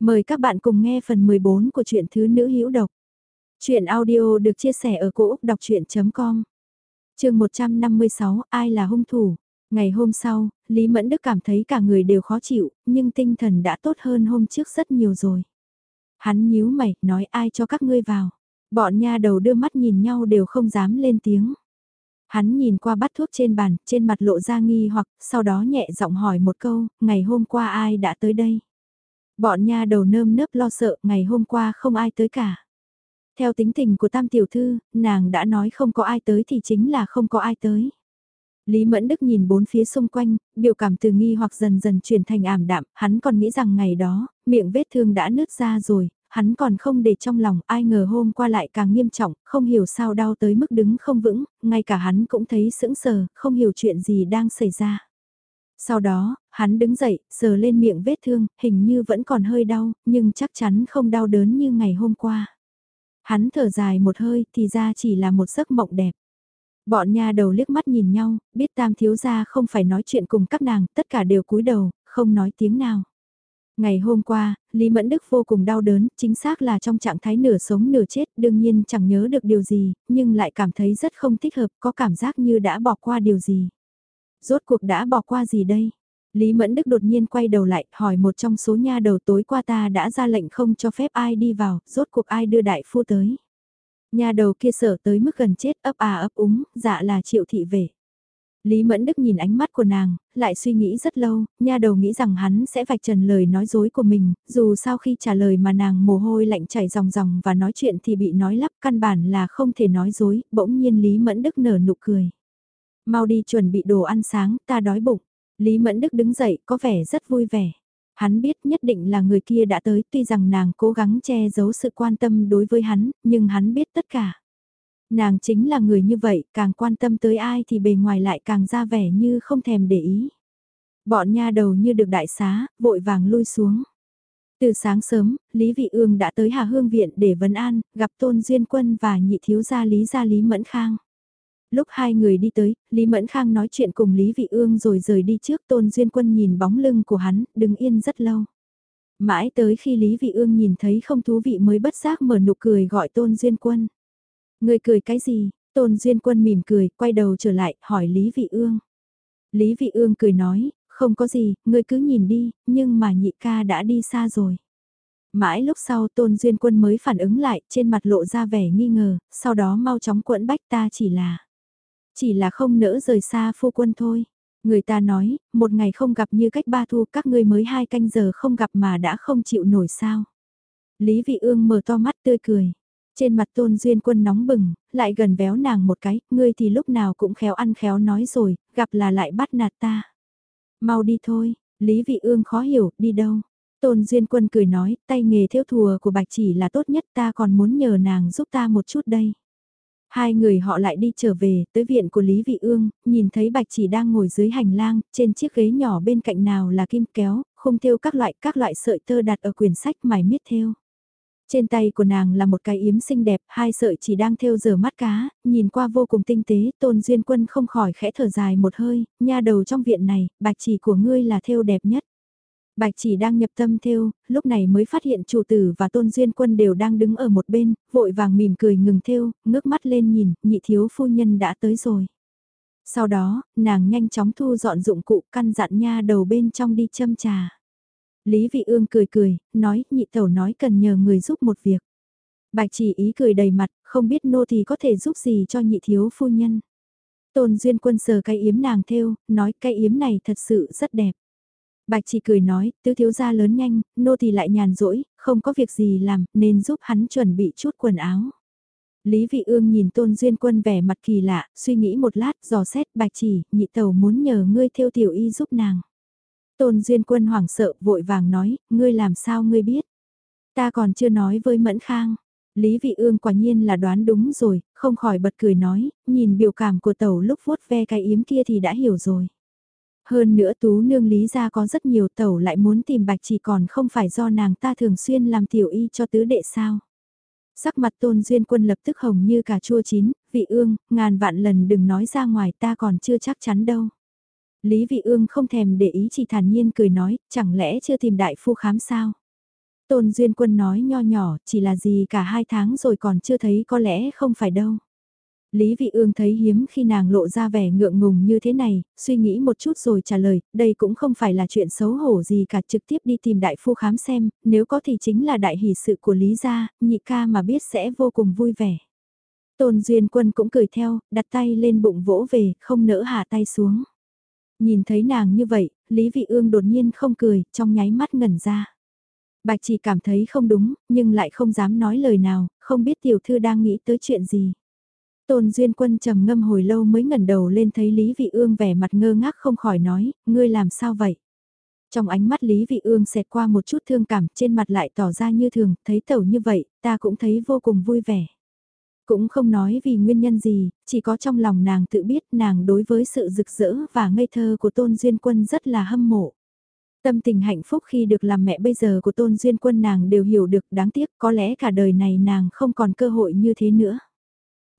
Mời các bạn cùng nghe phần 14 của truyện Thứ Nữ Hữu Độc. Chuyện audio được chia sẻ ở cỗ đọc chuyện.com Trường 156, ai là hung thủ? Ngày hôm sau, Lý Mẫn Đức cảm thấy cả người đều khó chịu, nhưng tinh thần đã tốt hơn hôm trước rất nhiều rồi. Hắn nhíu mày, nói ai cho các ngươi vào. Bọn nha đầu đưa mắt nhìn nhau đều không dám lên tiếng. Hắn nhìn qua bát thuốc trên bàn, trên mặt lộ ra nghi hoặc, sau đó nhẹ giọng hỏi một câu, ngày hôm qua ai đã tới đây? Bọn nha đầu nơm nớp lo sợ, ngày hôm qua không ai tới cả. Theo tính tình của tam tiểu thư, nàng đã nói không có ai tới thì chính là không có ai tới. Lý Mẫn Đức nhìn bốn phía xung quanh, biểu cảm từ nghi hoặc dần dần chuyển thành ảm đạm, hắn còn nghĩ rằng ngày đó, miệng vết thương đã nứt ra rồi, hắn còn không để trong lòng, ai ngờ hôm qua lại càng nghiêm trọng, không hiểu sao đau tới mức đứng không vững, ngay cả hắn cũng thấy sững sờ, không hiểu chuyện gì đang xảy ra. Sau đó, hắn đứng dậy, sờ lên miệng vết thương, hình như vẫn còn hơi đau, nhưng chắc chắn không đau đớn như ngày hôm qua. Hắn thở dài một hơi thì ra chỉ là một giấc mộng đẹp. Bọn nha đầu liếc mắt nhìn nhau, biết tam thiếu gia không phải nói chuyện cùng các nàng, tất cả đều cúi đầu, không nói tiếng nào. Ngày hôm qua, Lý Mẫn Đức vô cùng đau đớn, chính xác là trong trạng thái nửa sống nửa chết, đương nhiên chẳng nhớ được điều gì, nhưng lại cảm thấy rất không thích hợp, có cảm giác như đã bỏ qua điều gì. Rốt cuộc đã bỏ qua gì đây? Lý Mẫn Đức đột nhiên quay đầu lại, hỏi một trong số nha đầu tối qua ta đã ra lệnh không cho phép ai đi vào, rốt cuộc ai đưa đại phu tới. Nha đầu kia sợ tới mức gần chết ấp à ấp úng, dạ là triệu thị về. Lý Mẫn Đức nhìn ánh mắt của nàng, lại suy nghĩ rất lâu, nha đầu nghĩ rằng hắn sẽ vạch trần lời nói dối của mình, dù sau khi trả lời mà nàng mồ hôi lạnh chảy ròng ròng và nói chuyện thì bị nói lắp căn bản là không thể nói dối, bỗng nhiên Lý Mẫn Đức nở nụ cười. Mau đi chuẩn bị đồ ăn sáng, ta đói bụng. Lý Mẫn Đức đứng dậy, có vẻ rất vui vẻ. Hắn biết nhất định là người kia đã tới, tuy rằng nàng cố gắng che giấu sự quan tâm đối với hắn, nhưng hắn biết tất cả. Nàng chính là người như vậy, càng quan tâm tới ai thì bề ngoài lại càng ra vẻ như không thèm để ý. Bọn nha đầu như được đại xá, vội vàng lui xuống. Từ sáng sớm, Lý Vị Ương đã tới Hà Hương Viện để vấn an, gặp Tôn Duyên Quân và nhị thiếu gia Lý gia Lý Mẫn Khang lúc hai người đi tới, Lý Mẫn Khang nói chuyện cùng Lý Vị Ương rồi rời đi trước Tôn Duyên Quân nhìn bóng lưng của hắn, đứng yên rất lâu. Mãi tới khi Lý Vị Ương nhìn thấy không thú vị mới bất giác mở nụ cười gọi Tôn Duyên Quân. Người cười cái gì? Tôn Duyên Quân mỉm cười, quay đầu trở lại, hỏi Lý Vị Ương. Lý Vị Ương cười nói, không có gì, ngươi cứ nhìn đi, nhưng mà nhị ca đã đi xa rồi. Mãi lúc sau Tôn Duyên Quân mới phản ứng lại, trên mặt lộ ra vẻ nghi ngờ, sau đó mau chóng quẫn bách ta chỉ là... Chỉ là không nỡ rời xa phu quân thôi. Người ta nói, một ngày không gặp như cách ba thu các ngươi mới hai canh giờ không gặp mà đã không chịu nổi sao. Lý Vị Ương mở to mắt tươi cười. Trên mặt tôn duyên quân nóng bừng, lại gần véo nàng một cái, ngươi thì lúc nào cũng khéo ăn khéo nói rồi, gặp là lại bắt nạt ta. Mau đi thôi, Lý Vị Ương khó hiểu, đi đâu. Tôn Duyên Quân cười nói, tay nghề theo thùa của bạch chỉ là tốt nhất ta còn muốn nhờ nàng giúp ta một chút đây. Hai người họ lại đi trở về, tới viện của Lý Vị Ương, nhìn thấy Bạch chỉ đang ngồi dưới hành lang, trên chiếc ghế nhỏ bên cạnh nào là kim kéo, không thêu các loại các loại sợi tơ đặt ở quyển sách mài miết thêu. Trên tay của nàng là một cái yếm xinh đẹp, hai sợi chỉ đang thêu giờ mắt cá, nhìn qua vô cùng tinh tế, tôn duyên quân không khỏi khẽ thở dài một hơi, nha đầu trong viện này, bạch chỉ của ngươi là thêu đẹp nhất. Bạch chỉ đang nhập tâm theo, lúc này mới phát hiện chủ tử và tôn duyên quân đều đang đứng ở một bên, vội vàng mỉm cười ngừng theo, ngước mắt lên nhìn, nhị thiếu phu nhân đã tới rồi. Sau đó, nàng nhanh chóng thu dọn dụng cụ căn dặn nha đầu bên trong đi châm trà. Lý vị ương cười cười, nói nhị tẩu nói cần nhờ người giúp một việc. Bạch chỉ ý cười đầy mặt, không biết nô thì có thể giúp gì cho nhị thiếu phu nhân. Tôn duyên quân sờ cây yếm nàng theo, nói cây yếm này thật sự rất đẹp. Bạch chỉ cười nói, tứ thiếu gia lớn nhanh, nô thì lại nhàn rỗi, không có việc gì làm, nên giúp hắn chuẩn bị chút quần áo. Lý Vị Ương nhìn Tôn Duyên Quân vẻ mặt kỳ lạ, suy nghĩ một lát, dò xét bạch chỉ, nhị tàu muốn nhờ ngươi theo tiểu y giúp nàng. Tôn Duyên Quân hoảng sợ, vội vàng nói, ngươi làm sao ngươi biết? Ta còn chưa nói với Mẫn Khang. Lý Vị Ương quả nhiên là đoán đúng rồi, không khỏi bật cười nói, nhìn biểu cảm của tàu lúc vuốt ve cái yếm kia thì đã hiểu rồi. Hơn nữa tú nương lý ra có rất nhiều tẩu lại muốn tìm bạch chỉ còn không phải do nàng ta thường xuyên làm tiểu y cho tứ đệ sao. Sắc mặt tôn duyên quân lập tức hồng như cà chua chín, vị ương, ngàn vạn lần đừng nói ra ngoài ta còn chưa chắc chắn đâu. Lý vị ương không thèm để ý chỉ thản nhiên cười nói, chẳng lẽ chưa tìm đại phu khám sao. Tôn Duyên Quân nói nho nhỏ, chỉ là gì cả hai tháng rồi còn chưa thấy có lẽ không phải đâu. Lý Vị Ương thấy hiếm khi nàng lộ ra vẻ ngượng ngùng như thế này, suy nghĩ một chút rồi trả lời, đây cũng không phải là chuyện xấu hổ gì cả trực tiếp đi tìm đại phu khám xem, nếu có thì chính là đại hỷ sự của Lý gia, nhị ca mà biết sẽ vô cùng vui vẻ. Tôn Duyên Quân cũng cười theo, đặt tay lên bụng vỗ về, không nỡ hạ tay xuống. Nhìn thấy nàng như vậy, Lý Vị Ương đột nhiên không cười, trong nháy mắt ngẩn ra. Bạch chỉ cảm thấy không đúng, nhưng lại không dám nói lời nào, không biết tiểu thư đang nghĩ tới chuyện gì. Tôn Duyên Quân trầm ngâm hồi lâu mới ngẩn đầu lên thấy Lý Vị Ương vẻ mặt ngơ ngác không khỏi nói, ngươi làm sao vậy? Trong ánh mắt Lý Vị Ương xẹt qua một chút thương cảm, trên mặt lại tỏ ra như thường, thấy tẩu như vậy, ta cũng thấy vô cùng vui vẻ. Cũng không nói vì nguyên nhân gì, chỉ có trong lòng nàng tự biết nàng đối với sự rực rỡ và ngây thơ của Tôn Duyên Quân rất là hâm mộ. Tâm tình hạnh phúc khi được làm mẹ bây giờ của Tôn Duyên Quân nàng đều hiểu được đáng tiếc có lẽ cả đời này nàng không còn cơ hội như thế nữa.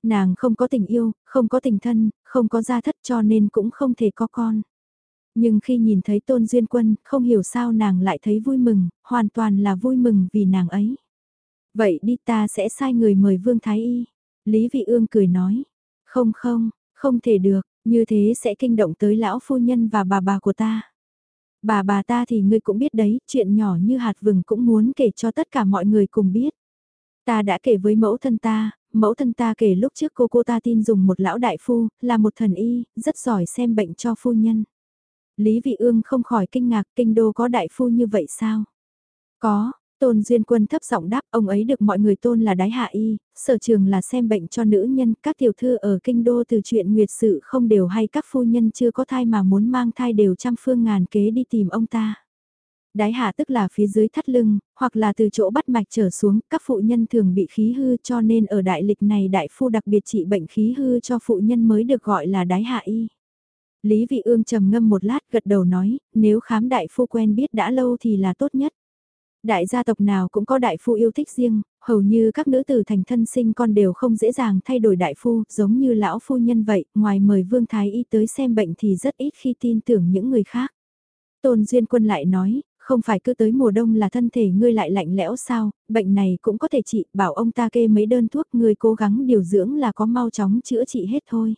Nàng không có tình yêu, không có tình thân, không có gia thất cho nên cũng không thể có con. Nhưng khi nhìn thấy Tôn Duyên Quân, không hiểu sao nàng lại thấy vui mừng, hoàn toàn là vui mừng vì nàng ấy. Vậy đi ta sẽ sai người mời Vương Thái Y. Lý Vị Ương cười nói. Không không, không thể được, như thế sẽ kinh động tới lão phu nhân và bà bà của ta. Bà bà ta thì ngươi cũng biết đấy, chuyện nhỏ như hạt vừng cũng muốn kể cho tất cả mọi người cùng biết. Ta đã kể với mẫu thân ta, mẫu thân ta kể lúc trước cô cô ta tin dùng một lão đại phu, là một thần y, rất giỏi xem bệnh cho phu nhân. Lý Vị Ương không khỏi kinh ngạc kinh đô có đại phu như vậy sao? Có, Tôn Duyên Quân thấp giọng đáp ông ấy được mọi người tôn là đái hạ y, sở trường là xem bệnh cho nữ nhân, các tiểu thư ở kinh đô từ chuyện nguyệt sự không đều hay các phu nhân chưa có thai mà muốn mang thai đều trăm phương ngàn kế đi tìm ông ta. Đái hạ tức là phía dưới thắt lưng, hoặc là từ chỗ bắt mạch trở xuống, các phụ nhân thường bị khí hư cho nên ở đại lịch này đại phu đặc biệt trị bệnh khí hư cho phụ nhân mới được gọi là đái hạ y. Lý Vị Ương trầm ngâm một lát gật đầu nói, nếu khám đại phu quen biết đã lâu thì là tốt nhất. Đại gia tộc nào cũng có đại phu yêu thích riêng, hầu như các nữ tử thành thân sinh con đều không dễ dàng thay đổi đại phu, giống như lão phu nhân vậy, ngoài mời Vương Thái Y tới xem bệnh thì rất ít khi tin tưởng những người khác. Tôn Duyên Quân lại nói, không phải cứ tới mùa đông là thân thể ngươi lại lạnh lẽo sao, bệnh này cũng có thể trị, bảo ông ta kê mấy đơn thuốc ngươi cố gắng điều dưỡng là có mau chóng chữa trị hết thôi.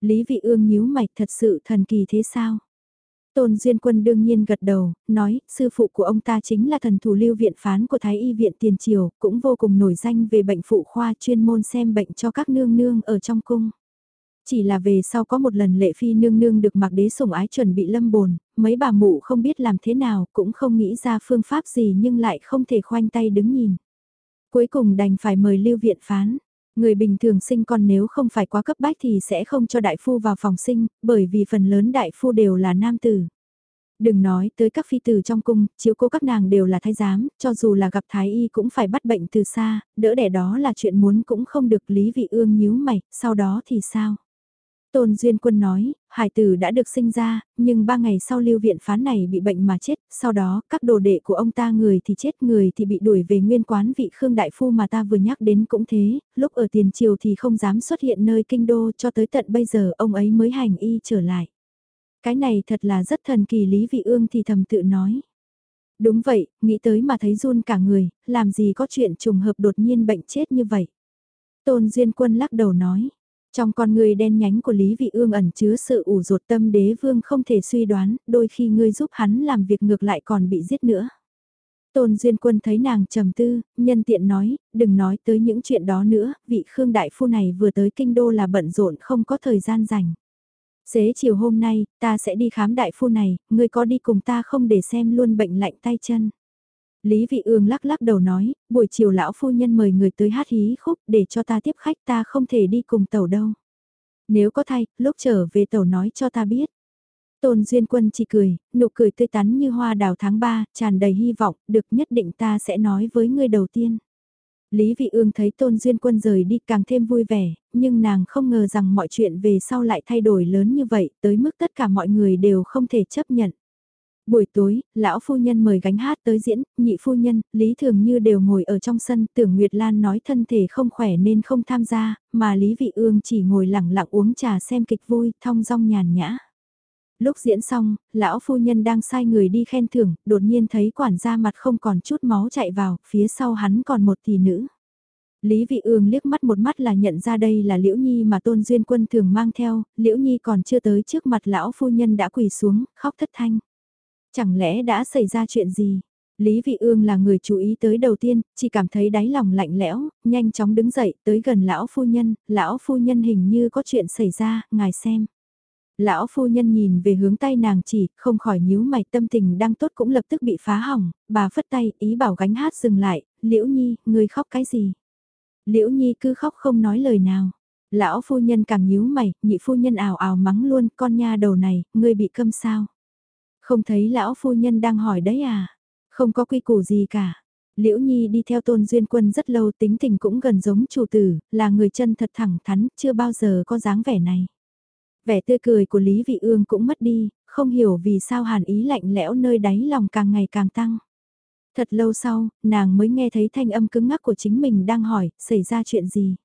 Lý Vị Ương nhíu mày thật sự thần kỳ thế sao? Tôn Duyên Quân đương nhiên gật đầu, nói, sư phụ của ông ta chính là thần thủ lưu viện phán của Thái Y viện Tiền Triều, cũng vô cùng nổi danh về bệnh phụ khoa chuyên môn xem bệnh cho các nương nương ở trong cung. Chỉ là về sau có một lần lệ phi nương nương được mặc đế sủng ái chuẩn bị lâm bồn, mấy bà mụ không biết làm thế nào, cũng không nghĩ ra phương pháp gì nhưng lại không thể khoanh tay đứng nhìn. Cuối cùng đành phải mời lưu viện phán. Người bình thường sinh con nếu không phải quá cấp bách thì sẽ không cho đại phu vào phòng sinh, bởi vì phần lớn đại phu đều là nam tử. Đừng nói tới các phi tử trong cung, chiếu cố các nàng đều là thái giám, cho dù là gặp thái y cũng phải bắt bệnh từ xa, đỡ đẻ đó là chuyện muốn cũng không được lý vị ương nhíu mày, sau đó thì sao? Tôn Duyên Quân nói, hải tử đã được sinh ra, nhưng ba ngày sau lưu viện phán này bị bệnh mà chết, sau đó các đồ đệ của ông ta người thì chết người thì bị đuổi về nguyên quán vị Khương Đại Phu mà ta vừa nhắc đến cũng thế, lúc ở tiền triều thì không dám xuất hiện nơi kinh đô cho tới tận bây giờ ông ấy mới hành y trở lại. Cái này thật là rất thần kỳ Lý Vị Ương thì thầm tự nói. Đúng vậy, nghĩ tới mà thấy run cả người, làm gì có chuyện trùng hợp đột nhiên bệnh chết như vậy. Tôn Duyên Quân lắc đầu nói. Trong con người đen nhánh của Lý Vị Ương ẩn chứa sự ủ rột tâm đế vương không thể suy đoán, đôi khi ngươi giúp hắn làm việc ngược lại còn bị giết nữa. Tôn Duyên Quân thấy nàng trầm tư, nhân tiện nói, đừng nói tới những chuyện đó nữa, vị Khương Đại Phu này vừa tới kinh đô là bận rộn không có thời gian rảnh. Xế chiều hôm nay, ta sẽ đi khám đại phu này, ngươi có đi cùng ta không để xem luôn bệnh lạnh tay chân. Lý Vị Ương lắc lắc đầu nói, buổi chiều lão phu nhân mời người tới hát hí khúc để cho ta tiếp khách ta không thể đi cùng tàu đâu. Nếu có thay, lúc trở về tàu nói cho ta biết. Tôn Duyên Quân chỉ cười, nụ cười tươi tắn như hoa đào tháng 3, tràn đầy hy vọng, được nhất định ta sẽ nói với ngươi đầu tiên. Lý Vị Ương thấy Tôn Duyên Quân rời đi càng thêm vui vẻ, nhưng nàng không ngờ rằng mọi chuyện về sau lại thay đổi lớn như vậy, tới mức tất cả mọi người đều không thể chấp nhận. Buổi tối, lão phu nhân mời gánh hát tới diễn, nhị phu nhân, Lý Thường Như đều ngồi ở trong sân, tưởng Nguyệt Lan nói thân thể không khỏe nên không tham gia, mà Lý Vị Ương chỉ ngồi lặng lặng uống trà xem kịch vui, thong dong nhàn nhã. Lúc diễn xong, lão phu nhân đang sai người đi khen thưởng, đột nhiên thấy quản gia mặt không còn chút máu chạy vào, phía sau hắn còn một tỷ nữ. Lý Vị Ương liếc mắt một mắt là nhận ra đây là Liễu Nhi mà Tôn Duyên Quân thường mang theo, Liễu Nhi còn chưa tới trước mặt lão phu nhân đã quỳ xuống, khóc thất thanh. Chẳng lẽ đã xảy ra chuyện gì? Lý Vị Ương là người chú ý tới đầu tiên, chỉ cảm thấy đáy lòng lạnh lẽo, nhanh chóng đứng dậy, tới gần lão phu nhân, lão phu nhân hình như có chuyện xảy ra, ngài xem. Lão phu nhân nhìn về hướng tay nàng chỉ, không khỏi nhíu mày tâm tình đang tốt cũng lập tức bị phá hỏng, bà phất tay, ý bảo gánh hát dừng lại, liễu nhi, người khóc cái gì? Liễu nhi cứ khóc không nói lời nào. Lão phu nhân càng nhíu mày, nhị phu nhân ảo ảo mắng luôn, con nha đầu này, ngươi bị câm sao? Không thấy lão phu nhân đang hỏi đấy à? Không có quy củ gì cả. Liễu Nhi đi theo Tôn Duyên Quân rất lâu tính tình cũng gần giống chủ tử, là người chân thật thẳng thắn, chưa bao giờ có dáng vẻ này. Vẻ tươi cười của Lý Vị Ương cũng mất đi, không hiểu vì sao hàn ý lạnh lẽo nơi đáy lòng càng ngày càng tăng. Thật lâu sau, nàng mới nghe thấy thanh âm cứng ngắc của chính mình đang hỏi, xảy ra chuyện gì.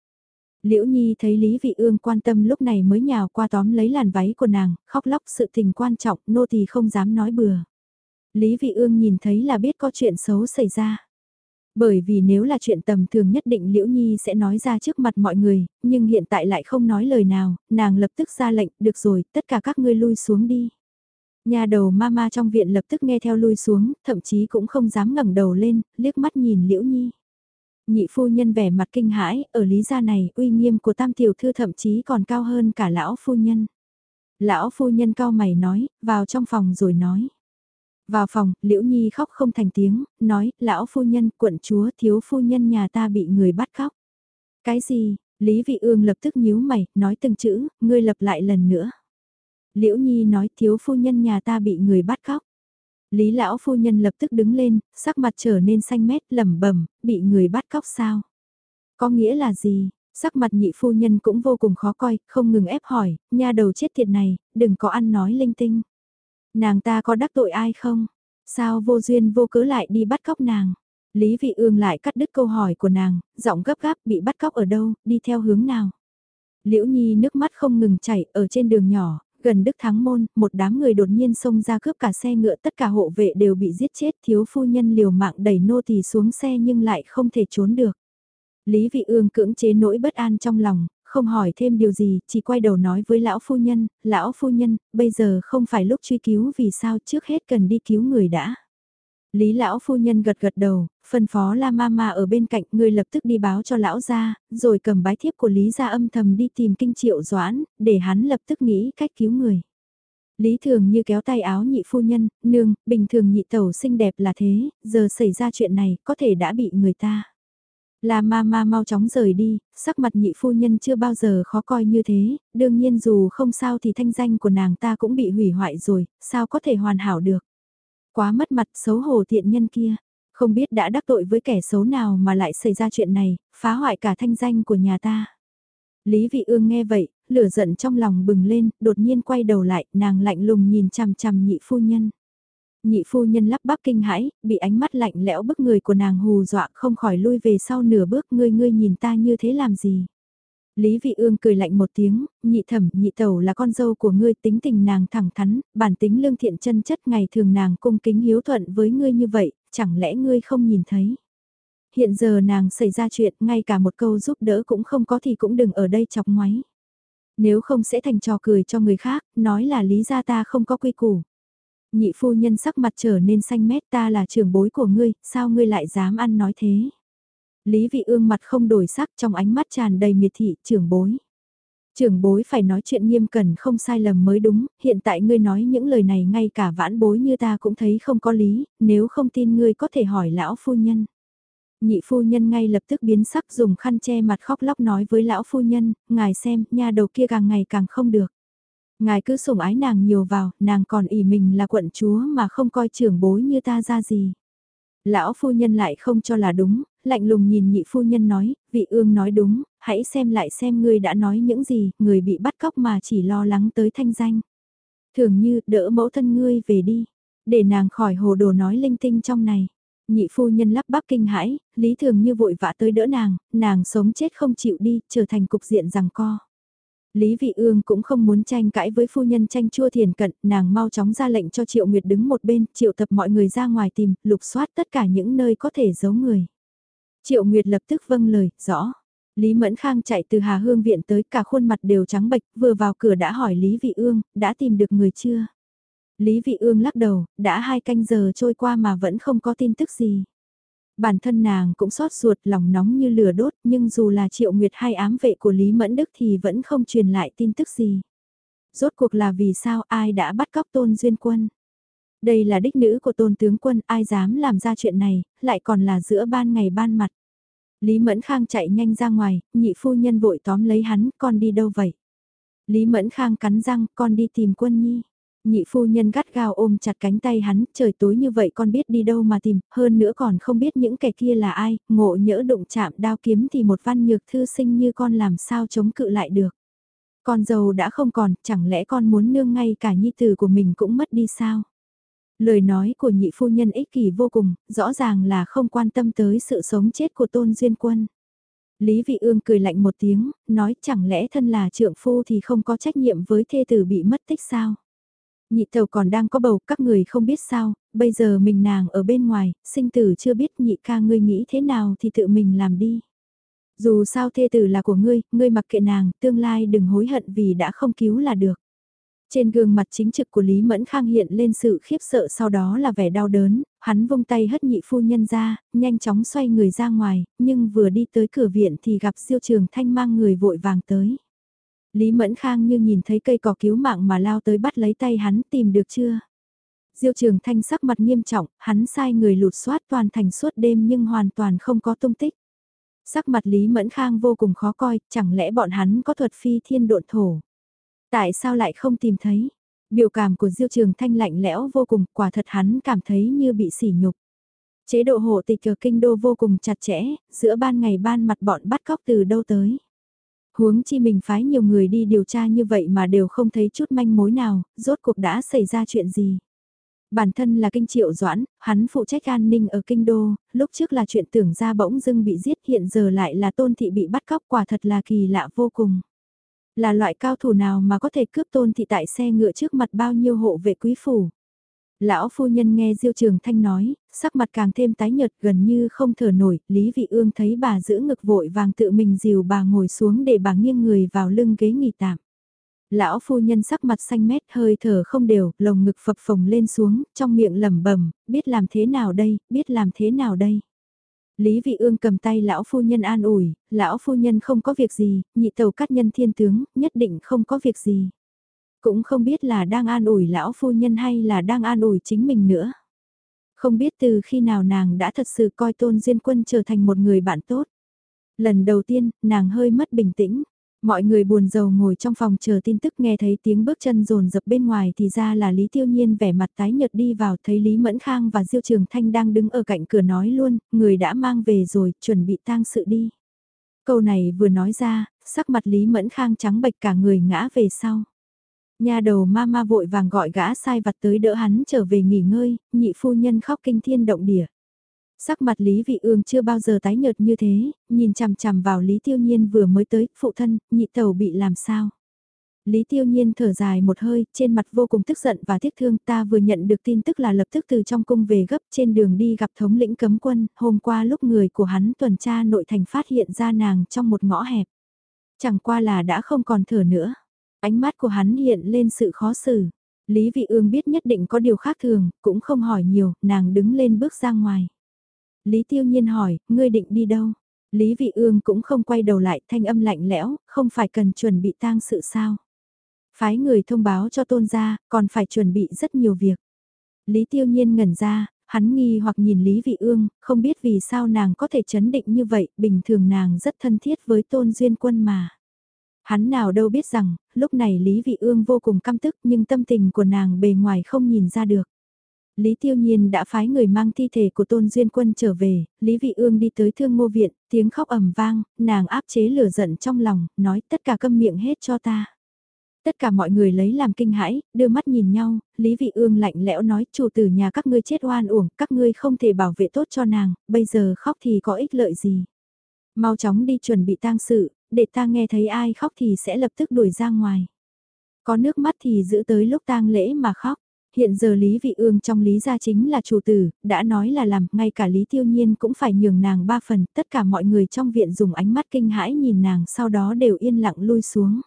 Liễu Nhi thấy Lý Vị Ương quan tâm lúc này mới nhào qua tóm lấy làn váy của nàng, khóc lóc sự tình quan trọng, nô tỳ không dám nói bừa. Lý Vị Ương nhìn thấy là biết có chuyện xấu xảy ra. Bởi vì nếu là chuyện tầm thường nhất định Liễu Nhi sẽ nói ra trước mặt mọi người, nhưng hiện tại lại không nói lời nào, nàng lập tức ra lệnh, được rồi, tất cả các ngươi lui xuống đi. Nhà đầu mama trong viện lập tức nghe theo lui xuống, thậm chí cũng không dám ngẩng đầu lên, liếc mắt nhìn Liễu Nhi. Nhị phu nhân vẻ mặt kinh hãi, ở lý gia này, uy nghiêm của tam tiểu thư thậm chí còn cao hơn cả lão phu nhân. Lão phu nhân cao mày nói, vào trong phòng rồi nói. Vào phòng, Liễu Nhi khóc không thành tiếng, nói, lão phu nhân, quận chúa, thiếu phu nhân nhà ta bị người bắt khóc Cái gì? Lý Vị Ương lập tức nhíu mày, nói từng chữ, ngươi lập lại lần nữa. Liễu Nhi nói thiếu phu nhân nhà ta bị người bắt khóc Lý lão phu nhân lập tức đứng lên, sắc mặt trở nên xanh mét lẩm bẩm, bị người bắt cóc sao? Có nghĩa là gì? Sắc mặt nhị phu nhân cũng vô cùng khó coi, không ngừng ép hỏi, nha đầu chết tiệt này, đừng có ăn nói linh tinh. Nàng ta có đắc tội ai không? Sao vô duyên vô cớ lại đi bắt cóc nàng? Lý Vị Ương lại cắt đứt câu hỏi của nàng, giọng gấp gáp bị bắt cóc ở đâu, đi theo hướng nào? Liễu Nhi nước mắt không ngừng chảy ở trên đường nhỏ, gần Đức Thắng Môn, một đám người đột nhiên xông ra cướp cả xe ngựa tất cả hộ vệ đều bị giết chết thiếu phu nhân liều mạng đẩy nô tỳ xuống xe nhưng lại không thể trốn được. Lý Vị Ương cưỡng chế nỗi bất an trong lòng, không hỏi thêm điều gì, chỉ quay đầu nói với lão phu nhân, lão phu nhân, bây giờ không phải lúc truy cứu vì sao trước hết cần đi cứu người đã. Lý lão phu nhân gật gật đầu, phân phó la mama ở bên cạnh người lập tức đi báo cho lão gia, rồi cầm bái thiếp của Lý gia âm thầm đi tìm kinh triệu doãn, để hắn lập tức nghĩ cách cứu người. Lý thường như kéo tay áo nhị phu nhân, nương, bình thường nhị tẩu xinh đẹp là thế, giờ xảy ra chuyện này có thể đã bị người ta. La ma ma mau chóng rời đi, sắc mặt nhị phu nhân chưa bao giờ khó coi như thế, đương nhiên dù không sao thì thanh danh của nàng ta cũng bị hủy hoại rồi, sao có thể hoàn hảo được. Quá mất mặt xấu hổ thiện nhân kia, không biết đã đắc tội với kẻ xấu nào mà lại xảy ra chuyện này, phá hoại cả thanh danh của nhà ta. Lý vị ương nghe vậy, lửa giận trong lòng bừng lên, đột nhiên quay đầu lại, nàng lạnh lùng nhìn chằm chằm nhị phu nhân. Nhị phu nhân lắp bắp kinh hãi, bị ánh mắt lạnh lẽo bức người của nàng hù dọa không khỏi lui về sau nửa bước ngươi ngươi nhìn ta như thế làm gì. Lý Vị Ương cười lạnh một tiếng, nhị thẩm, nhị tẩu là con dâu của ngươi tính tình nàng thẳng thắn, bản tính lương thiện chân chất ngày thường nàng cung kính hiếu thuận với ngươi như vậy, chẳng lẽ ngươi không nhìn thấy. Hiện giờ nàng xảy ra chuyện, ngay cả một câu giúp đỡ cũng không có thì cũng đừng ở đây chọc ngoáy. Nếu không sẽ thành trò cười cho người khác, nói là lý gia ta không có quy củ. Nhị phu nhân sắc mặt trở nên xanh mét ta là trưởng bối của ngươi, sao ngươi lại dám ăn nói thế? Lý vị ương mặt không đổi sắc trong ánh mắt tràn đầy miệt thị trưởng bối. Trưởng bối phải nói chuyện nghiêm cẩn không sai lầm mới đúng, hiện tại ngươi nói những lời này ngay cả vãn bối như ta cũng thấy không có lý, nếu không tin ngươi có thể hỏi lão phu nhân. Nhị phu nhân ngay lập tức biến sắc dùng khăn che mặt khóc lóc nói với lão phu nhân, ngài xem, nha đầu kia càng ngày càng không được. Ngài cứ sủng ái nàng nhiều vào, nàng còn ỷ mình là quận chúa mà không coi trưởng bối như ta ra gì. Lão phu nhân lại không cho là đúng, lạnh lùng nhìn nhị phu nhân nói, vị ương nói đúng, hãy xem lại xem ngươi đã nói những gì, người bị bắt cóc mà chỉ lo lắng tới thanh danh. Thường như, đỡ mẫu thân ngươi về đi, để nàng khỏi hồ đồ nói linh tinh trong này. Nhị phu nhân lắp bắp kinh hãi, lý thường như vội vã tới đỡ nàng, nàng sống chết không chịu đi, trở thành cục diện rằng co. Lý Vị Ương cũng không muốn tranh cãi với phu nhân tranh chua thiền cận, nàng mau chóng ra lệnh cho Triệu Nguyệt đứng một bên, triệu tập mọi người ra ngoài tìm, lục soát tất cả những nơi có thể giấu người. Triệu Nguyệt lập tức vâng lời, rõ. Lý Mẫn Khang chạy từ Hà Hương viện tới cả khuôn mặt đều trắng bệch, vừa vào cửa đã hỏi Lý Vị Ương, đã tìm được người chưa? Lý Vị Ương lắc đầu, đã hai canh giờ trôi qua mà vẫn không có tin tức gì. Bản thân nàng cũng xót ruột lòng nóng như lửa đốt nhưng dù là triệu nguyệt hay ám vệ của Lý Mẫn Đức thì vẫn không truyền lại tin tức gì. Rốt cuộc là vì sao ai đã bắt cóc tôn duyên quân? Đây là đích nữ của tôn tướng quân ai dám làm ra chuyện này, lại còn là giữa ban ngày ban mặt. Lý Mẫn Khang chạy nhanh ra ngoài, nhị phu nhân vội tóm lấy hắn, con đi đâu vậy? Lý Mẫn Khang cắn răng, con đi tìm quân nhi. Nhị phu nhân gắt gao ôm chặt cánh tay hắn, trời tối như vậy con biết đi đâu mà tìm, hơn nữa còn không biết những kẻ kia là ai, ngộ nhỡ đụng chạm đao kiếm thì một văn nhược thư sinh như con làm sao chống cự lại được. Con giàu đã không còn, chẳng lẽ con muốn nương ngay cả nhi tử của mình cũng mất đi sao? Lời nói của nhị phu nhân ích kỷ vô cùng, rõ ràng là không quan tâm tới sự sống chết của tôn duyên quân. Lý Vị Ương cười lạnh một tiếng, nói chẳng lẽ thân là trượng phu thì không có trách nhiệm với thê tử bị mất tích sao? Nhị tàu còn đang có bầu, các người không biết sao, bây giờ mình nàng ở bên ngoài, sinh tử chưa biết nhị ca ngươi nghĩ thế nào thì tự mình làm đi. Dù sao thê tử là của ngươi, ngươi mặc kệ nàng, tương lai đừng hối hận vì đã không cứu là được. Trên gương mặt chính trực của Lý Mẫn Khang hiện lên sự khiếp sợ sau đó là vẻ đau đớn, hắn vung tay hất nhị phu nhân ra, nhanh chóng xoay người ra ngoài, nhưng vừa đi tới cửa viện thì gặp siêu trường thanh mang người vội vàng tới. Lý Mẫn Khang như nhìn thấy cây cỏ cứu mạng mà lao tới bắt lấy tay hắn tìm được chưa? Diêu Trường Thanh sắc mặt nghiêm trọng, hắn sai người lụt soát toàn thành suốt đêm nhưng hoàn toàn không có tung tích. Sắc mặt Lý Mẫn Khang vô cùng khó coi, chẳng lẽ bọn hắn có thuật phi thiên độn thổ? Tại sao lại không tìm thấy? Biểu cảm của Diêu Trường Thanh lạnh lẽo vô cùng, quả thật hắn cảm thấy như bị sỉ nhục. Chế độ hộ tịch ở kinh đô vô cùng chặt chẽ, giữa ban ngày ban mặt bọn bắt cóc từ đâu tới. Huống chi mình phái nhiều người đi điều tra như vậy mà đều không thấy chút manh mối nào, rốt cuộc đã xảy ra chuyện gì. Bản thân là kinh triệu doãn, hắn phụ trách an ninh ở kinh đô, lúc trước là chuyện tưởng ra bỗng dưng bị giết hiện giờ lại là tôn thị bị bắt cóc quả thật là kỳ lạ vô cùng. Là loại cao thủ nào mà có thể cướp tôn thị tại xe ngựa trước mặt bao nhiêu hộ vệ quý phủ. Lão phu nhân nghe Diêu Trường Thanh nói, sắc mặt càng thêm tái nhợt gần như không thở nổi, Lý Vị Ương thấy bà giữ ngực vội vàng tự mình dìu bà ngồi xuống để bà nghiêng người vào lưng ghế nghỉ tạm. Lão phu nhân sắc mặt xanh mét hơi thở không đều, lồng ngực phập phồng lên xuống, trong miệng lẩm bẩm, biết làm thế nào đây, biết làm thế nào đây. Lý Vị Ương cầm tay lão phu nhân an ủi, lão phu nhân không có việc gì, nhị tàu cắt nhân thiên tướng, nhất định không có việc gì. Cũng không biết là đang an ủi lão phu nhân hay là đang an ủi chính mình nữa. Không biết từ khi nào nàng đã thật sự coi tôn duyên quân trở thành một người bạn tốt. Lần đầu tiên, nàng hơi mất bình tĩnh. Mọi người buồn rầu ngồi trong phòng chờ tin tức nghe thấy tiếng bước chân rồn rập bên ngoài thì ra là Lý Tiêu Nhiên vẻ mặt tái nhợt đi vào thấy Lý Mẫn Khang và Diêu Trường Thanh đang đứng ở cạnh cửa nói luôn, người đã mang về rồi, chuẩn bị tang sự đi. Câu này vừa nói ra, sắc mặt Lý Mẫn Khang trắng bệch cả người ngã về sau. Nhà đầu ma ma vội vàng gọi gã sai vặt tới đỡ hắn trở về nghỉ ngơi, nhị phu nhân khóc kinh thiên động địa. Sắc mặt Lý Vị Ương chưa bao giờ tái nhợt như thế, nhìn chằm chằm vào Lý Tiêu Nhiên vừa mới tới, phụ thân, nhị tàu bị làm sao? Lý Tiêu Nhiên thở dài một hơi, trên mặt vô cùng tức giận và tiếc thương ta vừa nhận được tin tức là lập tức từ trong cung về gấp trên đường đi gặp thống lĩnh cấm quân, hôm qua lúc người của hắn tuần tra nội thành phát hiện ra nàng trong một ngõ hẹp. Chẳng qua là đã không còn thở nữa. Ánh mắt của hắn hiện lên sự khó xử. Lý Vị Ương biết nhất định có điều khác thường, cũng không hỏi nhiều, nàng đứng lên bước ra ngoài. Lý Tiêu Nhiên hỏi, ngươi định đi đâu? Lý Vị Ương cũng không quay đầu lại, thanh âm lạnh lẽo, không phải cần chuẩn bị tang sự sao? Phái người thông báo cho tôn gia, còn phải chuẩn bị rất nhiều việc. Lý Tiêu Nhiên ngẩn ra, hắn nghi hoặc nhìn Lý Vị Ương, không biết vì sao nàng có thể chấn định như vậy, bình thường nàng rất thân thiết với tôn duyên quân mà. Hắn nào đâu biết rằng, lúc này Lý Vị Ương vô cùng căm tức nhưng tâm tình của nàng bề ngoài không nhìn ra được. Lý Tiêu Nhiên đã phái người mang thi thể của Tôn Duyên Quân trở về, Lý Vị Ương đi tới thương ngô viện, tiếng khóc ầm vang, nàng áp chế lửa giận trong lòng, nói tất cả câm miệng hết cho ta. Tất cả mọi người lấy làm kinh hãi, đưa mắt nhìn nhau, Lý Vị Ương lạnh lẽo nói chủ tử nhà các ngươi chết oan uổng, các ngươi không thể bảo vệ tốt cho nàng, bây giờ khóc thì có ích lợi gì. Mau chóng đi chuẩn bị tang sự, để ta nghe thấy ai khóc thì sẽ lập tức đuổi ra ngoài. Có nước mắt thì giữ tới lúc tang lễ mà khóc. Hiện giờ Lý Vị Ương trong Lý gia chính là chủ tử, đã nói là làm, ngay cả Lý Tiêu Nhiên cũng phải nhường nàng ba phần, tất cả mọi người trong viện dùng ánh mắt kinh hãi nhìn nàng sau đó đều yên lặng lui xuống.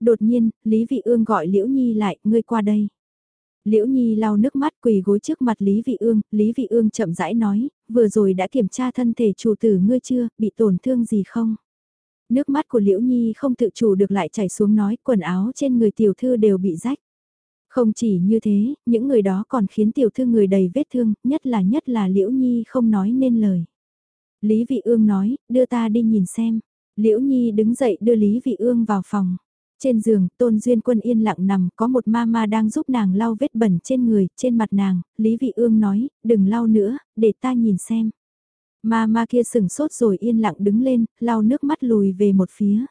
Đột nhiên, Lý Vị Ương gọi Liễu Nhi lại, ngươi qua đây. Liễu Nhi lau nước mắt quỳ gối trước mặt Lý Vị Ương, Lý Vị Ương chậm rãi nói, vừa rồi đã kiểm tra thân thể chủ tử ngươi chưa, bị tổn thương gì không? Nước mắt của Liễu Nhi không tự chủ được lại chảy xuống nói quần áo trên người tiểu thư đều bị rách. Không chỉ như thế, những người đó còn khiến tiểu thư người đầy vết thương, nhất là nhất là Liễu Nhi không nói nên lời. Lý Vị Ương nói, đưa ta đi nhìn xem. Liễu Nhi đứng dậy đưa Lý Vị Ương vào phòng. Trên giường, Tôn Duyên Quân yên lặng nằm, có một mama đang giúp nàng lau vết bẩn trên người, trên mặt nàng, Lý Vị Ương nói, đừng lau nữa, để ta nhìn xem. Mama kia sừng sốt rồi yên lặng đứng lên, lau nước mắt lùi về một phía.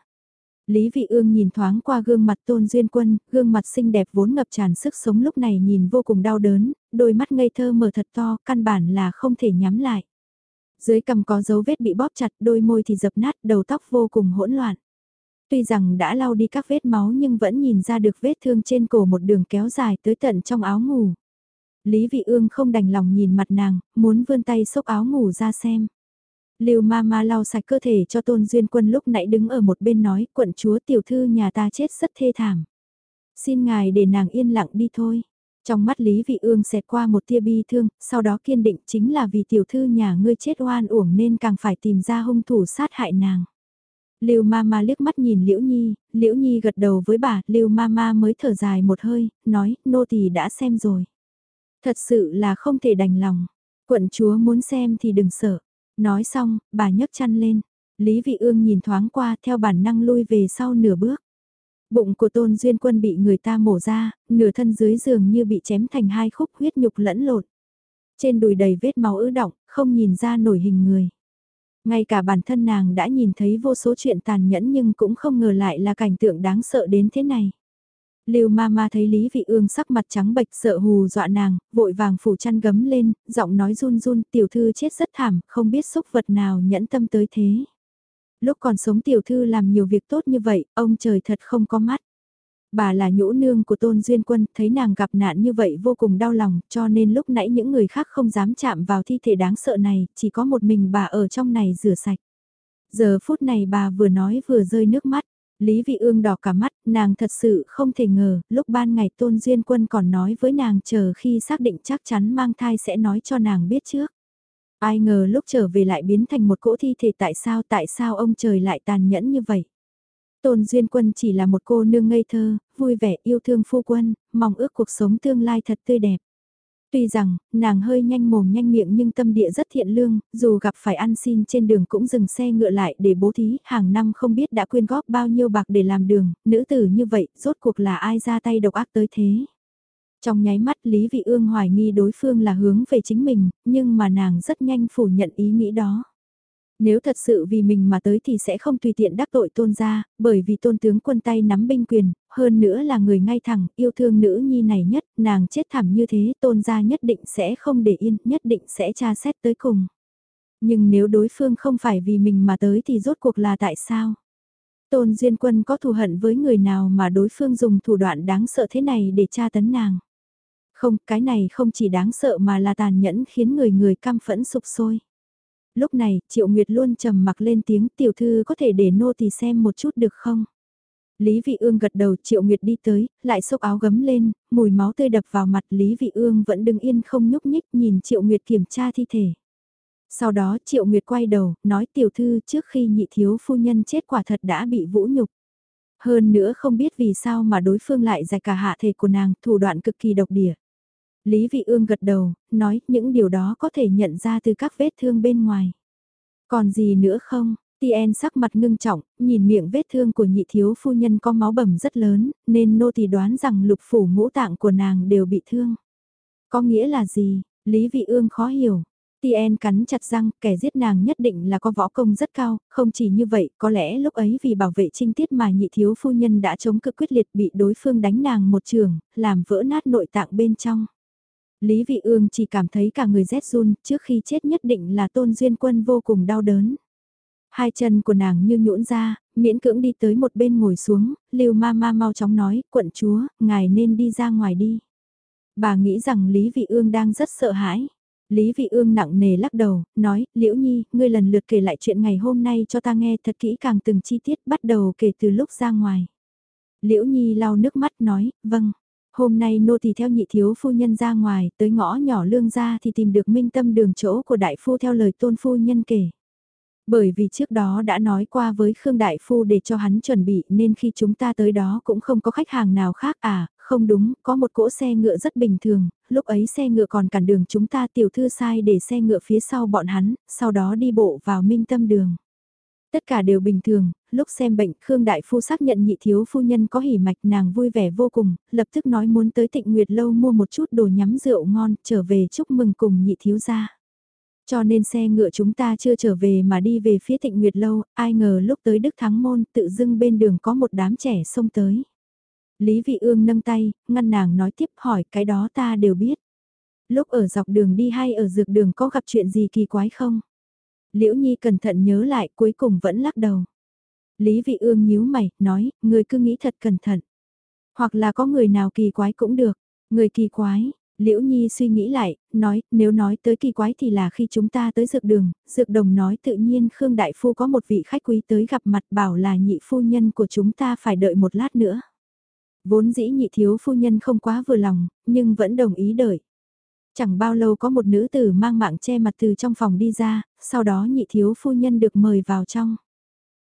Lý Vị Ương nhìn thoáng qua gương mặt Tôn Duyên Quân, gương mặt xinh đẹp vốn ngập tràn sức sống lúc này nhìn vô cùng đau đớn, đôi mắt ngây thơ mở thật to, căn bản là không thể nhắm lại. Dưới cằm có dấu vết bị bóp chặt, đôi môi thì dập nát, đầu tóc vô cùng hỗn loạn. Tuy rằng đã lau đi các vết máu nhưng vẫn nhìn ra được vết thương trên cổ một đường kéo dài tới tận trong áo ngủ. Lý Vị Ương không đành lòng nhìn mặt nàng, muốn vươn tay xốc áo ngủ ra xem. Lưu Mama lau sạch cơ thể cho Tôn Duyên Quân lúc nãy đứng ở một bên nói, quận chúa tiểu thư nhà ta chết rất thê thảm. Xin ngài để nàng yên lặng đi thôi. Trong mắt Lý Vị Ương xẹt qua một tia bi thương, sau đó kiên định chính là vì tiểu thư nhà ngươi chết oan uổng nên càng phải tìm ra hung thủ sát hại nàng. Lưu Mama liếc mắt nhìn Liễu Nhi, Liễu Nhi gật đầu với bà, Lưu Mama mới thở dài một hơi, nói, nô tỳ đã xem rồi. Thật sự là không thể đành lòng, quận chúa muốn xem thì đừng sợ. Nói xong, bà nhấc chăn lên. Lý Vị Ương nhìn thoáng qua theo bản năng lui về sau nửa bước. Bụng của Tôn Duyên Quân bị người ta mổ ra, nửa thân dưới giường như bị chém thành hai khúc huyết nhục lẫn lộn. Trên đùi đầy vết máu ứ động, không nhìn ra nổi hình người. Ngay cả bản thân nàng đã nhìn thấy vô số chuyện tàn nhẫn nhưng cũng không ngờ lại là cảnh tượng đáng sợ đến thế này. Lưu Mama thấy Lý Vị Ương sắc mặt trắng bệch sợ hù dọa nàng, vội vàng phủ chăn gấm lên, giọng nói run run, tiểu thư chết rất thảm, không biết xúc vật nào nhẫn tâm tới thế. Lúc còn sống tiểu thư làm nhiều việc tốt như vậy, ông trời thật không có mắt. Bà là nhũ nương của Tôn Duyên Quân, thấy nàng gặp nạn như vậy vô cùng đau lòng, cho nên lúc nãy những người khác không dám chạm vào thi thể đáng sợ này, chỉ có một mình bà ở trong này rửa sạch. Giờ phút này bà vừa nói vừa rơi nước mắt. Lý Vị Ương đỏ cả mắt, nàng thật sự không thể ngờ, lúc ban ngày Tôn Duyên Quân còn nói với nàng chờ khi xác định chắc chắn mang thai sẽ nói cho nàng biết trước. Ai ngờ lúc trở về lại biến thành một cỗ thi thể tại sao tại sao ông trời lại tàn nhẫn như vậy. Tôn Duyên Quân chỉ là một cô nương ngây thơ, vui vẻ yêu thương phu quân, mong ước cuộc sống tương lai thật tươi đẹp. Tuy rằng, nàng hơi nhanh mồm nhanh miệng nhưng tâm địa rất thiện lương, dù gặp phải ăn xin trên đường cũng dừng xe ngựa lại để bố thí, hàng năm không biết đã quyên góp bao nhiêu bạc để làm đường, nữ tử như vậy, rốt cuộc là ai ra tay độc ác tới thế. Trong nháy mắt Lý Vị Ương hoài nghi đối phương là hướng về chính mình, nhưng mà nàng rất nhanh phủ nhận ý nghĩ đó. Nếu thật sự vì mình mà tới thì sẽ không tùy tiện đắc tội tôn gia, bởi vì tôn tướng quân tay nắm binh quyền, hơn nữa là người ngay thẳng, yêu thương nữ nhi này nhất, nàng chết thảm như thế, tôn gia nhất định sẽ không để yên, nhất định sẽ tra xét tới cùng. Nhưng nếu đối phương không phải vì mình mà tới thì rốt cuộc là tại sao? Tôn Duyên Quân có thù hận với người nào mà đối phương dùng thủ đoạn đáng sợ thế này để tra tấn nàng? Không, cái này không chỉ đáng sợ mà là tàn nhẫn khiến người người căm phẫn sụp sôi. Lúc này, Triệu Nguyệt luôn trầm mặc lên tiếng tiểu thư có thể để nô tỳ xem một chút được không? Lý Vị Ương gật đầu Triệu Nguyệt đi tới, lại xốc áo gấm lên, mùi máu tươi đập vào mặt Lý Vị Ương vẫn đứng yên không nhúc nhích nhìn Triệu Nguyệt kiểm tra thi thể. Sau đó Triệu Nguyệt quay đầu, nói tiểu thư trước khi nhị thiếu phu nhân chết quả thật đã bị vũ nhục. Hơn nữa không biết vì sao mà đối phương lại giải cả hạ thể của nàng, thủ đoạn cực kỳ độc địa. Lý Vị Ương gật đầu, nói những điều đó có thể nhận ra từ các vết thương bên ngoài. Còn gì nữa không? Tien sắc mặt ngưng trọng, nhìn miệng vết thương của nhị thiếu phu nhân có máu bầm rất lớn, nên nô tỳ đoán rằng lục phủ ngũ tạng của nàng đều bị thương. Có nghĩa là gì? Lý Vị Ương khó hiểu. Tien cắn chặt răng, kẻ giết nàng nhất định là có võ công rất cao, không chỉ như vậy, có lẽ lúc ấy vì bảo vệ trinh tiết mà nhị thiếu phu nhân đã chống cự quyết liệt bị đối phương đánh nàng một trường, làm vỡ nát nội tạng bên trong. Lý Vị Ương chỉ cảm thấy cả người rét run, trước khi chết nhất định là Tôn Duyên Quân vô cùng đau đớn. Hai chân của nàng như nhũn ra, miễn cưỡng đi tới một bên ngồi xuống, Lưu ma ma mau chóng nói, quận chúa, ngài nên đi ra ngoài đi. Bà nghĩ rằng Lý Vị Ương đang rất sợ hãi. Lý Vị Ương nặng nề lắc đầu, nói, Liễu Nhi, ngươi lần lượt kể lại chuyện ngày hôm nay cho ta nghe thật kỹ càng từng chi tiết bắt đầu kể từ lúc ra ngoài. Liễu Nhi lau nước mắt nói, vâng. Hôm nay nô tỳ theo nhị thiếu phu nhân ra ngoài, tới ngõ nhỏ lương ra thì tìm được minh tâm đường chỗ của đại phu theo lời tôn phu nhân kể. Bởi vì trước đó đã nói qua với Khương Đại Phu để cho hắn chuẩn bị nên khi chúng ta tới đó cũng không có khách hàng nào khác à, không đúng, có một cỗ xe ngựa rất bình thường, lúc ấy xe ngựa còn cản đường chúng ta tiểu thư sai để xe ngựa phía sau bọn hắn, sau đó đi bộ vào minh tâm đường. Tất cả đều bình thường, lúc xem bệnh Khương Đại Phu xác nhận nhị thiếu phu nhân có hỉ mạch nàng vui vẻ vô cùng, lập tức nói muốn tới tịnh Nguyệt Lâu mua một chút đồ nhắm rượu ngon trở về chúc mừng cùng nhị thiếu gia. Cho nên xe ngựa chúng ta chưa trở về mà đi về phía Thịnh Nguyệt Lâu, ai ngờ lúc tới Đức Thắng Môn tự dưng bên đường có một đám trẻ xông tới. Lý Vị Ương nâng tay, ngăn nàng nói tiếp hỏi cái đó ta đều biết. Lúc ở dọc đường đi hay ở dược đường có gặp chuyện gì kỳ quái không? Liễu Nhi cẩn thận nhớ lại cuối cùng vẫn lắc đầu. Lý Vị Ương nhíu mày, nói, người cứ nghĩ thật cẩn thận. Hoặc là có người nào kỳ quái cũng được. Người kỳ quái, Liễu Nhi suy nghĩ lại, nói, nếu nói tới kỳ quái thì là khi chúng ta tới dược đường, dược đồng nói tự nhiên Khương Đại Phu có một vị khách quý tới gặp mặt bảo là nhị phu nhân của chúng ta phải đợi một lát nữa. Vốn dĩ nhị thiếu phu nhân không quá vừa lòng, nhưng vẫn đồng ý đợi. Chẳng bao lâu có một nữ tử mang mạng che mặt từ trong phòng đi ra, sau đó nhị thiếu phu nhân được mời vào trong.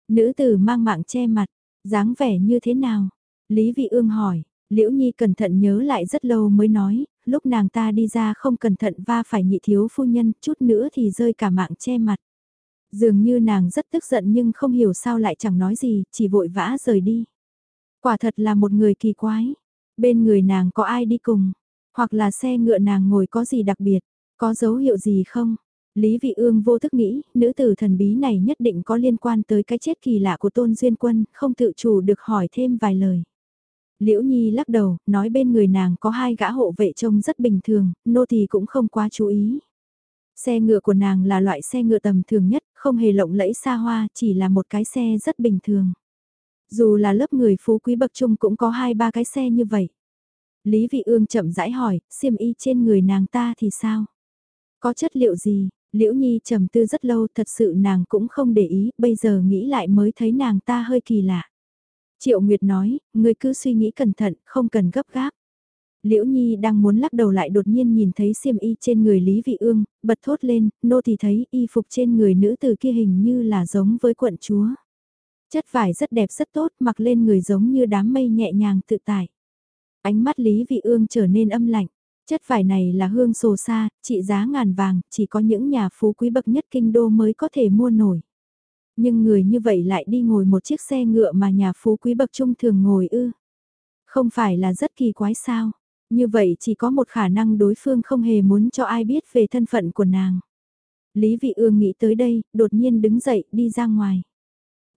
Nữ tử mang mạng che mặt, dáng vẻ như thế nào? Lý Vị Ương hỏi, Liễu Nhi cẩn thận nhớ lại rất lâu mới nói, lúc nàng ta đi ra không cẩn thận va phải nhị thiếu phu nhân, chút nữa thì rơi cả mạng che mặt. Dường như nàng rất tức giận nhưng không hiểu sao lại chẳng nói gì, chỉ vội vã rời đi. Quả thật là một người kỳ quái. Bên người nàng có ai đi cùng? Hoặc là xe ngựa nàng ngồi có gì đặc biệt? Có dấu hiệu gì không? Lý Vị Ương vô thức nghĩ, nữ tử thần bí này nhất định có liên quan tới cái chết kỳ lạ của Tôn Duyên Quân, không tự chủ được hỏi thêm vài lời. Liễu Nhi lắc đầu, nói bên người nàng có hai gã hộ vệ trông rất bình thường, nô tỳ cũng không quá chú ý. Xe ngựa của nàng là loại xe ngựa tầm thường nhất, không hề lộng lẫy xa hoa, chỉ là một cái xe rất bình thường. Dù là lớp người phú quý bậc trung cũng có hai ba cái xe như vậy. Lý Vị Ương chậm rãi hỏi, xiêm y trên người nàng ta thì sao? Có chất liệu gì? Liễu Nhi trầm tư rất lâu thật sự nàng cũng không để ý, bây giờ nghĩ lại mới thấy nàng ta hơi kỳ lạ. Triệu Nguyệt nói, người cứ suy nghĩ cẩn thận, không cần gấp gáp. Liễu Nhi đang muốn lắc đầu lại đột nhiên nhìn thấy xiêm y trên người Lý Vị Ương, bật thốt lên, nô thì thấy y phục trên người nữ từ kia hình như là giống với quận chúa. Chất vải rất đẹp rất tốt, mặc lên người giống như đám mây nhẹ nhàng tự tại. Ánh mắt Lý Vị Ương trở nên âm lạnh. Chất vải này là hương sồ sa, trị giá ngàn vàng, chỉ có những nhà phú quý bậc nhất kinh đô mới có thể mua nổi. Nhưng người như vậy lại đi ngồi một chiếc xe ngựa mà nhà phú quý bậc trung thường ngồi ư. Không phải là rất kỳ quái sao? Như vậy chỉ có một khả năng đối phương không hề muốn cho ai biết về thân phận của nàng. Lý Vị Ương nghĩ tới đây, đột nhiên đứng dậy đi ra ngoài.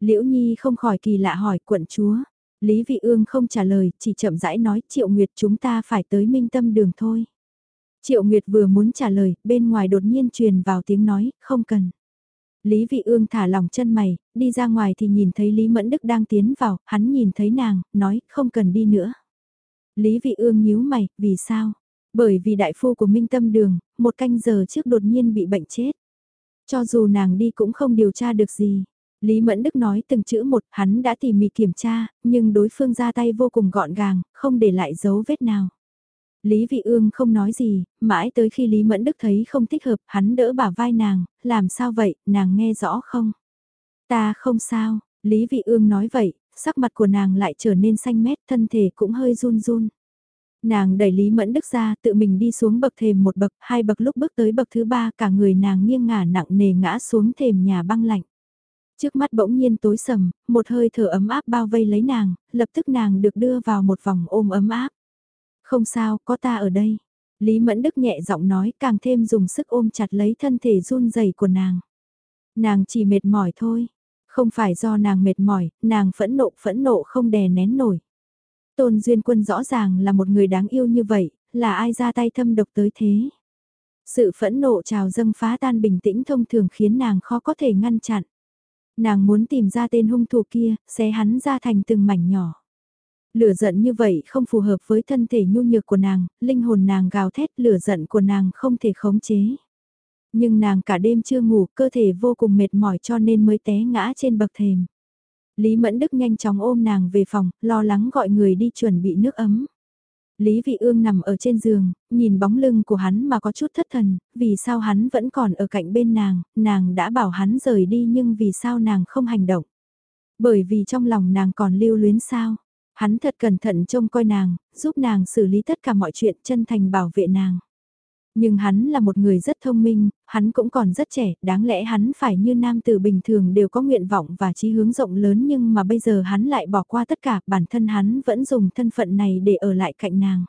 Liễu Nhi không khỏi kỳ lạ hỏi quận chúa. Lý Vị Ương không trả lời, chỉ chậm rãi nói Triệu Nguyệt chúng ta phải tới minh tâm đường thôi. Triệu Nguyệt vừa muốn trả lời, bên ngoài đột nhiên truyền vào tiếng nói, không cần. Lý Vị Ương thả lỏng chân mày, đi ra ngoài thì nhìn thấy Lý Mẫn Đức đang tiến vào, hắn nhìn thấy nàng, nói, không cần đi nữa. Lý Vị Ương nhíu mày, vì sao? Bởi vì đại phu của Minh Tâm Đường, một canh giờ trước đột nhiên bị bệnh chết. Cho dù nàng đi cũng không điều tra được gì. Lý Mẫn Đức nói từng chữ một, hắn đã tỉ mỉ kiểm tra, nhưng đối phương ra tay vô cùng gọn gàng, không để lại dấu vết nào. Lý Vị Ương không nói gì, mãi tới khi Lý Mẫn Đức thấy không thích hợp, hắn đỡ bả vai nàng, làm sao vậy, nàng nghe rõ không? Ta không sao, Lý Vị Ương nói vậy, sắc mặt của nàng lại trở nên xanh mét, thân thể cũng hơi run run. Nàng đẩy Lý Mẫn Đức ra, tự mình đi xuống bậc thềm một bậc, hai bậc lúc bước tới bậc thứ ba, cả người nàng nghiêng ngả nặng nề ngã xuống thềm nhà băng lạnh. Trước mắt bỗng nhiên tối sầm, một hơi thở ấm áp bao vây lấy nàng, lập tức nàng được đưa vào một vòng ôm ấm áp. Không sao, có ta ở đây. Lý Mẫn Đức nhẹ giọng nói càng thêm dùng sức ôm chặt lấy thân thể run rẩy của nàng. Nàng chỉ mệt mỏi thôi. Không phải do nàng mệt mỏi, nàng phẫn nộ phẫn nộ không đè nén nổi. Tôn Duyên Quân rõ ràng là một người đáng yêu như vậy, là ai ra tay thâm độc tới thế. Sự phẫn nộ trào dâng phá tan bình tĩnh thông thường khiến nàng khó có thể ngăn chặn. Nàng muốn tìm ra tên hung thủ kia, xé hắn ra thành từng mảnh nhỏ. Lửa giận như vậy không phù hợp với thân thể nhu nhược của nàng, linh hồn nàng gào thét lửa giận của nàng không thể khống chế. Nhưng nàng cả đêm chưa ngủ, cơ thể vô cùng mệt mỏi cho nên mới té ngã trên bậc thềm. Lý Mẫn Đức nhanh chóng ôm nàng về phòng, lo lắng gọi người đi chuẩn bị nước ấm. Lý Vị Ương nằm ở trên giường, nhìn bóng lưng của hắn mà có chút thất thần, vì sao hắn vẫn còn ở cạnh bên nàng, nàng đã bảo hắn rời đi nhưng vì sao nàng không hành động. Bởi vì trong lòng nàng còn lưu luyến sao. Hắn thật cẩn thận trông coi nàng, giúp nàng xử lý tất cả mọi chuyện chân thành bảo vệ nàng. Nhưng hắn là một người rất thông minh, hắn cũng còn rất trẻ, đáng lẽ hắn phải như nam tử bình thường đều có nguyện vọng và chí hướng rộng lớn nhưng mà bây giờ hắn lại bỏ qua tất cả, bản thân hắn vẫn dùng thân phận này để ở lại cạnh nàng.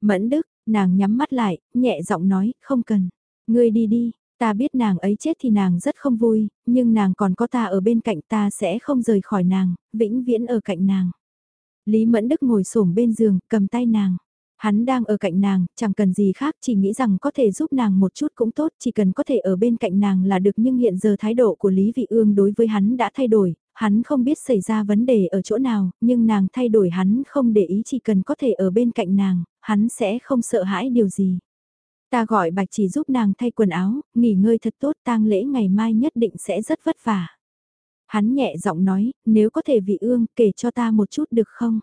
Mẫn Đức, nàng nhắm mắt lại, nhẹ giọng nói, không cần, ngươi đi đi, ta biết nàng ấy chết thì nàng rất không vui, nhưng nàng còn có ta ở bên cạnh ta sẽ không rời khỏi nàng, vĩnh viễn ở cạnh nàng. Lý Mẫn Đức ngồi xổm bên giường, cầm tay nàng. Hắn đang ở cạnh nàng, chẳng cần gì khác, chỉ nghĩ rằng có thể giúp nàng một chút cũng tốt, chỉ cần có thể ở bên cạnh nàng là được nhưng hiện giờ thái độ của Lý Vị Ương đối với hắn đã thay đổi, hắn không biết xảy ra vấn đề ở chỗ nào, nhưng nàng thay đổi hắn không để ý chỉ cần có thể ở bên cạnh nàng, hắn sẽ không sợ hãi điều gì. Ta gọi bạch chỉ giúp nàng thay quần áo, nghỉ ngơi thật tốt tang lễ ngày mai nhất định sẽ rất vất vả. Hắn nhẹ giọng nói, nếu có thể vị ương kể cho ta một chút được không?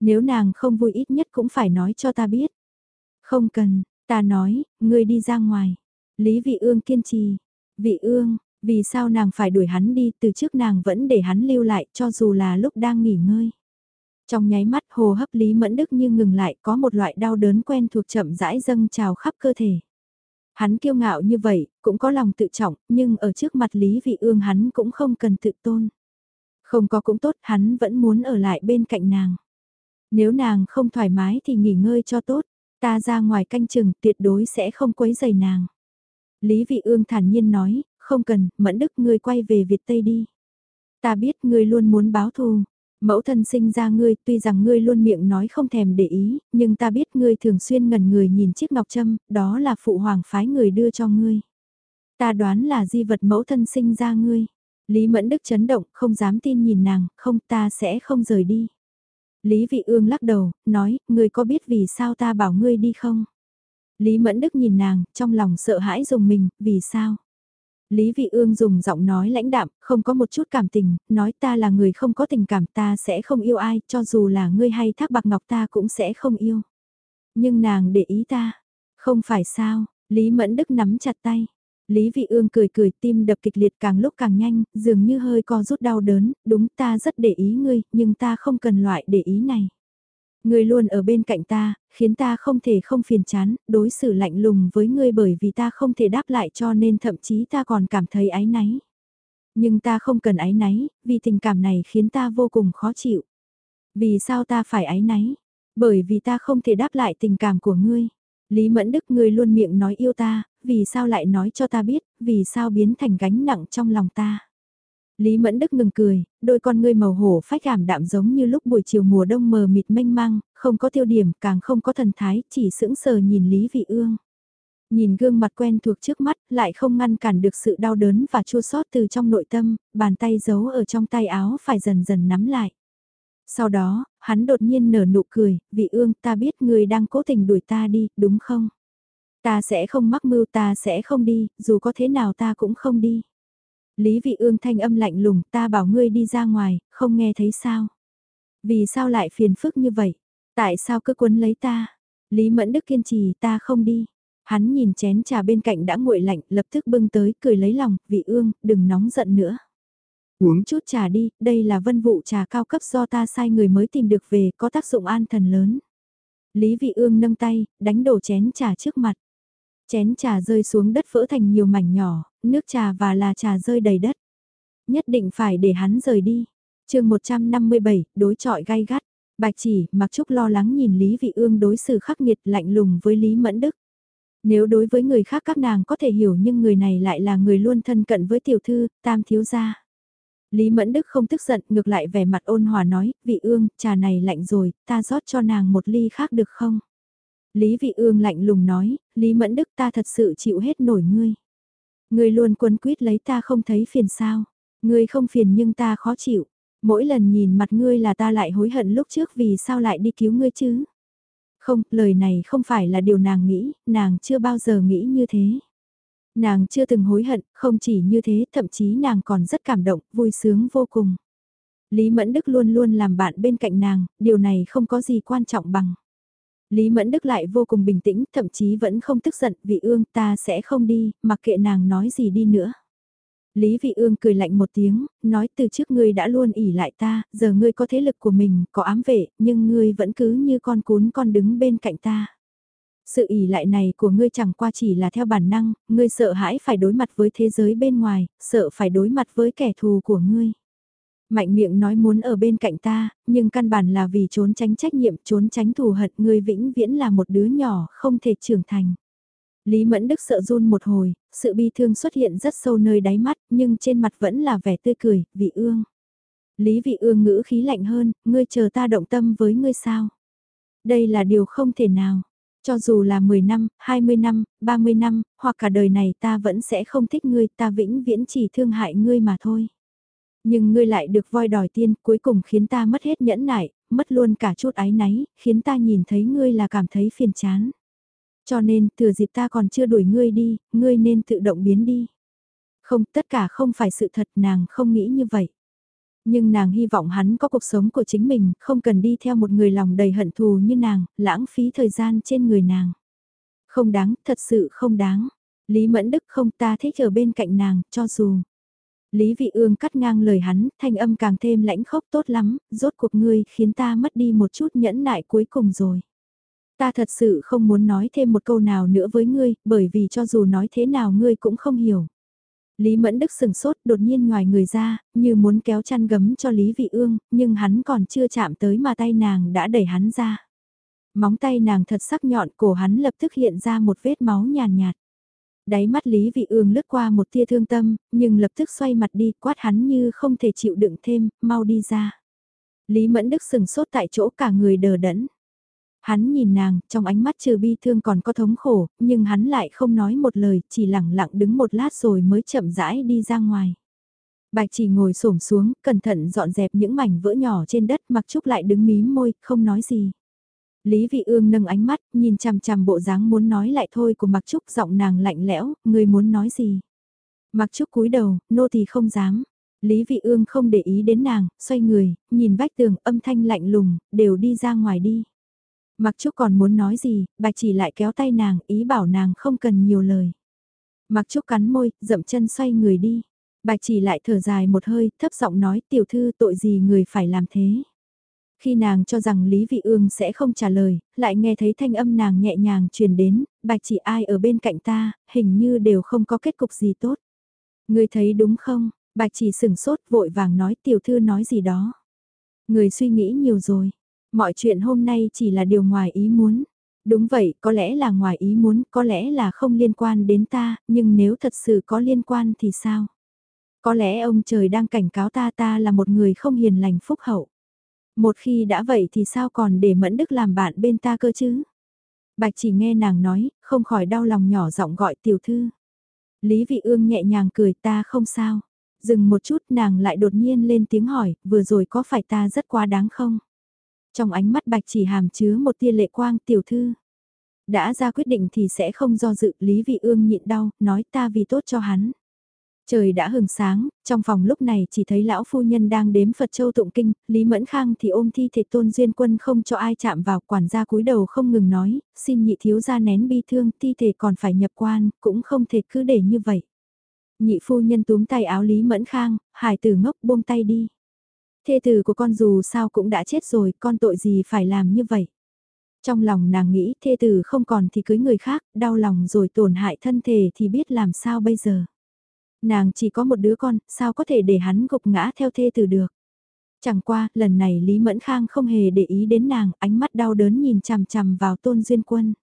Nếu nàng không vui ít nhất cũng phải nói cho ta biết. Không cần, ta nói, ngươi đi ra ngoài. Lý vị ương kiên trì. Vị ương, vì sao nàng phải đuổi hắn đi từ trước nàng vẫn để hắn lưu lại cho dù là lúc đang nghỉ ngơi. Trong nháy mắt hồ hấp Lý Mẫn Đức như ngừng lại có một loại đau đớn quen thuộc chậm rãi dâng trào khắp cơ thể. Hắn kiêu ngạo như vậy, cũng có lòng tự trọng, nhưng ở trước mặt Lý Vị Ương hắn cũng không cần tự tôn. Không có cũng tốt, hắn vẫn muốn ở lại bên cạnh nàng. Nếu nàng không thoải mái thì nghỉ ngơi cho tốt, ta ra ngoài canh chừng tuyệt đối sẽ không quấy dày nàng. Lý Vị Ương thản nhiên nói, không cần, mẫn đức ngươi quay về Việt Tây đi. Ta biết ngươi luôn muốn báo thù, Mẫu thân sinh ra ngươi, tuy rằng ngươi luôn miệng nói không thèm để ý, nhưng ta biết ngươi thường xuyên ngẩn người nhìn chiếc ngọc châm, đó là phụ hoàng phái người đưa cho ngươi. Ta đoán là di vật mẫu thân sinh ra ngươi. Lý Mẫn Đức chấn động, không dám tin nhìn nàng, không ta sẽ không rời đi. Lý Vị Ương lắc đầu, nói, ngươi có biết vì sao ta bảo ngươi đi không? Lý Mẫn Đức nhìn nàng, trong lòng sợ hãi dùng mình, vì sao? Lý Vị Ương dùng giọng nói lãnh đạm, không có một chút cảm tình, nói ta là người không có tình cảm ta sẽ không yêu ai, cho dù là ngươi hay thác bạc ngọc ta cũng sẽ không yêu. Nhưng nàng để ý ta, không phải sao, Lý Mẫn Đức nắm chặt tay. Lý Vị Ương cười cười tim đập kịch liệt càng lúc càng nhanh, dường như hơi co rút đau đớn, đúng ta rất để ý ngươi, nhưng ta không cần loại để ý này. Ngươi luôn ở bên cạnh ta, khiến ta không thể không phiền chán, đối xử lạnh lùng với ngươi bởi vì ta không thể đáp lại cho nên thậm chí ta còn cảm thấy áy náy. Nhưng ta không cần áy náy, vì tình cảm này khiến ta vô cùng khó chịu. Vì sao ta phải áy náy? Bởi vì ta không thể đáp lại tình cảm của ngươi. Lý Mẫn Đức ngươi luôn miệng nói yêu ta, vì sao lại nói cho ta biết, vì sao biến thành gánh nặng trong lòng ta. Lý Mẫn Đức ngừng cười, đôi con ngươi màu hổ phách cảm đạm giống như lúc buổi chiều mùa đông mờ mịt mênh mang, không có tiêu điểm, càng không có thần thái, chỉ sững sờ nhìn Lý Vị Ương. Nhìn gương mặt quen thuộc trước mắt, lại không ngăn cản được sự đau đớn và chua xót từ trong nội tâm, bàn tay giấu ở trong tay áo phải dần dần nắm lại. Sau đó, hắn đột nhiên nở nụ cười, vị ương ta biết người đang cố tình đuổi ta đi, đúng không? Ta sẽ không mắc mưu ta sẽ không đi, dù có thế nào ta cũng không đi. Lý vị ương thanh âm lạnh lùng ta bảo ngươi đi ra ngoài, không nghe thấy sao? Vì sao lại phiền phức như vậy? Tại sao cứ quấn lấy ta? Lý mẫn đức kiên trì ta không đi. Hắn nhìn chén trà bên cạnh đã nguội lạnh lập tức bưng tới cười lấy lòng, vị ương, đừng nóng giận nữa. Uống chút trà đi, đây là vân vụ trà cao cấp do ta sai người mới tìm được về, có tác dụng an thần lớn. Lý vị ương nâng tay, đánh đổ chén trà trước mặt. Chén trà rơi xuống đất vỡ thành nhiều mảnh nhỏ, nước trà và là trà rơi đầy đất. Nhất định phải để hắn rời đi. chương 157, đối trọi gai gắt. Bạch chỉ, mặc trúc lo lắng nhìn Lý Vị Ương đối xử khắc nghiệt lạnh lùng với Lý Mẫn Đức. Nếu đối với người khác các nàng có thể hiểu nhưng người này lại là người luôn thân cận với tiểu thư, tam thiếu gia. Lý Mẫn Đức không tức giận, ngược lại vẻ mặt ôn hòa nói, vị ương, trà này lạnh rồi, ta rót cho nàng một ly khác được không? Lý Vị Ương lạnh lùng nói, Lý Mẫn Đức ta thật sự chịu hết nổi ngươi. Ngươi luôn quấn quýt lấy ta không thấy phiền sao. Ngươi không phiền nhưng ta khó chịu. Mỗi lần nhìn mặt ngươi là ta lại hối hận lúc trước vì sao lại đi cứu ngươi chứ. Không, lời này không phải là điều nàng nghĩ, nàng chưa bao giờ nghĩ như thế. Nàng chưa từng hối hận, không chỉ như thế, thậm chí nàng còn rất cảm động, vui sướng vô cùng. Lý Mẫn Đức luôn luôn làm bạn bên cạnh nàng, điều này không có gì quan trọng bằng. Lý Mẫn Đức lại vô cùng bình tĩnh, thậm chí vẫn không tức giận, vị ương ta sẽ không đi, mặc kệ nàng nói gì đi nữa. Lý Vị Ương cười lạnh một tiếng, nói từ trước ngươi đã luôn ỉ lại ta, giờ ngươi có thế lực của mình, có ám vệ, nhưng ngươi vẫn cứ như con cún con đứng bên cạnh ta. Sự ỉ lại này của ngươi chẳng qua chỉ là theo bản năng, ngươi sợ hãi phải đối mặt với thế giới bên ngoài, sợ phải đối mặt với kẻ thù của ngươi. Mạnh miệng nói muốn ở bên cạnh ta, nhưng căn bản là vì trốn tránh trách nhiệm, trốn tránh thù hận, ngươi vĩnh viễn là một đứa nhỏ, không thể trưởng thành. Lý Mẫn Đức sợ run một hồi, sự bi thương xuất hiện rất sâu nơi đáy mắt, nhưng trên mặt vẫn là vẻ tươi cười, vị ương. Lý vị ương ngữ khí lạnh hơn, ngươi chờ ta động tâm với ngươi sao? Đây là điều không thể nào. Cho dù là 10 năm, 20 năm, 30 năm, hoặc cả đời này ta vẫn sẽ không thích ngươi, ta vĩnh viễn chỉ thương hại ngươi mà thôi. Nhưng ngươi lại được voi đòi tiên, cuối cùng khiến ta mất hết nhẫn nại, mất luôn cả chút ái náy, khiến ta nhìn thấy ngươi là cảm thấy phiền chán. Cho nên, thừa dịp ta còn chưa đuổi ngươi đi, ngươi nên tự động biến đi. Không, tất cả không phải sự thật, nàng không nghĩ như vậy. Nhưng nàng hy vọng hắn có cuộc sống của chính mình, không cần đi theo một người lòng đầy hận thù như nàng, lãng phí thời gian trên người nàng. Không đáng, thật sự không đáng. Lý Mẫn Đức không ta thích ở bên cạnh nàng, cho dù. Lý Vị Ương cắt ngang lời hắn, thanh âm càng thêm lãnh khốc tốt lắm, rốt cuộc ngươi khiến ta mất đi một chút nhẫn nại cuối cùng rồi. Ta thật sự không muốn nói thêm một câu nào nữa với ngươi, bởi vì cho dù nói thế nào ngươi cũng không hiểu. Lý Mẫn Đức sừng sốt đột nhiên ngoài người ra, như muốn kéo chăn gấm cho Lý Vị Ương, nhưng hắn còn chưa chạm tới mà tay nàng đã đẩy hắn ra. Móng tay nàng thật sắc nhọn cổ hắn lập tức hiện ra một vết máu nhàn nhạt, nhạt. Đáy mắt Lý Vị Ương lướt qua một tia thương tâm, nhưng lập tức xoay mặt đi quát hắn như không thể chịu đựng thêm, mau đi ra. Lý Mẫn Đức sừng sốt tại chỗ cả người đờ đẫn. Hắn nhìn nàng, trong ánh mắt trừ bi thương còn có thống khổ, nhưng hắn lại không nói một lời, chỉ lặng lặng đứng một lát rồi mới chậm rãi đi ra ngoài. Bạch chỉ ngồi xổm xuống, cẩn thận dọn dẹp những mảnh vỡ nhỏ trên đất, mặc trúc lại đứng mím môi, không nói gì. Lý Vị Ương nâng ánh mắt, nhìn chằm chằm bộ dáng muốn nói lại thôi của Mặc Trúc, giọng nàng lạnh lẽo, người muốn nói gì? Mặc Trúc cúi đầu, nô thì không dám. Lý Vị Ương không để ý đến nàng, xoay người, nhìn vách tường, âm thanh lạnh lùng, đều đi ra ngoài đi. Mặc Trúc còn muốn nói gì, bạch chỉ lại kéo tay nàng, ý bảo nàng không cần nhiều lời. Mặc Trúc cắn môi, dậm chân xoay người đi. Bạch chỉ lại thở dài một hơi, thấp giọng nói tiểu thư tội gì người phải làm thế. Khi nàng cho rằng Lý Vị Ương sẽ không trả lời, lại nghe thấy thanh âm nàng nhẹ nhàng truyền đến, bạch chỉ ai ở bên cạnh ta, hình như đều không có kết cục gì tốt. Người thấy đúng không? Bạch chỉ sừng sốt vội vàng nói tiểu thư nói gì đó. Người suy nghĩ nhiều rồi, Mọi chuyện hôm nay chỉ là điều ngoài ý muốn. Đúng vậy, có lẽ là ngoài ý muốn, có lẽ là không liên quan đến ta, nhưng nếu thật sự có liên quan thì sao? Có lẽ ông trời đang cảnh cáo ta ta là một người không hiền lành phúc hậu. Một khi đã vậy thì sao còn để Mẫn Đức làm bạn bên ta cơ chứ? Bạch chỉ nghe nàng nói, không khỏi đau lòng nhỏ giọng gọi tiểu thư. Lý Vị Ương nhẹ nhàng cười ta không sao. Dừng một chút nàng lại đột nhiên lên tiếng hỏi, vừa rồi có phải ta rất quá đáng không? Trong ánh mắt bạch chỉ hàm chứa một tia lệ quang tiểu thư. Đã ra quyết định thì sẽ không do dự, Lý Vị Ương nhịn đau, nói ta vì tốt cho hắn. Trời đã hừng sáng, trong phòng lúc này chỉ thấy lão phu nhân đang đếm Phật Châu tụng kinh, Lý Mẫn Khang thì ôm thi thể tôn duyên quân không cho ai chạm vào, quản gia cúi đầu không ngừng nói, xin nhị thiếu gia nén bi thương, thi thể còn phải nhập quan, cũng không thể cứ để như vậy. Nhị phu nhân túm tay áo Lý Mẫn Khang, hải tử ngốc buông tay đi. Thê tử của con dù sao cũng đã chết rồi, con tội gì phải làm như vậy. Trong lòng nàng nghĩ thê tử không còn thì cưới người khác, đau lòng rồi tổn hại thân thể thì biết làm sao bây giờ. Nàng chỉ có một đứa con, sao có thể để hắn gục ngã theo thê tử được. Chẳng qua, lần này Lý Mẫn Khang không hề để ý đến nàng, ánh mắt đau đớn nhìn chằm chằm vào tôn duyên quân.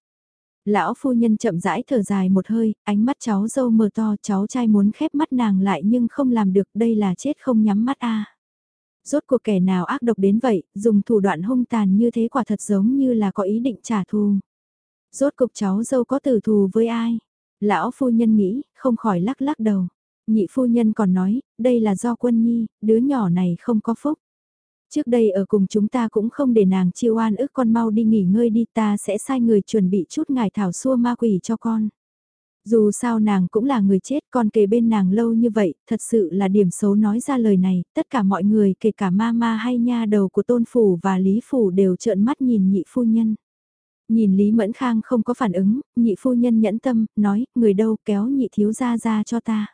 Lão phu nhân chậm rãi thở dài một hơi, ánh mắt cháu dâu mờ to cháu trai muốn khép mắt nàng lại nhưng không làm được đây là chết không nhắm mắt a Rốt cuộc kẻ nào ác độc đến vậy, dùng thủ đoạn hung tàn như thế quả thật giống như là có ý định trả thù. Rốt cuộc cháu dâu có tử thù với ai? Lão phu nhân nghĩ, không khỏi lắc lắc đầu. Nhị phu nhân còn nói, đây là do quân nhi, đứa nhỏ này không có phúc. Trước đây ở cùng chúng ta cũng không để nàng chiêu oan ức con mau đi nghỉ ngơi đi ta sẽ sai người chuẩn bị chút ngải thảo xua ma quỷ cho con. Dù sao nàng cũng là người chết còn kề bên nàng lâu như vậy, thật sự là điểm xấu nói ra lời này, tất cả mọi người kể cả ma ma hay nha đầu của tôn phủ và lý phủ đều trợn mắt nhìn nhị phu nhân. Nhìn Lý Mẫn Khang không có phản ứng, nhị phu nhân nhẫn tâm, nói, người đâu kéo nhị thiếu ra ra cho ta.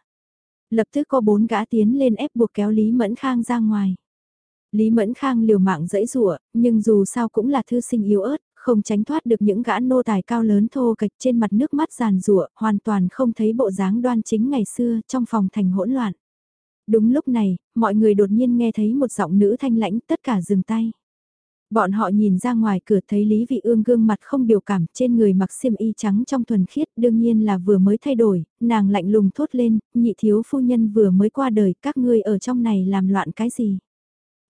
Lập tức có bốn gã tiến lên ép buộc kéo Lý Mẫn Khang ra ngoài. Lý Mẫn Khang liều mạng dẫy rủa nhưng dù sao cũng là thư sinh yếu ớt, không tránh thoát được những gã nô tài cao lớn thô kịch trên mặt nước mắt giàn rủa hoàn toàn không thấy bộ dáng đoan chính ngày xưa trong phòng thành hỗn loạn. Đúng lúc này, mọi người đột nhiên nghe thấy một giọng nữ thanh lãnh tất cả dừng tay. Bọn họ nhìn ra ngoài cửa thấy Lý Vị Ương gương mặt không biểu cảm trên người mặc xiêm y trắng trong thuần khiết đương nhiên là vừa mới thay đổi, nàng lạnh lùng thốt lên, nhị thiếu phu nhân vừa mới qua đời các ngươi ở trong này làm loạn cái gì.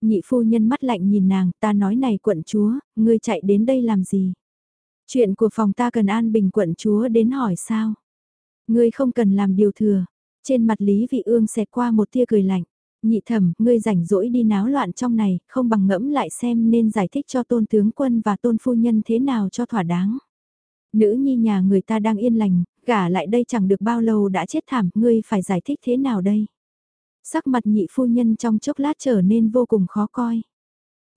Nhị phu nhân mắt lạnh nhìn nàng, ta nói này quận chúa, ngươi chạy đến đây làm gì? Chuyện của phòng ta cần an bình quận chúa đến hỏi sao? Ngươi không cần làm điều thừa. Trên mặt Lý Vị Ương xẹt qua một tia cười lạnh. Nhị thẩm, ngươi rảnh rỗi đi náo loạn trong này, không bằng ngẫm lại xem nên giải thích cho tôn tướng quân và tôn phu nhân thế nào cho thỏa đáng. Nữ nhi nhà người ta đang yên lành, gả lại đây chẳng được bao lâu đã chết thảm, ngươi phải giải thích thế nào đây? Sắc mặt nhị phu nhân trong chốc lát trở nên vô cùng khó coi.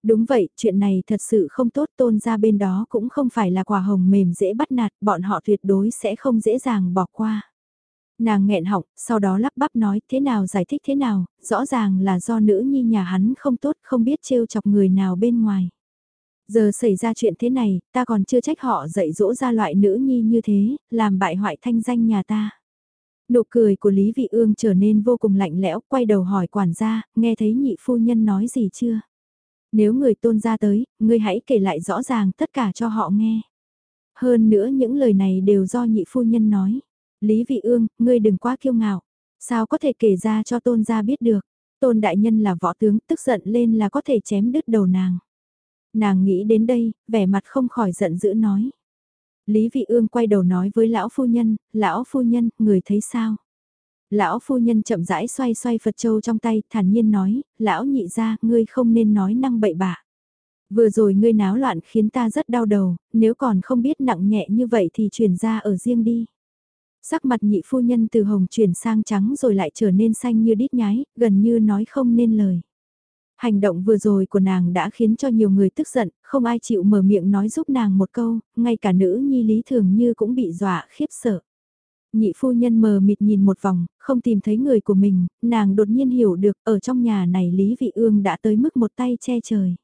Đúng vậy, chuyện này thật sự không tốt tôn ra bên đó cũng không phải là quả hồng mềm dễ bắt nạt, bọn họ tuyệt đối sẽ không dễ dàng bỏ qua. Nàng nghẹn họng, sau đó lắp bắp nói thế nào giải thích thế nào, rõ ràng là do nữ nhi nhà hắn không tốt không biết trêu chọc người nào bên ngoài. Giờ xảy ra chuyện thế này, ta còn chưa trách họ dạy dỗ ra loại nữ nhi như thế, làm bại hoại thanh danh nhà ta. Nụ cười của Lý Vị Ương trở nên vô cùng lạnh lẽo, quay đầu hỏi quản gia, nghe thấy nhị phu nhân nói gì chưa? Nếu người tôn gia tới, ngươi hãy kể lại rõ ràng tất cả cho họ nghe. Hơn nữa những lời này đều do nhị phu nhân nói. Lý Vị Ương, ngươi đừng quá kiêu ngạo. Sao có thể kể ra cho tôn gia biết được? Tôn đại nhân là võ tướng, tức giận lên là có thể chém đứt đầu nàng. Nàng nghĩ đến đây, vẻ mặt không khỏi giận dữ nói. Lý Vị Ương quay đầu nói với lão phu nhân, lão phu nhân, người thấy sao? Lão phu nhân chậm rãi xoay xoay Phật Châu trong tay, thản nhiên nói, lão nhị gia, ngươi không nên nói năng bậy bạ. Vừa rồi ngươi náo loạn khiến ta rất đau đầu, nếu còn không biết nặng nhẹ như vậy thì chuyển ra ở riêng đi. Sắc mặt nhị phu nhân từ hồng chuyển sang trắng rồi lại trở nên xanh như đít nhái, gần như nói không nên lời. Hành động vừa rồi của nàng đã khiến cho nhiều người tức giận, không ai chịu mở miệng nói giúp nàng một câu, ngay cả nữ nhi lý thường như cũng bị dọa khiếp sợ. Nhị phu nhân mờ mịt nhìn một vòng, không tìm thấy người của mình, nàng đột nhiên hiểu được ở trong nhà này Lý Vị Ương đã tới mức một tay che trời.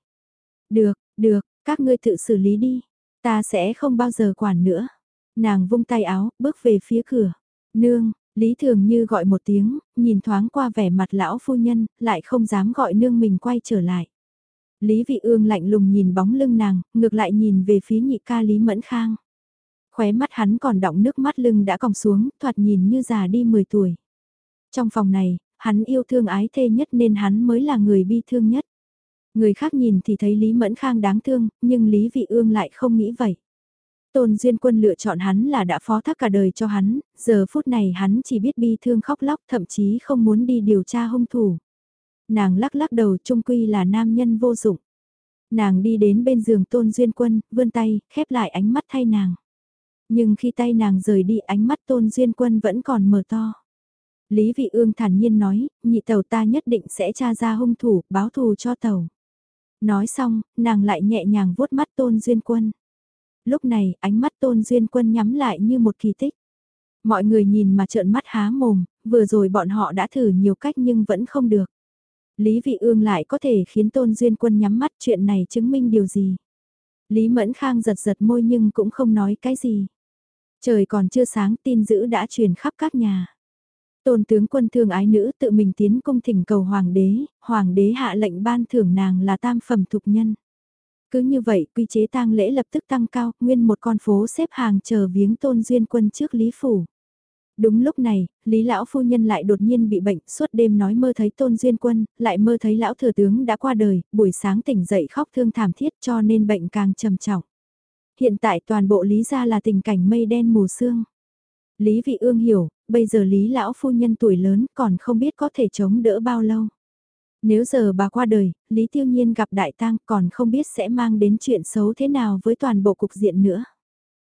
Được, được, các ngươi tự xử lý đi, ta sẽ không bao giờ quản nữa. Nàng vung tay áo, bước về phía cửa. Nương, Lý Thường Như gọi một tiếng, nhìn thoáng qua vẻ mặt lão phu nhân, lại không dám gọi nương mình quay trở lại. Lý Vị Ương lạnh lùng nhìn bóng lưng nàng, ngược lại nhìn về phía nhị ca Lý Mẫn Khang. Khóe mắt hắn còn đọng nước mắt lưng đã còng xuống, thoạt nhìn như già đi 10 tuổi. Trong phòng này, hắn yêu thương ái thê nhất nên hắn mới là người bi thương nhất. Người khác nhìn thì thấy Lý Mẫn Khang đáng thương, nhưng Lý Vị Ương lại không nghĩ vậy. Tôn Duyên Quân lựa chọn hắn là đã phó thác cả đời cho hắn, giờ phút này hắn chỉ biết bi thương khóc lóc thậm chí không muốn đi điều tra hung thủ. Nàng lắc lắc đầu trung quy là nam nhân vô dụng. Nàng đi đến bên giường Tôn Duyên Quân, vươn tay, khép lại ánh mắt thay nàng. Nhưng khi tay nàng rời đi ánh mắt Tôn Duyên Quân vẫn còn mở to. Lý Vị Ương thản nhiên nói, nhị tàu ta nhất định sẽ tra ra hung thủ, báo thù cho tàu. Nói xong, nàng lại nhẹ nhàng vuốt mắt Tôn Duyên Quân. Lúc này, ánh mắt Tôn Duyên Quân nhắm lại như một kỳ tích. Mọi người nhìn mà trợn mắt há mồm, vừa rồi bọn họ đã thử nhiều cách nhưng vẫn không được. Lý Vị Ương lại có thể khiến Tôn Duyên Quân nhắm mắt chuyện này chứng minh điều gì. Lý Mẫn Khang giật giật môi nhưng cũng không nói cái gì. Trời còn chưa sáng tin dữ đã truyền khắp các nhà. Tôn tướng quân thương ái nữ tự mình tiến cung thỉnh cầu hoàng đế, hoàng đế hạ lệnh ban thưởng nàng là tam phẩm thục nhân. Cứ như vậy, quy chế tang lễ lập tức tăng cao, nguyên một con phố xếp hàng chờ viếng tôn duyên quân trước Lý Phủ. Đúng lúc này, Lý Lão Phu Nhân lại đột nhiên bị bệnh, suốt đêm nói mơ thấy tôn duyên quân, lại mơ thấy Lão Thừa Tướng đã qua đời, buổi sáng tỉnh dậy khóc thương thảm thiết cho nên bệnh càng trầm trọng. Hiện tại toàn bộ Lý gia là tình cảnh mây đen mù sương. Lý Vị Ương hiểu, bây giờ Lý lão phu nhân tuổi lớn còn không biết có thể chống đỡ bao lâu. Nếu giờ bà qua đời, Lý Tiêu Nhiên gặp đại tang còn không biết sẽ mang đến chuyện xấu thế nào với toàn bộ cục diện nữa.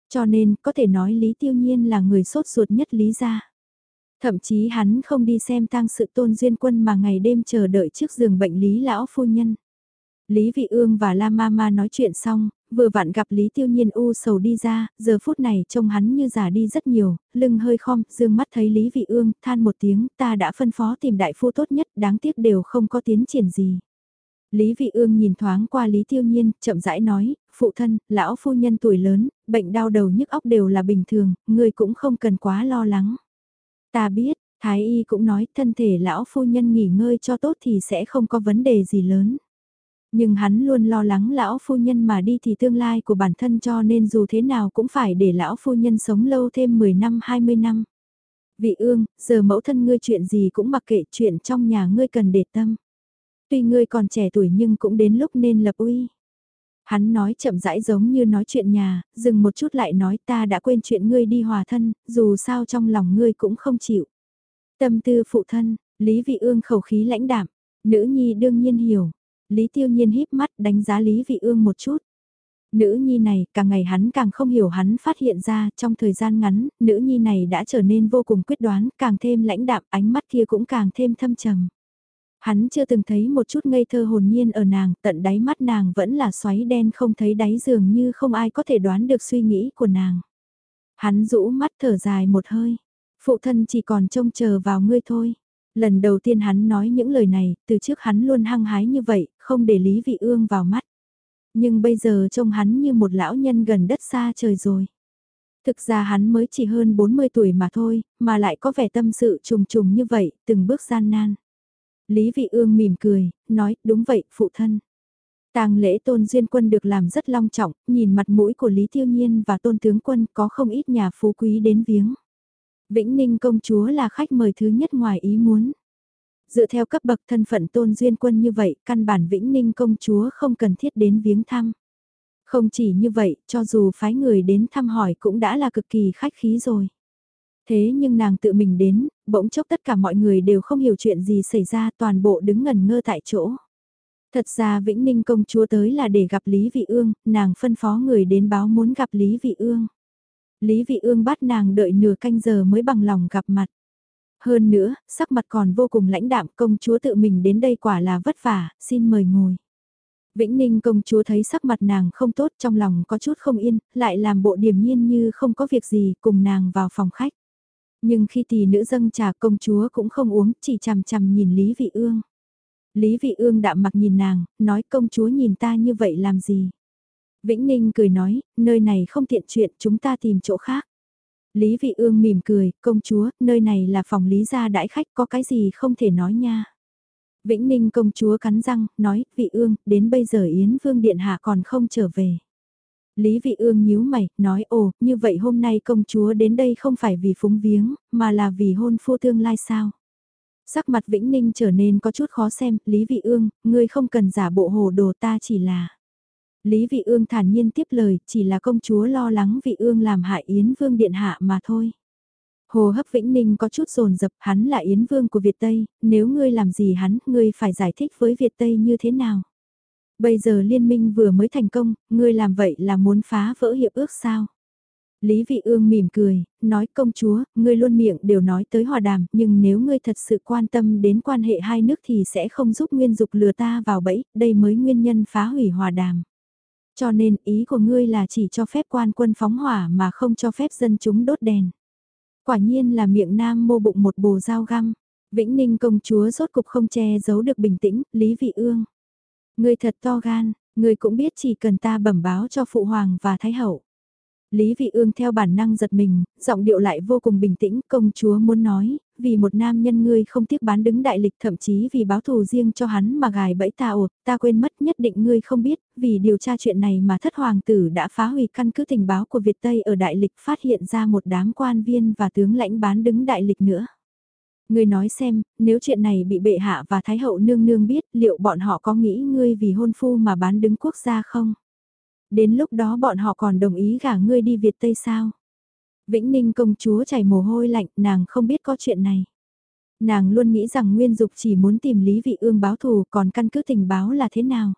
Cho nên, có thể nói Lý Tiêu Nhiên là người sốt ruột nhất Lý gia. Thậm chí hắn không đi xem tang sự tôn duyên quân mà ngày đêm chờ đợi trước giường bệnh Lý lão phu nhân. Lý Vị Ương và La Mama nói chuyện xong, vừa vặn gặp Lý Tiêu Nhiên u sầu đi ra, giờ phút này trông hắn như già đi rất nhiều, lưng hơi khom, dương mắt thấy Lý Vị Ương, than một tiếng, ta đã phân phó tìm đại phu tốt nhất, đáng tiếc đều không có tiến triển gì. Lý Vị Ương nhìn thoáng qua Lý Tiêu Nhiên, chậm rãi nói, phụ thân, lão phu nhân tuổi lớn, bệnh đau đầu nhức óc đều là bình thường, người cũng không cần quá lo lắng. Ta biết, Thái Y cũng nói thân thể lão phu nhân nghỉ ngơi cho tốt thì sẽ không có vấn đề gì lớn. Nhưng hắn luôn lo lắng lão phu nhân mà đi thì tương lai của bản thân cho nên dù thế nào cũng phải để lão phu nhân sống lâu thêm 10 năm 20 năm. Vị ương, giờ mẫu thân ngươi chuyện gì cũng mặc kệ chuyện trong nhà ngươi cần để tâm. Tuy ngươi còn trẻ tuổi nhưng cũng đến lúc nên lập uy. Hắn nói chậm rãi giống như nói chuyện nhà, dừng một chút lại nói ta đã quên chuyện ngươi đi hòa thân, dù sao trong lòng ngươi cũng không chịu. Tâm tư phụ thân, Lý Vị Ương khẩu khí lãnh đạm, nữ nhi đương nhiên hiểu, Lý Tiêu Nhiên híp mắt đánh giá Lý Vị Ương một chút. Nữ nhi này, càng ngày hắn càng không hiểu hắn phát hiện ra trong thời gian ngắn, nữ nhi này đã trở nên vô cùng quyết đoán, càng thêm lãnh đạm, ánh mắt kia cũng càng thêm thâm trầm. Hắn chưa từng thấy một chút ngây thơ hồn nhiên ở nàng, tận đáy mắt nàng vẫn là xoáy đen không thấy đáy dường như không ai có thể đoán được suy nghĩ của nàng. Hắn rũ mắt thở dài một hơi, phụ thân chỉ còn trông chờ vào ngươi thôi. Lần đầu tiên hắn nói những lời này, từ trước hắn luôn hăng hái như vậy, không để Lý Vị Ương vào mắt. Nhưng bây giờ trông hắn như một lão nhân gần đất xa trời rồi. Thực ra hắn mới chỉ hơn 40 tuổi mà thôi, mà lại có vẻ tâm sự trùng trùng như vậy, từng bước gian nan. Lý Vị Ương mỉm cười, nói, đúng vậy, phụ thân. Tang lễ tôn duyên quân được làm rất long trọng, nhìn mặt mũi của Lý Tiêu Nhiên và tôn tướng quân có không ít nhà phú quý đến viếng. Vĩnh Ninh công chúa là khách mời thứ nhất ngoài ý muốn. Dựa theo cấp bậc thân phận tôn duyên quân như vậy, căn bản Vĩnh Ninh công chúa không cần thiết đến viếng thăm. Không chỉ như vậy, cho dù phái người đến thăm hỏi cũng đã là cực kỳ khách khí rồi. Thế nhưng nàng tự mình đến, bỗng chốc tất cả mọi người đều không hiểu chuyện gì xảy ra toàn bộ đứng ngần ngơ tại chỗ. Thật ra Vĩnh Ninh công chúa tới là để gặp Lý Vị Ương, nàng phân phó người đến báo muốn gặp Lý Vị Ương. Lý Vị Ương bắt nàng đợi nửa canh giờ mới bằng lòng gặp mặt. Hơn nữa, sắc mặt còn vô cùng lãnh đạm công chúa tự mình đến đây quả là vất vả, xin mời ngồi. Vĩnh Ninh công chúa thấy sắc mặt nàng không tốt trong lòng có chút không yên, lại làm bộ điềm nhiên như không có việc gì cùng nàng vào phòng khách. Nhưng khi tỷ nữ dâng trà công chúa cũng không uống, chỉ chằm chằm nhìn Lý Vị Ương. Lý Vị Ương đạm mặc nhìn nàng, nói công chúa nhìn ta như vậy làm gì? Vĩnh Ninh cười nói, nơi này không tiện chuyện chúng ta tìm chỗ khác. Lý Vị Ương mỉm cười, công chúa, nơi này là phòng Lý gia đãi khách có cái gì không thể nói nha. Vĩnh Ninh công chúa cắn răng, nói, Vị Ương, đến bây giờ Yến Vương Điện Hạ còn không trở về. Lý Vị Ương nhíu mày, nói ồ, như vậy hôm nay công chúa đến đây không phải vì phúng viếng, mà là vì hôn phu tương lai sao. Sắc mặt Vĩnh Ninh trở nên có chút khó xem, Lý Vị Ương, ngươi không cần giả bộ hồ đồ ta chỉ là... Lý Vị Ương thản nhiên tiếp lời, chỉ là công chúa lo lắng Vị Ương làm hại Yến Vương Điện Hạ mà thôi. Hồ hấp Vĩnh Ninh có chút rồn rập hắn là Yến Vương của Việt Tây, nếu ngươi làm gì hắn, ngươi phải giải thích với Việt Tây như thế nào. Bây giờ liên minh vừa mới thành công, ngươi làm vậy là muốn phá vỡ hiệp ước sao? Lý Vị Ương mỉm cười, nói công chúa, ngươi luôn miệng đều nói tới hòa đàm, nhưng nếu ngươi thật sự quan tâm đến quan hệ hai nước thì sẽ không giúp nguyên dục lừa ta vào bẫy, đây mới nguyên nhân phá hủy hòa đàm. Cho nên ý của ngươi là chỉ cho phép quan quân phóng hỏa mà không cho phép dân chúng đốt đèn. Quả nhiên là miệng nam mô bụng một bồ dao găm. Vĩnh Ninh công chúa rốt cục không che giấu được bình tĩnh, Lý Vị Ương. Ngươi thật to gan, ngươi cũng biết chỉ cần ta bẩm báo cho Phụ Hoàng và Thái Hậu. Lý Vị Ương theo bản năng giật mình, giọng điệu lại vô cùng bình tĩnh, công chúa muốn nói, vì một nam nhân ngươi không tiếc bán đứng đại lịch thậm chí vì báo thù riêng cho hắn mà gài bẫy ta ổ, ta quên mất nhất định ngươi không biết, vì điều tra chuyện này mà thất hoàng tử đã phá hủy căn cứ tình báo của Việt Tây ở đại lịch phát hiện ra một đám quan viên và tướng lãnh bán đứng đại lịch nữa. Ngươi nói xem, nếu chuyện này bị bệ hạ và thái hậu nương nương biết, liệu bọn họ có nghĩ ngươi vì hôn phu mà bán đứng quốc gia không? Đến lúc đó bọn họ còn đồng ý gả ngươi đi Việt Tây sao? Vĩnh Ninh công chúa chảy mồ hôi lạnh, nàng không biết có chuyện này. Nàng luôn nghĩ rằng Nguyên Dục chỉ muốn tìm Lý Vị Ương báo thù còn căn cứ tình báo là thế nào.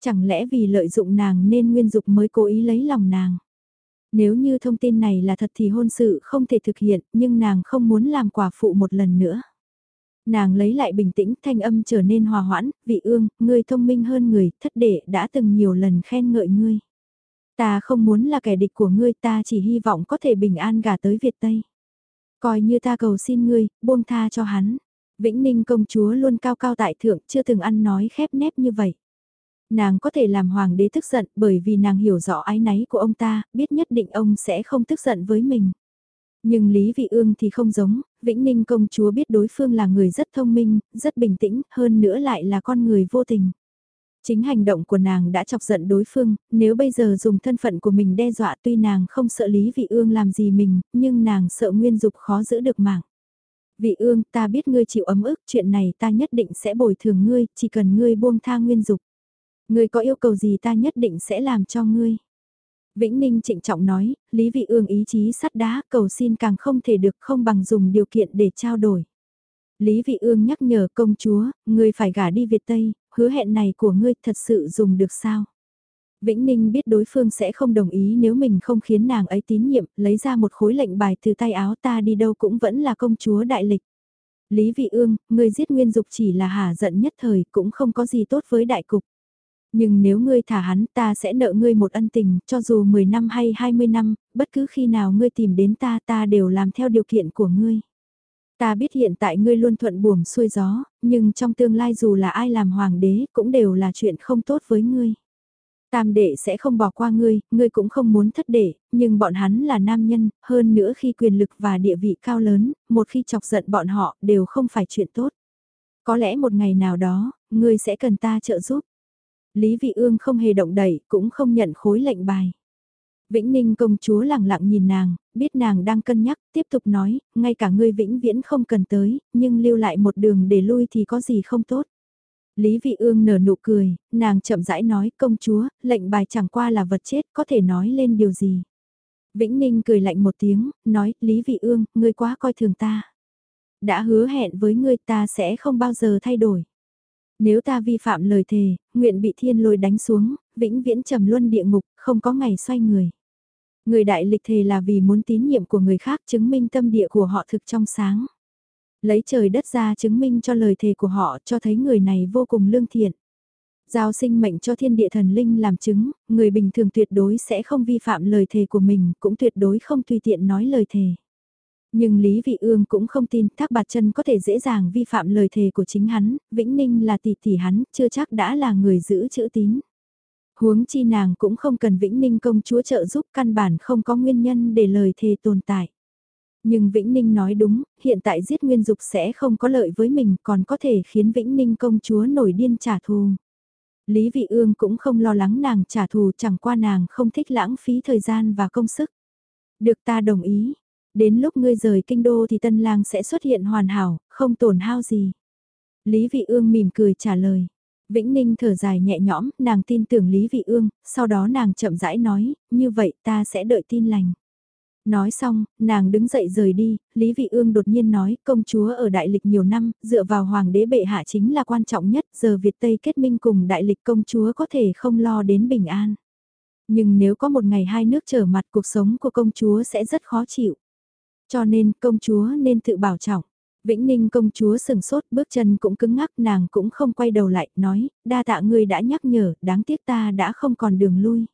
Chẳng lẽ vì lợi dụng nàng nên Nguyên Dục mới cố ý lấy lòng nàng. Nếu như thông tin này là thật thì hôn sự không thể thực hiện nhưng nàng không muốn làm quả phụ một lần nữa. Nàng lấy lại bình tĩnh thanh âm trở nên hòa hoãn, vị ương, ngươi thông minh hơn người, thất đệ đã từng nhiều lần khen ngợi ngươi. Ta không muốn là kẻ địch của ngươi ta chỉ hy vọng có thể bình an gả tới Việt Tây. Coi như ta cầu xin ngươi, buông tha cho hắn. Vĩnh Ninh công chúa luôn cao cao tại thượng chưa từng ăn nói khép nép như vậy. Nàng có thể làm hoàng đế tức giận bởi vì nàng hiểu rõ ái náy của ông ta, biết nhất định ông sẽ không tức giận với mình. Nhưng Lý Vị Ương thì không giống, Vĩnh Ninh công chúa biết đối phương là người rất thông minh, rất bình tĩnh, hơn nữa lại là con người vô tình. Chính hành động của nàng đã chọc giận đối phương, nếu bây giờ dùng thân phận của mình đe dọa tuy nàng không sợ Lý Vị Ương làm gì mình, nhưng nàng sợ Nguyên Dục khó giữ được mạng. Vị Ương, ta biết ngươi chịu ấm ức, chuyện này ta nhất định sẽ bồi thường ngươi, chỉ cần ngươi buông tha Nguyên Dục. Ngươi có yêu cầu gì ta nhất định sẽ làm cho ngươi. Vĩnh Ninh trịnh trọng nói, Lý Vị Ương ý chí sắt đá cầu xin càng không thể được không bằng dùng điều kiện để trao đổi. Lý Vị Ương nhắc nhở công chúa, ngươi phải gả đi Việt Tây, hứa hẹn này của ngươi thật sự dùng được sao? Vĩnh Ninh biết đối phương sẽ không đồng ý nếu mình không khiến nàng ấy tín nhiệm, lấy ra một khối lệnh bài từ tay áo ta đi đâu cũng vẫn là công chúa đại lịch. Lý Vị Ương, ngươi giết Nguyên Dục chỉ là hả giận nhất thời, cũng không có gì tốt với đại cục. Nhưng nếu ngươi thả hắn ta sẽ nợ ngươi một ân tình, cho dù 10 năm hay 20 năm, bất cứ khi nào ngươi tìm đến ta ta đều làm theo điều kiện của ngươi. Ta biết hiện tại ngươi luôn thuận buồm xuôi gió, nhưng trong tương lai dù là ai làm hoàng đế cũng đều là chuyện không tốt với ngươi. Tam đệ sẽ không bỏ qua ngươi, ngươi cũng không muốn thất đệ, nhưng bọn hắn là nam nhân, hơn nữa khi quyền lực và địa vị cao lớn, một khi chọc giận bọn họ đều không phải chuyện tốt. Có lẽ một ngày nào đó, ngươi sẽ cần ta trợ giúp. Lý Vị Ương không hề động đẩy, cũng không nhận khối lệnh bài. Vĩnh Ninh công chúa lặng lặng nhìn nàng, biết nàng đang cân nhắc, tiếp tục nói, ngay cả ngươi vĩnh viễn không cần tới, nhưng lưu lại một đường để lui thì có gì không tốt. Lý Vị Ương nở nụ cười, nàng chậm rãi nói, công chúa, lệnh bài chẳng qua là vật chết, có thể nói lên điều gì. Vĩnh Ninh cười lạnh một tiếng, nói, Lý Vị Ương, ngươi quá coi thường ta. Đã hứa hẹn với ngươi ta sẽ không bao giờ thay đổi. Nếu ta vi phạm lời thề, nguyện bị thiên lôi đánh xuống, vĩnh viễn trầm luân địa ngục, không có ngày xoay người. Người đại lịch thề là vì muốn tín nhiệm của người khác chứng minh tâm địa của họ thực trong sáng. Lấy trời đất ra chứng minh cho lời thề của họ cho thấy người này vô cùng lương thiện. Giao sinh mệnh cho thiên địa thần linh làm chứng, người bình thường tuyệt đối sẽ không vi phạm lời thề của mình, cũng tuyệt đối không tùy tiện nói lời thề. Nhưng Lý Vị Ương cũng không tin Thác Bạt Chân có thể dễ dàng vi phạm lời thề của chính hắn, Vĩnh Ninh là tỷ tỷ hắn, chưa chắc đã là người giữ chữ tín. Huống chi nàng cũng không cần Vĩnh Ninh công chúa trợ giúp căn bản không có nguyên nhân để lời thề tồn tại. Nhưng Vĩnh Ninh nói đúng, hiện tại giết Nguyên Dục sẽ không có lợi với mình còn có thể khiến Vĩnh Ninh công chúa nổi điên trả thù. Lý Vị Ương cũng không lo lắng nàng trả thù chẳng qua nàng không thích lãng phí thời gian và công sức. Được ta đồng ý, đến lúc ngươi rời kinh đô thì tân lang sẽ xuất hiện hoàn hảo, không tổn hao gì. Lý Vị Ương mỉm cười trả lời. Vĩnh Ninh thở dài nhẹ nhõm, nàng tin tưởng Lý Vị Ương, sau đó nàng chậm rãi nói, như vậy ta sẽ đợi tin lành. Nói xong, nàng đứng dậy rời đi, Lý Vị Ương đột nhiên nói, công chúa ở đại lịch nhiều năm, dựa vào hoàng đế bệ hạ chính là quan trọng nhất, giờ Việt Tây kết minh cùng đại lịch công chúa có thể không lo đến bình an. Nhưng nếu có một ngày hai nước trở mặt cuộc sống của công chúa sẽ rất khó chịu. Cho nên công chúa nên tự bảo trọng. Vĩnh Ninh công chúa sừng sốt bước chân cũng cứng ngắc nàng cũng không quay đầu lại, nói, đa tạ ngươi đã nhắc nhở, đáng tiếc ta đã không còn đường lui.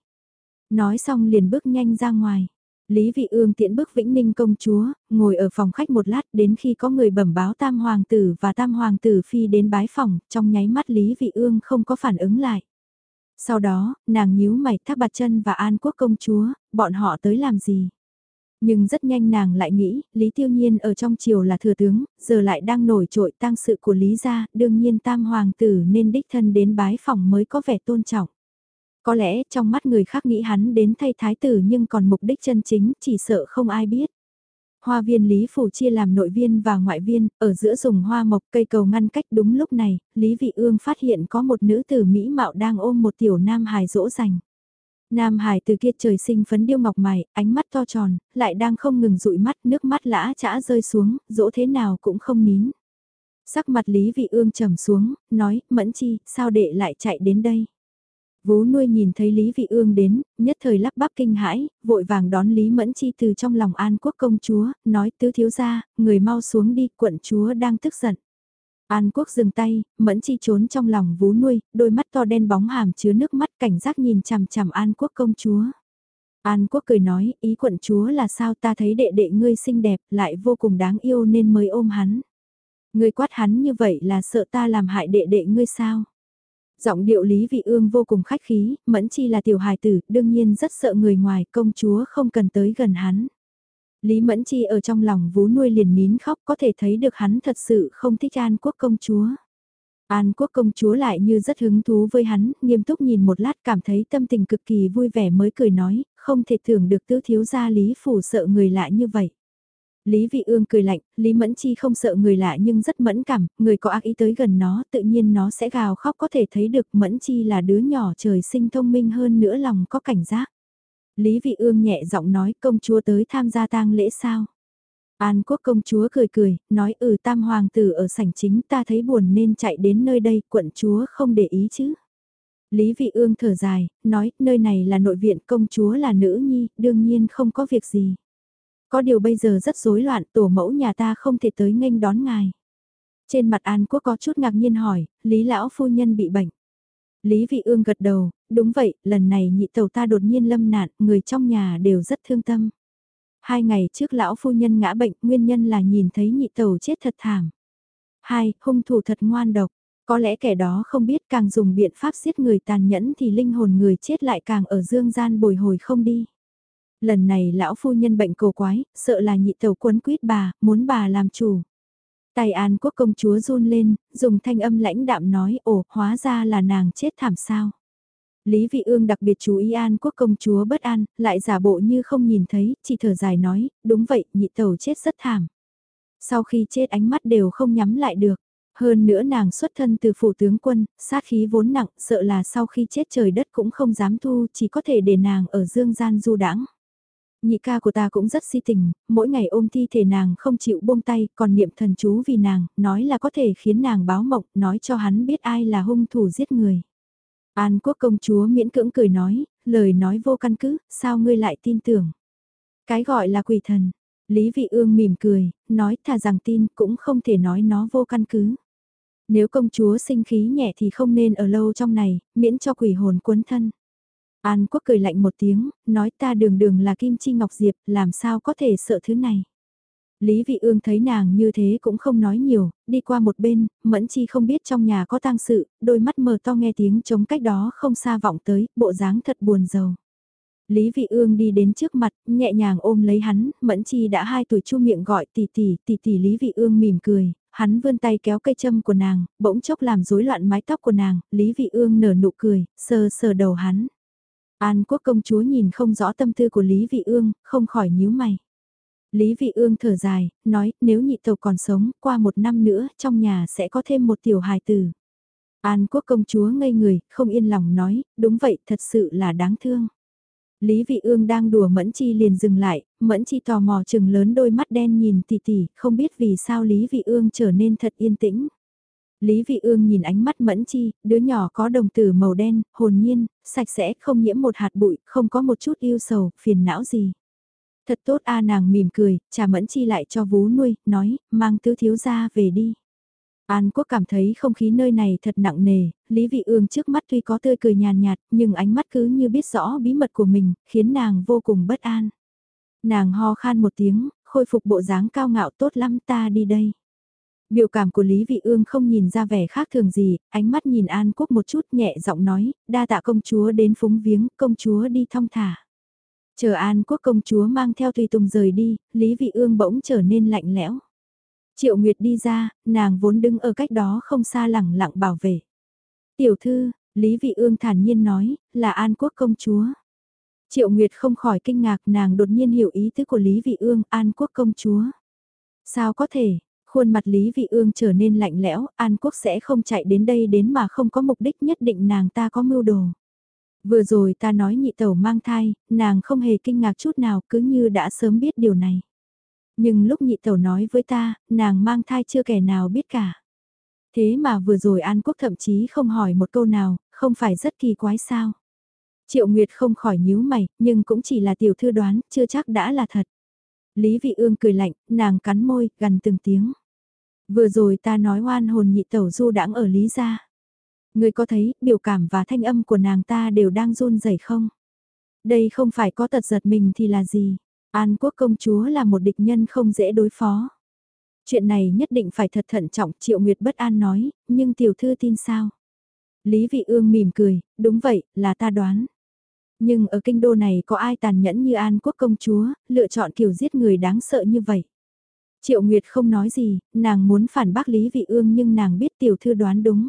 Nói xong liền bước nhanh ra ngoài. Lý Vị Ương tiễn bước Vĩnh Ninh công chúa, ngồi ở phòng khách một lát đến khi có người bẩm báo Tam Hoàng tử và Tam Hoàng tử phi đến bái phòng, trong nháy mắt Lý Vị Ương không có phản ứng lại. Sau đó, nàng nhíu mày thác bạt chân và An Quốc công chúa, bọn họ tới làm gì? Nhưng rất nhanh nàng lại nghĩ, Lý Tiêu Nhiên ở trong triều là thừa tướng, giờ lại đang nổi trội tang sự của Lý gia, đương nhiên tam hoàng tử nên đích thân đến bái phòng mới có vẻ tôn trọng. Có lẽ trong mắt người khác nghĩ hắn đến thay thái tử nhưng còn mục đích chân chính chỉ sợ không ai biết. Hoa viên Lý Phủ chia làm nội viên và ngoại viên, ở giữa dùng hoa mộc cây cầu ngăn cách đúng lúc này, Lý Vị Ương phát hiện có một nữ tử Mỹ mạo đang ôm một tiểu nam hài dỗ dành. Nam Hải từ kia trời sinh phấn điêu ngọc mày, ánh mắt to tròn, lại đang không ngừng dụi mắt, nước mắt lã chã rơi xuống, dỗ thế nào cũng không nín. Sắc mặt Lý Vị Ương trầm xuống, nói, Mẫn Chi, sao đệ lại chạy đến đây? Vú nuôi nhìn thấy Lý Vị Ương đến, nhất thời lắp bắp kinh hãi, vội vàng đón Lý Mẫn Chi từ trong lòng An Quốc công chúa, nói tứ thiếu gia, người mau xuống đi, quận chúa đang tức giận. An Quốc dừng tay, Mẫn Chi trốn trong lòng vú nuôi, đôi mắt to đen bóng hàm chứa nước mắt cảnh giác nhìn chằm chằm An Quốc công chúa. An Quốc cười nói, ý quận chúa là sao ta thấy đệ đệ ngươi xinh đẹp, lại vô cùng đáng yêu nên mới ôm hắn. Ngươi quát hắn như vậy là sợ ta làm hại đệ đệ ngươi sao? Giọng điệu Lý Vị Ương vô cùng khách khí, Mẫn Chi là tiểu hài tử, đương nhiên rất sợ người ngoài, công chúa không cần tới gần hắn. Lý Mẫn Chi ở trong lòng vú nuôi liền nín khóc có thể thấy được hắn thật sự không thích An Quốc công chúa. An Quốc công chúa lại như rất hứng thú với hắn, nghiêm túc nhìn một lát cảm thấy tâm tình cực kỳ vui vẻ mới cười nói, không thể tưởng được tứ thiếu gia Lý Phủ sợ người lạ như vậy. Lý Vị Ương cười lạnh, Lý Mẫn Chi không sợ người lạ nhưng rất mẫn cảm, người có ác ý tới gần nó tự nhiên nó sẽ gào khóc có thể thấy được Mẫn Chi là đứa nhỏ trời sinh thông minh hơn nữa lòng có cảnh giác. Lý Vị Ương nhẹ giọng nói công chúa tới tham gia tang lễ sao. An quốc công chúa cười cười, nói ừ tam hoàng tử ở sảnh chính ta thấy buồn nên chạy đến nơi đây, quận chúa không để ý chứ. Lý Vị Ương thở dài, nói nơi này là nội viện công chúa là nữ nhi, đương nhiên không có việc gì. Có điều bây giờ rất rối loạn, tổ mẫu nhà ta không thể tới nghênh đón ngài. Trên mặt An Quốc có chút ngạc nhiên hỏi, Lý lão phu nhân bị bệnh. Lý Vị Ương gật đầu, đúng vậy, lần này nhị tàu ta đột nhiên lâm nạn, người trong nhà đều rất thương tâm. Hai ngày trước lão phu nhân ngã bệnh, nguyên nhân là nhìn thấy nhị tàu chết thật thảm. Hai, hung thủ thật ngoan độc. Có lẽ kẻ đó không biết càng dùng biện pháp giết người tàn nhẫn thì linh hồn người chết lại càng ở dương gian bồi hồi không đi. Lần này lão phu nhân bệnh cổ quái, sợ là nhị tàu quấn quýt bà, muốn bà làm chủ. Tài an quốc công chúa run lên, dùng thanh âm lãnh đạm nói ồ, hóa ra là nàng chết thảm sao. Lý Vị Ương đặc biệt chú ý an quốc công chúa bất an, lại giả bộ như không nhìn thấy, chỉ thở dài nói, đúng vậy, nhị tẩu chết rất thảm. Sau khi chết ánh mắt đều không nhắm lại được. Hơn nữa nàng xuất thân từ phủ tướng quân, sát khí vốn nặng, sợ là sau khi chết trời đất cũng không dám thu, chỉ có thể để nàng ở dương gian du đãng. Nhị ca của ta cũng rất si tình, mỗi ngày ôm thi thể nàng không chịu buông tay, còn niệm thần chú vì nàng, nói là có thể khiến nàng báo mộng, nói cho hắn biết ai là hung thủ giết người. An quốc công chúa miễn cưỡng cười nói, lời nói vô căn cứ, sao ngươi lại tin tưởng. Cái gọi là quỷ thần, Lý Vị Ương mỉm cười, nói thà rằng tin cũng không thể nói nó vô căn cứ. Nếu công chúa sinh khí nhẹ thì không nên ở lâu trong này, miễn cho quỷ hồn cuốn thân. An Quốc cười lạnh một tiếng, nói ta đường đường là Kim Chi Ngọc Diệp, làm sao có thể sợ thứ này. Lý Vị Ương thấy nàng như thế cũng không nói nhiều, đi qua một bên, Mẫn Chi không biết trong nhà có tang sự, đôi mắt mờ to nghe tiếng chống cách đó không xa vọng tới, bộ dáng thật buồn rầu. Lý Vị Ương đi đến trước mặt, nhẹ nhàng ôm lấy hắn, Mẫn Chi đã hai tuổi chu miệng gọi tỷ tỷ, tỷ tỷ Lý Vị Ương mỉm cười, hắn vươn tay kéo cây châm của nàng, bỗng chốc làm rối loạn mái tóc của nàng, Lý Vị Ương nở nụ cười, sờ sờ đầu hắn. An quốc công chúa nhìn không rõ tâm tư của Lý Vị Ương, không khỏi nhíu mày. Lý Vị Ương thở dài, nói nếu nhị tàu còn sống, qua một năm nữa trong nhà sẽ có thêm một tiểu hài tử. An quốc công chúa ngây người, không yên lòng nói, đúng vậy thật sự là đáng thương. Lý Vị Ương đang đùa Mẫn Chi liền dừng lại, Mẫn Chi tò mò chừng lớn đôi mắt đen nhìn tỷ tỷ, không biết vì sao Lý Vị Ương trở nên thật yên tĩnh. Lý Vị Ương nhìn ánh mắt Mẫn Chi, đứa nhỏ có đồng tử màu đen, hồn nhiên, sạch sẽ, không nhiễm một hạt bụi, không có một chút yêu sầu, phiền não gì. Thật tốt a nàng mỉm cười, trả Mẫn Chi lại cho vú nuôi, nói, mang tứ thiếu gia về đi. An Quốc cảm thấy không khí nơi này thật nặng nề, Lý Vị Ương trước mắt tuy có tươi cười nhàn nhạt, nhưng ánh mắt cứ như biết rõ bí mật của mình, khiến nàng vô cùng bất an. Nàng ho khan một tiếng, khôi phục bộ dáng cao ngạo tốt lắm ta đi đây. Biểu cảm của Lý Vị Ương không nhìn ra vẻ khác thường gì, ánh mắt nhìn An Quốc một chút nhẹ giọng nói, đa tạ công chúa đến phúng viếng, công chúa đi thong thả. Chờ An Quốc công chúa mang theo Tùy Tùng rời đi, Lý Vị Ương bỗng trở nên lạnh lẽo. Triệu Nguyệt đi ra, nàng vốn đứng ở cách đó không xa lẳng lặng bảo vệ. Tiểu thư, Lý Vị Ương thản nhiên nói, là An Quốc công chúa. Triệu Nguyệt không khỏi kinh ngạc nàng đột nhiên hiểu ý tứ của Lý Vị Ương, An Quốc công chúa. Sao có thể, Khuôn mặt Lý Vị Ương trở nên lạnh lẽo, An Quốc sẽ không chạy đến đây đến mà không có mục đích nhất định nàng ta có mưu đồ. Vừa rồi ta nói nhị tẩu mang thai, nàng không hề kinh ngạc chút nào cứ như đã sớm biết điều này. Nhưng lúc nhị tẩu nói với ta, nàng mang thai chưa kẻ nào biết cả. Thế mà vừa rồi An Quốc thậm chí không hỏi một câu nào, không phải rất kỳ quái sao. Triệu Nguyệt không khỏi nhíu mày, nhưng cũng chỉ là tiểu thư đoán, chưa chắc đã là thật. Lý Vị Ương cười lạnh, nàng cắn môi, gần từng tiếng. Vừa rồi ta nói oan hồn nhị tẩu du đãng ở Lý gia. Người có thấy, biểu cảm và thanh âm của nàng ta đều đang run rẩy không? Đây không phải có tật giật mình thì là gì? An quốc công chúa là một địch nhân không dễ đối phó. Chuyện này nhất định phải thật thận trọng, Triệu Nguyệt bất an nói, nhưng tiểu thư tin sao? Lý Vị Ương mỉm cười, đúng vậy, là ta đoán. Nhưng ở kinh đô này có ai tàn nhẫn như An quốc công chúa, lựa chọn kiểu giết người đáng sợ như vậy? Triệu Nguyệt không nói gì, nàng muốn phản bác Lý Vị Ương nhưng nàng biết tiểu thư đoán đúng.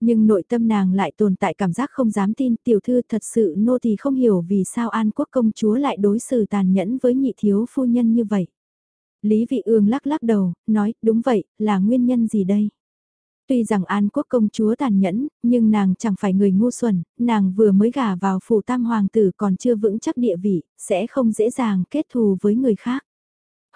Nhưng nội tâm nàng lại tồn tại cảm giác không dám tin tiểu thư thật sự nô thì không hiểu vì sao An Quốc công chúa lại đối xử tàn nhẫn với nhị thiếu phu nhân như vậy. Lý Vị Ương lắc lắc đầu, nói, đúng vậy, là nguyên nhân gì đây? Tuy rằng An Quốc công chúa tàn nhẫn, nhưng nàng chẳng phải người ngu xuẩn, nàng vừa mới gả vào phủ tam hoàng tử còn chưa vững chắc địa vị, sẽ không dễ dàng kết thù với người khác.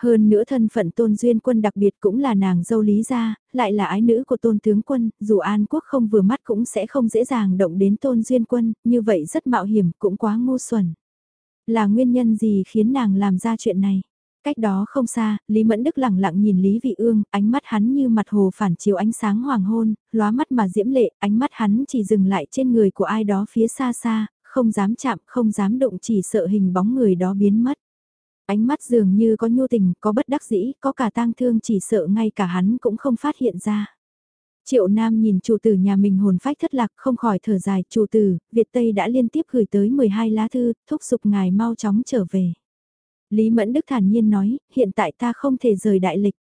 Hơn nữa thân phận tôn duyên quân đặc biệt cũng là nàng dâu lý gia, lại là ái nữ của tôn tướng quân, dù An Quốc không vừa mắt cũng sẽ không dễ dàng động đến tôn duyên quân, như vậy rất mạo hiểm, cũng quá ngu xuẩn. Là nguyên nhân gì khiến nàng làm ra chuyện này? Cách đó không xa, Lý Mẫn Đức lẳng lặng nhìn Lý Vị Ương, ánh mắt hắn như mặt hồ phản chiếu ánh sáng hoàng hôn, lóa mắt mà diễm lệ, ánh mắt hắn chỉ dừng lại trên người của ai đó phía xa xa, không dám chạm, không dám động chỉ sợ hình bóng người đó biến mất. Ánh mắt dường như có nhu tình, có bất đắc dĩ, có cả tang thương chỉ sợ ngay cả hắn cũng không phát hiện ra. Triệu Nam nhìn chủ tử nhà mình hồn phách thất lạc không khỏi thở dài, chủ tử, Việt Tây đã liên tiếp gửi tới 12 lá thư, thúc giục ngài mau chóng trở về. Lý Mẫn Đức thản nhiên nói, hiện tại ta không thể rời đại lịch.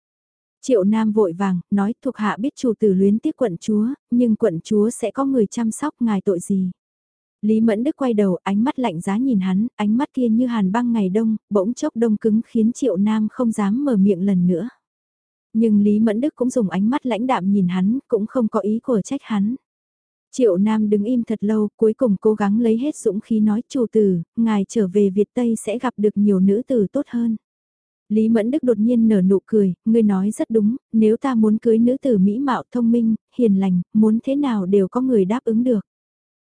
Triệu Nam vội vàng, nói thuộc hạ biết chủ tử luyến tiếc quận chúa, nhưng quận chúa sẽ có người chăm sóc ngài tội gì. Lý Mẫn Đức quay đầu, ánh mắt lạnh giá nhìn hắn, ánh mắt kia như hàn băng ngày đông, bỗng chốc đông cứng khiến Triệu Nam không dám mở miệng lần nữa. Nhưng Lý Mẫn Đức cũng dùng ánh mắt lãnh đạm nhìn hắn, cũng không có ý của trách hắn. Triệu Nam đứng im thật lâu, cuối cùng cố gắng lấy hết dũng khí nói chủ tử, ngài trở về Việt Tây sẽ gặp được nhiều nữ tử tốt hơn. Lý Mẫn Đức đột nhiên nở nụ cười, ngươi nói rất đúng, nếu ta muốn cưới nữ tử mỹ mạo thông minh, hiền lành, muốn thế nào đều có người đáp ứng được.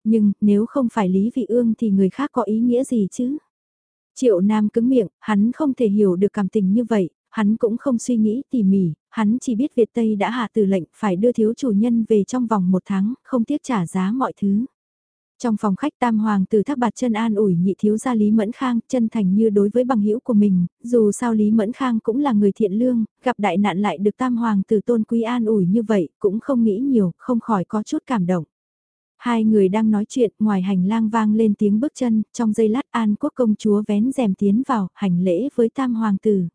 Nhưng, nếu không phải Lý Vị Ương thì người khác có ý nghĩa gì chứ? Triệu Nam cứng miệng, hắn không thể hiểu được cảm tình như vậy, hắn cũng không suy nghĩ tỉ mỉ, hắn chỉ biết Việt Tây đã hạ từ lệnh phải đưa thiếu chủ nhân về trong vòng một tháng, không tiếc trả giá mọi thứ. Trong phòng khách tam hoàng tử thác bạt chân an ủi nhị thiếu gia Lý Mẫn Khang, chân thành như đối với bằng hữu của mình, dù sao Lý Mẫn Khang cũng là người thiện lương, gặp đại nạn lại được tam hoàng tử tôn quý an ủi như vậy, cũng không nghĩ nhiều, không khỏi có chút cảm động. Hai người đang nói chuyện, ngoài hành lang vang lên tiếng bước chân, trong giây lát An Quốc công chúa vén rèm tiến vào, hành lễ với tam hoàng tử.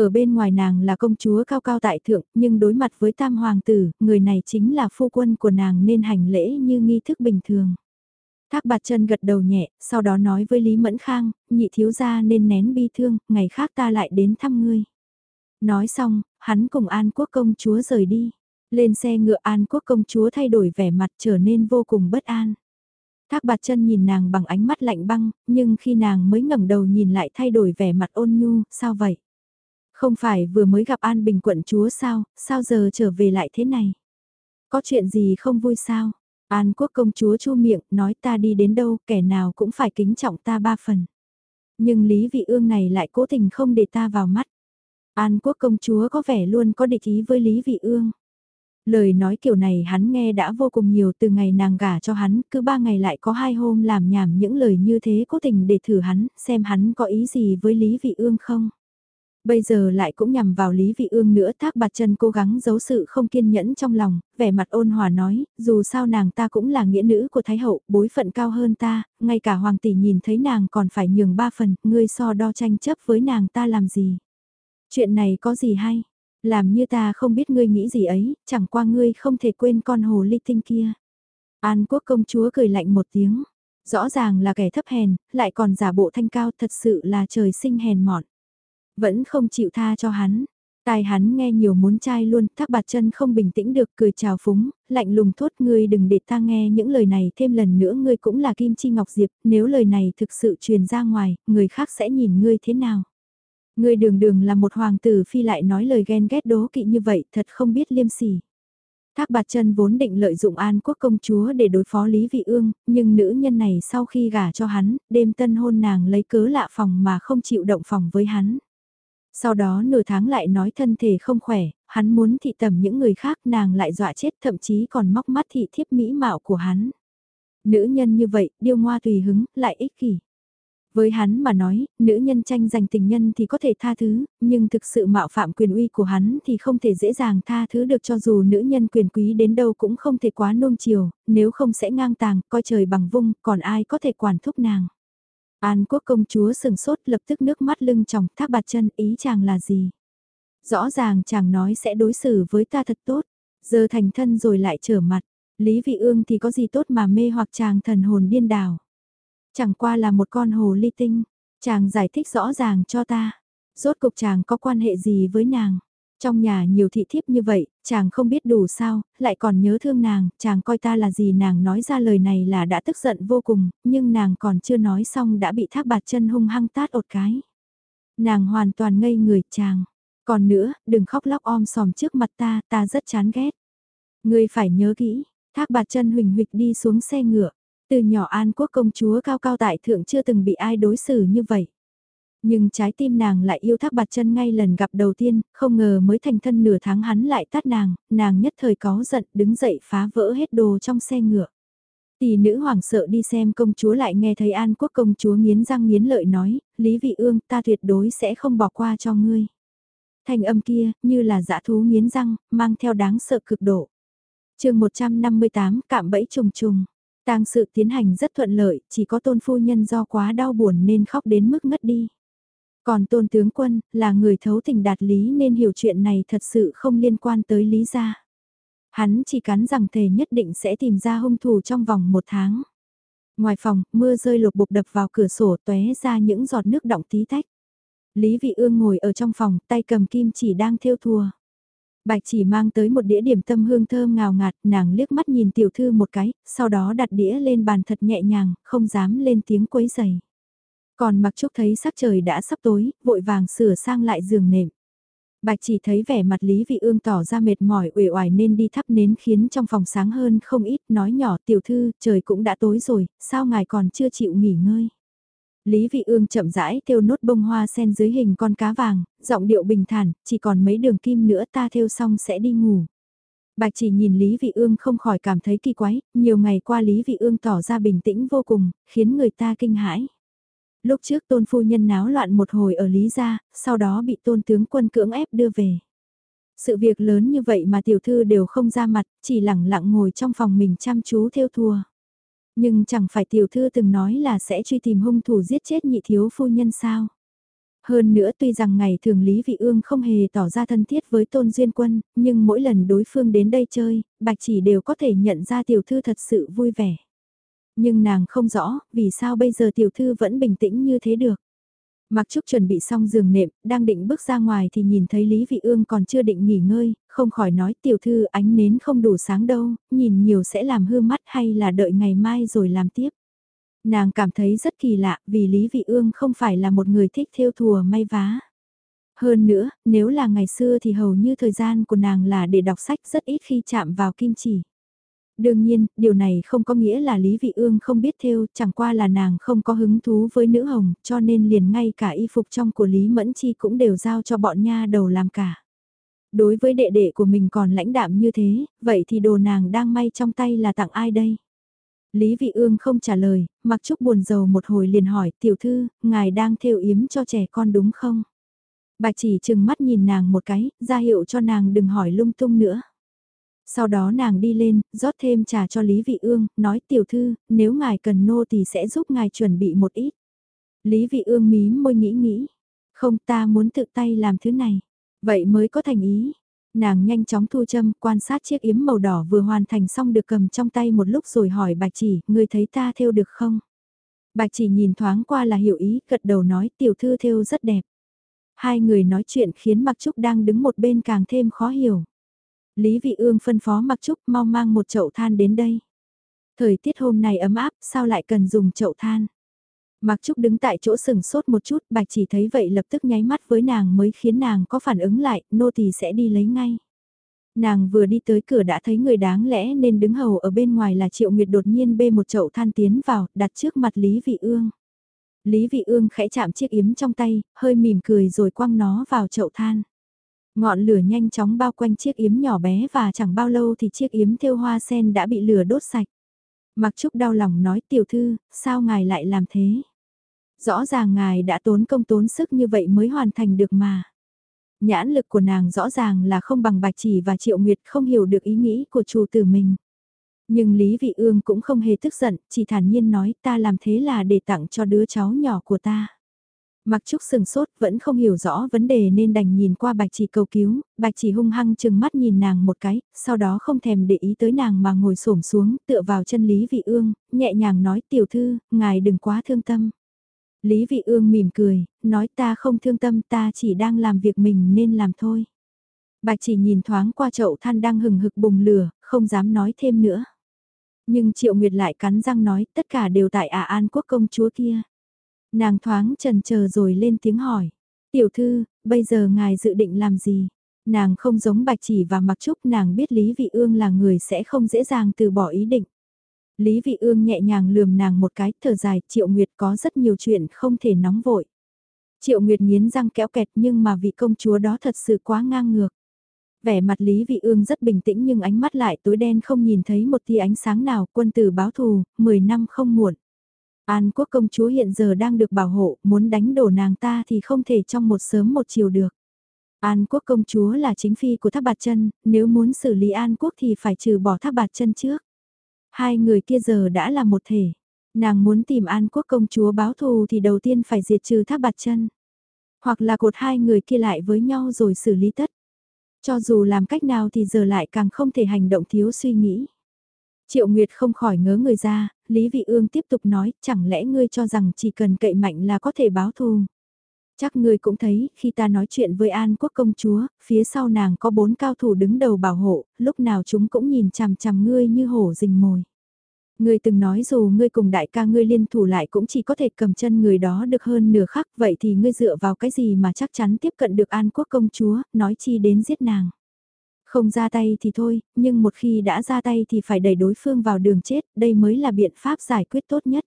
Ở bên ngoài nàng là công chúa cao cao tại thượng, nhưng đối mặt với tam hoàng tử, người này chính là phu quân của nàng nên hành lễ như nghi thức bình thường. Thác bạt chân gật đầu nhẹ, sau đó nói với Lý Mẫn Khang, nhị thiếu gia nên nén bi thương, ngày khác ta lại đến thăm ngươi. Nói xong, hắn cùng An Quốc công chúa rời đi. Lên xe ngựa An Quốc công chúa thay đổi vẻ mặt trở nên vô cùng bất an. Thác bạt chân nhìn nàng bằng ánh mắt lạnh băng, nhưng khi nàng mới ngẩng đầu nhìn lại thay đổi vẻ mặt ôn nhu, sao vậy? Không phải vừa mới gặp An Bình quận chúa sao, sao giờ trở về lại thế này? Có chuyện gì không vui sao? An quốc công chúa chu miệng, nói ta đi đến đâu, kẻ nào cũng phải kính trọng ta ba phần. Nhưng Lý Vị Ương này lại cố tình không để ta vào mắt. An quốc công chúa có vẻ luôn có địch ý với Lý Vị Ương. Lời nói kiểu này hắn nghe đã vô cùng nhiều từ ngày nàng gả cho hắn, cứ ba ngày lại có hai hôm làm nhảm những lời như thế cố tình để thử hắn, xem hắn có ý gì với Lý Vị Ương không. Bây giờ lại cũng nhằm vào Lý Vị Ương nữa thác bạt chân cố gắng giấu sự không kiên nhẫn trong lòng, vẻ mặt ôn hòa nói, dù sao nàng ta cũng là nghĩa nữ của Thái Hậu, bối phận cao hơn ta, ngay cả Hoàng tỷ nhìn thấy nàng còn phải nhường ba phần, ngươi so đo tranh chấp với nàng ta làm gì. Chuyện này có gì hay, làm như ta không biết ngươi nghĩ gì ấy, chẳng qua ngươi không thể quên con hồ ly tinh kia. An quốc công chúa cười lạnh một tiếng, rõ ràng là kẻ thấp hèn, lại còn giả bộ thanh cao thật sự là trời sinh hèn mọn. Vẫn không chịu tha cho hắn. Tai hắn nghe nhiều muốn trai luôn, thác bạt chân không bình tĩnh được cười chào phúng, lạnh lùng thốt ngươi đừng để ta nghe những lời này thêm lần nữa ngươi cũng là Kim Chi Ngọc Diệp, nếu lời này thực sự truyền ra ngoài, người khác sẽ nhìn ngươi thế nào. Ngươi đường đường là một hoàng tử phi lại nói lời ghen ghét đố kỵ như vậy thật không biết liêm sỉ. Thác bạt chân vốn định lợi dụng an quốc công chúa để đối phó Lý Vị Ương, nhưng nữ nhân này sau khi gả cho hắn, đêm tân hôn nàng lấy cớ lạ phòng mà không chịu động phòng với hắn. Sau đó nửa tháng lại nói thân thể không khỏe, hắn muốn thị tầm những người khác nàng lại dọa chết thậm chí còn móc mắt thị thiếp mỹ mạo của hắn. Nữ nhân như vậy, điêu ngoa tùy hứng, lại ích kỷ. Với hắn mà nói, nữ nhân tranh giành tình nhân thì có thể tha thứ, nhưng thực sự mạo phạm quyền uy của hắn thì không thể dễ dàng tha thứ được cho dù nữ nhân quyền quý đến đâu cũng không thể quá nôm chiều, nếu không sẽ ngang tàng, coi trời bằng vung, còn ai có thể quản thúc nàng. An quốc công chúa sừng sốt lập tức nước mắt lưng tròng thác bạt chân ý chàng là gì. Rõ ràng chàng nói sẽ đối xử với ta thật tốt, giờ thành thân rồi lại trở mặt, Lý Vị Ương thì có gì tốt mà mê hoặc chàng thần hồn điên đảo. Chẳng qua là một con hồ ly tinh, chàng giải thích rõ ràng cho ta, rốt cục chàng có quan hệ gì với nàng. Trong nhà nhiều thị thiếp như vậy, chàng không biết đủ sao, lại còn nhớ thương nàng, chàng coi ta là gì nàng nói ra lời này là đã tức giận vô cùng, nhưng nàng còn chưa nói xong đã bị thác bạt chân hung hăng tát ột cái. Nàng hoàn toàn ngây người chàng. Còn nữa, đừng khóc lóc om sòm trước mặt ta, ta rất chán ghét. Ngươi phải nhớ kỹ, thác bạt chân huỳnh huỵch đi xuống xe ngựa. Từ nhỏ An Quốc công chúa cao cao tại thượng chưa từng bị ai đối xử như vậy. Nhưng trái tim nàng lại yêu thác bạt chân ngay lần gặp đầu tiên, không ngờ mới thành thân nửa tháng hắn lại tát nàng, nàng nhất thời có giận đứng dậy phá vỡ hết đồ trong xe ngựa. Tỷ nữ hoàng sợ đi xem công chúa lại nghe thấy An Quốc công chúa nghiến răng nghiến lợi nói, Lý Vị Ương ta tuyệt đối sẽ không bỏ qua cho ngươi. Thanh âm kia, như là dã thú nghiến răng, mang theo đáng sợ cực độ. chương 158, cạm bẫy trùng trùng. tang sự tiến hành rất thuận lợi, chỉ có tôn phu nhân do quá đau buồn nên khóc đến mức ngất đi. Còn tôn tướng quân, là người thấu tình đạt lý nên hiểu chuyện này thật sự không liên quan tới lý gia. Hắn chỉ cắn rằng thề nhất định sẽ tìm ra hung thủ trong vòng một tháng. Ngoài phòng, mưa rơi lục bục đập vào cửa sổ tóe ra những giọt nước đọng tí tách. Lý Vị Ương ngồi ở trong phòng, tay cầm kim chỉ đang theo thùa. Bạch chỉ mang tới một đĩa điểm tâm hương thơm ngào ngạt, nàng liếc mắt nhìn tiểu thư một cái, sau đó đặt đĩa lên bàn thật nhẹ nhàng, không dám lên tiếng quấy giày. Còn mặc trúc thấy sắc trời đã sắp tối, vội vàng sửa sang lại giường nệm. Bạch chỉ thấy vẻ mặt Lý Vị Ương tỏ ra mệt mỏi uể oải nên đi thắp nến khiến trong phòng sáng hơn không ít, nói nhỏ tiểu thư, trời cũng đã tối rồi, sao ngài còn chưa chịu nghỉ ngơi. Lý Vị Ương chậm rãi thêu nốt bông hoa sen dưới hình con cá vàng, giọng điệu bình thản, chỉ còn mấy đường kim nữa ta thêu xong sẽ đi ngủ. Bạch chỉ nhìn Lý Vị Ương không khỏi cảm thấy kỳ quái, nhiều ngày qua Lý Vị Ương tỏ ra bình tĩnh vô cùng, khiến người ta kinh hãi. Lúc trước tôn phu nhân náo loạn một hồi ở Lý Gia, sau đó bị tôn tướng quân cưỡng ép đưa về. Sự việc lớn như vậy mà tiểu thư đều không ra mặt, chỉ lặng lặng ngồi trong phòng mình chăm chú theo thua. Nhưng chẳng phải tiểu thư từng nói là sẽ truy tìm hung thủ giết chết nhị thiếu phu nhân sao. Hơn nữa tuy rằng ngày thường Lý Vị Ương không hề tỏ ra thân thiết với Tôn Duyên Quân, nhưng mỗi lần đối phương đến đây chơi, Bạch chỉ đều có thể nhận ra tiểu thư thật sự vui vẻ. Nhưng nàng không rõ, vì sao bây giờ tiểu thư vẫn bình tĩnh như thế được. Mặc Trúc chuẩn bị xong giường nệm, đang định bước ra ngoài thì nhìn thấy Lý Vị Ương còn chưa định nghỉ ngơi, không khỏi nói tiểu thư ánh nến không đủ sáng đâu, nhìn nhiều sẽ làm hư mắt hay là đợi ngày mai rồi làm tiếp. Nàng cảm thấy rất kỳ lạ vì Lý Vị Ương không phải là một người thích thêu thùa may vá. Hơn nữa, nếu là ngày xưa thì hầu như thời gian của nàng là để đọc sách rất ít khi chạm vào kim chỉ. Đương nhiên, điều này không có nghĩa là Lý Vị Ương không biết theo, chẳng qua là nàng không có hứng thú với nữ hồng, cho nên liền ngay cả y phục trong của Lý Mẫn Chi cũng đều giao cho bọn nha đầu làm cả. Đối với đệ đệ của mình còn lãnh đạm như thế, vậy thì đồ nàng đang may trong tay là tặng ai đây? Lý Vị Ương không trả lời, mặc chúc buồn rầu một hồi liền hỏi, tiểu thư, ngài đang theo yếm cho trẻ con đúng không? Bạch chỉ chừng mắt nhìn nàng một cái, ra hiệu cho nàng đừng hỏi lung tung nữa. Sau đó nàng đi lên, rót thêm trà cho Lý Vị Ương, nói tiểu thư, nếu ngài cần nô thì sẽ giúp ngài chuẩn bị một ít. Lý Vị Ương mím môi nghĩ nghĩ, không ta muốn tự tay làm thứ này, vậy mới có thành ý. Nàng nhanh chóng thu châm, quan sát chiếc yếm màu đỏ vừa hoàn thành xong được cầm trong tay một lúc rồi hỏi bạch chỉ, người thấy ta thêu được không? Bạch chỉ nhìn thoáng qua là hiểu ý, gật đầu nói tiểu thư thêu rất đẹp. Hai người nói chuyện khiến Mặc Trúc đang đứng một bên càng thêm khó hiểu. Lý Vị Ương phân phó Mặc Trúc mau mang một chậu than đến đây. Thời tiết hôm nay ấm áp, sao lại cần dùng chậu than? Mặc Trúc đứng tại chỗ sừng sốt một chút, Bạch chỉ thấy vậy lập tức nháy mắt với nàng mới khiến nàng có phản ứng lại, nô tỳ sẽ đi lấy ngay. Nàng vừa đi tới cửa đã thấy người đáng lẽ nên đứng hầu ở bên ngoài là Triệu Nguyệt đột nhiên bê một chậu than tiến vào, đặt trước mặt Lý Vị Ương. Lý Vị Ương khẽ chạm chiếc yếm trong tay, hơi mỉm cười rồi quăng nó vào chậu than. Ngọn lửa nhanh chóng bao quanh chiếc yếm nhỏ bé và chẳng bao lâu thì chiếc yếm thêu hoa sen đã bị lửa đốt sạch. Mặc Trúc đau lòng nói tiểu thư, sao ngài lại làm thế? Rõ ràng ngài đã tốn công tốn sức như vậy mới hoàn thành được mà. Nhãn lực của nàng rõ ràng là không bằng Bạch Chỉ và Triệu Nguyệt không hiểu được ý nghĩ của chủ tử mình. Nhưng Lý Vị Ương cũng không hề tức giận, chỉ thản nhiên nói ta làm thế là để tặng cho đứa cháu nhỏ của ta. Mặc Trúc sừng sốt vẫn không hiểu rõ vấn đề nên đành nhìn qua bạch chỉ cầu cứu, bạch chỉ hung hăng chừng mắt nhìn nàng một cái, sau đó không thèm để ý tới nàng mà ngồi xổm xuống tựa vào chân Lý Vị Ương, nhẹ nhàng nói tiểu thư, ngài đừng quá thương tâm. Lý Vị Ương mỉm cười, nói ta không thương tâm ta chỉ đang làm việc mình nên làm thôi. Bạch chỉ nhìn thoáng qua chậu than đang hừng hực bùng lửa, không dám nói thêm nữa. Nhưng Triệu Nguyệt lại cắn răng nói tất cả đều tại Ả An Quốc công chúa kia. Nàng thoáng trần chờ rồi lên tiếng hỏi. Tiểu thư, bây giờ ngài dự định làm gì? Nàng không giống Bạch Chỉ và Mặc Trúc nàng biết Lý Vị Ương là người sẽ không dễ dàng từ bỏ ý định. Lý Vị Ương nhẹ nhàng lườm nàng một cái, thở dài, Triệu Nguyệt có rất nhiều chuyện không thể nóng vội. Triệu Nguyệt nghiến răng kéo kẹt nhưng mà vị công chúa đó thật sự quá ngang ngược. Vẻ mặt Lý Vị Ương rất bình tĩnh nhưng ánh mắt lại tối đen không nhìn thấy một tia ánh sáng nào, quân tử báo thù, 10 năm không muộn. An quốc công chúa hiện giờ đang được bảo hộ, muốn đánh đổ nàng ta thì không thể trong một sớm một chiều được. An quốc công chúa là chính phi của thác bạt chân, nếu muốn xử lý An quốc thì phải trừ bỏ thác bạt chân trước. Hai người kia giờ đã là một thể. Nàng muốn tìm An quốc công chúa báo thù thì đầu tiên phải diệt trừ thác bạt chân. Hoặc là cột hai người kia lại với nhau rồi xử lý tất. Cho dù làm cách nào thì giờ lại càng không thể hành động thiếu suy nghĩ. Triệu Nguyệt không khỏi ngớ người ra, Lý Vị Ương tiếp tục nói, chẳng lẽ ngươi cho rằng chỉ cần cậy mạnh là có thể báo thù. Chắc ngươi cũng thấy, khi ta nói chuyện với An Quốc công chúa, phía sau nàng có bốn cao thủ đứng đầu bảo hộ, lúc nào chúng cũng nhìn chằm chằm ngươi như hổ rình mồi. Ngươi từng nói dù ngươi cùng đại ca ngươi liên thủ lại cũng chỉ có thể cầm chân người đó được hơn nửa khắc, vậy thì ngươi dựa vào cái gì mà chắc chắn tiếp cận được An Quốc công chúa, nói chi đến giết nàng. Không ra tay thì thôi, nhưng một khi đã ra tay thì phải đẩy đối phương vào đường chết, đây mới là biện pháp giải quyết tốt nhất.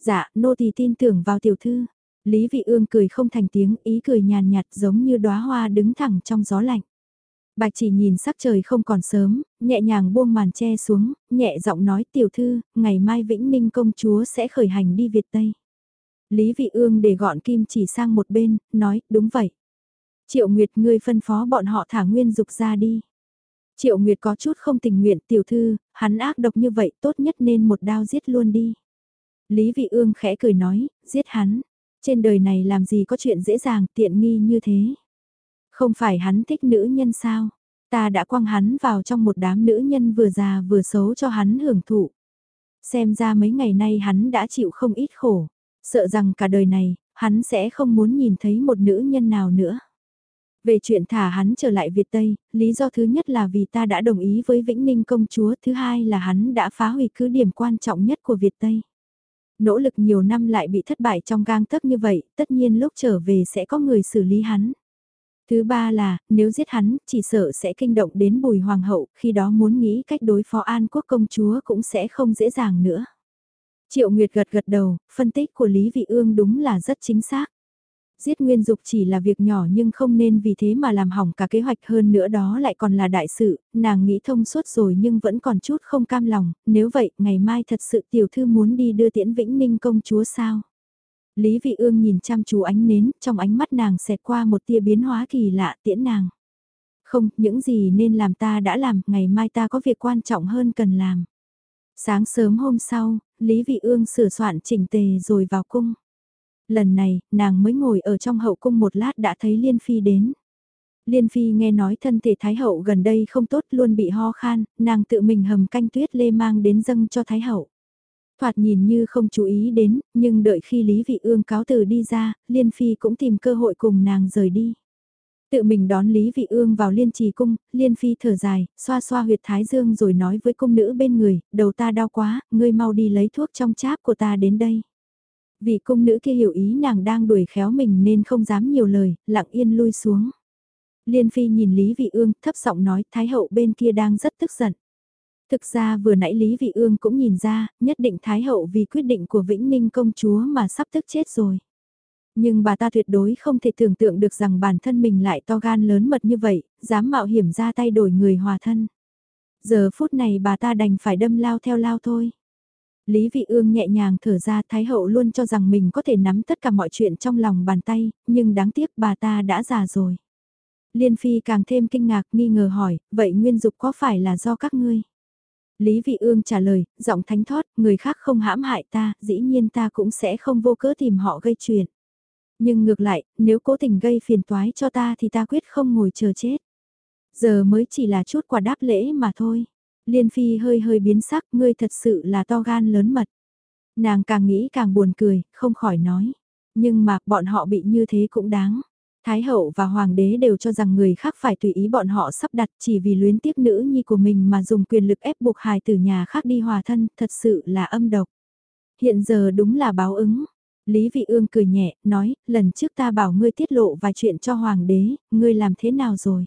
Dạ, nô tỳ tin tưởng vào tiểu thư. Lý Vị Ương cười không thành tiếng, ý cười nhàn nhạt giống như đóa hoa đứng thẳng trong gió lạnh. Bạch chỉ nhìn sắc trời không còn sớm, nhẹ nhàng buông màn che xuống, nhẹ giọng nói tiểu thư, ngày mai Vĩnh Ninh công chúa sẽ khởi hành đi Việt Tây. Lý Vị Ương để gọn kim chỉ sang một bên, nói, đúng vậy. Triệu Nguyệt ngươi phân phó bọn họ thả Nguyên Dục ra đi. Triệu Nguyệt có chút không tình nguyện tiểu thư, hắn ác độc như vậy tốt nhất nên một đao giết luôn đi. Lý Vị Ương khẽ cười nói, giết hắn. Trên đời này làm gì có chuyện dễ dàng tiện nghi như thế. Không phải hắn thích nữ nhân sao? Ta đã quăng hắn vào trong một đám nữ nhân vừa già vừa xấu cho hắn hưởng thụ. Xem ra mấy ngày nay hắn đã chịu không ít khổ. Sợ rằng cả đời này, hắn sẽ không muốn nhìn thấy một nữ nhân nào nữa. Về chuyện thả hắn trở lại Việt Tây, lý do thứ nhất là vì ta đã đồng ý với Vĩnh Ninh công chúa, thứ hai là hắn đã phá hủy cứ điểm quan trọng nhất của Việt Tây. Nỗ lực nhiều năm lại bị thất bại trong gang tấc như vậy, tất nhiên lúc trở về sẽ có người xử lý hắn. Thứ ba là, nếu giết hắn, chỉ sợ sẽ kinh động đến bùi hoàng hậu, khi đó muốn nghĩ cách đối phó an quốc công chúa cũng sẽ không dễ dàng nữa. Triệu Nguyệt gật gật đầu, phân tích của Lý Vị Ương đúng là rất chính xác. Giết nguyên dục chỉ là việc nhỏ nhưng không nên vì thế mà làm hỏng cả kế hoạch hơn nữa đó lại còn là đại sự, nàng nghĩ thông suốt rồi nhưng vẫn còn chút không cam lòng, nếu vậy ngày mai thật sự tiểu thư muốn đi đưa tiễn Vĩnh Ninh công chúa sao? Lý Vị Ương nhìn chăm chú ánh nến, trong ánh mắt nàng xẹt qua một tia biến hóa kỳ lạ tiễn nàng. Không, những gì nên làm ta đã làm, ngày mai ta có việc quan trọng hơn cần làm. Sáng sớm hôm sau, Lý Vị Ương sửa soạn chỉnh tề rồi vào cung. Lần này, nàng mới ngồi ở trong hậu cung một lát đã thấy Liên Phi đến. Liên Phi nghe nói thân thể Thái Hậu gần đây không tốt luôn bị ho khan, nàng tự mình hầm canh tuyết lê mang đến dâng cho Thái Hậu. Thoạt nhìn như không chú ý đến, nhưng đợi khi Lý Vị Ương cáo từ đi ra, Liên Phi cũng tìm cơ hội cùng nàng rời đi. Tự mình đón Lý Vị Ương vào liên trì cung, Liên Phi thở dài, xoa xoa huyệt thái dương rồi nói với cung nữ bên người, đầu ta đau quá, ngươi mau đi lấy thuốc trong cháp của ta đến đây. Vì cung nữ kia hiểu ý nàng đang đuổi khéo mình nên không dám nhiều lời, lặng yên lui xuống. Liên Phi nhìn Lý Vị Ương thấp giọng nói Thái hậu bên kia đang rất tức giận. Thực ra vừa nãy Lý Vị Ương cũng nhìn ra, nhất định Thái hậu vì quyết định của Vĩnh Ninh công chúa mà sắp tức chết rồi. Nhưng bà ta tuyệt đối không thể tưởng tượng được rằng bản thân mình lại to gan lớn mật như vậy, dám mạo hiểm ra tay đổi người hòa thân. Giờ phút này bà ta đành phải đâm lao theo lao thôi. Lý Vị Ương nhẹ nhàng thở ra Thái Hậu luôn cho rằng mình có thể nắm tất cả mọi chuyện trong lòng bàn tay, nhưng đáng tiếc bà ta đã già rồi. Liên Phi càng thêm kinh ngạc nghi ngờ hỏi, vậy nguyên dục có phải là do các ngươi? Lý Vị Ương trả lời, giọng thánh thót, người khác không hãm hại ta, dĩ nhiên ta cũng sẽ không vô cớ tìm họ gây chuyện. Nhưng ngược lại, nếu cố tình gây phiền toái cho ta thì ta quyết không ngồi chờ chết. Giờ mới chỉ là chút quà đáp lễ mà thôi. Liên Phi hơi hơi biến sắc, ngươi thật sự là to gan lớn mật. Nàng càng nghĩ càng buồn cười, không khỏi nói. Nhưng mà, bọn họ bị như thế cũng đáng. Thái hậu và hoàng đế đều cho rằng người khác phải tùy ý bọn họ sắp đặt chỉ vì luyến tiếc nữ nhi của mình mà dùng quyền lực ép buộc hài tử nhà khác đi hòa thân, thật sự là âm độc. Hiện giờ đúng là báo ứng. Lý Vị Ương cười nhẹ, nói, lần trước ta bảo ngươi tiết lộ vài chuyện cho hoàng đế, ngươi làm thế nào rồi?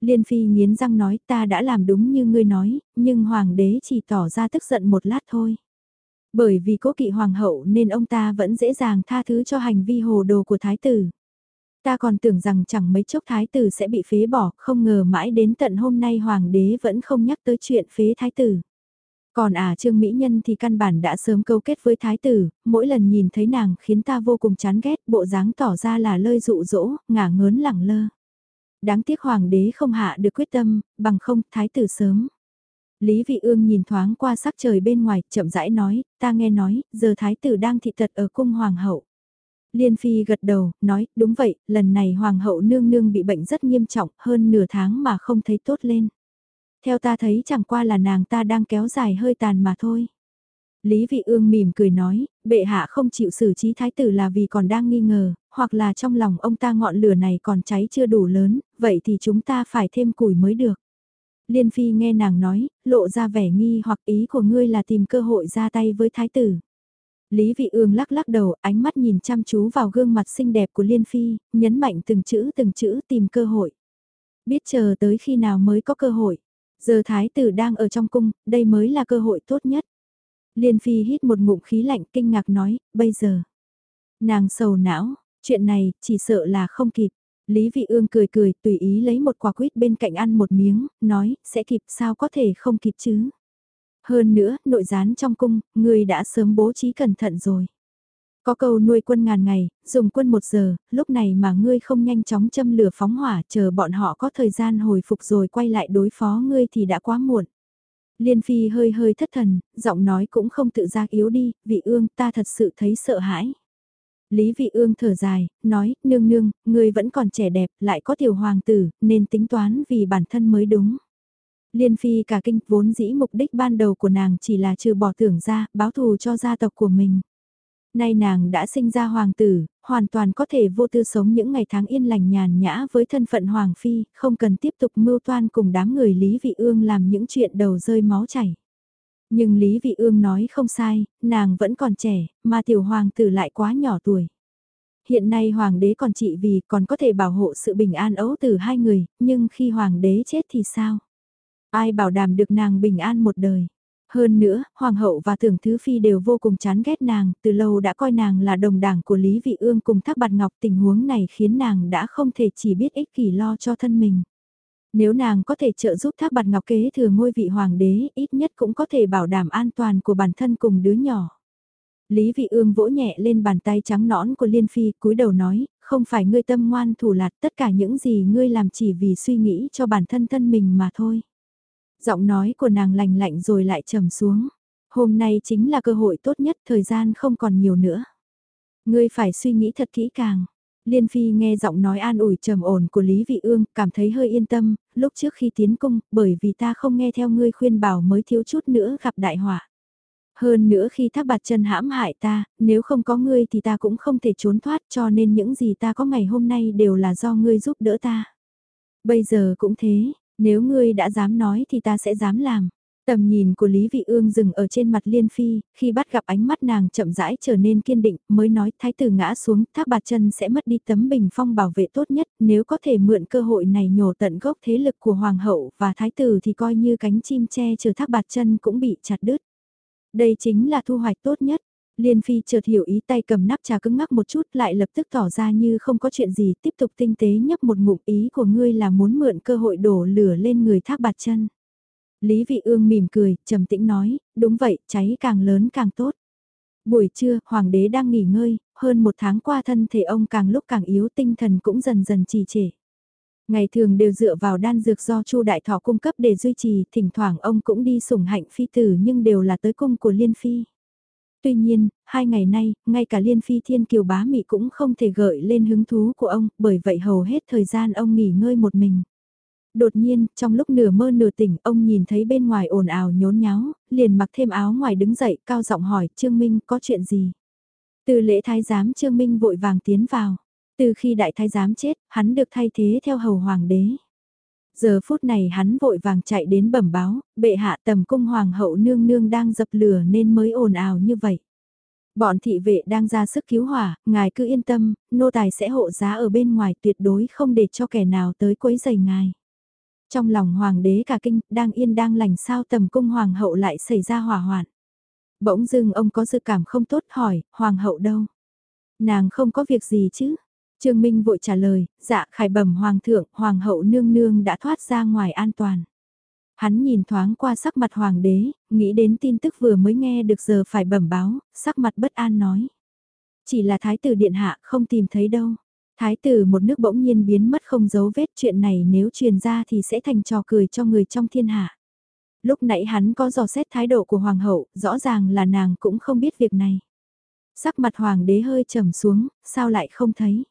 Liên Phi nghiến răng nói ta đã làm đúng như ngươi nói, nhưng hoàng đế chỉ tỏ ra tức giận một lát thôi. Bởi vì cố kỵ hoàng hậu nên ông ta vẫn dễ dàng tha thứ cho hành vi hồ đồ của thái tử. Ta còn tưởng rằng chẳng mấy chốc thái tử sẽ bị phế bỏ, không ngờ mãi đến tận hôm nay hoàng đế vẫn không nhắc tới chuyện phế thái tử. Còn à Trương Mỹ Nhân thì căn bản đã sớm câu kết với thái tử, mỗi lần nhìn thấy nàng khiến ta vô cùng chán ghét, bộ dáng tỏ ra là lơi dụ dỗ, ngả ngớn lẳng lơ. Đáng tiếc hoàng đế không hạ được quyết tâm, bằng không thái tử sớm. Lý Vị Ương nhìn thoáng qua sắc trời bên ngoài, chậm rãi nói, ta nghe nói, giờ thái tử đang thị tật ở cung hoàng hậu. Liên Phi gật đầu, nói, đúng vậy, lần này Hoàng hậu nương nương bị bệnh rất nghiêm trọng, hơn nửa tháng mà không thấy tốt lên. Theo ta thấy chẳng qua là nàng ta đang kéo dài hơi tàn mà thôi. Lý Vị Ương mỉm cười nói, bệ hạ không chịu xử trí thái tử là vì còn đang nghi ngờ, hoặc là trong lòng ông ta ngọn lửa này còn cháy chưa đủ lớn, vậy thì chúng ta phải thêm củi mới được. Liên Phi nghe nàng nói, lộ ra vẻ nghi hoặc ý của ngươi là tìm cơ hội ra tay với thái tử. Lý Vị Ương lắc lắc đầu, ánh mắt nhìn chăm chú vào gương mặt xinh đẹp của Liên Phi, nhấn mạnh từng chữ từng chữ tìm cơ hội. Biết chờ tới khi nào mới có cơ hội. Giờ thái tử đang ở trong cung, đây mới là cơ hội tốt nhất. Liên Phi hít một ngụm khí lạnh kinh ngạc nói, bây giờ. Nàng sầu não, chuyện này chỉ sợ là không kịp. Lý Vị Ương cười cười tùy ý lấy một quả quýt bên cạnh ăn một miếng, nói, sẽ kịp sao có thể không kịp chứ. Hơn nữa, nội gián trong cung, người đã sớm bố trí cẩn thận rồi. Có câu nuôi quân ngàn ngày, dùng quân một giờ, lúc này mà ngươi không nhanh chóng châm lửa phóng hỏa chờ bọn họ có thời gian hồi phục rồi quay lại đối phó ngươi thì đã quá muộn. Liên Phi hơi hơi thất thần, giọng nói cũng không tự giác yếu đi, vị ương ta thật sự thấy sợ hãi. Lý vị ương thở dài, nói, nương nương, ngươi vẫn còn trẻ đẹp, lại có tiểu hoàng tử, nên tính toán vì bản thân mới đúng. Liên Phi cả kinh vốn dĩ mục đích ban đầu của nàng chỉ là trừ bỏ tưởng ra, báo thù cho gia tộc của mình. Nay nàng đã sinh ra hoàng tử, hoàn toàn có thể vô tư sống những ngày tháng yên lành nhàn nhã với thân phận hoàng phi, không cần tiếp tục mưu toan cùng đám người Lý Vị Ương làm những chuyện đầu rơi máu chảy. Nhưng Lý Vị Ương nói không sai, nàng vẫn còn trẻ, mà tiểu hoàng tử lại quá nhỏ tuổi. Hiện nay hoàng đế còn trị vì còn có thể bảo hộ sự bình an ấu từ hai người, nhưng khi hoàng đế chết thì sao? Ai bảo đảm được nàng bình an một đời? Hơn nữa, Hoàng hậu và thưởng Thứ Phi đều vô cùng chán ghét nàng, từ lâu đã coi nàng là đồng đảng của Lý Vị Ương cùng Thác Bạt Ngọc tình huống này khiến nàng đã không thể chỉ biết ích kỷ lo cho thân mình. Nếu nàng có thể trợ giúp Thác Bạt Ngọc kế thừa ngôi vị Hoàng đế, ít nhất cũng có thể bảo đảm an toàn của bản thân cùng đứa nhỏ. Lý Vị Ương vỗ nhẹ lên bàn tay trắng nõn của Liên Phi, cúi đầu nói, không phải ngươi tâm ngoan thủ lạt tất cả những gì ngươi làm chỉ vì suy nghĩ cho bản thân thân mình mà thôi. Giọng nói của nàng lành lạnh rồi lại trầm xuống. Hôm nay chính là cơ hội tốt nhất, thời gian không còn nhiều nữa. Ngươi phải suy nghĩ thật kỹ càng. Liên Phi nghe giọng nói an ủi trầm ổn của Lý Vị Ương, cảm thấy hơi yên tâm, lúc trước khi tiến cung, bởi vì ta không nghe theo ngươi khuyên bảo mới thiếu chút nữa gặp đại họa. Hơn nữa khi thác bạt chân hãm hại ta, nếu không có ngươi thì ta cũng không thể trốn thoát cho nên những gì ta có ngày hôm nay đều là do ngươi giúp đỡ ta. Bây giờ cũng thế, nếu ngươi đã dám nói thì ta sẽ dám làm. Tầm nhìn của Lý Vị Ương dừng ở trên mặt Liên Phi, khi bắt gặp ánh mắt nàng chậm rãi trở nên kiên định, mới nói thái tử ngã xuống, thác bạt chân sẽ mất đi tấm bình phong bảo vệ tốt nhất, nếu có thể mượn cơ hội này nhổ tận gốc thế lực của Hoàng hậu và thái tử thì coi như cánh chim che chờ thác bạt chân cũng bị chặt đứt. Đây chính là thu hoạch tốt nhất. Liên Phi chợt hiểu ý tay cầm nắp trà cứng ngắc một chút lại lập tức tỏ ra như không có chuyện gì tiếp tục tinh tế nhấp một ngụm ý của ngươi là muốn mượn cơ hội đổ lửa lên người thác bạt chân. Lý Vị Ương mỉm cười, trầm tĩnh nói, đúng vậy, cháy càng lớn càng tốt. Buổi trưa, Hoàng đế đang nghỉ ngơi, hơn một tháng qua thân thể ông càng lúc càng yếu tinh thần cũng dần dần trì trệ. Ngày thường đều dựa vào đan dược do Chu Đại Thọ cung cấp để duy trì, thỉnh thoảng ông cũng đi sủng hạnh phi tử nhưng đều là tới cung của Liên Phi. Tuy nhiên, hai ngày nay, ngay cả Liên Phi Thiên Kiều Bá Mị cũng không thể gợi lên hứng thú của ông, bởi vậy hầu hết thời gian ông nghỉ ngơi một mình. Đột nhiên, trong lúc nửa mơ nửa tỉnh, ông nhìn thấy bên ngoài ồn ào nhốn nháo, liền mặc thêm áo ngoài đứng dậy, cao giọng hỏi, Trương Minh có chuyện gì? Từ lễ thái giám Trương Minh vội vàng tiến vào. Từ khi đại thái giám chết, hắn được thay thế theo hầu hoàng đế. Giờ phút này hắn vội vàng chạy đến bẩm báo, bệ hạ tầm cung hoàng hậu nương nương đang dập lửa nên mới ồn ào như vậy. Bọn thị vệ đang ra sức cứu hỏa, ngài cứ yên tâm, nô tài sẽ hộ giá ở bên ngoài tuyệt đối không để cho kẻ nào tới quấy giày ngài. Trong lòng hoàng đế cả kinh, đang yên đang lành sao tầm cung hoàng hậu lại xảy ra hỏa hoạn. Bỗng dưng ông có dự cảm không tốt hỏi, hoàng hậu đâu? Nàng không có việc gì chứ? Trương Minh vội trả lời, dạ khải bẩm hoàng thượng, hoàng hậu nương nương đã thoát ra ngoài an toàn. Hắn nhìn thoáng qua sắc mặt hoàng đế, nghĩ đến tin tức vừa mới nghe được giờ phải bẩm báo, sắc mặt bất an nói. Chỉ là thái tử điện hạ không tìm thấy đâu. Thái tử một nước bỗng nhiên biến mất không dấu vết chuyện này nếu truyền ra thì sẽ thành trò cười cho người trong thiên hạ. Lúc nãy hắn có dò xét thái độ của hoàng hậu, rõ ràng là nàng cũng không biết việc này. Sắc mặt hoàng đế hơi trầm xuống, sao lại không thấy?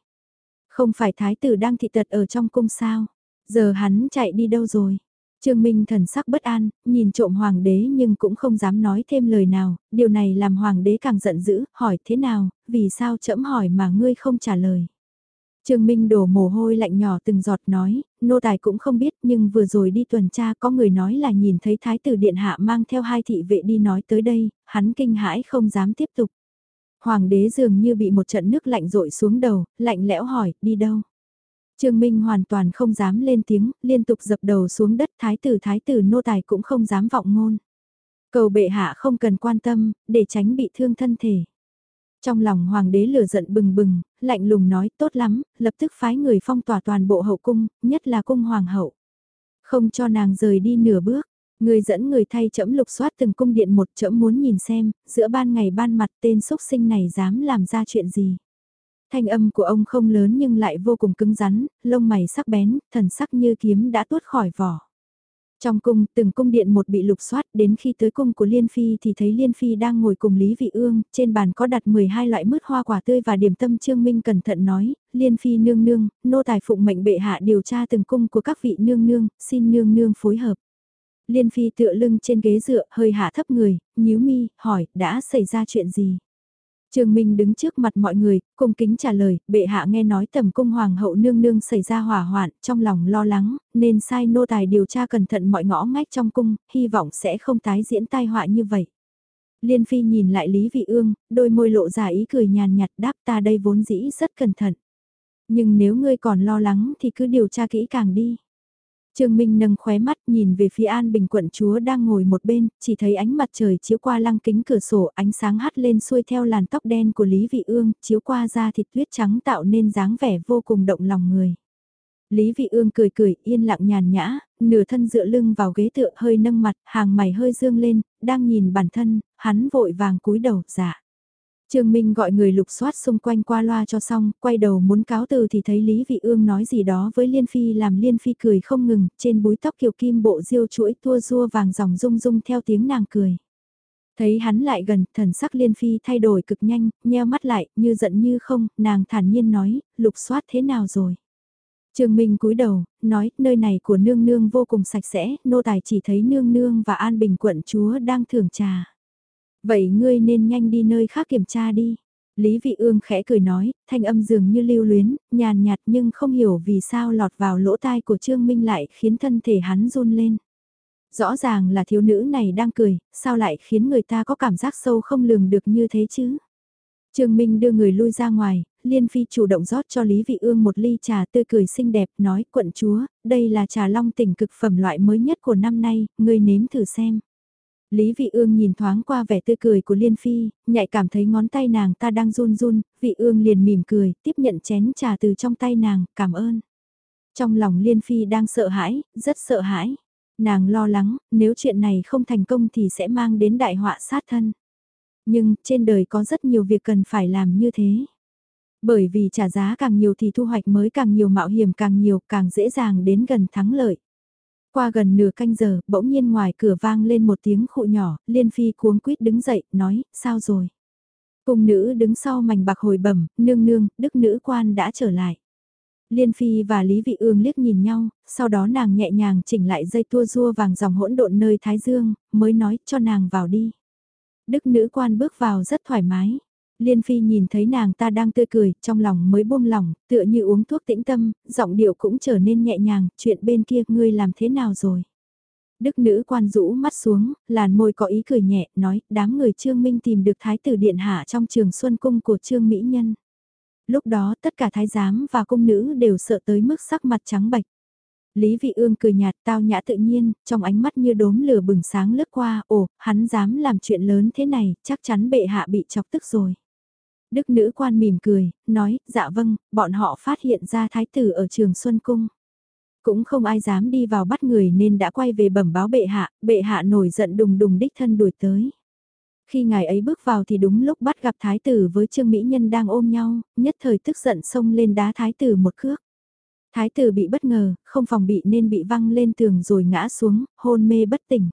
Không phải thái tử đang thị tật ở trong cung sao? Giờ hắn chạy đi đâu rồi? Trương Minh thần sắc bất an, nhìn trộm hoàng đế nhưng cũng không dám nói thêm lời nào, điều này làm hoàng đế càng giận dữ, hỏi thế nào, vì sao chậm hỏi mà ngươi không trả lời. Trương Minh đổ mồ hôi lạnh nhỏ từng giọt nói, nô tài cũng không biết nhưng vừa rồi đi tuần tra có người nói là nhìn thấy thái tử điện hạ mang theo hai thị vệ đi nói tới đây, hắn kinh hãi không dám tiếp tục. Hoàng đế dường như bị một trận nước lạnh rội xuống đầu, lạnh lẽo hỏi, đi đâu? Trương Minh hoàn toàn không dám lên tiếng, liên tục dập đầu xuống đất thái tử thái tử nô tài cũng không dám vọng ngôn. Cầu bệ hạ không cần quan tâm, để tránh bị thương thân thể. Trong lòng hoàng đế lửa giận bừng bừng, lạnh lùng nói tốt lắm, lập tức phái người phong tỏa toàn bộ hậu cung, nhất là cung hoàng hậu. Không cho nàng rời đi nửa bước, người dẫn người thay chấm lục soát từng cung điện một chấm muốn nhìn xem, giữa ban ngày ban mặt tên xúc sinh này dám làm ra chuyện gì. Thanh âm của ông không lớn nhưng lại vô cùng cứng rắn, lông mày sắc bén, thần sắc như kiếm đã tuốt khỏi vỏ. Trong cung, từng cung điện một bị lục soát, đến khi tới cung của Liên Phi thì thấy Liên Phi đang ngồi cùng Lý Vị Ương, trên bàn có đặt 12 loại mứt hoa quả tươi và điểm tâm Trương Minh cẩn thận nói, Liên Phi nương nương, nô tài phụng mệnh bệ hạ điều tra từng cung của các vị nương nương, xin nương nương phối hợp. Liên Phi tựa lưng trên ghế dựa, hơi hạ thấp người, nhíu mi, hỏi, đã xảy ra chuyện gì? Trương Minh đứng trước mặt mọi người, cung kính trả lời, bệ hạ nghe nói tầm cung hoàng hậu nương nương xảy ra hỏa hoạn, trong lòng lo lắng, nên sai nô tài điều tra cẩn thận mọi ngõ ngách trong cung, hy vọng sẽ không tái diễn tai họa như vậy. Liên Phi nhìn lại Lý Vị Ương, đôi môi lộ ra ý cười nhàn nhạt đáp ta đây vốn dĩ rất cẩn thận. Nhưng nếu ngươi còn lo lắng thì cứ điều tra kỹ càng đi. Trương Minh nâng khóe mắt nhìn về phía An Bình quận chúa đang ngồi một bên, chỉ thấy ánh mặt trời chiếu qua lăng kính cửa sổ, ánh sáng hắt lên xuôi theo làn tóc đen của Lý Vị Ương, chiếu qua da thịt tuyết trắng tạo nên dáng vẻ vô cùng động lòng người. Lý Vị Ương cười cười, yên lặng nhàn nhã, nửa thân dựa lưng vào ghế tựa hơi nâng mặt, hàng mày hơi dương lên, đang nhìn bản thân, hắn vội vàng cúi đầu, dạ. Trương Minh gọi người lục soát xung quanh qua loa cho xong, quay đầu muốn cáo từ thì thấy Lý Vị Ương nói gì đó với Liên Phi làm Liên Phi cười không ngừng, trên búi tóc kiều kim bộ diêu chuỗi tua rua vàng dòng rung rung theo tiếng nàng cười. Thấy hắn lại gần, thần sắc Liên Phi thay đổi cực nhanh, nheo mắt lại, như giận như không, nàng thản nhiên nói, lục soát thế nào rồi? Trương Minh cúi đầu, nói, nơi này của nương nương vô cùng sạch sẽ, nô tài chỉ thấy nương nương và an bình quận chúa đang thưởng trà. Vậy ngươi nên nhanh đi nơi khác kiểm tra đi. Lý Vị Ương khẽ cười nói, thanh âm dường như lưu luyến, nhàn nhạt nhưng không hiểu vì sao lọt vào lỗ tai của Trương Minh lại khiến thân thể hắn run lên. Rõ ràng là thiếu nữ này đang cười, sao lại khiến người ta có cảm giác sâu không lường được như thế chứ? Trương Minh đưa người lui ra ngoài, Liên Phi chủ động rót cho Lý Vị Ương một ly trà tươi cười xinh đẹp, nói quận chúa, đây là trà long tỉnh cực phẩm loại mới nhất của năm nay, ngươi nếm thử xem. Lý Vị Ương nhìn thoáng qua vẻ tươi cười của Liên Phi, nhạy cảm thấy ngón tay nàng ta đang run run, Vị Ương liền mỉm cười, tiếp nhận chén trà từ trong tay nàng, cảm ơn. Trong lòng Liên Phi đang sợ hãi, rất sợ hãi. Nàng lo lắng, nếu chuyện này không thành công thì sẽ mang đến đại họa sát thân. Nhưng, trên đời có rất nhiều việc cần phải làm như thế. Bởi vì trả giá càng nhiều thì thu hoạch mới càng nhiều mạo hiểm càng nhiều, càng dễ dàng đến gần thắng lợi. Qua gần nửa canh giờ, bỗng nhiên ngoài cửa vang lên một tiếng khụ nhỏ, Liên Phi cuống quýt đứng dậy, nói, sao rồi? Cung nữ đứng sau mảnh bạc hồi bẩm, nương nương, đức nữ quan đã trở lại. Liên Phi và Lý Vị Ương liếc nhìn nhau, sau đó nàng nhẹ nhàng chỉnh lại dây tua rua vàng dòng hỗn độn nơi Thái Dương, mới nói cho nàng vào đi. Đức nữ quan bước vào rất thoải mái. Liên Phi nhìn thấy nàng ta đang tươi cười, trong lòng mới buông lỏng, tựa như uống thuốc tĩnh tâm, giọng điệu cũng trở nên nhẹ nhàng, chuyện bên kia ngươi làm thế nào rồi? Đức nữ quan rũ mắt xuống, làn môi có ý cười nhẹ, nói, đám người Trương Minh tìm được thái tử điện hạ trong trường xuân cung của Trương Mỹ Nhân. Lúc đó tất cả thái giám và cung nữ đều sợ tới mức sắc mặt trắng bạch. Lý Vị Ương cười nhạt tao nhã tự nhiên, trong ánh mắt như đốm lửa bừng sáng lướt qua, ồ, hắn dám làm chuyện lớn thế này, chắc chắn bệ hạ bị chọc tức rồi. Đức nữ quan mỉm cười, nói, dạ vâng, bọn họ phát hiện ra thái tử ở trường Xuân Cung. Cũng không ai dám đi vào bắt người nên đã quay về bẩm báo bệ hạ, bệ hạ nổi giận đùng đùng đích thân đuổi tới. Khi ngài ấy bước vào thì đúng lúc bắt gặp thái tử với Trương Mỹ Nhân đang ôm nhau, nhất thời tức giận xông lên đá thái tử một cước. Thái tử bị bất ngờ, không phòng bị nên bị văng lên tường rồi ngã xuống, hôn mê bất tỉnh.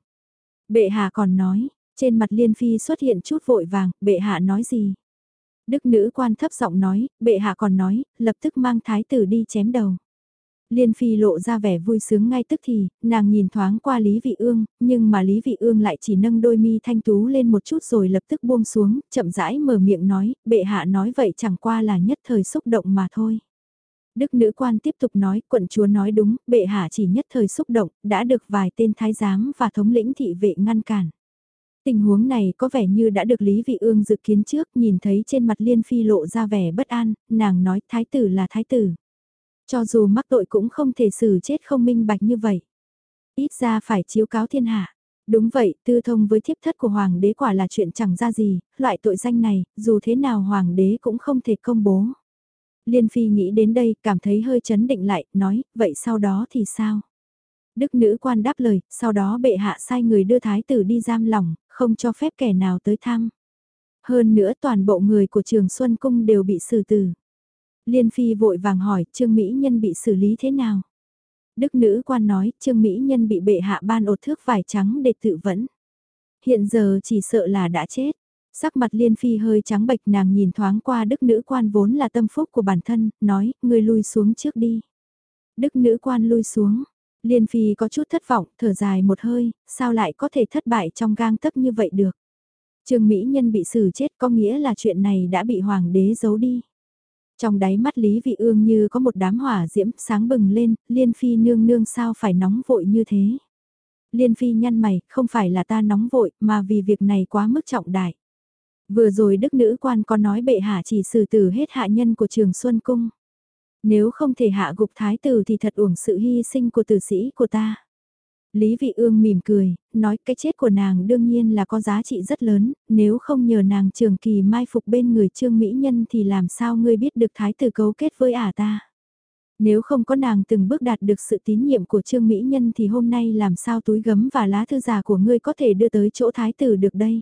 Bệ hạ còn nói, trên mặt Liên Phi xuất hiện chút vội vàng, bệ hạ nói gì? Đức nữ quan thấp giọng nói, bệ hạ còn nói, lập tức mang thái tử đi chém đầu. Liên Phi lộ ra vẻ vui sướng ngay tức thì, nàng nhìn thoáng qua Lý Vị Ương, nhưng mà Lý Vị Ương lại chỉ nâng đôi mi thanh tú lên một chút rồi lập tức buông xuống, chậm rãi mở miệng nói, bệ hạ nói vậy chẳng qua là nhất thời xúc động mà thôi. Đức nữ quan tiếp tục nói, quận chúa nói đúng, bệ hạ chỉ nhất thời xúc động, đã được vài tên thái giám và thống lĩnh thị vệ ngăn cản. Tình huống này có vẻ như đã được Lý Vị Ương dự kiến trước, nhìn thấy trên mặt Liên Phi lộ ra vẻ bất an, nàng nói thái tử là thái tử. Cho dù mắc tội cũng không thể xử chết không minh bạch như vậy. Ít ra phải chiếu cáo thiên hạ. Đúng vậy, tư thông với thiếp thất của hoàng đế quả là chuyện chẳng ra gì, loại tội danh này, dù thế nào hoàng đế cũng không thể công bố. Liên Phi nghĩ đến đây, cảm thấy hơi chấn định lại, nói, vậy sau đó thì sao? Đức nữ quan đáp lời, sau đó bệ hạ sai người đưa thái tử đi giam lỏng, không cho phép kẻ nào tới thăm. Hơn nữa toàn bộ người của trường Xuân Cung đều bị xử tử. Liên Phi vội vàng hỏi Trương Mỹ Nhân bị xử lý thế nào? Đức nữ quan nói Trương Mỹ Nhân bị bệ hạ ban ột thước vải trắng để tự vẫn. Hiện giờ chỉ sợ là đã chết. Sắc mặt Liên Phi hơi trắng bệch nàng nhìn thoáng qua đức nữ quan vốn là tâm phúc của bản thân, nói, người lui xuống trước đi. Đức nữ quan lui xuống. Liên Phi có chút thất vọng, thở dài một hơi, sao lại có thể thất bại trong gang tấc như vậy được. Trương Mỹ Nhân bị xử chết có nghĩa là chuyện này đã bị hoàng đế giấu đi. Trong đáy mắt Lý Vị Ương như có một đám hỏa diễm sáng bừng lên, Liên Phi nương nương sao phải nóng vội như thế. Liên Phi nhăn mày, không phải là ta nóng vội, mà vì việc này quá mức trọng đại. Vừa rồi đức nữ quan có nói bệ hạ chỉ xử tử hết hạ nhân của trường Xuân Cung. Nếu không thể hạ gục thái tử thì thật uổng sự hy sinh của tử sĩ của ta. Lý Vị Ương mỉm cười, nói cái chết của nàng đương nhiên là có giá trị rất lớn, nếu không nhờ nàng trường kỳ mai phục bên người trương mỹ nhân thì làm sao ngươi biết được thái tử cấu kết với ả ta. Nếu không có nàng từng bước đạt được sự tín nhiệm của trương mỹ nhân thì hôm nay làm sao túi gấm và lá thư giả của ngươi có thể đưa tới chỗ thái tử được đây.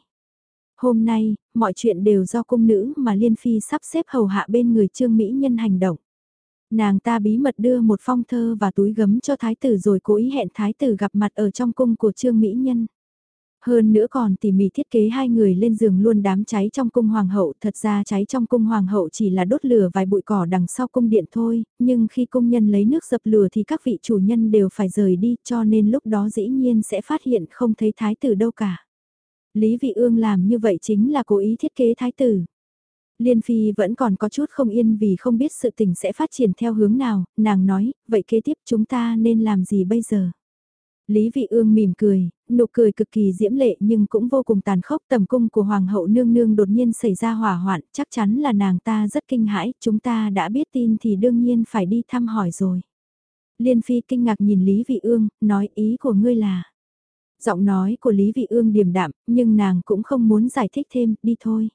Hôm nay, mọi chuyện đều do cung nữ mà Liên Phi sắp xếp hầu hạ bên người trương mỹ nhân hành động. Nàng ta bí mật đưa một phong thơ và túi gấm cho thái tử rồi cố ý hẹn thái tử gặp mặt ở trong cung của Trương Mỹ Nhân. Hơn nữa còn tỉ mỉ thiết kế hai người lên giường luôn đám cháy trong cung hoàng hậu, thật ra cháy trong cung hoàng hậu chỉ là đốt lửa vài bụi cỏ đằng sau cung điện thôi, nhưng khi công nhân lấy nước dập lửa thì các vị chủ nhân đều phải rời đi cho nên lúc đó dĩ nhiên sẽ phát hiện không thấy thái tử đâu cả. Lý Vị Ương làm như vậy chính là cố ý thiết kế thái tử. Liên Phi vẫn còn có chút không yên vì không biết sự tình sẽ phát triển theo hướng nào, nàng nói, vậy kế tiếp chúng ta nên làm gì bây giờ? Lý Vị Ương mỉm cười, nụ cười cực kỳ diễm lệ nhưng cũng vô cùng tàn khốc tầm cung của Hoàng hậu nương nương đột nhiên xảy ra hỏa hoạn, chắc chắn là nàng ta rất kinh hãi, chúng ta đã biết tin thì đương nhiên phải đi thăm hỏi rồi. Liên Phi kinh ngạc nhìn Lý Vị Ương, nói ý của ngươi là... Giọng nói của Lý Vị Ương điềm đạm, nhưng nàng cũng không muốn giải thích thêm, đi thôi.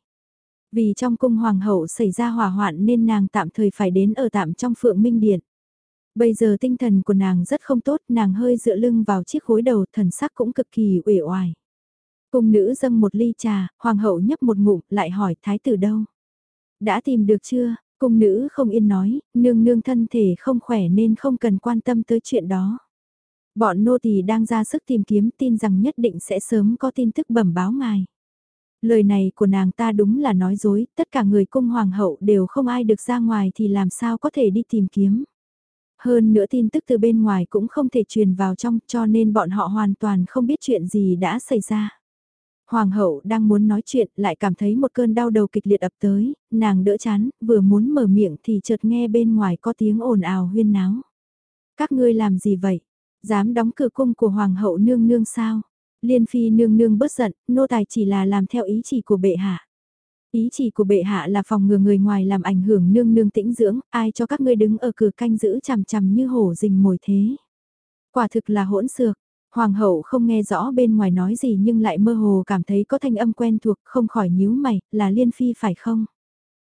Vì trong cung hoàng hậu xảy ra hỏa hoạn nên nàng tạm thời phải đến ở tạm trong phượng minh điện. Bây giờ tinh thần của nàng rất không tốt, nàng hơi dựa lưng vào chiếc gối đầu, thần sắc cũng cực kỳ uể oải. Cung nữ dâng một ly trà, hoàng hậu nhấp một ngụm, lại hỏi thái tử đâu? Đã tìm được chưa? Cung nữ không yên nói, nương nương thân thể không khỏe nên không cần quan tâm tới chuyện đó. Bọn nô tỳ đang ra sức tìm kiếm tin rằng nhất định sẽ sớm có tin tức bẩm báo ngài. Lời này của nàng ta đúng là nói dối, tất cả người cung hoàng hậu đều không ai được ra ngoài thì làm sao có thể đi tìm kiếm. Hơn nữa tin tức từ bên ngoài cũng không thể truyền vào trong cho nên bọn họ hoàn toàn không biết chuyện gì đã xảy ra. Hoàng hậu đang muốn nói chuyện lại cảm thấy một cơn đau đầu kịch liệt ập tới, nàng đỡ chán, vừa muốn mở miệng thì chợt nghe bên ngoài có tiếng ồn ào huyên náo. Các ngươi làm gì vậy? Dám đóng cửa cung của hoàng hậu nương nương sao? Liên phi nương nương bớt giận, nô tài chỉ là làm theo ý chỉ của bệ hạ. Ý chỉ của bệ hạ là phòng ngừa người ngoài làm ảnh hưởng nương nương tĩnh dưỡng, ai cho các ngươi đứng ở cửa canh giữ chằm chằm như hổ rình mồi thế. Quả thực là hỗn xược, hoàng hậu không nghe rõ bên ngoài nói gì nhưng lại mơ hồ cảm thấy có thanh âm quen thuộc không khỏi nhíu mày, là liên phi phải không?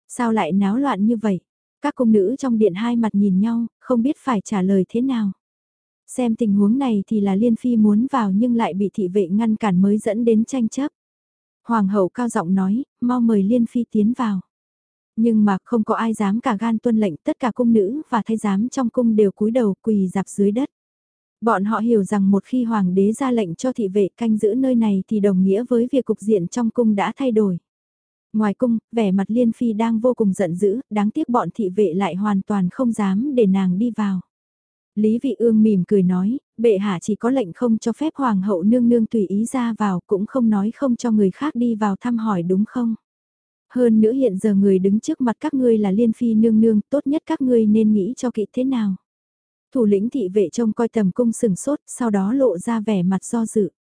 Sao lại náo loạn như vậy? Các cung nữ trong điện hai mặt nhìn nhau, không biết phải trả lời thế nào. Xem tình huống này thì là Liên Phi muốn vào nhưng lại bị thị vệ ngăn cản mới dẫn đến tranh chấp. Hoàng hậu cao giọng nói, mau mời Liên Phi tiến vào. Nhưng mà không có ai dám cả gan tuân lệnh tất cả cung nữ và thái giám trong cung đều cúi đầu quỳ dạp dưới đất. Bọn họ hiểu rằng một khi hoàng đế ra lệnh cho thị vệ canh giữ nơi này thì đồng nghĩa với việc cục diện trong cung đã thay đổi. Ngoài cung, vẻ mặt Liên Phi đang vô cùng giận dữ, đáng tiếc bọn thị vệ lại hoàn toàn không dám để nàng đi vào. Lý Vị Ương mỉm cười nói, bệ hạ chỉ có lệnh không cho phép hoàng hậu nương nương tùy ý ra vào cũng không nói không cho người khác đi vào thăm hỏi đúng không? Hơn nữa hiện giờ người đứng trước mặt các ngươi là liên phi nương nương, tốt nhất các ngươi nên nghĩ cho kỹ thế nào? Thủ lĩnh thị vệ trông coi tầm cung sừng sốt, sau đó lộ ra vẻ mặt do dự.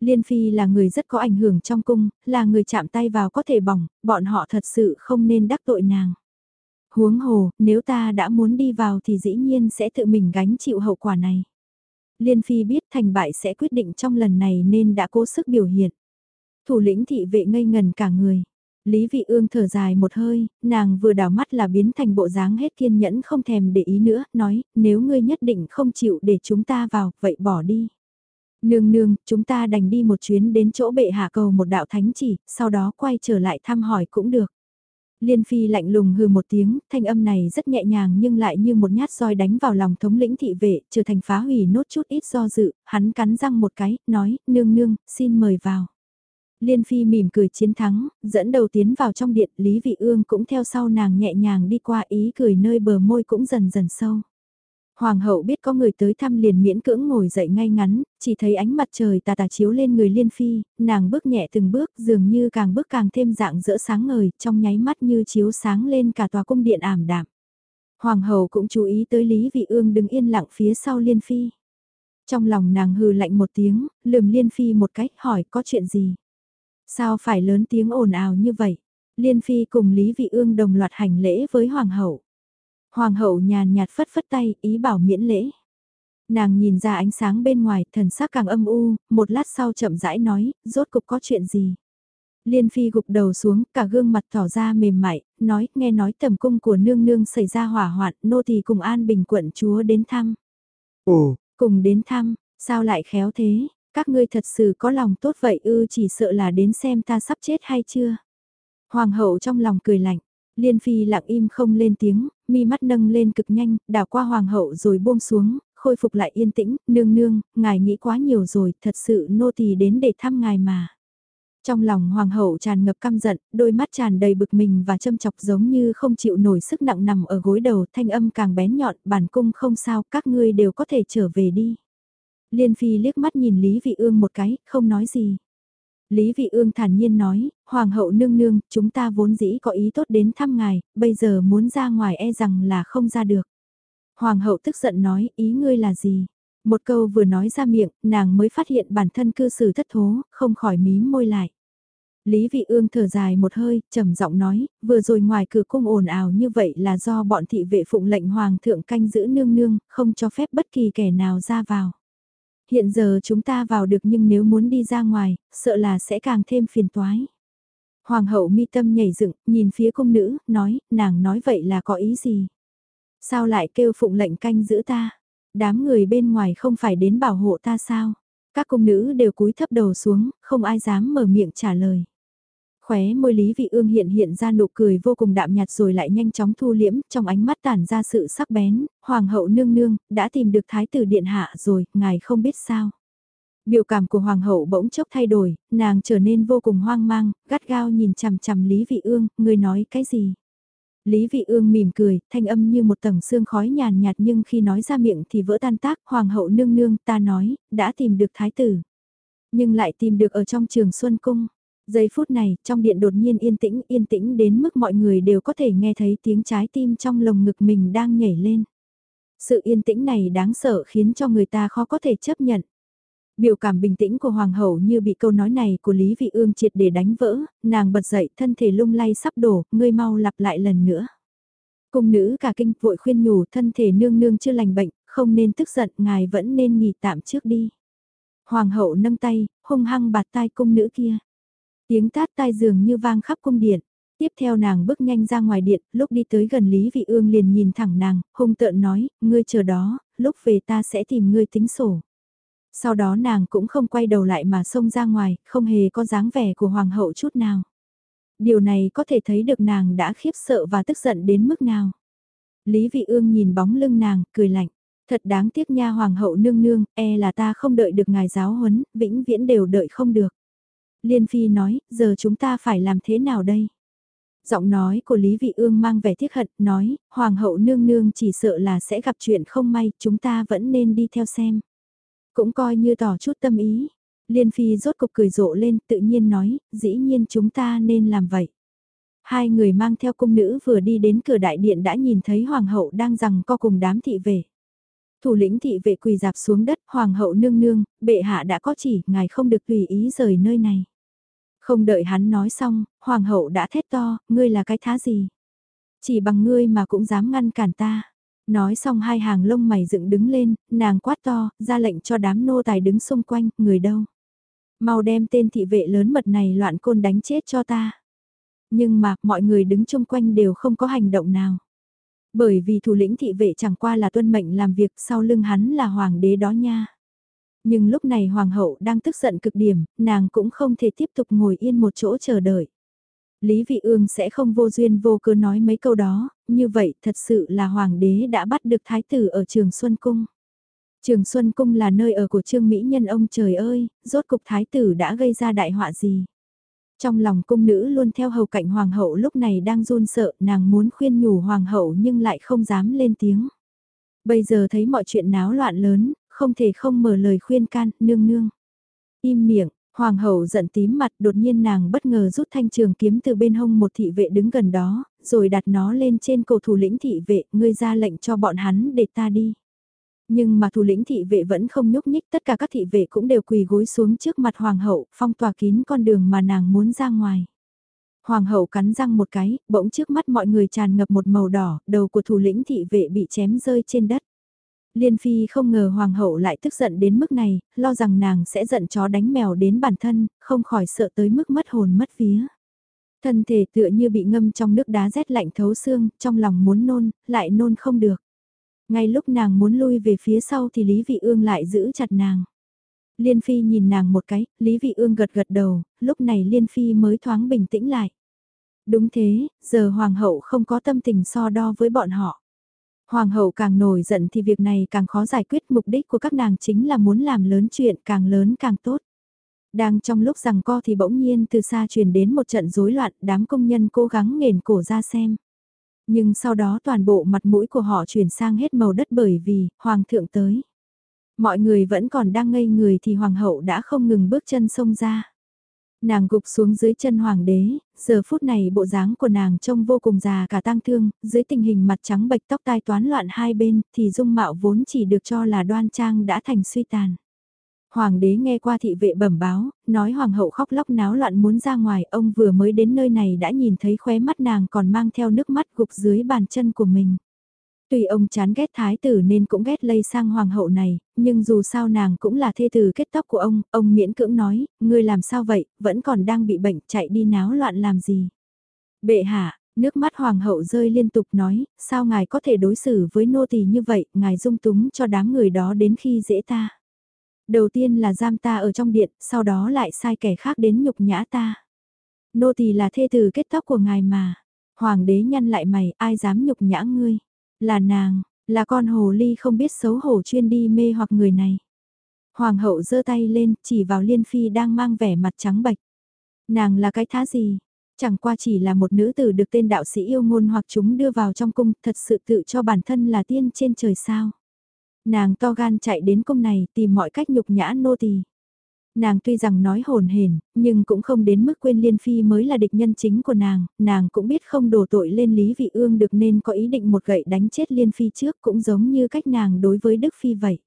Liên Phi là người rất có ảnh hưởng trong cung, là người chạm tay vào có thể bỏng, bọn họ thật sự không nên đắc tội nàng. Huống hồ, nếu ta đã muốn đi vào thì dĩ nhiên sẽ tự mình gánh chịu hậu quả này. Liên Phi biết thành bại sẽ quyết định trong lần này nên đã cố sức biểu hiện. Thủ lĩnh thị vệ ngây ngần cả người. Lý Vị Ương thở dài một hơi, nàng vừa đảo mắt là biến thành bộ dáng hết kiên nhẫn không thèm để ý nữa, nói, nếu ngươi nhất định không chịu để chúng ta vào, vậy bỏ đi. Nương nương, chúng ta đành đi một chuyến đến chỗ bệ hạ cầu một đạo thánh chỉ, sau đó quay trở lại thăm hỏi cũng được. Liên Phi lạnh lùng hừ một tiếng, thanh âm này rất nhẹ nhàng nhưng lại như một nhát roi đánh vào lòng thống lĩnh thị vệ, trở thành phá hủy nốt chút ít do dự, hắn cắn răng một cái, nói, nương nương, xin mời vào. Liên Phi mỉm cười chiến thắng, dẫn đầu tiến vào trong điện, Lý Vị Ương cũng theo sau nàng nhẹ nhàng đi qua ý cười nơi bờ môi cũng dần dần sâu. Hoàng hậu biết có người tới thăm liền miễn cưỡng ngồi dậy ngay ngắn, chỉ thấy ánh mặt trời tà tà chiếu lên người liên phi, nàng bước nhẹ từng bước dường như càng bước càng thêm dạng dỡ sáng ngời, trong nháy mắt như chiếu sáng lên cả tòa cung điện ảm đạm. Hoàng hậu cũng chú ý tới Lý Vị Ương đứng yên lặng phía sau liên phi. Trong lòng nàng hừ lạnh một tiếng, lườm liên phi một cách hỏi có chuyện gì. Sao phải lớn tiếng ồn ào như vậy? Liên phi cùng Lý Vị Ương đồng loạt hành lễ với hoàng hậu. Hoàng hậu nhàn nhạt phất phất tay, ý bảo miễn lễ. Nàng nhìn ra ánh sáng bên ngoài, thần sắc càng âm u, một lát sau chậm rãi nói, rốt cục có chuyện gì. Liên Phi gục đầu xuống, cả gương mặt tỏ ra mềm mại, nói, nghe nói tầm cung của nương nương xảy ra hỏa hoạn, nô tỳ cùng an bình quận chúa đến thăm. Ồ, cùng đến thăm, sao lại khéo thế, các ngươi thật sự có lòng tốt vậy ư chỉ sợ là đến xem ta sắp chết hay chưa. Hoàng hậu trong lòng cười lạnh, Liên Phi lặng im không lên tiếng, mi mắt nâng lên cực nhanh, đảo qua hoàng hậu rồi buông xuống, khôi phục lại yên tĩnh, nương nương, ngài nghĩ quá nhiều rồi, thật sự nô tỳ đến để thăm ngài mà. Trong lòng hoàng hậu tràn ngập căm giận, đôi mắt tràn đầy bực mình và châm chọc giống như không chịu nổi sức nặng nằm ở gối đầu, thanh âm càng bén nhọn, bản cung không sao, các ngươi đều có thể trở về đi. Liên Phi liếc mắt nhìn Lý Vị Ương một cái, không nói gì. Lý Vị Ương thản nhiên nói, Hoàng hậu nương nương, chúng ta vốn dĩ có ý tốt đến thăm ngài, bây giờ muốn ra ngoài e rằng là không ra được. Hoàng hậu tức giận nói, ý ngươi là gì? Một câu vừa nói ra miệng, nàng mới phát hiện bản thân cư xử thất thố, không khỏi mím môi lại. Lý Vị Ương thở dài một hơi, trầm giọng nói, vừa rồi ngoài cửa cung ồn ào như vậy là do bọn thị vệ phụng lệnh hoàng thượng canh giữ nương nương, không cho phép bất kỳ kẻ nào ra vào. Hiện giờ chúng ta vào được nhưng nếu muốn đi ra ngoài, sợ là sẽ càng thêm phiền toái. Hoàng hậu mi tâm nhảy dựng, nhìn phía cung nữ, nói, nàng nói vậy là có ý gì? Sao lại kêu phụng lệnh canh giữ ta? Đám người bên ngoài không phải đến bảo hộ ta sao? Các cung nữ đều cúi thấp đầu xuống, không ai dám mở miệng trả lời. Khóe môi Lý Vị Ương hiện hiện ra nụ cười vô cùng đạm nhạt rồi lại nhanh chóng thu liễm, trong ánh mắt tản ra sự sắc bén, Hoàng hậu nương nương, đã tìm được Thái tử Điện Hạ rồi, ngài không biết sao. Biểu cảm của Hoàng hậu bỗng chốc thay đổi, nàng trở nên vô cùng hoang mang, gắt gao nhìn chằm chằm Lý Vị Ương, người nói cái gì? Lý Vị Ương mỉm cười, thanh âm như một tầng sương khói nhàn nhạt nhưng khi nói ra miệng thì vỡ tan tác, Hoàng hậu nương nương ta nói, đã tìm được Thái tử. Nhưng lại tìm được ở trong trường Xuân Cung. Giây phút này, trong điện đột nhiên yên tĩnh, yên tĩnh đến mức mọi người đều có thể nghe thấy tiếng trái tim trong lồng ngực mình đang nhảy lên. Sự yên tĩnh này đáng sợ khiến cho người ta khó có thể chấp nhận. Biểu cảm bình tĩnh của Hoàng hậu như bị câu nói này của Lý Vị Ương triệt để đánh vỡ, nàng bật dậy thân thể lung lay sắp đổ, ngươi mau lặp lại lần nữa. Cung nữ cả kinh vội khuyên nhủ thân thể nương nương chưa lành bệnh, không nên tức giận, ngài vẫn nên nghỉ tạm trước đi. Hoàng hậu nâng tay, hung hăng bạt tai cung nữ kia. Tiếng tát tai dường như vang khắp cung điện. Tiếp theo nàng bước nhanh ra ngoài điện, lúc đi tới gần Lý Vị Ương liền nhìn thẳng nàng, hung tợn nói, ngươi chờ đó, lúc về ta sẽ tìm ngươi tính sổ. Sau đó nàng cũng không quay đầu lại mà xông ra ngoài, không hề có dáng vẻ của hoàng hậu chút nào. Điều này có thể thấy được nàng đã khiếp sợ và tức giận đến mức nào. Lý Vị Ương nhìn bóng lưng nàng, cười lạnh. Thật đáng tiếc nha hoàng hậu nương nương, e là ta không đợi được ngài giáo huấn, vĩnh viễn đều đợi không được. Liên Phi nói, giờ chúng ta phải làm thế nào đây? Giọng nói của Lý Vị Ương mang vẻ tiếc hận, nói, Hoàng hậu nương nương chỉ sợ là sẽ gặp chuyện không may, chúng ta vẫn nên đi theo xem. Cũng coi như tỏ chút tâm ý. Liên Phi rốt cục cười rộ lên, tự nhiên nói, dĩ nhiên chúng ta nên làm vậy. Hai người mang theo cung nữ vừa đi đến cửa đại điện đã nhìn thấy Hoàng hậu đang rằng co cùng đám thị vệ. Thủ lĩnh thị vệ quỳ dạp xuống đất, Hoàng hậu nương nương, bệ hạ đã có chỉ, ngài không được tùy ý rời nơi này. Không đợi hắn nói xong, hoàng hậu đã thét to, ngươi là cái thá gì? Chỉ bằng ngươi mà cũng dám ngăn cản ta. Nói xong hai hàng lông mày dựng đứng lên, nàng quát to, ra lệnh cho đám nô tài đứng xung quanh, người đâu? Mau đem tên thị vệ lớn mật này loạn côn đánh chết cho ta. Nhưng mà, mọi người đứng chung quanh đều không có hành động nào. Bởi vì thủ lĩnh thị vệ chẳng qua là tuân mệnh làm việc sau lưng hắn là hoàng đế đó nha. Nhưng lúc này hoàng hậu đang tức giận cực điểm, nàng cũng không thể tiếp tục ngồi yên một chỗ chờ đợi. Lý Vị Ương sẽ không vô duyên vô cớ nói mấy câu đó, như vậy thật sự là hoàng đế đã bắt được thái tử ở trường Xuân Cung. Trường Xuân Cung là nơi ở của Trương Mỹ Nhân ông trời ơi, rốt cục thái tử đã gây ra đại họa gì. Trong lòng cung nữ luôn theo hầu cạnh hoàng hậu lúc này đang run sợ, nàng muốn khuyên nhủ hoàng hậu nhưng lại không dám lên tiếng. Bây giờ thấy mọi chuyện náo loạn lớn, không thể không mở lời khuyên can, nương nương. Im miệng, hoàng hậu giận tím mặt đột nhiên nàng bất ngờ rút thanh trường kiếm từ bên hông một thị vệ đứng gần đó, rồi đặt nó lên trên cổ thủ lĩnh thị vệ, ngươi ra lệnh cho bọn hắn để ta đi. Nhưng mà thủ lĩnh thị vệ vẫn không nhúc nhích, tất cả các thị vệ cũng đều quỳ gối xuống trước mặt hoàng hậu, phong tỏa kín con đường mà nàng muốn ra ngoài. Hoàng hậu cắn răng một cái, bỗng trước mắt mọi người tràn ngập một màu đỏ, đầu của thủ lĩnh thị vệ bị chém rơi trên đất. Liên Phi không ngờ hoàng hậu lại tức giận đến mức này, lo rằng nàng sẽ giận chó đánh mèo đến bản thân, không khỏi sợ tới mức mất hồn mất vía. Thân thể tựa như bị ngâm trong nước đá rét lạnh thấu xương, trong lòng muốn nôn, lại nôn không được. Ngay lúc nàng muốn lui về phía sau thì Lý Vị Ương lại giữ chặt nàng. Liên Phi nhìn nàng một cái, Lý Vị Ương gật gật đầu, lúc này Liên Phi mới thoáng bình tĩnh lại. Đúng thế, giờ Hoàng hậu không có tâm tình so đo với bọn họ. Hoàng hậu càng nổi giận thì việc này càng khó giải quyết, mục đích của các nàng chính là muốn làm lớn chuyện càng lớn càng tốt. Đang trong lúc rằng co thì bỗng nhiên từ xa truyền đến một trận rối loạn, đám công nhân cố gắng nghền cổ ra xem. Nhưng sau đó toàn bộ mặt mũi của họ chuyển sang hết màu đất bởi vì, Hoàng thượng tới. Mọi người vẫn còn đang ngây người thì Hoàng hậu đã không ngừng bước chân xông ra. Nàng gục xuống dưới chân hoàng đế, giờ phút này bộ dáng của nàng trông vô cùng già cả tang thương, dưới tình hình mặt trắng bệch tóc tai toán loạn hai bên thì dung mạo vốn chỉ được cho là đoan trang đã thành suy tàn. Hoàng đế nghe qua thị vệ bẩm báo, nói hoàng hậu khóc lóc náo loạn muốn ra ngoài, ông vừa mới đến nơi này đã nhìn thấy khóe mắt nàng còn mang theo nước mắt gục dưới bàn chân của mình. Tuy ông chán ghét thái tử nên cũng ghét lây sang hoàng hậu này, nhưng dù sao nàng cũng là thê tử kết tóc của ông, ông miễn cưỡng nói, ngươi làm sao vậy, vẫn còn đang bị bệnh, chạy đi náo loạn làm gì. Bệ hạ, nước mắt hoàng hậu rơi liên tục nói, sao ngài có thể đối xử với nô tỳ như vậy, ngài dung túng cho đám người đó đến khi dễ ta. Đầu tiên là giam ta ở trong điện, sau đó lại sai kẻ khác đến nhục nhã ta. Nô tỳ là thê tử kết tóc của ngài mà. Hoàng đế nhăn lại mày, ai dám nhục nhã ngươi. Là nàng, là con hồ ly không biết xấu hổ chuyên đi mê hoặc người này. Hoàng hậu giơ tay lên, chỉ vào Liên Phi đang mang vẻ mặt trắng bệch. Nàng là cái thá gì? Chẳng qua chỉ là một nữ tử được tên đạo sĩ yêu ngôn hoặc chúng đưa vào trong cung, thật sự tự cho bản thân là tiên trên trời sao. Nàng to gan chạy đến cung này tìm mọi cách nhục nhã nô tỳ. Nàng tuy rằng nói hồn hển, nhưng cũng không đến mức quên Liên Phi mới là địch nhân chính của nàng, nàng cũng biết không đổ tội lên Lý Vị Ương được nên có ý định một gậy đánh chết Liên Phi trước cũng giống như cách nàng đối với Đức Phi vậy.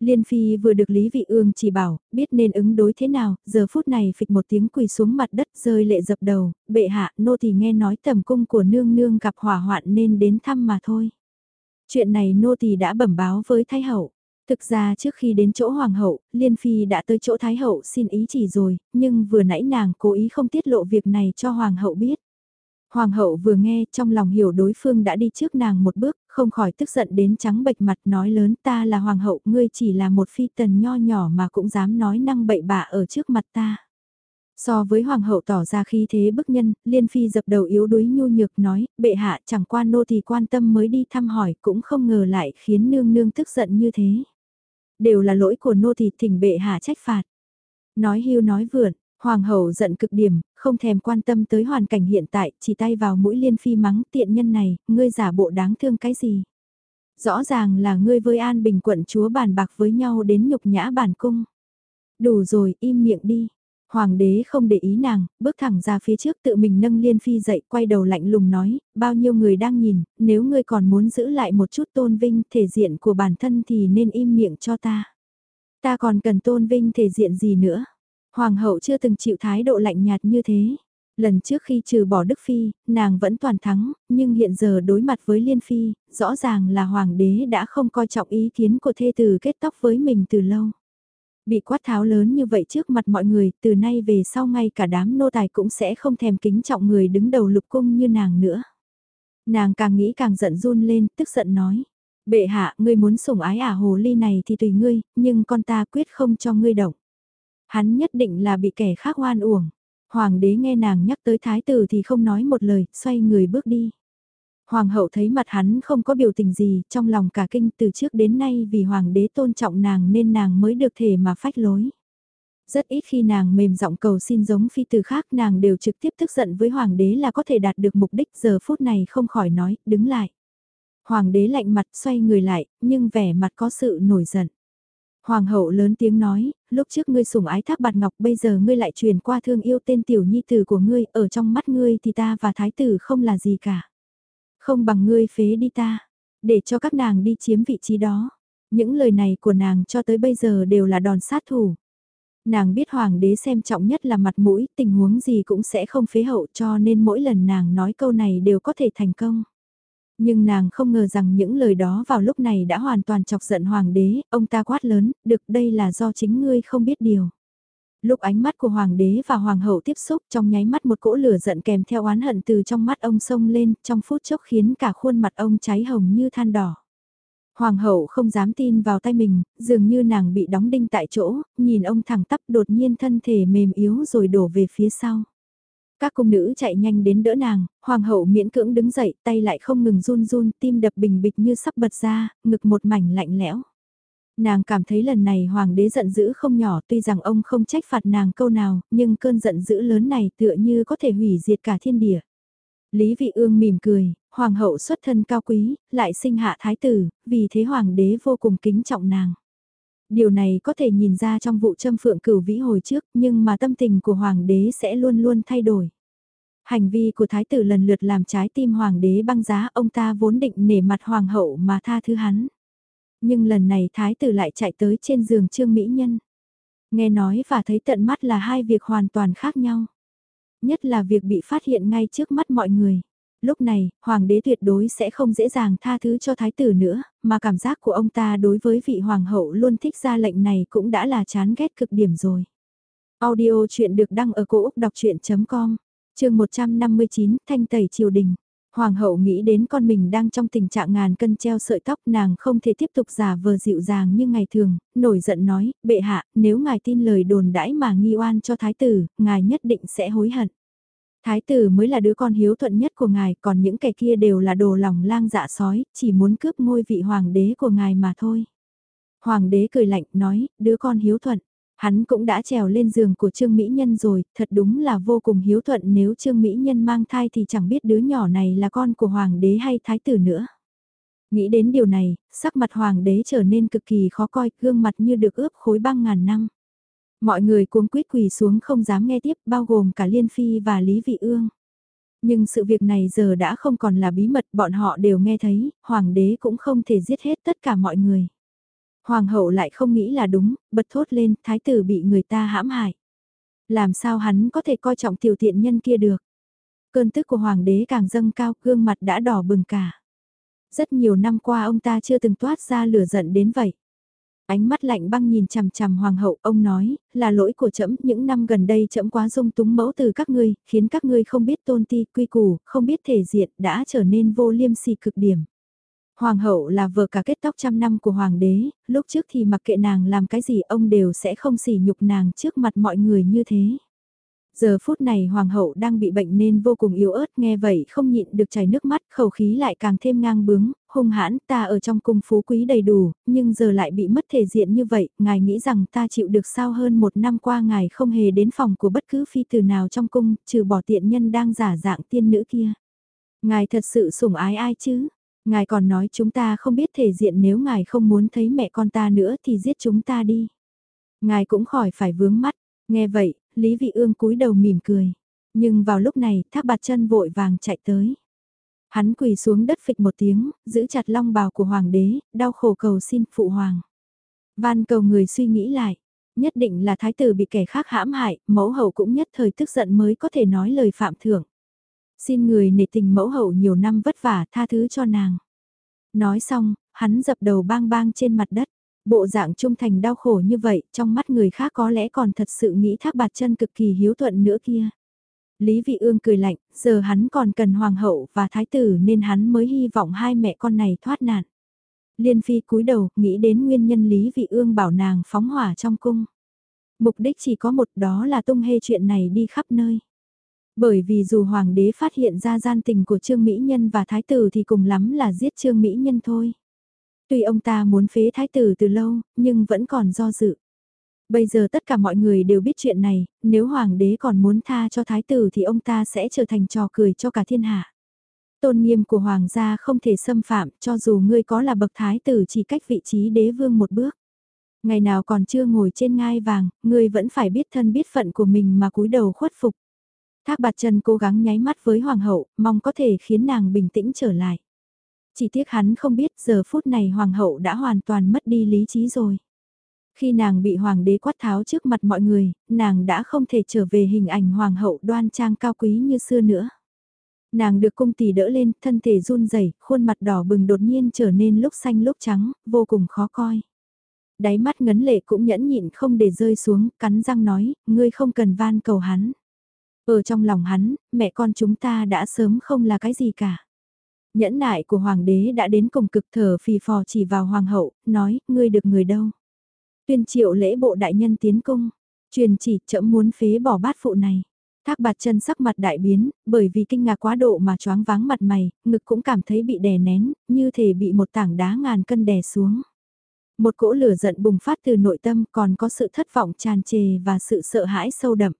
Liên Phi vừa được Lý Vị Ương chỉ bảo, biết nên ứng đối thế nào, giờ phút này phịch một tiếng quỳ xuống mặt đất rơi lệ dập đầu, bệ hạ, nô thì nghe nói tầm cung của nương nương gặp hỏa hoạn nên đến thăm mà thôi. Chuyện này nô tỳ đã bẩm báo với Thái Hậu. Thực ra trước khi đến chỗ Hoàng hậu, Liên Phi đã tới chỗ Thái hậu xin ý chỉ rồi, nhưng vừa nãy nàng cố ý không tiết lộ việc này cho Hoàng hậu biết. Hoàng hậu vừa nghe trong lòng hiểu đối phương đã đi trước nàng một bước, không khỏi tức giận đến trắng bệch mặt nói lớn ta là Hoàng hậu, ngươi chỉ là một phi tần nho nhỏ mà cũng dám nói năng bậy bạ ở trước mặt ta. So với hoàng hậu tỏ ra khi thế bức nhân, liên phi dập đầu yếu đuối nhu nhược nói, bệ hạ chẳng qua nô thì quan tâm mới đi thăm hỏi cũng không ngờ lại khiến nương nương tức giận như thế. Đều là lỗi của nô thì thỉnh bệ hạ trách phạt. Nói hưu nói vượn, hoàng hậu giận cực điểm, không thèm quan tâm tới hoàn cảnh hiện tại, chỉ tay vào mũi liên phi mắng tiện nhân này, ngươi giả bộ đáng thương cái gì. Rõ ràng là ngươi với an bình quận chúa bàn bạc với nhau đến nhục nhã bản cung. Đủ rồi, im miệng đi. Hoàng đế không để ý nàng, bước thẳng ra phía trước tự mình nâng Liên Phi dậy, quay đầu lạnh lùng nói, bao nhiêu người đang nhìn, nếu ngươi còn muốn giữ lại một chút tôn vinh thể diện của bản thân thì nên im miệng cho ta. Ta còn cần tôn vinh thể diện gì nữa? Hoàng hậu chưa từng chịu thái độ lạnh nhạt như thế. Lần trước khi trừ bỏ Đức Phi, nàng vẫn toàn thắng, nhưng hiện giờ đối mặt với Liên Phi, rõ ràng là Hoàng đế đã không coi trọng ý kiến của thê tử kết tóc với mình từ lâu. Bị quát tháo lớn như vậy trước mặt mọi người, từ nay về sau ngay cả đám nô tài cũng sẽ không thèm kính trọng người đứng đầu lục cung như nàng nữa. Nàng càng nghĩ càng giận run lên, tức giận nói. Bệ hạ, ngươi muốn sủng ái ả hồ ly này thì tùy ngươi, nhưng con ta quyết không cho ngươi động. Hắn nhất định là bị kẻ khác oan uổng. Hoàng đế nghe nàng nhắc tới thái tử thì không nói một lời, xoay người bước đi. Hoàng hậu thấy mặt hắn không có biểu tình gì, trong lòng cả kinh từ trước đến nay vì hoàng đế tôn trọng nàng nên nàng mới được thể mà phách lối. Rất ít khi nàng mềm giọng cầu xin giống phi từ khác nàng đều trực tiếp tức giận với hoàng đế là có thể đạt được mục đích giờ phút này không khỏi nói, đứng lại. Hoàng đế lạnh mặt xoay người lại, nhưng vẻ mặt có sự nổi giận. Hoàng hậu lớn tiếng nói, lúc trước ngươi sủng ái thác bạt ngọc bây giờ ngươi lại truyền qua thương yêu tên tiểu nhi tử của ngươi, ở trong mắt ngươi thì ta và thái tử không là gì cả. Không bằng ngươi phế đi ta, để cho các nàng đi chiếm vị trí đó. Những lời này của nàng cho tới bây giờ đều là đòn sát thủ. Nàng biết hoàng đế xem trọng nhất là mặt mũi, tình huống gì cũng sẽ không phế hậu cho nên mỗi lần nàng nói câu này đều có thể thành công. Nhưng nàng không ngờ rằng những lời đó vào lúc này đã hoàn toàn chọc giận hoàng đế, ông ta quát lớn, được đây là do chính ngươi không biết điều. Lúc ánh mắt của hoàng đế và hoàng hậu tiếp xúc trong nháy mắt một cỗ lửa giận kèm theo oán hận từ trong mắt ông sông lên, trong phút chốc khiến cả khuôn mặt ông cháy hồng như than đỏ. Hoàng hậu không dám tin vào tay mình, dường như nàng bị đóng đinh tại chỗ, nhìn ông thẳng tắp đột nhiên thân thể mềm yếu rồi đổ về phía sau. Các cung nữ chạy nhanh đến đỡ nàng, hoàng hậu miễn cưỡng đứng dậy, tay lại không ngừng run run, tim đập bình bịch như sắp bật ra, ngực một mảnh lạnh lẽo. Nàng cảm thấy lần này hoàng đế giận dữ không nhỏ tuy rằng ông không trách phạt nàng câu nào, nhưng cơn giận dữ lớn này tựa như có thể hủy diệt cả thiên địa. Lý vị ương mỉm cười, hoàng hậu xuất thân cao quý, lại sinh hạ thái tử, vì thế hoàng đế vô cùng kính trọng nàng. Điều này có thể nhìn ra trong vụ châm phượng cửu vĩ hồi trước, nhưng mà tâm tình của hoàng đế sẽ luôn luôn thay đổi. Hành vi của thái tử lần lượt làm trái tim hoàng đế băng giá, ông ta vốn định nể mặt hoàng hậu mà tha thứ hắn. Nhưng lần này thái tử lại chạy tới trên giường trương mỹ nhân. Nghe nói và thấy tận mắt là hai việc hoàn toàn khác nhau. Nhất là việc bị phát hiện ngay trước mắt mọi người lúc này, hoàng đế tuyệt đối sẽ không dễ dàng tha thứ cho thái tử nữa, mà cảm giác của ông ta đối với vị hoàng hậu luôn thích ra lệnh này cũng đã là chán ghét cực điểm rồi. Audio chuyện được đăng ở cổ Úc đọc chuyện.com, trường 159, Thanh Tẩy Triều Đình. Hoàng hậu nghĩ đến con mình đang trong tình trạng ngàn cân treo sợi tóc nàng không thể tiếp tục giả vờ dịu dàng như ngày thường, nổi giận nói, bệ hạ, nếu ngài tin lời đồn đãi mà nghi oan cho thái tử, ngài nhất định sẽ hối hận. Thái tử mới là đứa con hiếu thuận nhất của ngài, còn những kẻ kia đều là đồ lòng lang dạ sói, chỉ muốn cướp ngôi vị hoàng đế của ngài mà thôi. Hoàng đế cười lạnh nói, đứa con hiếu thuận. Hắn cũng đã trèo lên giường của Trương Mỹ Nhân rồi, thật đúng là vô cùng hiếu thuận nếu Trương Mỹ Nhân mang thai thì chẳng biết đứa nhỏ này là con của hoàng đế hay thái tử nữa. Nghĩ đến điều này, sắc mặt hoàng đế trở nên cực kỳ khó coi, gương mặt như được ướp khối băng ngàn năm. Mọi người cuống quýt quỳ xuống không dám nghe tiếp bao gồm cả Liên Phi và Lý Vị Ương. Nhưng sự việc này giờ đã không còn là bí mật bọn họ đều nghe thấy, hoàng đế cũng không thể giết hết tất cả mọi người. Hoàng hậu lại không nghĩ là đúng, bật thốt lên, thái tử bị người ta hãm hại. Làm sao hắn có thể coi trọng tiểu tiện nhân kia được. Cơn tức của hoàng đế càng dâng cao, gương mặt đã đỏ bừng cả. Rất nhiều năm qua ông ta chưa từng toát ra lửa giận đến vậy. Ánh mắt lạnh băng nhìn chằm chằm hoàng hậu, ông nói, là lỗi của trẫm những năm gần đây trẫm quá dung túng mẫu từ các ngươi, khiến các ngươi không biết tôn ti, quy củ, không biết thể diện, đã trở nên vô liêm sỉ cực điểm. Hoàng hậu là vợ cả kết tóc trăm năm của hoàng đế, lúc trước thì mặc kệ nàng làm cái gì ông đều sẽ không sỉ nhục nàng trước mặt mọi người như thế. Giờ phút này hoàng hậu đang bị bệnh nên vô cùng yếu ớt nghe vậy không nhịn được chảy nước mắt khẩu khí lại càng thêm ngang bướng, hung hãn ta ở trong cung phú quý đầy đủ, nhưng giờ lại bị mất thể diện như vậy, ngài nghĩ rằng ta chịu được sao hơn một năm qua ngài không hề đến phòng của bất cứ phi tử nào trong cung, trừ bỏ tiện nhân đang giả dạng tiên nữ kia. Ngài thật sự sủng ái ai chứ? Ngài còn nói chúng ta không biết thể diện nếu ngài không muốn thấy mẹ con ta nữa thì giết chúng ta đi. Ngài cũng khỏi phải vướng mắt, nghe vậy, Lý Vị Ương cúi đầu mỉm cười. Nhưng vào lúc này, thác bạt chân vội vàng chạy tới. Hắn quỳ xuống đất phịch một tiếng, giữ chặt long bào của hoàng đế, đau khổ cầu xin phụ hoàng. Van cầu người suy nghĩ lại, nhất định là thái tử bị kẻ khác hãm hại, mẫu hậu cũng nhất thời tức giận mới có thể nói lời phạm thưởng. Xin người nể tình mẫu hậu nhiều năm vất vả tha thứ cho nàng. Nói xong, hắn dập đầu bang bang trên mặt đất. Bộ dạng trung thành đau khổ như vậy, trong mắt người khác có lẽ còn thật sự nghĩ thác bạt chân cực kỳ hiếu thuận nữa kia. Lý Vị Ương cười lạnh, giờ hắn còn cần hoàng hậu và thái tử nên hắn mới hy vọng hai mẹ con này thoát nạn. Liên Phi cúi đầu, nghĩ đến nguyên nhân Lý Vị Ương bảo nàng phóng hỏa trong cung. Mục đích chỉ có một đó là tung hê chuyện này đi khắp nơi. Bởi vì dù hoàng đế phát hiện ra gian tình của Trương Mỹ Nhân và thái tử thì cùng lắm là giết Trương Mỹ Nhân thôi. Tuy ông ta muốn phế thái tử từ lâu, nhưng vẫn còn do dự. Bây giờ tất cả mọi người đều biết chuyện này, nếu hoàng đế còn muốn tha cho thái tử thì ông ta sẽ trở thành trò cười cho cả thiên hạ. Tôn nghiêm của hoàng gia không thể xâm phạm cho dù ngươi có là bậc thái tử chỉ cách vị trí đế vương một bước. Ngày nào còn chưa ngồi trên ngai vàng, ngươi vẫn phải biết thân biết phận của mình mà cúi đầu khuất phục. Thác bạt chân cố gắng nháy mắt với hoàng hậu, mong có thể khiến nàng bình tĩnh trở lại. Chỉ tiếc hắn không biết giờ phút này hoàng hậu đã hoàn toàn mất đi lý trí rồi. Khi nàng bị hoàng đế quát tháo trước mặt mọi người, nàng đã không thể trở về hình ảnh hoàng hậu đoan trang cao quý như xưa nữa. Nàng được cung tỷ đỡ lên, thân thể run rẩy, khuôn mặt đỏ bừng đột nhiên trở nên lúc xanh lúc trắng, vô cùng khó coi. Đáy mắt ngấn lệ cũng nhẫn nhịn không để rơi xuống, cắn răng nói, ngươi không cần van cầu hắn. Ở trong lòng hắn, mẹ con chúng ta đã sớm không là cái gì cả. Nhẫn nại của hoàng đế đã đến cùng cực thở phì phò chỉ vào hoàng hậu, nói, ngươi được người đâu. Tuyên triệu lễ bộ đại nhân tiến cung, truyền chỉ chậm muốn phế bỏ bát phụ này. Thác bạt chân sắc mặt đại biến, bởi vì kinh ngạc quá độ mà choáng váng mặt mày, ngực cũng cảm thấy bị đè nén, như thể bị một tảng đá ngàn cân đè xuống. Một cỗ lửa giận bùng phát từ nội tâm còn có sự thất vọng tràn trề và sự sợ hãi sâu đậm.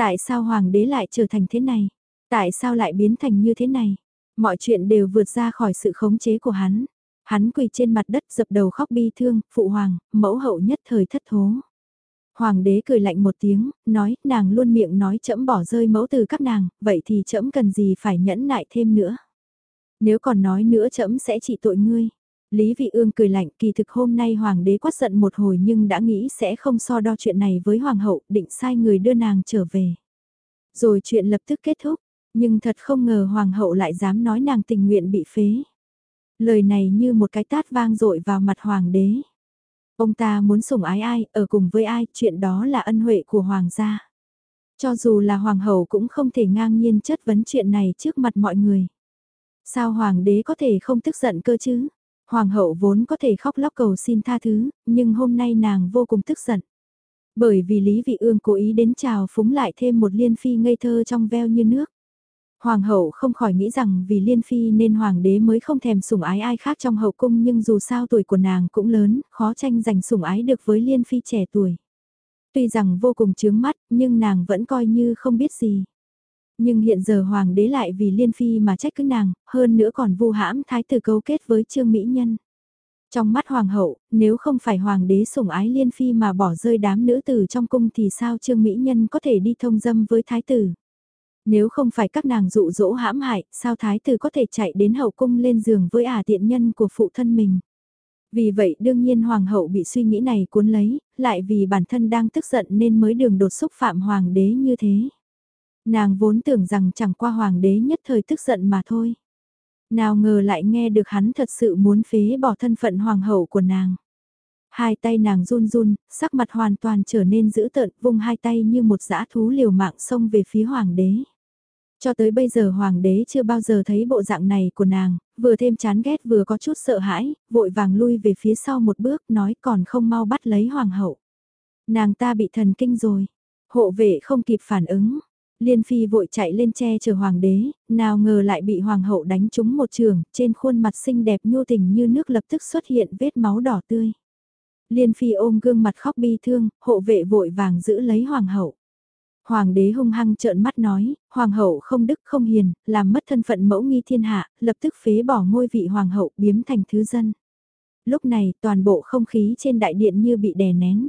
Tại sao hoàng đế lại trở thành thế này? Tại sao lại biến thành như thế này? Mọi chuyện đều vượt ra khỏi sự khống chế của hắn. Hắn quỳ trên mặt đất dập đầu khóc bi thương, phụ hoàng, mẫu hậu nhất thời thất thố. Hoàng đế cười lạnh một tiếng, nói, nàng luôn miệng nói chậm bỏ rơi mẫu từ các nàng, vậy thì chậm cần gì phải nhẫn nại thêm nữa. Nếu còn nói nữa chậm sẽ trị tội ngươi. Lý Vị Ương cười lạnh kỳ thực hôm nay hoàng đế quát giận một hồi nhưng đã nghĩ sẽ không so đo chuyện này với hoàng hậu, định sai người đưa nàng trở về. Rồi chuyện lập tức kết thúc, nhưng thật không ngờ hoàng hậu lại dám nói nàng tình nguyện bị phế. Lời này như một cái tát vang dội vào mặt hoàng đế. Ông ta muốn sủng ái ai, ở cùng với ai, chuyện đó là ân huệ của hoàng gia. Cho dù là hoàng hậu cũng không thể ngang nhiên chất vấn chuyện này trước mặt mọi người. Sao hoàng đế có thể không tức giận cơ chứ? Hoàng hậu vốn có thể khóc lóc cầu xin tha thứ, nhưng hôm nay nàng vô cùng tức giận. Bởi vì Lý Vị Ương cố ý đến chào phúng lại thêm một liên phi ngây thơ trong veo như nước. Hoàng hậu không khỏi nghĩ rằng vì Liên Phi nên Hoàng đế mới không thèm sủng ái ai khác trong hậu cung nhưng dù sao tuổi của nàng cũng lớn, khó tranh giành sủng ái được với Liên Phi trẻ tuổi. Tuy rằng vô cùng chướng mắt nhưng nàng vẫn coi như không biết gì. Nhưng hiện giờ Hoàng đế lại vì Liên Phi mà trách cứ nàng, hơn nữa còn vu hãm thái tử cấu kết với Trương Mỹ Nhân. Trong mắt Hoàng hậu, nếu không phải Hoàng đế sủng ái Liên Phi mà bỏ rơi đám nữ tử trong cung thì sao Trương Mỹ Nhân có thể đi thông dâm với thái tử. Nếu không phải các nàng dụ dỗ hãm hại, sao thái tử có thể chạy đến hậu cung lên giường với ả tiện nhân của phụ thân mình. Vì vậy đương nhiên hoàng hậu bị suy nghĩ này cuốn lấy, lại vì bản thân đang tức giận nên mới đường đột xúc phạm hoàng đế như thế. Nàng vốn tưởng rằng chẳng qua hoàng đế nhất thời tức giận mà thôi. Nào ngờ lại nghe được hắn thật sự muốn phế bỏ thân phận hoàng hậu của nàng. Hai tay nàng run run, sắc mặt hoàn toàn trở nên dữ tợn, vung hai tay như một dã thú liều mạng xông về phía hoàng đế. Cho tới bây giờ hoàng đế chưa bao giờ thấy bộ dạng này của nàng, vừa thêm chán ghét vừa có chút sợ hãi, vội vàng lui về phía sau một bước nói còn không mau bắt lấy hoàng hậu. Nàng ta bị thần kinh rồi, hộ vệ không kịp phản ứng. Liên Phi vội chạy lên che chở hoàng đế, nào ngờ lại bị hoàng hậu đánh trúng một trường, trên khuôn mặt xinh đẹp nhô tình như nước lập tức xuất hiện vết máu đỏ tươi. Liên Phi ôm gương mặt khóc bi thương, hộ vệ vội vàng giữ lấy hoàng hậu. Hoàng đế hung hăng trợn mắt nói, hoàng hậu không đức không hiền, làm mất thân phận mẫu nghi thiên hạ, lập tức phế bỏ ngôi vị hoàng hậu biếm thành thứ dân. Lúc này toàn bộ không khí trên đại điện như bị đè nén.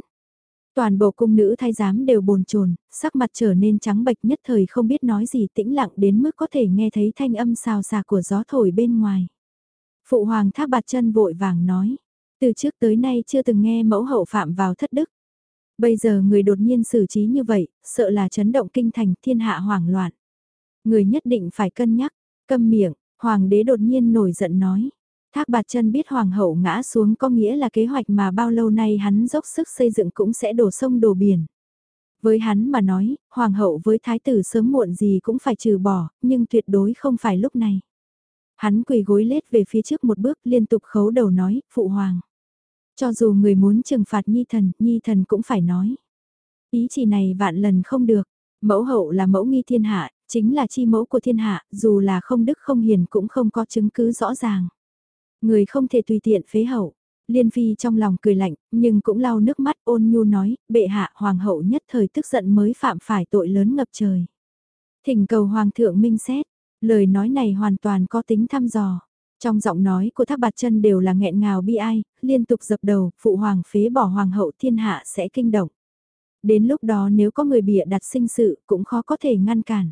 Toàn bộ cung nữ thái giám đều bồn chồn, sắc mặt trở nên trắng bệch nhất thời không biết nói gì tĩnh lặng đến mức có thể nghe thấy thanh âm xào xạc của gió thổi bên ngoài. Phụ hoàng thác bạt chân vội vàng nói, từ trước tới nay chưa từng nghe mẫu hậu phạm vào thất đức. Bây giờ người đột nhiên xử trí như vậy, sợ là chấn động kinh thành thiên hạ hoảng loạn. Người nhất định phải cân nhắc, câm miệng, hoàng đế đột nhiên nổi giận nói. Thác bạt chân biết hoàng hậu ngã xuống có nghĩa là kế hoạch mà bao lâu nay hắn dốc sức xây dựng cũng sẽ đổ sông đổ biển. Với hắn mà nói, hoàng hậu với thái tử sớm muộn gì cũng phải trừ bỏ, nhưng tuyệt đối không phải lúc này. Hắn quỳ gối lết về phía trước một bước liên tục khấu đầu nói, phụ hoàng. Cho dù người muốn trừng phạt nhi thần, nhi thần cũng phải nói. Ý chỉ này vạn lần không được. Mẫu hậu là mẫu nghi thiên hạ, chính là chi mẫu của thiên hạ, dù là không đức không hiền cũng không có chứng cứ rõ ràng. Người không thể tùy tiện phế hậu. Liên Phi trong lòng cười lạnh, nhưng cũng lau nước mắt ôn nhu nói, bệ hạ hoàng hậu nhất thời tức giận mới phạm phải tội lớn ngập trời. Thỉnh cầu hoàng thượng minh xét, lời nói này hoàn toàn có tính thăm dò. Trong giọng nói của Thác Bạt Chân đều là nghẹn ngào bi ai, liên tục dập đầu, phụ hoàng phế bỏ hoàng hậu thiên hạ sẽ kinh động. Đến lúc đó nếu có người bịa đặt sinh sự cũng khó có thể ngăn cản.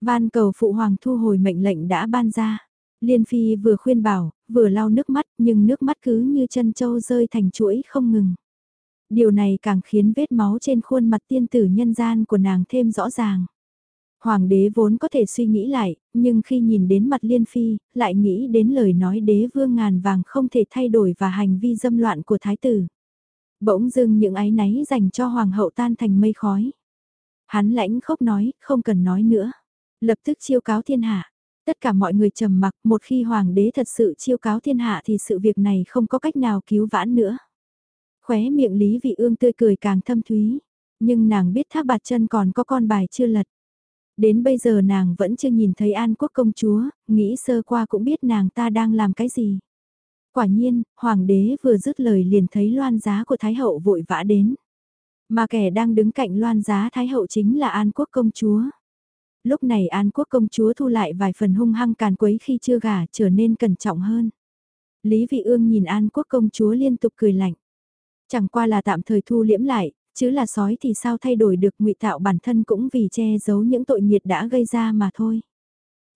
Van cầu phụ hoàng thu hồi mệnh lệnh đã ban ra. Liên Phi vừa khuyên bảo, vừa lau nước mắt nhưng nước mắt cứ như chân châu rơi thành chuỗi không ngừng. Điều này càng khiến vết máu trên khuôn mặt tiên tử nhân gian của nàng thêm rõ ràng. Hoàng đế vốn có thể suy nghĩ lại, nhưng khi nhìn đến mặt Liên Phi, lại nghĩ đến lời nói đế vương ngàn vàng không thể thay đổi và hành vi dâm loạn của thái tử. Bỗng dưng những ái náy dành cho hoàng hậu tan thành mây khói. Hắn lãnh khốc nói, không cần nói nữa. Lập tức chiêu cáo thiên hạ. Tất cả mọi người trầm mặc, một khi hoàng đế thật sự chiêu cáo thiên hạ thì sự việc này không có cách nào cứu vãn nữa. Khóe miệng Lý Vị Ương tươi cười càng thâm thúy. Nhưng nàng biết thác bạt chân còn có con bài chưa lật. Đến bây giờ nàng vẫn chưa nhìn thấy An Quốc công chúa, nghĩ sơ qua cũng biết nàng ta đang làm cái gì. Quả nhiên, hoàng đế vừa dứt lời liền thấy loan giá của Thái hậu vội vã đến. Mà kẻ đang đứng cạnh loan giá Thái hậu chính là An Quốc công chúa. Lúc này An Quốc công chúa thu lại vài phần hung hăng càn quấy khi chưa gả trở nên cẩn trọng hơn. Lý Vị Ương nhìn An Quốc công chúa liên tục cười lạnh. Chẳng qua là tạm thời thu liễm lại, chứ là sói thì sao thay đổi được ngụy tạo bản thân cũng vì che giấu những tội nghiệt đã gây ra mà thôi.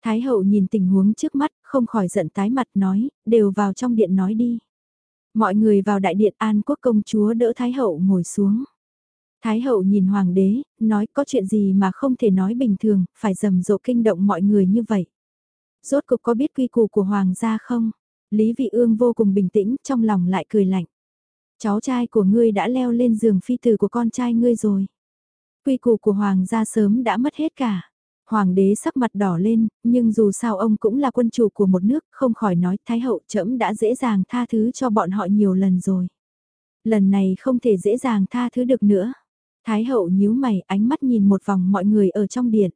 Thái hậu nhìn tình huống trước mắt, không khỏi giận tái mặt nói, đều vào trong điện nói đi. Mọi người vào đại điện An Quốc công chúa đỡ Thái hậu ngồi xuống. Thái hậu nhìn hoàng đế, nói có chuyện gì mà không thể nói bình thường, phải rầm rộ kinh động mọi người như vậy. Rốt cục có biết quy củ của hoàng gia không? Lý Vị Ương vô cùng bình tĩnh, trong lòng lại cười lạnh. Cháu trai của ngươi đã leo lên giường phi tử của con trai ngươi rồi. Quy củ của hoàng gia sớm đã mất hết cả. Hoàng đế sắc mặt đỏ lên, nhưng dù sao ông cũng là quân chủ của một nước, không khỏi nói Thái hậu trẫm đã dễ dàng tha thứ cho bọn họ nhiều lần rồi. Lần này không thể dễ dàng tha thứ được nữa. Thái hậu nhíu mày ánh mắt nhìn một vòng mọi người ở trong điện.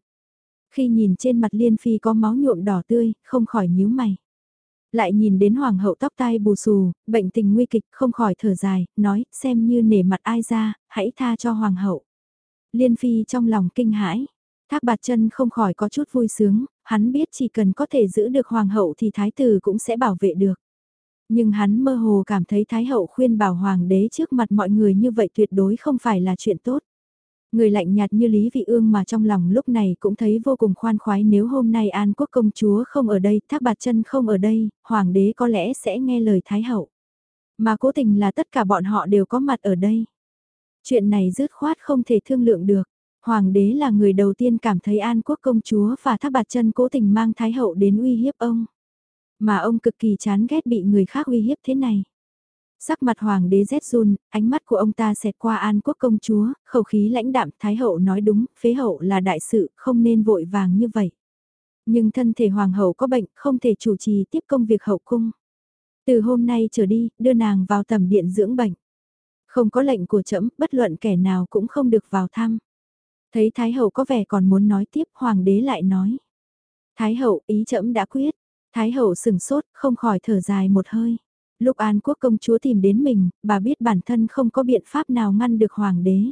Khi nhìn trên mặt Liên Phi có máu nhuộm đỏ tươi, không khỏi nhíu mày. Lại nhìn đến hoàng hậu tóc tai bù xù, bệnh tình nguy kịch không khỏi thở dài, nói xem như nể mặt ai ra, hãy tha cho hoàng hậu. Liên Phi trong lòng kinh hãi, thác bạt chân không khỏi có chút vui sướng, hắn biết chỉ cần có thể giữ được hoàng hậu thì thái tử cũng sẽ bảo vệ được. Nhưng hắn mơ hồ cảm thấy Thái hậu khuyên bảo hoàng đế trước mặt mọi người như vậy tuyệt đối không phải là chuyện tốt. Người lạnh nhạt như Lý Vị Ương mà trong lòng lúc này cũng thấy vô cùng khoan khoái nếu hôm nay An Quốc công chúa không ở đây, Thác Bạt Chân không ở đây, hoàng đế có lẽ sẽ nghe lời Thái hậu. Mà cố tình là tất cả bọn họ đều có mặt ở đây. Chuyện này dứt khoát không thể thương lượng được. Hoàng đế là người đầu tiên cảm thấy An Quốc công chúa và Thác Bạt Chân cố tình mang Thái hậu đến uy hiếp ông. Mà ông cực kỳ chán ghét bị người khác uy hiếp thế này. Sắc mặt hoàng đế rét run, ánh mắt của ông ta xẹt qua an quốc công chúa, khẩu khí lãnh đạm thái hậu nói đúng, phế hậu là đại sự, không nên vội vàng như vậy. Nhưng thân thể hoàng hậu có bệnh, không thể chủ trì tiếp công việc hậu cung. Từ hôm nay trở đi, đưa nàng vào tầm điện dưỡng bệnh. Không có lệnh của trẫm bất luận kẻ nào cũng không được vào thăm. Thấy Thái hậu có vẻ còn muốn nói tiếp, hoàng đế lại nói. Thái hậu, ý trẫm đã quyết. Thái hậu sừng sốt, không khỏi thở dài một hơi. Lúc An Quốc công chúa tìm đến mình, bà biết bản thân không có biện pháp nào ngăn được hoàng đế.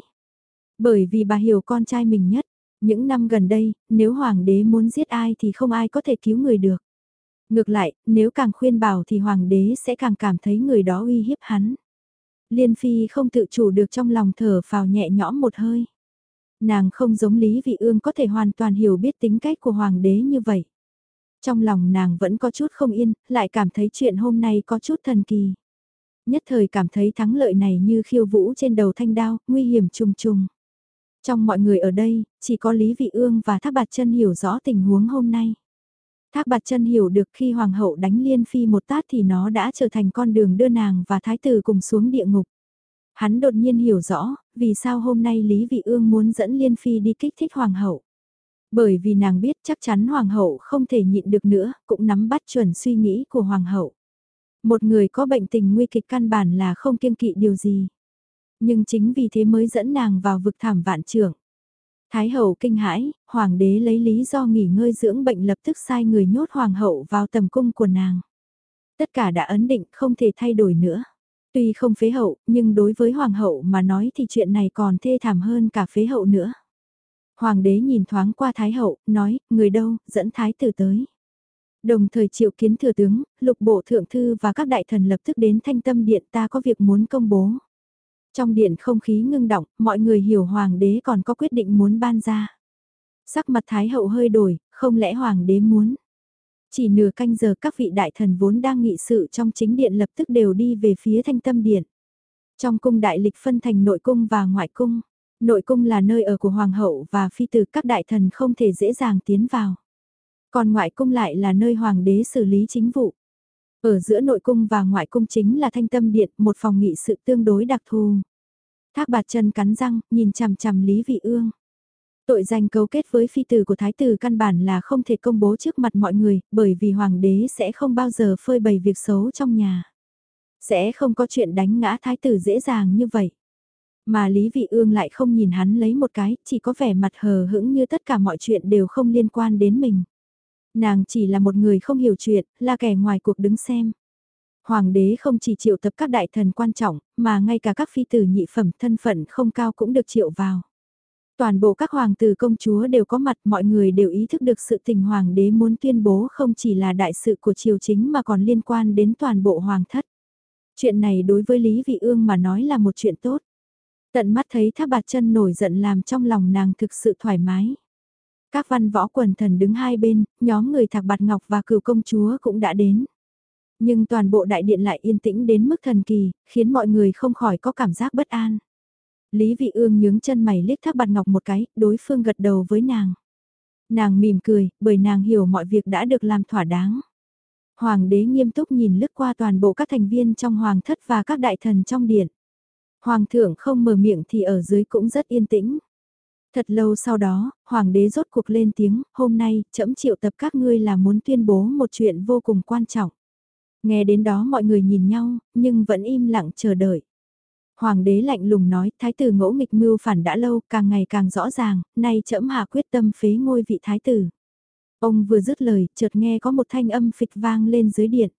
Bởi vì bà hiểu con trai mình nhất, những năm gần đây, nếu hoàng đế muốn giết ai thì không ai có thể cứu người được. Ngược lại, nếu càng khuyên bảo thì hoàng đế sẽ càng cảm thấy người đó uy hiếp hắn. Liên Phi không tự chủ được trong lòng thở phào nhẹ nhõm một hơi. Nàng không giống Lý Vị Ương có thể hoàn toàn hiểu biết tính cách của hoàng đế như vậy. Trong lòng nàng vẫn có chút không yên, lại cảm thấy chuyện hôm nay có chút thần kỳ. Nhất thời cảm thấy thắng lợi này như khiêu vũ trên đầu thanh đao, nguy hiểm trùng trùng. Trong mọi người ở đây, chỉ có Lý Vị Ương và Thác Bạt Chân hiểu rõ tình huống hôm nay. Thác Bạt Chân hiểu được khi Hoàng hậu đánh Liên Phi một tát thì nó đã trở thành con đường đưa nàng và Thái tử cùng xuống địa ngục. Hắn đột nhiên hiểu rõ, vì sao hôm nay Lý Vị Ương muốn dẫn Liên Phi đi kích thích Hoàng hậu. Bởi vì nàng biết chắc chắn hoàng hậu không thể nhịn được nữa, cũng nắm bắt chuẩn suy nghĩ của hoàng hậu. Một người có bệnh tình nguy kịch căn bản là không kiêng kỵ điều gì. Nhưng chính vì thế mới dẫn nàng vào vực thảm vạn trưởng. Thái hậu kinh hãi, hoàng đế lấy lý do nghỉ ngơi dưỡng bệnh lập tức sai người nhốt hoàng hậu vào tầm cung của nàng. Tất cả đã ấn định không thể thay đổi nữa. Tuy không phế hậu, nhưng đối với hoàng hậu mà nói thì chuyện này còn thê thảm hơn cả phế hậu nữa. Hoàng đế nhìn thoáng qua Thái hậu, nói, người đâu, dẫn Thái tử tới. Đồng thời triệu kiến thừa tướng, lục bộ thượng thư và các đại thần lập tức đến thanh tâm điện ta có việc muốn công bố. Trong điện không khí ngưng động, mọi người hiểu hoàng đế còn có quyết định muốn ban ra. Sắc mặt Thái hậu hơi đổi, không lẽ hoàng đế muốn. Chỉ nửa canh giờ các vị đại thần vốn đang nghị sự trong chính điện lập tức đều đi về phía thanh tâm điện. Trong cung đại lịch phân thành nội cung và ngoại cung. Nội cung là nơi ở của hoàng hậu và phi tử các đại thần không thể dễ dàng tiến vào. Còn ngoại cung lại là nơi hoàng đế xử lý chính vụ. Ở giữa nội cung và ngoại cung chính là thanh tâm điện, một phòng nghị sự tương đối đặc thù. Thác bạt chân cắn răng, nhìn chằm chằm Lý Vị Ương. Tội danh cấu kết với phi tử của thái tử căn bản là không thể công bố trước mặt mọi người, bởi vì hoàng đế sẽ không bao giờ phơi bày việc xấu trong nhà. Sẽ không có chuyện đánh ngã thái tử dễ dàng như vậy. Mà Lý Vị Ương lại không nhìn hắn lấy một cái, chỉ có vẻ mặt hờ hững như tất cả mọi chuyện đều không liên quan đến mình. Nàng chỉ là một người không hiểu chuyện, là kẻ ngoài cuộc đứng xem. Hoàng đế không chỉ triệu tập các đại thần quan trọng, mà ngay cả các phi tử nhị phẩm thân phận không cao cũng được triệu vào. Toàn bộ các hoàng tử công chúa đều có mặt mọi người đều ý thức được sự tình hoàng đế muốn tuyên bố không chỉ là đại sự của triều chính mà còn liên quan đến toàn bộ hoàng thất. Chuyện này đối với Lý Vị Ương mà nói là một chuyện tốt. Tận mắt thấy tháp bạt chân nổi giận làm trong lòng nàng thực sự thoải mái. Các văn võ quần thần đứng hai bên, nhóm người thạc bạt ngọc và cửu công chúa cũng đã đến. Nhưng toàn bộ đại điện lại yên tĩnh đến mức thần kỳ, khiến mọi người không khỏi có cảm giác bất an. Lý Vị Ương nhướng chân mày liếc thác bạt ngọc một cái, đối phương gật đầu với nàng. Nàng mỉm cười, bởi nàng hiểu mọi việc đã được làm thỏa đáng. Hoàng đế nghiêm túc nhìn lướt qua toàn bộ các thành viên trong hoàng thất và các đại thần trong điện. Hoàng thượng không mở miệng thì ở dưới cũng rất yên tĩnh. Thật lâu sau đó, hoàng đế rốt cuộc lên tiếng, hôm nay, trẫm triệu tập các ngươi là muốn tuyên bố một chuyện vô cùng quan trọng. Nghe đến đó mọi người nhìn nhau, nhưng vẫn im lặng chờ đợi. Hoàng đế lạnh lùng nói, thái tử ngỗ nghịch mưu phản đã lâu, càng ngày càng rõ ràng, nay trẫm hạ quyết tâm phế ngôi vị thái tử. Ông vừa dứt lời, chợt nghe có một thanh âm phịch vang lên dưới điện.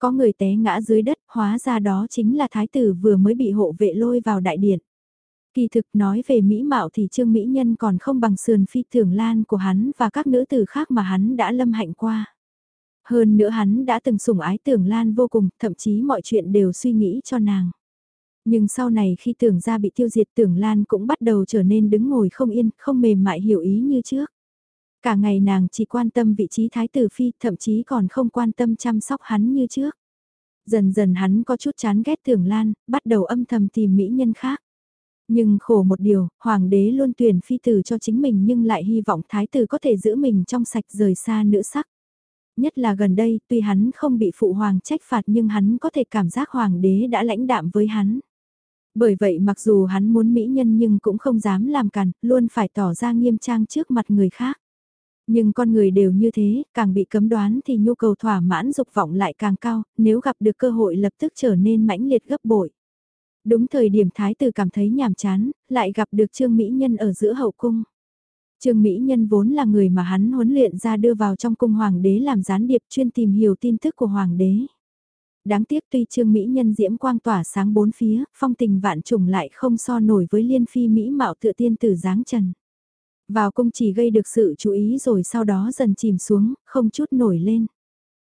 Có người té ngã dưới đất, hóa ra đó chính là thái tử vừa mới bị hộ vệ lôi vào đại điện. Kỳ thực nói về mỹ mạo thì Trương Mỹ Nhân còn không bằng sườn phi thường lan của hắn và các nữ tử khác mà hắn đã lâm hạnh qua. Hơn nữa hắn đã từng sủng ái tưởng lan vô cùng, thậm chí mọi chuyện đều suy nghĩ cho nàng. Nhưng sau này khi tưởng ra bị tiêu diệt tưởng lan cũng bắt đầu trở nên đứng ngồi không yên, không mềm mại hiểu ý như trước. Cả ngày nàng chỉ quan tâm vị trí thái tử phi, thậm chí còn không quan tâm chăm sóc hắn như trước. Dần dần hắn có chút chán ghét tưởng lan, bắt đầu âm thầm tìm mỹ nhân khác. Nhưng khổ một điều, hoàng đế luôn tuyển phi tử cho chính mình nhưng lại hy vọng thái tử có thể giữ mình trong sạch rời xa nữ sắc. Nhất là gần đây, tuy hắn không bị phụ hoàng trách phạt nhưng hắn có thể cảm giác hoàng đế đã lãnh đạm với hắn. Bởi vậy mặc dù hắn muốn mỹ nhân nhưng cũng không dám làm càn, luôn phải tỏ ra nghiêm trang trước mặt người khác. Nhưng con người đều như thế, càng bị cấm đoán thì nhu cầu thỏa mãn dục vọng lại càng cao, nếu gặp được cơ hội lập tức trở nên mãnh liệt gấp bội. Đúng thời điểm thái tử cảm thấy nhàm chán, lại gặp được Trương Mỹ Nhân ở giữa hậu cung. Trương Mỹ Nhân vốn là người mà hắn huấn luyện ra đưa vào trong cung hoàng đế làm gián điệp chuyên tìm hiểu tin tức của hoàng đế. Đáng tiếc tuy Trương Mỹ Nhân diễm quang tỏa sáng bốn phía, phong tình vạn trùng lại không so nổi với liên phi Mỹ mạo tựa tiên tử dáng trần. Vào cung chỉ gây được sự chú ý rồi sau đó dần chìm xuống, không chút nổi lên.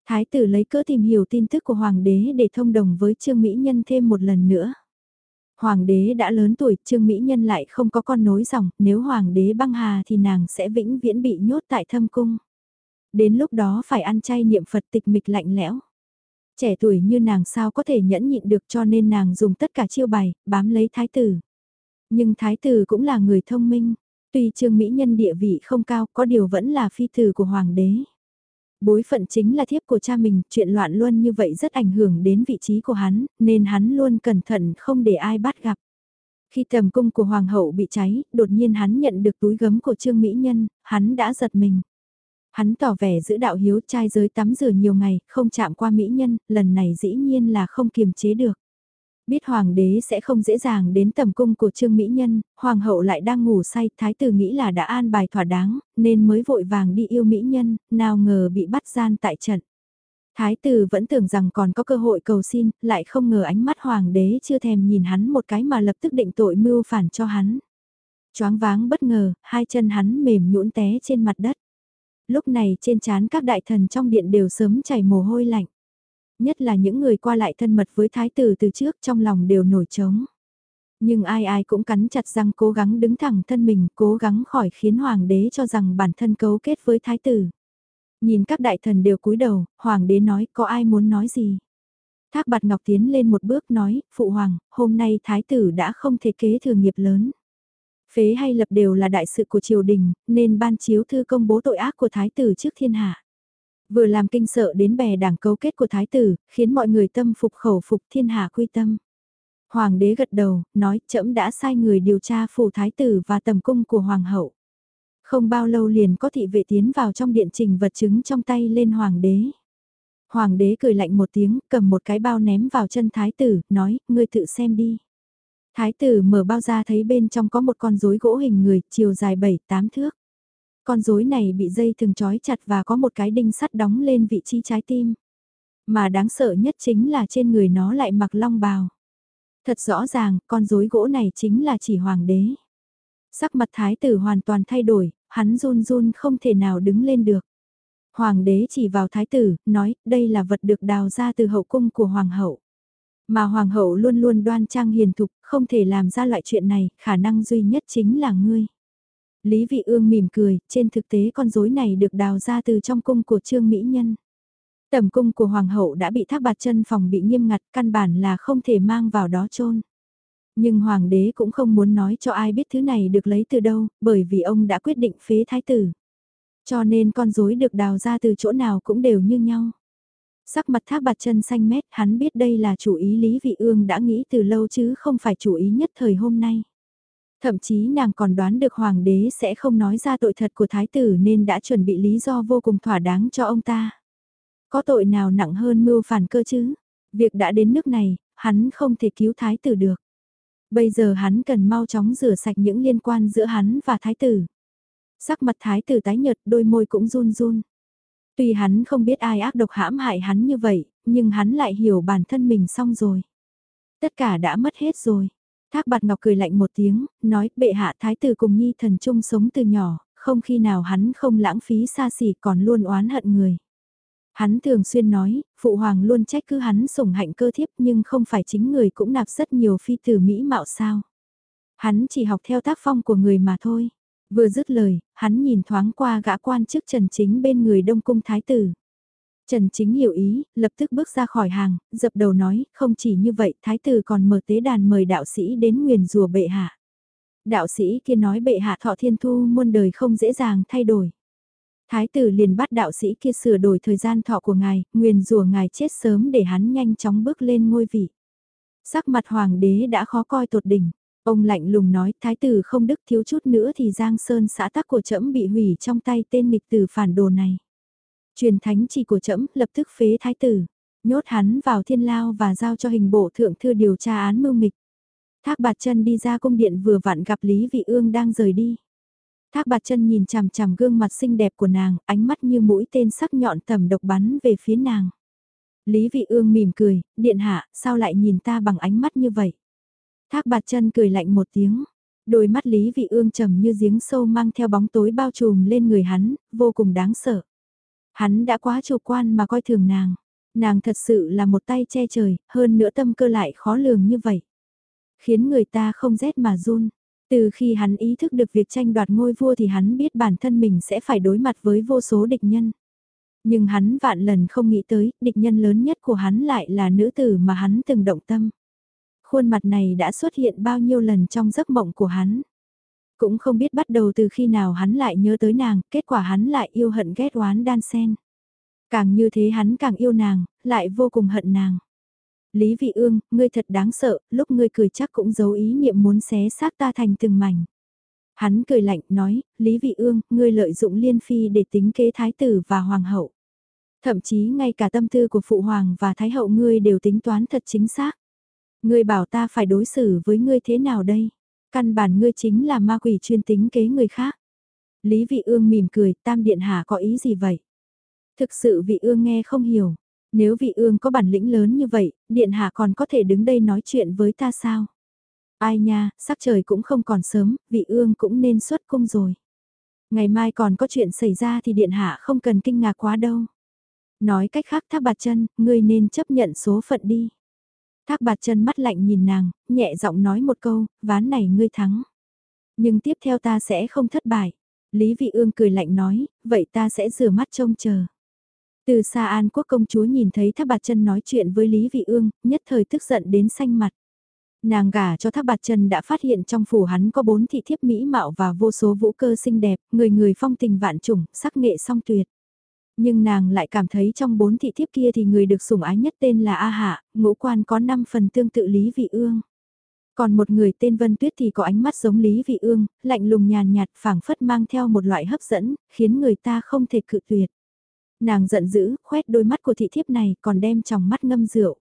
Thái tử lấy cỡ tìm hiểu tin tức của hoàng đế để thông đồng với Trương Mỹ Nhân thêm một lần nữa. Hoàng đế đã lớn tuổi, Trương Mỹ Nhân lại không có con nối dòng, nếu Hoàng đế băng hà thì nàng sẽ vĩnh viễn bị nhốt tại thâm cung. Đến lúc đó phải ăn chay niệm Phật tịch mịch lạnh lẽo. Trẻ tuổi như nàng sao có thể nhẫn nhịn được cho nên nàng dùng tất cả chiêu bài, bám lấy thái tử. Nhưng thái tử cũng là người thông minh, tuy Trương Mỹ Nhân địa vị không cao, có điều vẫn là phi tử của Hoàng đế. Bối phận chính là thiếp của cha mình, chuyện loạn luân như vậy rất ảnh hưởng đến vị trí của hắn, nên hắn luôn cẩn thận không để ai bắt gặp. Khi tầm cung của hoàng hậu bị cháy, đột nhiên hắn nhận được túi gấm của Trương Mỹ Nhân, hắn đã giật mình. Hắn tỏ vẻ giữ đạo hiếu trai giới tắm rửa nhiều ngày, không chạm qua Mỹ Nhân, lần này dĩ nhiên là không kiềm chế được. Biết hoàng đế sẽ không dễ dàng đến tầm cung của Trương Mỹ Nhân, hoàng hậu lại đang ngủ say, thái tử nghĩ là đã an bài thỏa đáng, nên mới vội vàng đi yêu Mỹ Nhân, nào ngờ bị bắt gian tại trận. Thái tử vẫn tưởng rằng còn có cơ hội cầu xin, lại không ngờ ánh mắt hoàng đế chưa thèm nhìn hắn một cái mà lập tức định tội mưu phản cho hắn. Choáng váng bất ngờ, hai chân hắn mềm nhũn té trên mặt đất. Lúc này trên trán các đại thần trong điện đều sớm chảy mồ hôi lạnh. Nhất là những người qua lại thân mật với thái tử từ trước trong lòng đều nổi trống. Nhưng ai ai cũng cắn chặt răng cố gắng đứng thẳng thân mình, cố gắng khỏi khiến hoàng đế cho rằng bản thân cấu kết với thái tử. Nhìn các đại thần đều cúi đầu, hoàng đế nói có ai muốn nói gì. Thác bạt ngọc tiến lên một bước nói, phụ hoàng, hôm nay thái tử đã không thể kế thừa nghiệp lớn. Phế hay lập đều là đại sự của triều đình, nên ban chiếu thư công bố tội ác của thái tử trước thiên hạ. Vừa làm kinh sợ đến bè đảng cấu kết của thái tử, khiến mọi người tâm phục khẩu phục thiên hạ quy tâm. Hoàng đế gật đầu, nói trẫm đã sai người điều tra phủ thái tử và tầm cung của hoàng hậu. Không bao lâu liền có thị vệ tiến vào trong điện trình vật chứng trong tay lên hoàng đế. Hoàng đế cười lạnh một tiếng, cầm một cái bao ném vào chân thái tử, nói, ngươi tự xem đi. Thái tử mở bao ra thấy bên trong có một con rối gỗ hình người, chiều dài 7-8 thước. Con rối này bị dây thừng trói chặt và có một cái đinh sắt đóng lên vị trí trái tim. Mà đáng sợ nhất chính là trên người nó lại mặc long bào. Thật rõ ràng, con rối gỗ này chính là chỉ hoàng đế. Sắc mặt thái tử hoàn toàn thay đổi, hắn run run không thể nào đứng lên được. Hoàng đế chỉ vào thái tử, nói, đây là vật được đào ra từ hậu cung của hoàng hậu. Mà hoàng hậu luôn luôn đoan trang hiền thục, không thể làm ra loại chuyện này, khả năng duy nhất chính là ngươi. Lý Vị Ương mỉm cười, trên thực tế con rối này được đào ra từ trong cung của Trương Mỹ Nhân. Tầm cung của hoàng hậu đã bị thác bạt chân phòng bị nghiêm ngặt, căn bản là không thể mang vào đó trôn. Nhưng hoàng đế cũng không muốn nói cho ai biết thứ này được lấy từ đâu, bởi vì ông đã quyết định phế thái tử. Cho nên con rối được đào ra từ chỗ nào cũng đều như nhau. Sắc mặt thác bạt chân xanh mét, hắn biết đây là chủ ý Lý Vị Ương đã nghĩ từ lâu chứ không phải chủ ý nhất thời hôm nay. Thậm chí nàng còn đoán được hoàng đế sẽ không nói ra tội thật của thái tử nên đã chuẩn bị lý do vô cùng thỏa đáng cho ông ta. Có tội nào nặng hơn mưu phản cơ chứ? Việc đã đến nước này, hắn không thể cứu thái tử được. Bây giờ hắn cần mau chóng rửa sạch những liên quan giữa hắn và thái tử. Sắc mặt thái tử tái nhợt, đôi môi cũng run run. Tuy hắn không biết ai ác độc hãm hại hắn như vậy, nhưng hắn lại hiểu bản thân mình xong rồi. Tất cả đã mất hết rồi. Thác bạt ngọc cười lạnh một tiếng, nói bệ hạ thái tử cùng nhi thần chung sống từ nhỏ, không khi nào hắn không lãng phí xa xỉ còn luôn oán hận người. Hắn thường xuyên nói, phụ hoàng luôn trách cứ hắn sủng hạnh cơ thiếp nhưng không phải chính người cũng nạp rất nhiều phi tử mỹ mạo sao. Hắn chỉ học theo tác phong của người mà thôi. Vừa dứt lời, hắn nhìn thoáng qua gã quan chức Trần Chính bên người Đông Cung Thái Tử. Trần Chính hiểu ý, lập tức bước ra khỏi hàng, dập đầu nói, không chỉ như vậy, Thái Tử còn mở tế đàn mời đạo sĩ đến nguyền rùa bệ hạ. Đạo sĩ kia nói bệ hạ thọ thiên thu muôn đời không dễ dàng thay đổi. Thái tử liền bắt đạo sĩ kia sửa đổi thời gian thọ của ngài, nguyền rùa ngài chết sớm để hắn nhanh chóng bước lên ngôi vị. Sắc mặt hoàng đế đã khó coi tột đỉnh. Ông lạnh lùng nói thái tử không đức thiếu chút nữa thì giang sơn xã tắc của trẫm bị hủy trong tay tên nghịch tử phản đồ này. Truyền thánh chỉ của trẫm lập tức phế thái tử, nhốt hắn vào thiên lao và giao cho hình bộ thượng thư điều tra án mưu nghịch. Thác bạt chân đi ra cung điện vừa vặn gặp Lý Vị Ương đang rời đi. Thác bạt chân nhìn chằm chằm gương mặt xinh đẹp của nàng, ánh mắt như mũi tên sắc nhọn tầm độc bắn về phía nàng. Lý Vị Ương mỉm cười, điện hạ, sao lại nhìn ta bằng ánh mắt như vậy? Thác bạt chân cười lạnh một tiếng. Đôi mắt Lý Vị Ương trầm như giếng sâu mang theo bóng tối bao trùm lên người hắn, vô cùng đáng sợ. Hắn đã quá chủ quan mà coi thường nàng. Nàng thật sự là một tay che trời, hơn nữa tâm cơ lại khó lường như vậy. Khiến người ta không rét mà run. Từ khi hắn ý thức được việc tranh đoạt ngôi vua thì hắn biết bản thân mình sẽ phải đối mặt với vô số địch nhân. Nhưng hắn vạn lần không nghĩ tới, địch nhân lớn nhất của hắn lại là nữ tử mà hắn từng động tâm. Khuôn mặt này đã xuất hiện bao nhiêu lần trong giấc mộng của hắn. Cũng không biết bắt đầu từ khi nào hắn lại nhớ tới nàng, kết quả hắn lại yêu hận ghét oán đan sen. Càng như thế hắn càng yêu nàng, lại vô cùng hận nàng. Lý Vị Ương, ngươi thật đáng sợ, lúc ngươi cười chắc cũng giấu ý niệm muốn xé xác ta thành từng mảnh. Hắn cười lạnh nói, Lý Vị Ương, ngươi lợi dụng liên phi để tính kế thái tử và hoàng hậu. Thậm chí ngay cả tâm tư của phụ hoàng và thái hậu ngươi đều tính toán thật chính xác. Ngươi bảo ta phải đối xử với ngươi thế nào đây? Căn bản ngươi chính là ma quỷ chuyên tính kế người khác. Lý Vị Ương mỉm cười, Tam Điện Hạ có ý gì vậy? Thực sự Vị Ương nghe không hiểu. Nếu Vị Ương có bản lĩnh lớn như vậy, Điện Hạ còn có thể đứng đây nói chuyện với ta sao? Ai nha, sắc trời cũng không còn sớm, Vị Ương cũng nên xuất cung rồi. Ngày mai còn có chuyện xảy ra thì Điện Hạ không cần kinh ngạc quá đâu. Nói cách khác thác bạt chân, ngươi nên chấp nhận số phận đi. Thác bạt chân mắt lạnh nhìn nàng, nhẹ giọng nói một câu, ván này ngươi thắng. Nhưng tiếp theo ta sẽ không thất bại. Lý Vị Ương cười lạnh nói, vậy ta sẽ rửa mắt trông chờ. Từ xa An Quốc công chúa nhìn thấy Thác Bạt Chân nói chuyện với Lý Vị Ương, nhất thời tức giận đến xanh mặt. Nàng gả cho Thác Bạt Chân đã phát hiện trong phủ hắn có bốn thị thiếp mỹ mạo và vô số vũ cơ xinh đẹp, người người phong tình vạn trùng, sắc nghệ song tuyệt. Nhưng nàng lại cảm thấy trong bốn thị thiếp kia thì người được sủng ái nhất tên là A Hạ, ngũ quan có 5 phần tương tự Lý Vị Ương. Còn một người tên Vân Tuyết thì có ánh mắt giống Lý Vị Ương, lạnh lùng nhàn nhạt phảng phất mang theo một loại hấp dẫn, khiến người ta không thể cự tuyệt. Nàng giận dữ, khoét đôi mắt của thị thiếp này còn đem trong mắt ngâm rượu.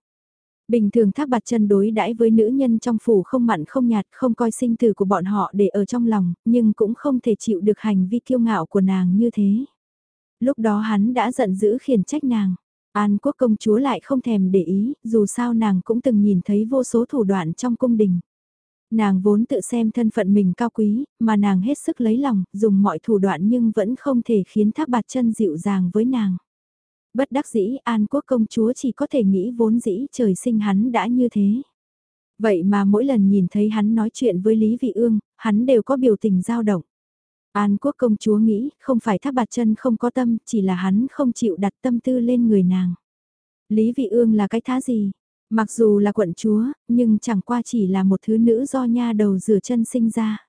Bình thường thác bạt chân đối đãi với nữ nhân trong phủ không mặn không nhạt không coi sinh tử của bọn họ để ở trong lòng, nhưng cũng không thể chịu được hành vi kiêu ngạo của nàng như thế. Lúc đó hắn đã giận dữ khiển trách nàng. An quốc công chúa lại không thèm để ý, dù sao nàng cũng từng nhìn thấy vô số thủ đoạn trong cung đình. Nàng vốn tự xem thân phận mình cao quý, mà nàng hết sức lấy lòng, dùng mọi thủ đoạn nhưng vẫn không thể khiến thác bạt chân dịu dàng với nàng. Bất đắc dĩ An Quốc công chúa chỉ có thể nghĩ vốn dĩ trời sinh hắn đã như thế. Vậy mà mỗi lần nhìn thấy hắn nói chuyện với Lý Vị Ương, hắn đều có biểu tình dao động. An Quốc công chúa nghĩ, không phải thác bạt chân không có tâm, chỉ là hắn không chịu đặt tâm tư lên người nàng. Lý Vị Ương là cái thá gì? Mặc dù là quận chúa, nhưng chẳng qua chỉ là một thứ nữ do nha đầu rửa chân sinh ra.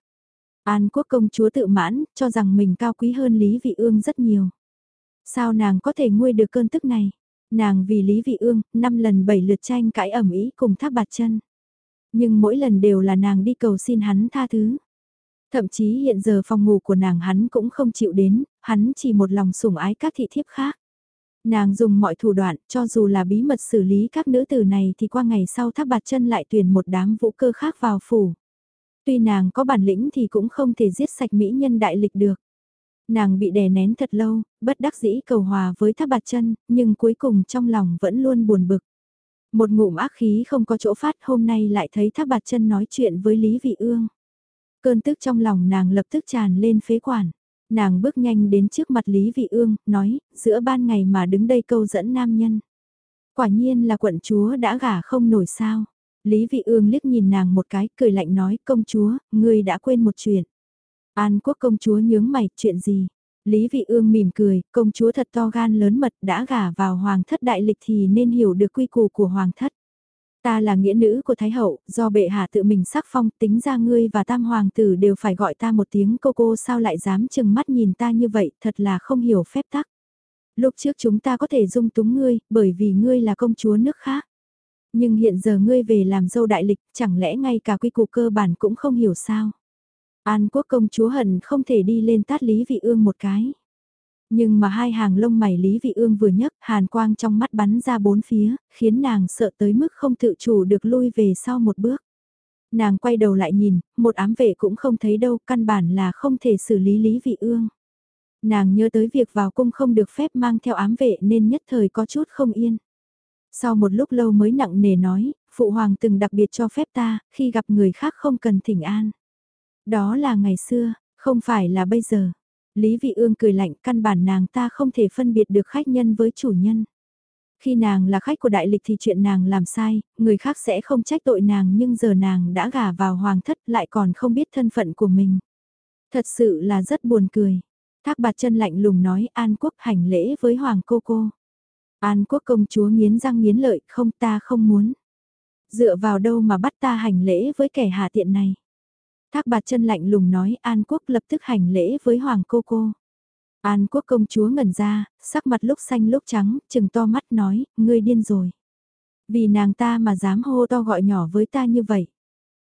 An Quốc công chúa tự mãn, cho rằng mình cao quý hơn Lý Vị Ương rất nhiều. Sao nàng có thể nguôi được cơn tức này? Nàng vì Lý Vị Ương, năm lần bảy lượt tranh cãi ẩm ý cùng thác bạt chân. Nhưng mỗi lần đều là nàng đi cầu xin hắn tha thứ. Thậm chí hiện giờ phòng ngủ của nàng hắn cũng không chịu đến, hắn chỉ một lòng sủng ái các thị thiếp khác. Nàng dùng mọi thủ đoạn, cho dù là bí mật xử lý các nữ tử này thì qua ngày sau thác bạt chân lại tuyển một đám vũ cơ khác vào phủ. Tuy nàng có bản lĩnh thì cũng không thể giết sạch mỹ nhân đại lịch được. Nàng bị đè nén thật lâu, bất đắc dĩ cầu hòa với thác bạt chân, nhưng cuối cùng trong lòng vẫn luôn buồn bực. Một ngụm ác khí không có chỗ phát hôm nay lại thấy thác bạt chân nói chuyện với Lý Vị Ương. Cơn tức trong lòng nàng lập tức tràn lên phế quản. Nàng bước nhanh đến trước mặt Lý Vị Ương, nói, giữa ban ngày mà đứng đây câu dẫn nam nhân. Quả nhiên là quận chúa đã gả không nổi sao. Lý Vị Ương liếc nhìn nàng một cái, cười lạnh nói, công chúa, ngươi đã quên một chuyện. An quốc công chúa nhướng mày, chuyện gì? Lý Vị Ương mỉm cười, công chúa thật to gan lớn mật đã gả vào hoàng thất đại lịch thì nên hiểu được quy củ của hoàng thất. Ta là nghĩa nữ của Thái Hậu, do bệ hạ tự mình sắc phong tính ra ngươi và tam hoàng tử đều phải gọi ta một tiếng cô cô sao lại dám chừng mắt nhìn ta như vậy, thật là không hiểu phép tắc. Lúc trước chúng ta có thể dung túng ngươi, bởi vì ngươi là công chúa nước khác. Nhưng hiện giờ ngươi về làm dâu đại lịch, chẳng lẽ ngay cả quy củ cơ bản cũng không hiểu sao? An quốc công chúa hận không thể đi lên tát Lý Vị Ương một cái. Nhưng mà hai hàng lông mày Lý Vị Ương vừa nhấc, hàn quang trong mắt bắn ra bốn phía, khiến nàng sợ tới mức không tự chủ được lui về sau một bước. Nàng quay đầu lại nhìn, một ám vệ cũng không thấy đâu, căn bản là không thể xử lý Lý Vị Ương. Nàng nhớ tới việc vào cung không được phép mang theo ám vệ nên nhất thời có chút không yên. Sau một lúc lâu mới nặng nề nói, Phụ Hoàng từng đặc biệt cho phép ta, khi gặp người khác không cần thỉnh an. Đó là ngày xưa, không phải là bây giờ. Lý Vị Ương cười lạnh căn bản nàng ta không thể phân biệt được khách nhân với chủ nhân. Khi nàng là khách của đại lịch thì chuyện nàng làm sai, người khác sẽ không trách tội nàng nhưng giờ nàng đã gả vào hoàng thất lại còn không biết thân phận của mình. Thật sự là rất buồn cười. Thác bạt chân lạnh lùng nói An Quốc hành lễ với hoàng cô cô. An Quốc công chúa nghiến răng nghiến lợi không ta không muốn. Dựa vào đâu mà bắt ta hành lễ với kẻ hạ tiện này. Thác bạt chân lạnh lùng nói An Quốc lập tức hành lễ với Hoàng cô cô. An Quốc công chúa ngẩn ra, sắc mặt lúc xanh lúc trắng, chừng to mắt nói, ngươi điên rồi. Vì nàng ta mà dám hô to gọi nhỏ với ta như vậy.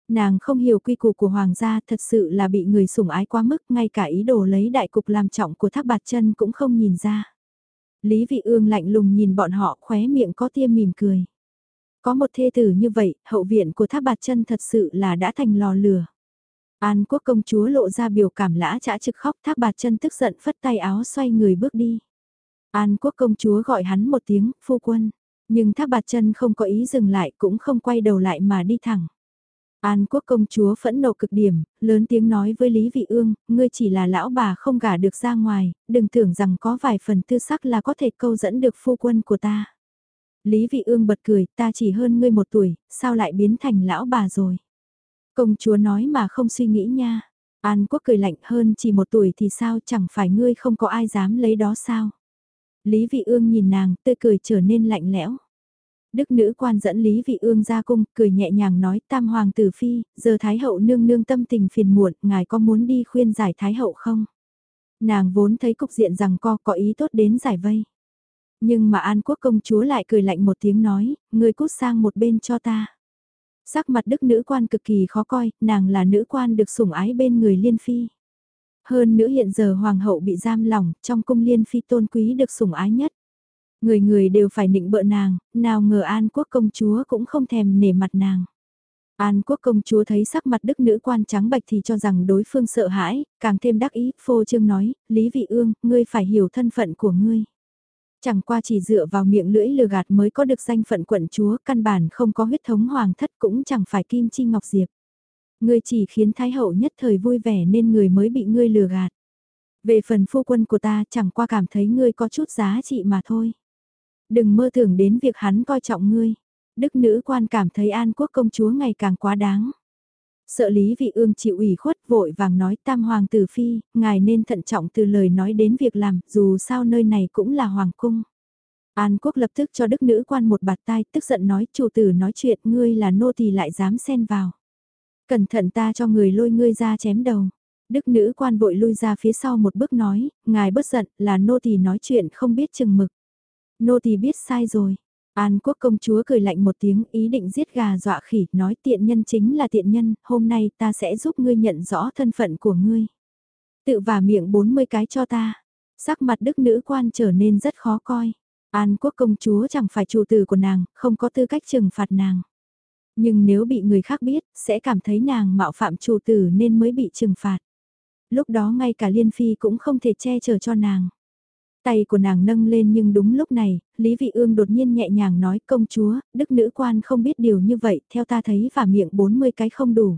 Nàng không hiểu quy củ của hoàng gia thật sự là bị người sủng ái quá mức, ngay cả ý đồ lấy đại cục làm trọng của thác bạt chân cũng không nhìn ra. Lý vị ương lạnh lùng nhìn bọn họ khóe miệng có tia mỉm cười. Có một thê tử như vậy, hậu viện của thác bạt chân thật sự là đã thành lò lửa. An quốc công chúa lộ ra biểu cảm lã chả trực khóc thác bạt chân tức giận phất tay áo xoay người bước đi. An quốc công chúa gọi hắn một tiếng, phu quân. Nhưng thác bạt chân không có ý dừng lại cũng không quay đầu lại mà đi thẳng. An quốc công chúa phẫn nộ cực điểm, lớn tiếng nói với Lý Vị Ương, ngươi chỉ là lão bà không gả được ra ngoài, đừng tưởng rằng có vài phần tư sắc là có thể câu dẫn được phu quân của ta. Lý Vị Ương bật cười, ta chỉ hơn ngươi một tuổi, sao lại biến thành lão bà rồi. Công chúa nói mà không suy nghĩ nha. An quốc cười lạnh hơn chỉ một tuổi thì sao chẳng phải ngươi không có ai dám lấy đó sao. Lý Vị Ương nhìn nàng, tươi cười trở nên lạnh lẽo. Đức nữ quan dẫn Lý Vị Ương ra cung, cười nhẹ nhàng nói tam hoàng tử phi, giờ Thái hậu nương nương tâm tình phiền muộn, ngài có muốn đi khuyên giải Thái hậu không? Nàng vốn thấy cục diện rằng co có ý tốt đến giải vây. Nhưng mà An quốc công chúa lại cười lạnh một tiếng nói, ngươi cút sang một bên cho ta. Sắc mặt đức nữ quan cực kỳ khó coi, nàng là nữ quan được sủng ái bên người liên phi. Hơn nữa hiện giờ hoàng hậu bị giam lỏng, trong cung liên phi tôn quý được sủng ái nhất. Người người đều phải nịnh bợ nàng, nào ngờ An quốc công chúa cũng không thèm nể mặt nàng. An quốc công chúa thấy sắc mặt đức nữ quan trắng bạch thì cho rằng đối phương sợ hãi, càng thêm đắc ý, phô trương nói, Lý Vị Ương, ngươi phải hiểu thân phận của ngươi. Chẳng qua chỉ dựa vào miệng lưỡi lừa gạt mới có được danh phận quận chúa, căn bản không có huyết thống hoàng thất cũng chẳng phải kim chi ngọc diệp. Ngươi chỉ khiến Thái Hậu nhất thời vui vẻ nên người mới bị ngươi lừa gạt. Về phần phu quân của ta chẳng qua cảm thấy ngươi có chút giá trị mà thôi. Đừng mơ tưởng đến việc hắn coi trọng ngươi. Đức nữ quan cảm thấy an quốc công chúa ngày càng quá đáng. Sợ lý vị ương chịu ủy khuất vội vàng nói tam hoàng tử phi, ngài nên thận trọng từ lời nói đến việc làm, dù sao nơi này cũng là hoàng cung. An quốc lập tức cho đức nữ quan một bạt tai, tức giận nói chủ tử nói chuyện ngươi là nô thì lại dám xen vào. Cẩn thận ta cho người lôi ngươi ra chém đầu. Đức nữ quan vội lui ra phía sau một bước nói, ngài bất giận là nô tỳ nói chuyện không biết chừng mực. Nô tỳ biết sai rồi. An quốc công chúa cười lạnh một tiếng ý định giết gà dọa khỉ, nói tiện nhân chính là tiện nhân, hôm nay ta sẽ giúp ngươi nhận rõ thân phận của ngươi. Tự vả miệng 40 cái cho ta. Sắc mặt đức nữ quan trở nên rất khó coi. An quốc công chúa chẳng phải chủ tử của nàng, không có tư cách trừng phạt nàng. Nhưng nếu bị người khác biết, sẽ cảm thấy nàng mạo phạm chủ tử nên mới bị trừng phạt. Lúc đó ngay cả Liên Phi cũng không thể che chở cho nàng. Tay của nàng nâng lên nhưng đúng lúc này, Lý Vị Ương đột nhiên nhẹ nhàng nói công chúa, đức nữ quan không biết điều như vậy, theo ta thấy và miệng 40 cái không đủ.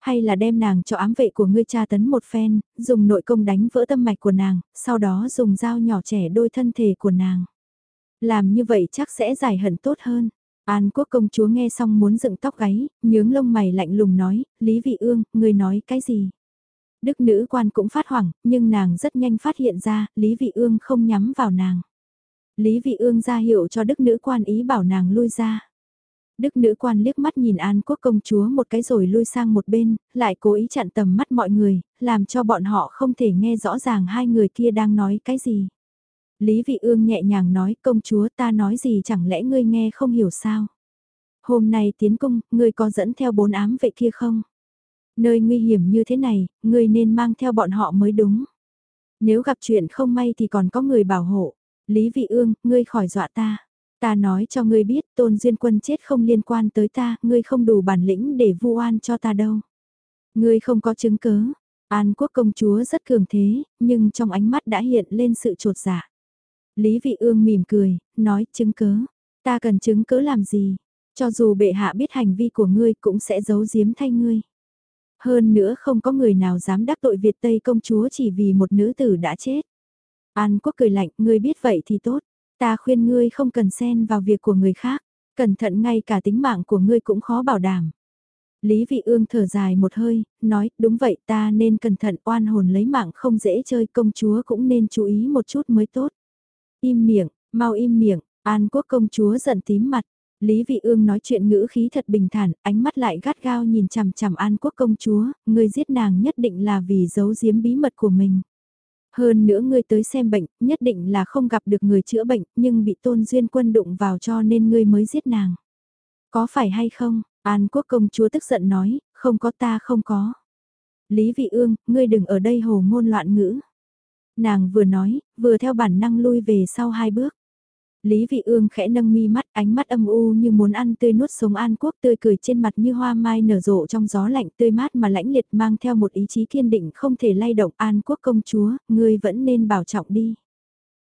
Hay là đem nàng cho ám vệ của ngươi cha tấn một phen, dùng nội công đánh vỡ tâm mạch của nàng, sau đó dùng dao nhỏ trẻ đôi thân thể của nàng. Làm như vậy chắc sẽ giải hận tốt hơn. An quốc công chúa nghe xong muốn dựng tóc gáy, nhướng lông mày lạnh lùng nói, Lý Vị Ương, ngươi nói cái gì? Đức nữ quan cũng phát hoảng, nhưng nàng rất nhanh phát hiện ra, Lý Vị Ương không nhắm vào nàng. Lý Vị Ương ra hiệu cho đức nữ quan ý bảo nàng lui ra. Đức nữ quan liếc mắt nhìn An quốc công chúa một cái rồi lui sang một bên, lại cố ý chặn tầm mắt mọi người, làm cho bọn họ không thể nghe rõ ràng hai người kia đang nói cái gì. Lý Vị Ương nhẹ nhàng nói công chúa ta nói gì chẳng lẽ ngươi nghe không hiểu sao. Hôm nay tiến cung, ngươi có dẫn theo bốn ám vệ kia không? Nơi nguy hiểm như thế này, ngươi nên mang theo bọn họ mới đúng. Nếu gặp chuyện không may thì còn có người bảo hộ. Lý Vị Ương, ngươi khỏi dọa ta. Ta nói cho ngươi biết tôn duyên quân chết không liên quan tới ta, ngươi không đủ bản lĩnh để vu oan cho ta đâu. Ngươi không có chứng cứ. An quốc công chúa rất cường thế, nhưng trong ánh mắt đã hiện lên sự trột dạ. Lý Vị Ương mỉm cười, nói chứng cứ. Ta cần chứng cứ làm gì? Cho dù bệ hạ biết hành vi của ngươi cũng sẽ giấu giếm thay ngươi. Hơn nữa không có người nào dám đắc tội Việt Tây công chúa chỉ vì một nữ tử đã chết. An quốc cười lạnh, ngươi biết vậy thì tốt. Ta khuyên ngươi không cần xen vào việc của người khác. Cẩn thận ngay cả tính mạng của ngươi cũng khó bảo đảm. Lý Vị Ương thở dài một hơi, nói, đúng vậy ta nên cẩn thận oan hồn lấy mạng không dễ chơi công chúa cũng nên chú ý một chút mới tốt. Im miệng, mau im miệng, An Quốc công chúa giận tím mặt. Lý Vị Ương nói chuyện ngữ khí thật bình thản, ánh mắt lại gắt gao nhìn chằm chằm An Quốc công chúa, Ngươi giết nàng nhất định là vì giấu giếm bí mật của mình. Hơn nữa ngươi tới xem bệnh, nhất định là không gặp được người chữa bệnh, nhưng bị tôn duyên quân đụng vào cho nên ngươi mới giết nàng. Có phải hay không? An Quốc công chúa tức giận nói, không có ta không có. Lý Vị Ương, ngươi đừng ở đây hồ ngôn loạn ngữ. Nàng vừa nói, vừa theo bản năng lui về sau hai bước. Lý Vị Ương khẽ nâng mi mắt, ánh mắt âm u như muốn ăn tươi nuốt sống An Quốc tươi cười trên mặt như hoa mai nở rộ trong gió lạnh tươi mát mà lãnh liệt mang theo một ý chí kiên định không thể lay động An Quốc công chúa, ngươi vẫn nên bảo trọng đi.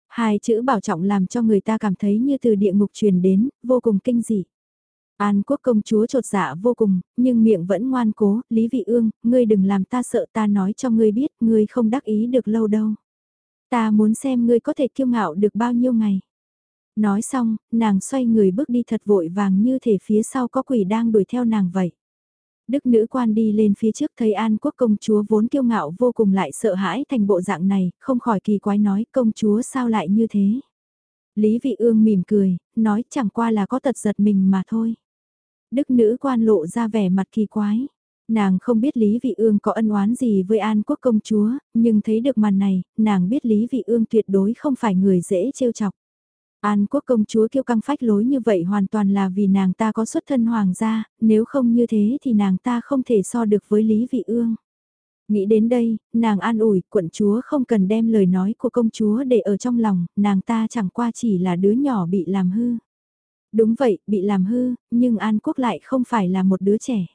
Hai chữ bảo trọng làm cho người ta cảm thấy như từ địa ngục truyền đến, vô cùng kinh dị. An quốc công chúa trột dạ vô cùng, nhưng miệng vẫn ngoan cố, Lý Vị Ương, ngươi đừng làm ta sợ ta nói cho ngươi biết, ngươi không đắc ý được lâu đâu. Ta muốn xem ngươi có thể kiêu ngạo được bao nhiêu ngày. Nói xong, nàng xoay người bước đi thật vội vàng như thể phía sau có quỷ đang đuổi theo nàng vậy. Đức nữ quan đi lên phía trước thấy An quốc công chúa vốn kiêu ngạo vô cùng lại sợ hãi thành bộ dạng này, không khỏi kỳ quái nói công chúa sao lại như thế. Lý vị ương mỉm cười, nói chẳng qua là có tật giật mình mà thôi. Đức nữ quan lộ ra vẻ mặt kỳ quái. Nàng không biết Lý Vị Ương có ân oán gì với An Quốc công chúa, nhưng thấy được màn này, nàng biết Lý Vị Ương tuyệt đối không phải người dễ trêu chọc. An Quốc công chúa kiêu căng phách lối như vậy hoàn toàn là vì nàng ta có xuất thân hoàng gia, nếu không như thế thì nàng ta không thể so được với Lý Vị Ương. Nghĩ đến đây, nàng an ủi, quận chúa không cần đem lời nói của công chúa để ở trong lòng, nàng ta chẳng qua chỉ là đứa nhỏ bị làm hư. Đúng vậy, bị làm hư, nhưng An Quốc lại không phải là một đứa trẻ.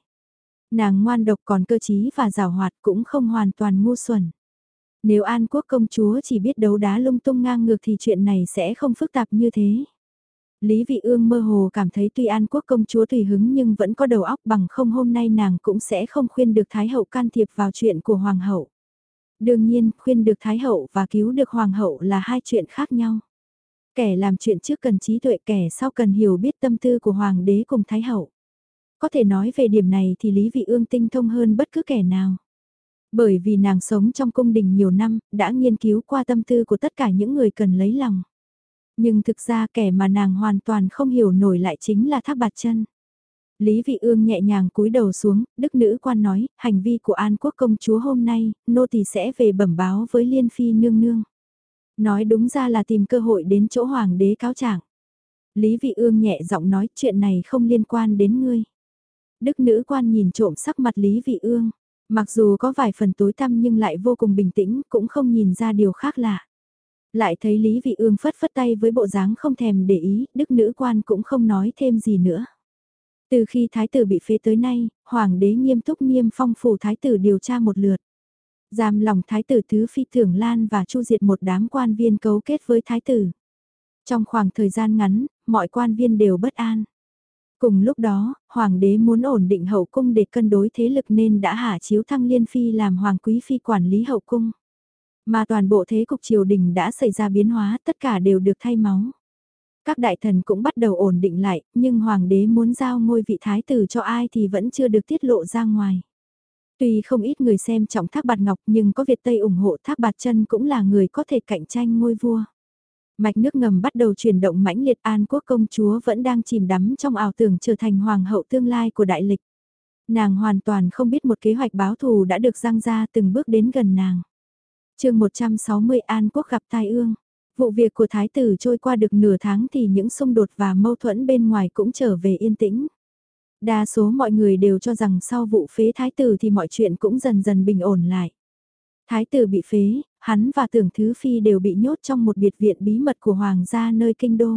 Nàng ngoan độc còn cơ trí và rào hoạt cũng không hoàn toàn ngu xuẩn. Nếu An Quốc công chúa chỉ biết đấu đá lung tung ngang ngược thì chuyện này sẽ không phức tạp như thế. Lý Vị Ương mơ hồ cảm thấy tuy An Quốc công chúa tùy hứng nhưng vẫn có đầu óc bằng không hôm nay nàng cũng sẽ không khuyên được Thái hậu can thiệp vào chuyện của Hoàng hậu. Đương nhiên, khuyên được Thái hậu và cứu được Hoàng hậu là hai chuyện khác nhau. Kẻ làm chuyện trước cần trí tuệ kẻ sau cần hiểu biết tâm tư của Hoàng đế cùng Thái hậu. Có thể nói về điểm này thì Lý Vị Ương tinh thông hơn bất cứ kẻ nào. Bởi vì nàng sống trong cung đình nhiều năm, đã nghiên cứu qua tâm tư của tất cả những người cần lấy lòng. Nhưng thực ra kẻ mà nàng hoàn toàn không hiểu nổi lại chính là Thác Bạt Chân. Lý Vị Ương nhẹ nhàng cúi đầu xuống, đức nữ quan nói, hành vi của An Quốc công chúa hôm nay, nô tỳ sẽ về bẩm báo với Liên Phi nương nương. Nói đúng ra là tìm cơ hội đến chỗ hoàng đế cáo trạng. Lý Vị Ương nhẹ giọng nói chuyện này không liên quan đến ngươi. Đức nữ quan nhìn trộm sắc mặt Lý Vị Ương, mặc dù có vài phần tối tăm nhưng lại vô cùng bình tĩnh, cũng không nhìn ra điều khác lạ. Lại thấy Lý Vị Ương phất phất tay với bộ dáng không thèm để ý, đức nữ quan cũng không nói thêm gì nữa. Từ khi thái tử bị phế tới nay, hoàng đế nghiêm túc nghiêm phong phủ thái tử điều tra một lượt. Giam lòng thái tử thứ phi thưởng lan và chu diệt một đám quan viên cấu kết với thái tử. Trong khoảng thời gian ngắn, mọi quan viên đều bất an. Cùng lúc đó, hoàng đế muốn ổn định hậu cung để cân đối thế lực nên đã hạ chiếu thăng liên phi làm hoàng quý phi quản lý hậu cung. Mà toàn bộ thế cục triều đình đã xảy ra biến hóa, tất cả đều được thay máu. Các đại thần cũng bắt đầu ổn định lại, nhưng hoàng đế muốn giao ngôi vị thái tử cho ai thì vẫn chưa được tiết lộ ra ngoài. Tuy không ít người xem trọng Thác Bạt Ngọc nhưng có Việt Tây ủng hộ Thác Bạt Chân cũng là người có thể cạnh tranh ngôi vua. Mạch nước ngầm bắt đầu chuyển động mãnh liệt An Quốc công chúa vẫn đang chìm đắm trong ảo tưởng trở thành hoàng hậu tương lai của đại lịch. Nàng hoàn toàn không biết một kế hoạch báo thù đã được giang ra từng bước đến gần nàng. chương 160 An Quốc gặp tai ương. Vụ việc của Thái tử trôi qua được nửa tháng thì những xung đột và mâu thuẫn bên ngoài cũng trở về yên tĩnh. Đa số mọi người đều cho rằng sau vụ phế Thái tử thì mọi chuyện cũng dần dần bình ổn lại. Thái tử bị phế, hắn và tưởng thứ phi đều bị nhốt trong một biệt viện bí mật của hoàng gia nơi kinh đô.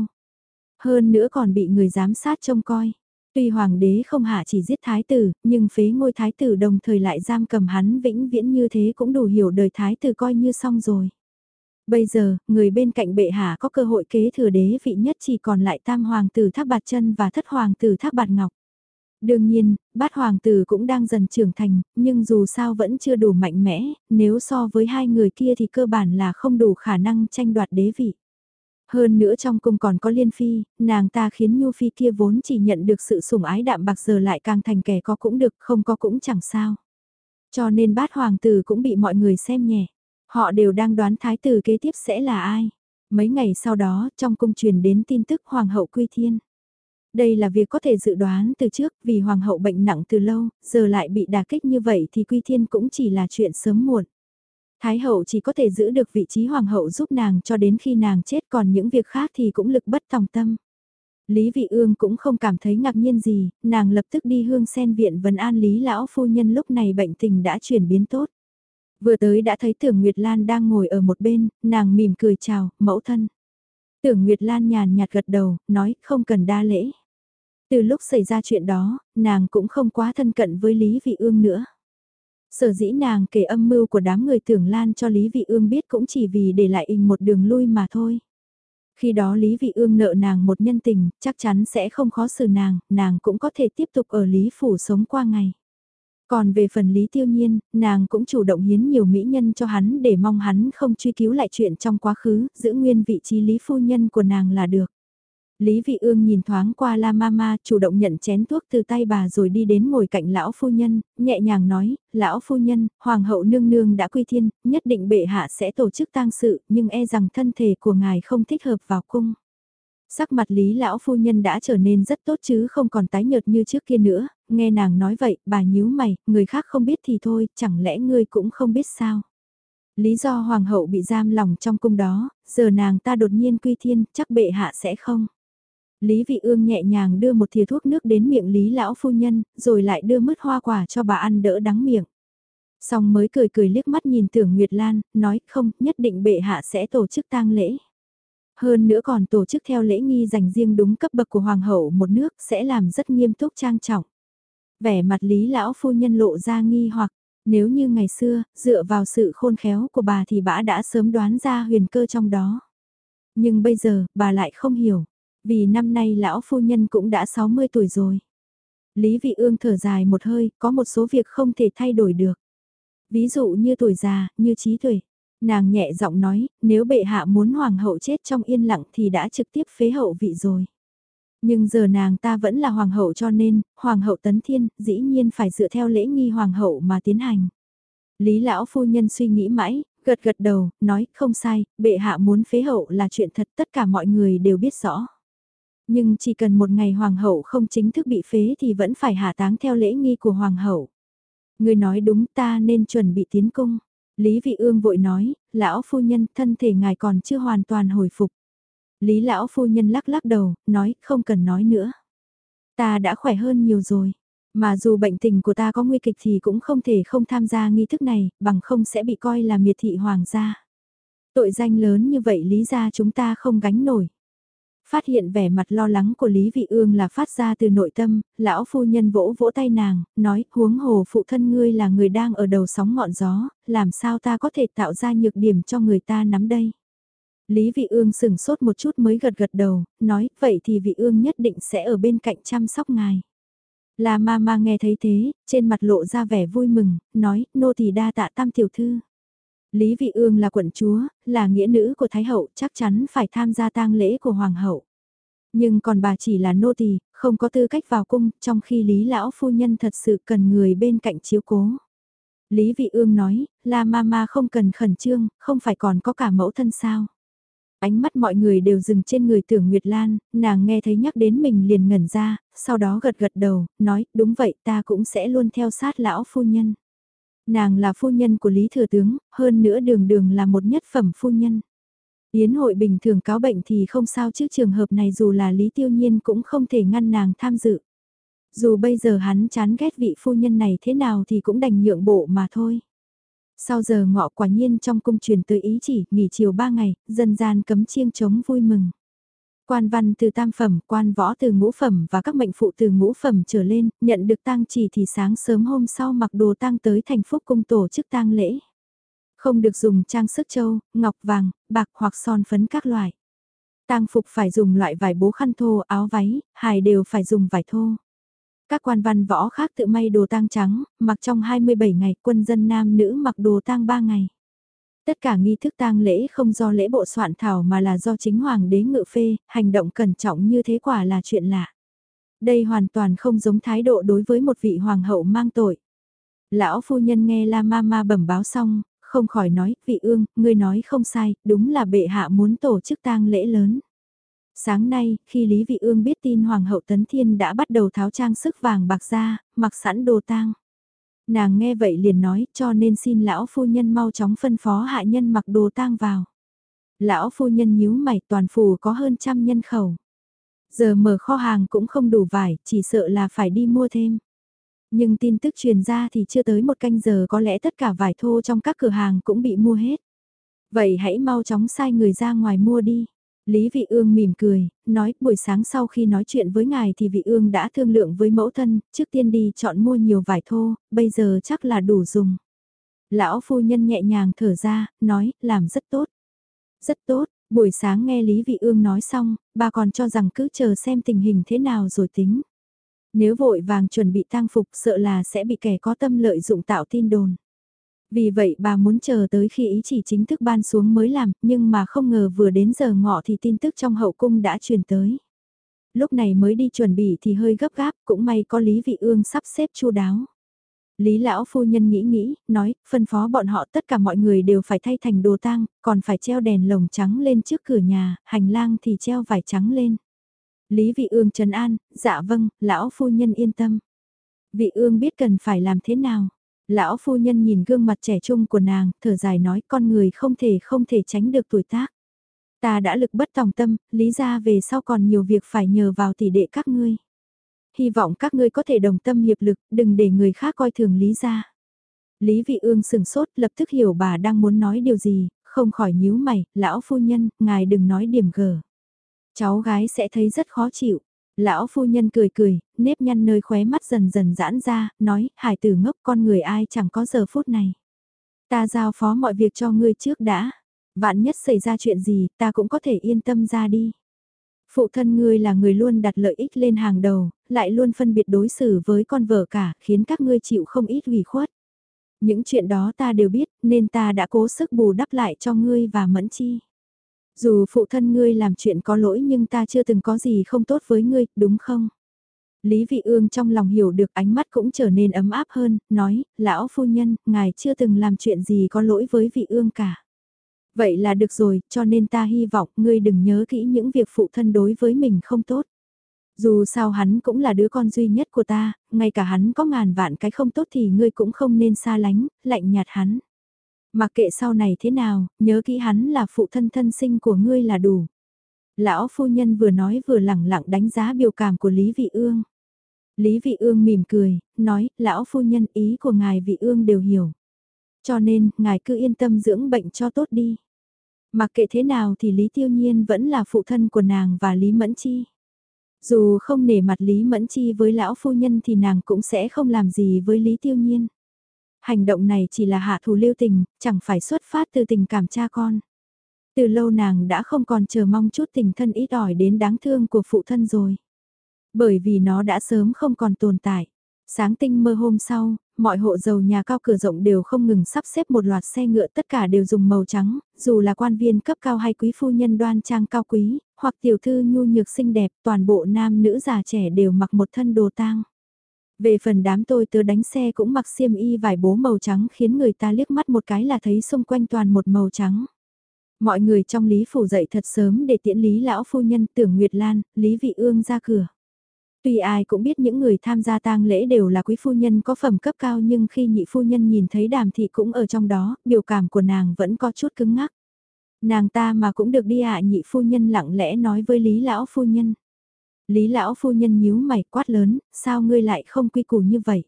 Hơn nữa còn bị người giám sát trông coi. Tuy hoàng đế không hạ chỉ giết thái tử, nhưng phế ngôi thái tử đồng thời lại giam cầm hắn vĩnh viễn như thế cũng đủ hiểu đời thái tử coi như xong rồi. Bây giờ, người bên cạnh bệ hạ có cơ hội kế thừa đế vị nhất chỉ còn lại tam hoàng tử thác bạt chân và thất hoàng tử thác bạt ngọc. Đương nhiên, bát hoàng tử cũng đang dần trưởng thành, nhưng dù sao vẫn chưa đủ mạnh mẽ, nếu so với hai người kia thì cơ bản là không đủ khả năng tranh đoạt đế vị. Hơn nữa trong cung còn có liên phi, nàng ta khiến Nhu Phi kia vốn chỉ nhận được sự sủng ái đạm bạc giờ lại càng thành kẻ có cũng được, không có cũng chẳng sao. Cho nên bát hoàng tử cũng bị mọi người xem nhẹ. Họ đều đang đoán thái tử kế tiếp sẽ là ai. Mấy ngày sau đó, trong cung truyền đến tin tức hoàng hậu quy thiên. Đây là việc có thể dự đoán từ trước vì hoàng hậu bệnh nặng từ lâu, giờ lại bị đả kích như vậy thì quy thiên cũng chỉ là chuyện sớm muộn. Thái hậu chỉ có thể giữ được vị trí hoàng hậu giúp nàng cho đến khi nàng chết còn những việc khác thì cũng lực bất tòng tâm. Lý Vị Ương cũng không cảm thấy ngạc nhiên gì, nàng lập tức đi hương sen viện vấn an Lý Lão Phu Nhân lúc này bệnh tình đã chuyển biến tốt. Vừa tới đã thấy Tưởng Nguyệt Lan đang ngồi ở một bên, nàng mỉm cười chào, mẫu thân. Tưởng Nguyệt Lan nhàn nhạt gật đầu, nói không cần đa lễ. Từ lúc xảy ra chuyện đó, nàng cũng không quá thân cận với Lý Vị Ương nữa. Sở dĩ nàng kể âm mưu của đám người tưởng lan cho Lý Vị Ương biết cũng chỉ vì để lại in một đường lui mà thôi. Khi đó Lý Vị Ương nợ nàng một nhân tình, chắc chắn sẽ không khó xử nàng, nàng cũng có thể tiếp tục ở Lý Phủ sống qua ngày. Còn về phần Lý Tiêu Nhiên, nàng cũng chủ động hiến nhiều mỹ nhân cho hắn để mong hắn không truy cứu lại chuyện trong quá khứ, giữ nguyên vị trí Lý Phu Nhân của nàng là được. Lý Vị Ương nhìn thoáng qua La Mama, chủ động nhận chén thuốc từ tay bà rồi đi đến ngồi cạnh lão phu nhân, nhẹ nhàng nói, lão phu nhân, hoàng hậu nương nương đã quy thiên, nhất định bệ hạ sẽ tổ chức tang sự, nhưng e rằng thân thể của ngài không thích hợp vào cung. Sắc mặt Lý lão phu nhân đã trở nên rất tốt chứ không còn tái nhợt như trước kia nữa, nghe nàng nói vậy, bà nhíu mày, người khác không biết thì thôi, chẳng lẽ ngươi cũng không biết sao. Lý do hoàng hậu bị giam lòng trong cung đó, giờ nàng ta đột nhiên quy thiên, chắc bệ hạ sẽ không. Lý Vị Ương nhẹ nhàng đưa một thìa thuốc nước đến miệng Lý Lão Phu Nhân, rồi lại đưa mứt hoa quả cho bà ăn đỡ đắng miệng. Xong mới cười cười liếc mắt nhìn tưởng Nguyệt Lan, nói không, nhất định bệ hạ sẽ tổ chức tang lễ. Hơn nữa còn tổ chức theo lễ nghi dành riêng đúng cấp bậc của Hoàng hậu một nước sẽ làm rất nghiêm túc trang trọng. Vẻ mặt Lý Lão Phu Nhân lộ ra nghi hoặc, nếu như ngày xưa, dựa vào sự khôn khéo của bà thì bà đã sớm đoán ra huyền cơ trong đó. Nhưng bây giờ, bà lại không hiểu. Vì năm nay lão phu nhân cũng đã 60 tuổi rồi. Lý Vị Ương thở dài một hơi, có một số việc không thể thay đổi được. Ví dụ như tuổi già, như trí tuệ. Nàng nhẹ giọng nói, nếu bệ hạ muốn hoàng hậu chết trong yên lặng thì đã trực tiếp phế hậu vị rồi. Nhưng giờ nàng ta vẫn là hoàng hậu cho nên, hoàng hậu tấn thiên, dĩ nhiên phải dựa theo lễ nghi hoàng hậu mà tiến hành. Lý lão phu nhân suy nghĩ mãi, gật gật đầu, nói không sai, bệ hạ muốn phế hậu là chuyện thật tất cả mọi người đều biết rõ. Nhưng chỉ cần một ngày hoàng hậu không chính thức bị phế thì vẫn phải hạ táng theo lễ nghi của hoàng hậu. Người nói đúng ta nên chuẩn bị tiến cung. Lý vị ương vội nói, lão phu nhân thân thể ngài còn chưa hoàn toàn hồi phục. Lý lão phu nhân lắc lắc đầu, nói không cần nói nữa. Ta đã khỏe hơn nhiều rồi. Mà dù bệnh tình của ta có nguy kịch thì cũng không thể không tham gia nghi thức này, bằng không sẽ bị coi là miệt thị hoàng gia. Tội danh lớn như vậy lý ra chúng ta không gánh nổi. Phát hiện vẻ mặt lo lắng của Lý Vị Ương là phát ra từ nội tâm, lão phu nhân vỗ vỗ tay nàng, nói huống hồ phụ thân ngươi là người đang ở đầu sóng ngọn gió, làm sao ta có thể tạo ra nhược điểm cho người ta nắm đây. Lý Vị Ương sừng sốt một chút mới gật gật đầu, nói vậy thì Vị Ương nhất định sẽ ở bên cạnh chăm sóc ngài. Là ma ma nghe thấy thế, trên mặt lộ ra vẻ vui mừng, nói, nô tỳ đa tạ tam tiểu thư. Lý Vị Ương là quận chúa, là nghĩa nữ của Thái Hậu, chắc chắn phải tham gia tang lễ của Hoàng Hậu. Nhưng còn bà chỉ là nô tỳ, không có tư cách vào cung, trong khi Lý Lão Phu Nhân thật sự cần người bên cạnh chiếu cố. Lý Vị Ương nói, La Mama không cần khẩn trương, không phải còn có cả mẫu thân sao. Ánh mắt mọi người đều dừng trên người tưởng Nguyệt Lan, nàng nghe thấy nhắc đến mình liền ngẩn ra, sau đó gật gật đầu, nói, đúng vậy ta cũng sẽ luôn theo sát lão phu nhân. Nàng là phu nhân của Lý Thừa Tướng, hơn nữa đường đường là một nhất phẩm phu nhân. Yến hội bình thường cáo bệnh thì không sao chứ trường hợp này dù là Lý Tiêu Nhiên cũng không thể ngăn nàng tham dự. Dù bây giờ hắn chán ghét vị phu nhân này thế nào thì cũng đành nhượng bộ mà thôi. Sau giờ ngọ quả nhiên trong cung truyền tới ý chỉ nghỉ chiều ba ngày, dân gian cấm chiêng chống vui mừng. Quan văn từ tam phẩm, quan võ từ ngũ phẩm và các mệnh phụ từ ngũ phẩm trở lên, nhận được tang chỉ thì sáng sớm hôm sau mặc đồ tang tới thành phúc cung tổ chức tang lễ. Không được dùng trang sức châu, ngọc vàng, bạc hoặc son phấn các loại. Tang phục phải dùng loại vải bố khăn thô, áo váy, hài đều phải dùng vải thô. Các quan văn võ khác tự may đồ tang trắng, mặc trong 27 ngày, quân dân nam nữ mặc đồ tang 3 ngày. Tất cả nghi thức tang lễ không do lễ bộ soạn thảo mà là do chính hoàng đế ngự phê, hành động cẩn trọng như thế quả là chuyện lạ. Đây hoàn toàn không giống thái độ đối với một vị hoàng hậu mang tội. Lão phu nhân nghe La Mama bẩm báo xong, không khỏi nói, vị ương, ngươi nói không sai, đúng là bệ hạ muốn tổ chức tang lễ lớn. Sáng nay, khi Lý Vị Ương biết tin Hoàng hậu Tấn Thiên đã bắt đầu tháo trang sức vàng bạc ra, mặc sẵn đồ tang. Nàng nghe vậy liền nói cho nên xin lão phu nhân mau chóng phân phó hạ nhân mặc đồ tang vào. Lão phu nhân nhíu mày toàn phủ có hơn trăm nhân khẩu. Giờ mở kho hàng cũng không đủ vải, chỉ sợ là phải đi mua thêm. Nhưng tin tức truyền ra thì chưa tới một canh giờ có lẽ tất cả vải thô trong các cửa hàng cũng bị mua hết. Vậy hãy mau chóng sai người ra ngoài mua đi. Lý Vị Ương mỉm cười, nói buổi sáng sau khi nói chuyện với ngài thì Vị Ương đã thương lượng với mẫu thân, trước tiên đi chọn mua nhiều vải thô, bây giờ chắc là đủ dùng. Lão phu nhân nhẹ nhàng thở ra, nói, làm rất tốt. Rất tốt, buổi sáng nghe Lý Vị Ương nói xong, bà còn cho rằng cứ chờ xem tình hình thế nào rồi tính. Nếu vội vàng chuẩn bị tang phục sợ là sẽ bị kẻ có tâm lợi dụng tạo tin đồn. Vì vậy bà muốn chờ tới khi ý chỉ chính thức ban xuống mới làm, nhưng mà không ngờ vừa đến giờ ngọ thì tin tức trong hậu cung đã truyền tới. Lúc này mới đi chuẩn bị thì hơi gấp gáp, cũng may có Lý Vị Ương sắp xếp chu đáo. Lý lão phu nhân nghĩ nghĩ, nói, phân phó bọn họ tất cả mọi người đều phải thay thành đồ tang, còn phải treo đèn lồng trắng lên trước cửa nhà, hành lang thì treo vải trắng lên. Lý vị ương trấn an, dạ vâng, lão phu nhân yên tâm. Vị ương biết cần phải làm thế nào. Lão phu nhân nhìn gương mặt trẻ trung của nàng, thở dài nói con người không thể không thể tránh được tuổi tác. Ta đã lực bất tòng tâm, lý ra về sau còn nhiều việc phải nhờ vào tỷ đệ các ngươi. Hy vọng các ngươi có thể đồng tâm hiệp lực, đừng để người khác coi thường lý ra. Lý vị ương sừng sốt, lập tức hiểu bà đang muốn nói điều gì, không khỏi nhíu mày, lão phu nhân, ngài đừng nói điểm gờ. Cháu gái sẽ thấy rất khó chịu. Lão phu nhân cười cười, nếp nhăn nơi khóe mắt dần dần giãn ra, nói, hải tử ngốc con người ai chẳng có giờ phút này. Ta giao phó mọi việc cho ngươi trước đã. Vạn nhất xảy ra chuyện gì, ta cũng có thể yên tâm ra đi. Phụ thân ngươi là người luôn đặt lợi ích lên hàng đầu, lại luôn phân biệt đối xử với con vợ cả, khiến các ngươi chịu không ít ủy khuất. Những chuyện đó ta đều biết, nên ta đã cố sức bù đắp lại cho ngươi và Mẫn Chi. Dù phụ thân ngươi làm chuyện có lỗi nhưng ta chưa từng có gì không tốt với ngươi, đúng không? Lý Vị Ương trong lòng hiểu được ánh mắt cũng trở nên ấm áp hơn, nói, lão phu nhân, ngài chưa từng làm chuyện gì có lỗi với Vị Ương cả. Vậy là được rồi, cho nên ta hy vọng ngươi đừng nhớ kỹ những việc phụ thân đối với mình không tốt. Dù sao hắn cũng là đứa con duy nhất của ta, ngay cả hắn có ngàn vạn cái không tốt thì ngươi cũng không nên xa lánh, lạnh nhạt hắn. Mặc kệ sau này thế nào, nhớ kỹ hắn là phụ thân thân sinh của ngươi là đủ. Lão phu nhân vừa nói vừa lẳng lặng đánh giá biểu cảm của Lý Vị Ương. Lý Vị Ương mỉm cười, nói, lão phu nhân ý của ngài Vị Ương đều hiểu. Cho nên, ngài cứ yên tâm dưỡng bệnh cho tốt đi. Mặc kệ thế nào thì Lý Tiêu Nhiên vẫn là phụ thân của nàng và Lý Mẫn Chi. Dù không nể mặt Lý Mẫn Chi với lão phu nhân thì nàng cũng sẽ không làm gì với Lý Tiêu Nhiên. Hành động này chỉ là hạ thủ lưu tình, chẳng phải xuất phát từ tình cảm cha con. Từ lâu nàng đã không còn chờ mong chút tình thân ít ỏi đến đáng thương của phụ thân rồi. Bởi vì nó đã sớm không còn tồn tại. Sáng tinh mơ hôm sau, mọi hộ giàu nhà cao cửa rộng đều không ngừng sắp xếp một loạt xe ngựa tất cả đều dùng màu trắng, dù là quan viên cấp cao hay quý phu nhân đoan trang cao quý, hoặc tiểu thư nhu nhược xinh đẹp, toàn bộ nam nữ già trẻ đều mặc một thân đồ tang. Về phần đám tôi tớ đánh xe cũng mặc xiêm y vải bố màu trắng khiến người ta liếc mắt một cái là thấy xung quanh toàn một màu trắng. Mọi người trong Lý Phủ dậy thật sớm để tiễn Lý Lão Phu Nhân tưởng Nguyệt Lan, Lý Vị Ương ra cửa. Tuy ai cũng biết những người tham gia tang lễ đều là quý phu nhân có phẩm cấp cao nhưng khi nhị phu nhân nhìn thấy đàm thị cũng ở trong đó, biểu cảm của nàng vẫn có chút cứng ngắc. Nàng ta mà cũng được đi ạ nhị phu nhân lặng lẽ nói với Lý Lão Phu Nhân. Lý Lão Phu Nhân nhíu mày quát lớn, sao ngươi lại không quy củ như vậy?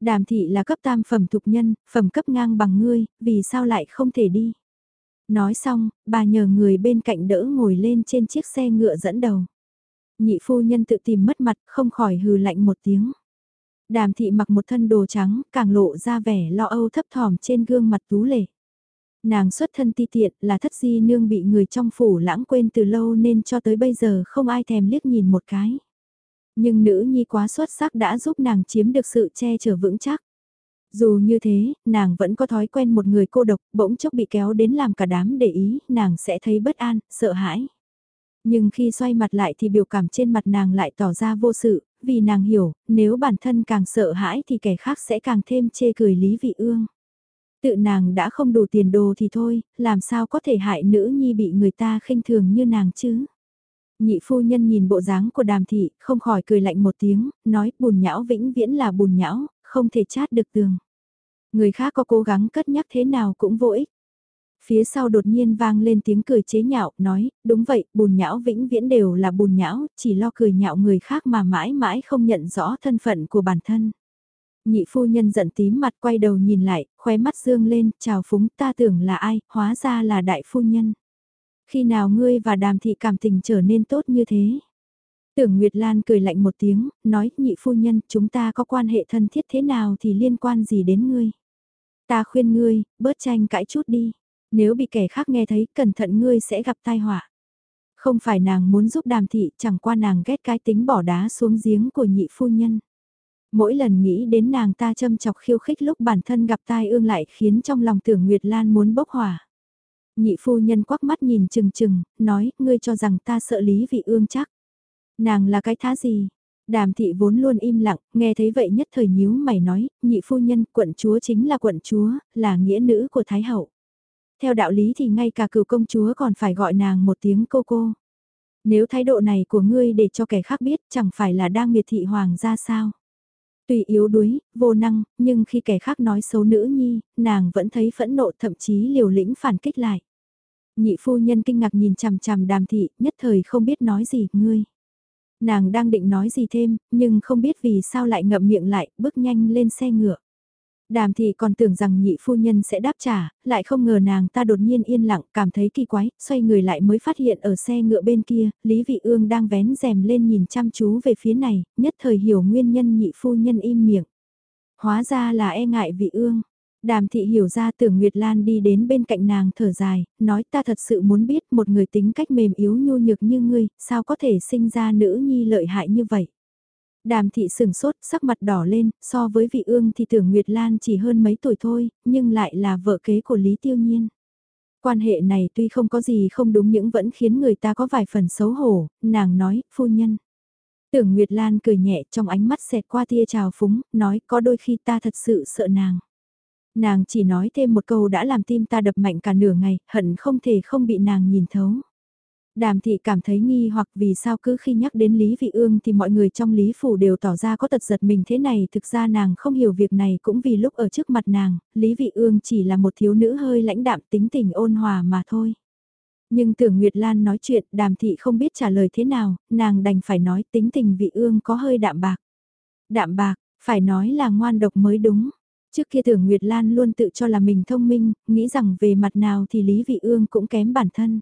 Đàm thị là cấp tam phẩm thục nhân, phẩm cấp ngang bằng ngươi, vì sao lại không thể đi? Nói xong, bà nhờ người bên cạnh đỡ ngồi lên trên chiếc xe ngựa dẫn đầu nhị phu nhân tự tìm mất mặt, không khỏi hừ lạnh một tiếng. Đàm thị mặc một thân đồ trắng, càng lộ ra vẻ lo âu thấp thỏm trên gương mặt tú lệ. Nàng xuất thân ti tiện là thất di nương bị người trong phủ lãng quên từ lâu nên cho tới bây giờ không ai thèm liếc nhìn một cái. Nhưng nữ nhi quá xuất sắc đã giúp nàng chiếm được sự che chở vững chắc. Dù như thế, nàng vẫn có thói quen một người cô độc, bỗng chốc bị kéo đến làm cả đám để ý, nàng sẽ thấy bất an, sợ hãi. Nhưng khi xoay mặt lại thì biểu cảm trên mặt nàng lại tỏ ra vô sự, vì nàng hiểu, nếu bản thân càng sợ hãi thì kẻ khác sẽ càng thêm chê cười Lý Vị Ương. Tự nàng đã không đủ tiền đồ thì thôi, làm sao có thể hại nữ nhi bị người ta khinh thường như nàng chứ? Nhị phu nhân nhìn bộ dáng của đàm thị, không khỏi cười lạnh một tiếng, nói bùn nhão vĩnh viễn là bùn nhão, không thể chát được tường. Người khác có cố gắng cất nhắc thế nào cũng vô ích. Phía sau đột nhiên vang lên tiếng cười chế nhạo, nói, đúng vậy, bùn nhão vĩnh viễn đều là bùn nhão, chỉ lo cười nhạo người khác mà mãi mãi không nhận rõ thân phận của bản thân. Nhị phu nhân giận tím mặt quay đầu nhìn lại, khóe mắt dương lên, chào phúng ta tưởng là ai, hóa ra là đại phu nhân. Khi nào ngươi và đàm thị cảm tình trở nên tốt như thế? Tưởng Nguyệt Lan cười lạnh một tiếng, nói nhị phu nhân chúng ta có quan hệ thân thiết thế nào thì liên quan gì đến ngươi? Ta khuyên ngươi, bớt tranh cãi chút đi. Nếu bị kẻ khác nghe thấy cẩn thận ngươi sẽ gặp tai họa. Không phải nàng muốn giúp đàm thị chẳng qua nàng ghét cái tính bỏ đá xuống giếng của nhị phu nhân. Mỗi lần nghĩ đến nàng ta châm chọc khiêu khích lúc bản thân gặp tai ương lại khiến trong lòng tưởng Nguyệt Lan muốn bốc hỏa. Nhị phu nhân quắc mắt nhìn chừng chừng, nói, ngươi cho rằng ta sợ lý vị ương chắc. Nàng là cái thá gì? Đàm thị vốn luôn im lặng, nghe thấy vậy nhất thời nhíu mày nói, nhị phu nhân, quận chúa chính là quận chúa, là nghĩa nữ của Thái Hậu. Theo đạo lý thì ngay cả cựu công chúa còn phải gọi nàng một tiếng cô cô. Nếu thái độ này của ngươi để cho kẻ khác biết chẳng phải là đang miệt thị hoàng ra sao. Tuy yếu đuối, vô năng, nhưng khi kẻ khác nói xấu nữ nhi, nàng vẫn thấy phẫn nộ thậm chí liều lĩnh phản kích lại. Nhị phu nhân kinh ngạc nhìn chằm chằm đàm thị, nhất thời không biết nói gì, ngươi. Nàng đang định nói gì thêm, nhưng không biết vì sao lại ngậm miệng lại, bước nhanh lên xe ngựa. Đàm thị còn tưởng rằng nhị phu nhân sẽ đáp trả, lại không ngờ nàng ta đột nhiên yên lặng, cảm thấy kỳ quái, xoay người lại mới phát hiện ở xe ngựa bên kia, Lý Vị Ương đang vén rèm lên nhìn chăm chú về phía này, nhất thời hiểu nguyên nhân nhị phu nhân im miệng. Hóa ra là e ngại Vị Ương. Đàm thị hiểu ra tưởng Nguyệt Lan đi đến bên cạnh nàng thở dài, nói ta thật sự muốn biết một người tính cách mềm yếu nhu nhược như ngươi, sao có thể sinh ra nữ nhi lợi hại như vậy. Đàm thị sừng sốt, sắc mặt đỏ lên, so với vị ương thì tưởng Nguyệt Lan chỉ hơn mấy tuổi thôi, nhưng lại là vợ kế của Lý Tiêu Nhiên. Quan hệ này tuy không có gì không đúng những vẫn khiến người ta có vài phần xấu hổ, nàng nói, phu nhân. Tưởng Nguyệt Lan cười nhẹ trong ánh mắt xẹt qua tia trào phúng, nói có đôi khi ta thật sự sợ nàng. Nàng chỉ nói thêm một câu đã làm tim ta đập mạnh cả nửa ngày, hận không thể không bị nàng nhìn thấu. Đàm thị cảm thấy nghi hoặc vì sao cứ khi nhắc đến Lý Vị Ương thì mọi người trong Lý Phủ đều tỏ ra có tật giật mình thế này thực ra nàng không hiểu việc này cũng vì lúc ở trước mặt nàng, Lý Vị Ương chỉ là một thiếu nữ hơi lãnh đạm tính tình ôn hòa mà thôi. Nhưng tưởng Nguyệt Lan nói chuyện đàm thị không biết trả lời thế nào, nàng đành phải nói tính tình Vị Ương có hơi đạm bạc. Đạm bạc, phải nói là ngoan độc mới đúng. Trước kia tưởng Nguyệt Lan luôn tự cho là mình thông minh, nghĩ rằng về mặt nào thì Lý Vị Ương cũng kém bản thân.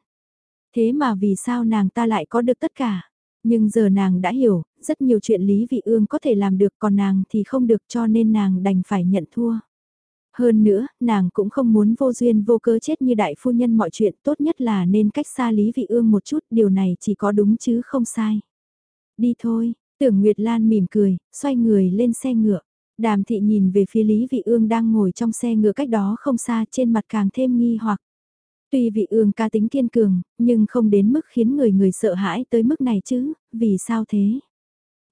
Thế mà vì sao nàng ta lại có được tất cả? Nhưng giờ nàng đã hiểu, rất nhiều chuyện Lý Vị Ương có thể làm được còn nàng thì không được cho nên nàng đành phải nhận thua. Hơn nữa, nàng cũng không muốn vô duyên vô cớ chết như đại phu nhân mọi chuyện tốt nhất là nên cách xa Lý Vị Ương một chút, điều này chỉ có đúng chứ không sai. Đi thôi, tưởng Nguyệt Lan mỉm cười, xoay người lên xe ngựa. Đàm thị nhìn về phía Lý Vị Ương đang ngồi trong xe ngựa cách đó không xa trên mặt càng thêm nghi hoặc. Tuy vị ương ca tính kiên cường, nhưng không đến mức khiến người người sợ hãi tới mức này chứ, vì sao thế?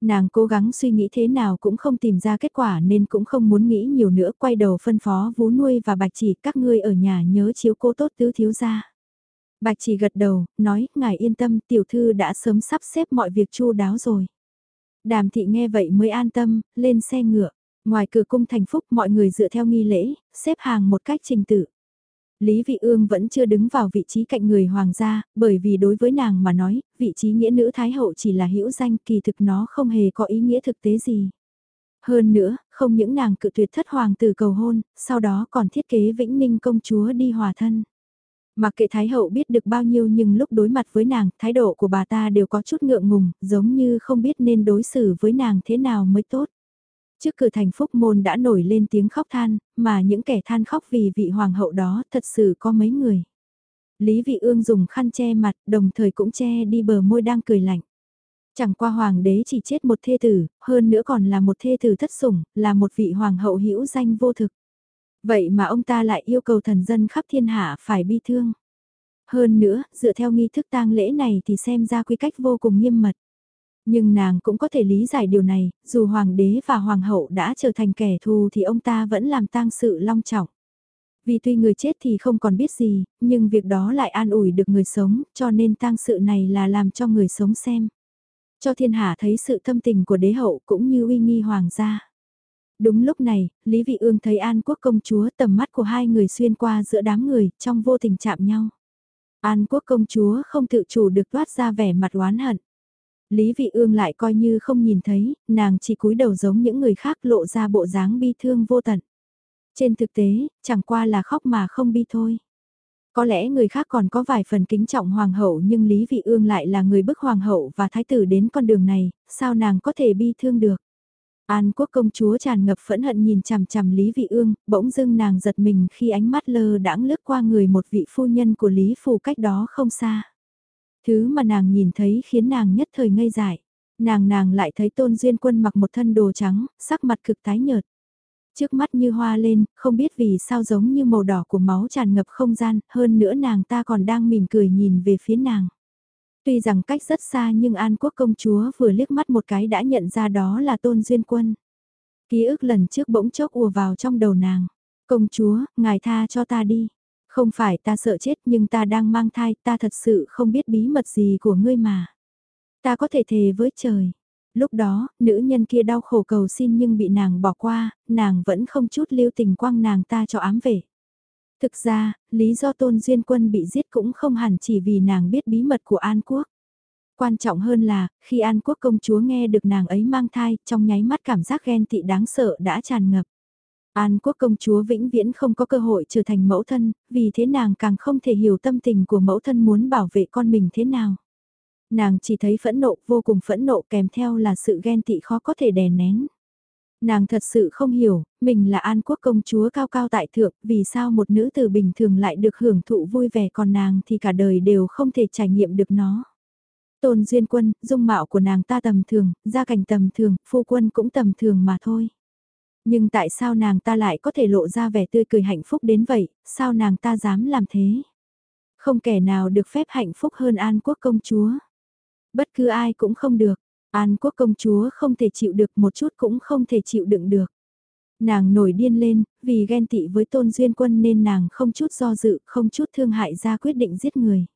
Nàng cố gắng suy nghĩ thế nào cũng không tìm ra kết quả nên cũng không muốn nghĩ nhiều nữa quay đầu phân phó vú nuôi và bạch chỉ các ngươi ở nhà nhớ chiếu cố tốt tứ thiếu gia. Bạch chỉ gật đầu, nói, ngài yên tâm tiểu thư đã sớm sắp xếp mọi việc chu đáo rồi. Đàm thị nghe vậy mới an tâm, lên xe ngựa. Ngoài cửa cung thành phúc mọi người dựa theo nghi lễ, xếp hàng một cách trình tự. Lý Vị Ương vẫn chưa đứng vào vị trí cạnh người hoàng gia, bởi vì đối với nàng mà nói, vị trí nghĩa nữ thái hậu chỉ là hữu danh kỳ thực nó không hề có ý nghĩa thực tế gì. Hơn nữa, không những nàng cự tuyệt thất hoàng tử cầu hôn, sau đó còn thiết kế Vĩnh Ninh công chúa đi hòa thân. Mặc kệ Thái Hậu biết được bao nhiêu nhưng lúc đối mặt với nàng, thái độ của bà ta đều có chút ngượng ngùng, giống như không biết nên đối xử với nàng thế nào mới tốt. Trước cửa thành phúc môn đã nổi lên tiếng khóc than, mà những kẻ than khóc vì vị hoàng hậu đó thật sự có mấy người. Lý vị ương dùng khăn che mặt, đồng thời cũng che đi bờ môi đang cười lạnh. Chẳng qua hoàng đế chỉ chết một thê tử, hơn nữa còn là một thê tử thất sủng, là một vị hoàng hậu hữu danh vô thực. Vậy mà ông ta lại yêu cầu thần dân khắp thiên hạ phải bi thương. Hơn nữa, dựa theo nghi thức tang lễ này thì xem ra quy cách vô cùng nghiêm mật. Nhưng nàng cũng có thể lý giải điều này, dù hoàng đế và hoàng hậu đã trở thành kẻ thù thì ông ta vẫn làm tang sự long trọng. Vì tuy người chết thì không còn biết gì, nhưng việc đó lại an ủi được người sống, cho nên tang sự này là làm cho người sống xem. Cho thiên hạ thấy sự thâm tình của đế hậu cũng như uy nghi hoàng gia. Đúng lúc này, Lý Vị Ương thấy An Quốc công chúa tầm mắt của hai người xuyên qua giữa đám người, trong vô tình chạm nhau. An Quốc công chúa không tự chủ được toát ra vẻ mặt oán hận. Lý Vị Ương lại coi như không nhìn thấy, nàng chỉ cúi đầu giống những người khác lộ ra bộ dáng bi thương vô tận. Trên thực tế, chẳng qua là khóc mà không bi thôi. Có lẽ người khác còn có vài phần kính trọng hoàng hậu nhưng Lý Vị Ương lại là người bức hoàng hậu và thái tử đến con đường này, sao nàng có thể bi thương được. An quốc công chúa tràn ngập phẫn hận nhìn chằm chằm Lý Vị Ương, bỗng dưng nàng giật mình khi ánh mắt lơ đãng lướt qua người một vị phu nhân của Lý phù cách đó không xa. Thứ mà nàng nhìn thấy khiến nàng nhất thời ngây dại. Nàng nàng lại thấy tôn duyên quân mặc một thân đồ trắng, sắc mặt cực tái nhợt. Trước mắt như hoa lên, không biết vì sao giống như màu đỏ của máu tràn ngập không gian, hơn nữa nàng ta còn đang mỉm cười nhìn về phía nàng. Tuy rằng cách rất xa nhưng An Quốc công chúa vừa liếc mắt một cái đã nhận ra đó là tôn duyên quân. Ký ức lần trước bỗng chốc ùa vào trong đầu nàng. Công chúa, ngài tha cho ta đi. Không phải ta sợ chết nhưng ta đang mang thai, ta thật sự không biết bí mật gì của ngươi mà. Ta có thể thề với trời. Lúc đó, nữ nhân kia đau khổ cầu xin nhưng bị nàng bỏ qua, nàng vẫn không chút lưu tình quăng nàng ta cho ám về. Thực ra, lý do tôn duyên quân bị giết cũng không hẳn chỉ vì nàng biết bí mật của An Quốc. Quan trọng hơn là, khi An Quốc công chúa nghe được nàng ấy mang thai, trong nháy mắt cảm giác ghen tị đáng sợ đã tràn ngập. An quốc công chúa vĩnh viễn không có cơ hội trở thành mẫu thân, vì thế nàng càng không thể hiểu tâm tình của mẫu thân muốn bảo vệ con mình thế nào. Nàng chỉ thấy phẫn nộ, vô cùng phẫn nộ kèm theo là sự ghen tị khó có thể đè nén. Nàng thật sự không hiểu, mình là An Quốc công chúa cao cao tại thượng, vì sao một nữ tử bình thường lại được hưởng thụ vui vẻ còn nàng thì cả đời đều không thể trải nghiệm được nó. Tôn Duyên Quân, dung mạo của nàng ta tầm thường, gia cảnh tầm thường, phu quân cũng tầm thường mà thôi. Nhưng tại sao nàng ta lại có thể lộ ra vẻ tươi cười hạnh phúc đến vậy, sao nàng ta dám làm thế? Không kẻ nào được phép hạnh phúc hơn An Quốc công chúa. Bất cứ ai cũng không được, An Quốc công chúa không thể chịu được một chút cũng không thể chịu đựng được. Nàng nổi điên lên, vì ghen tị với Tôn Duyên Quân nên nàng không chút do dự, không chút thương hại ra quyết định giết người.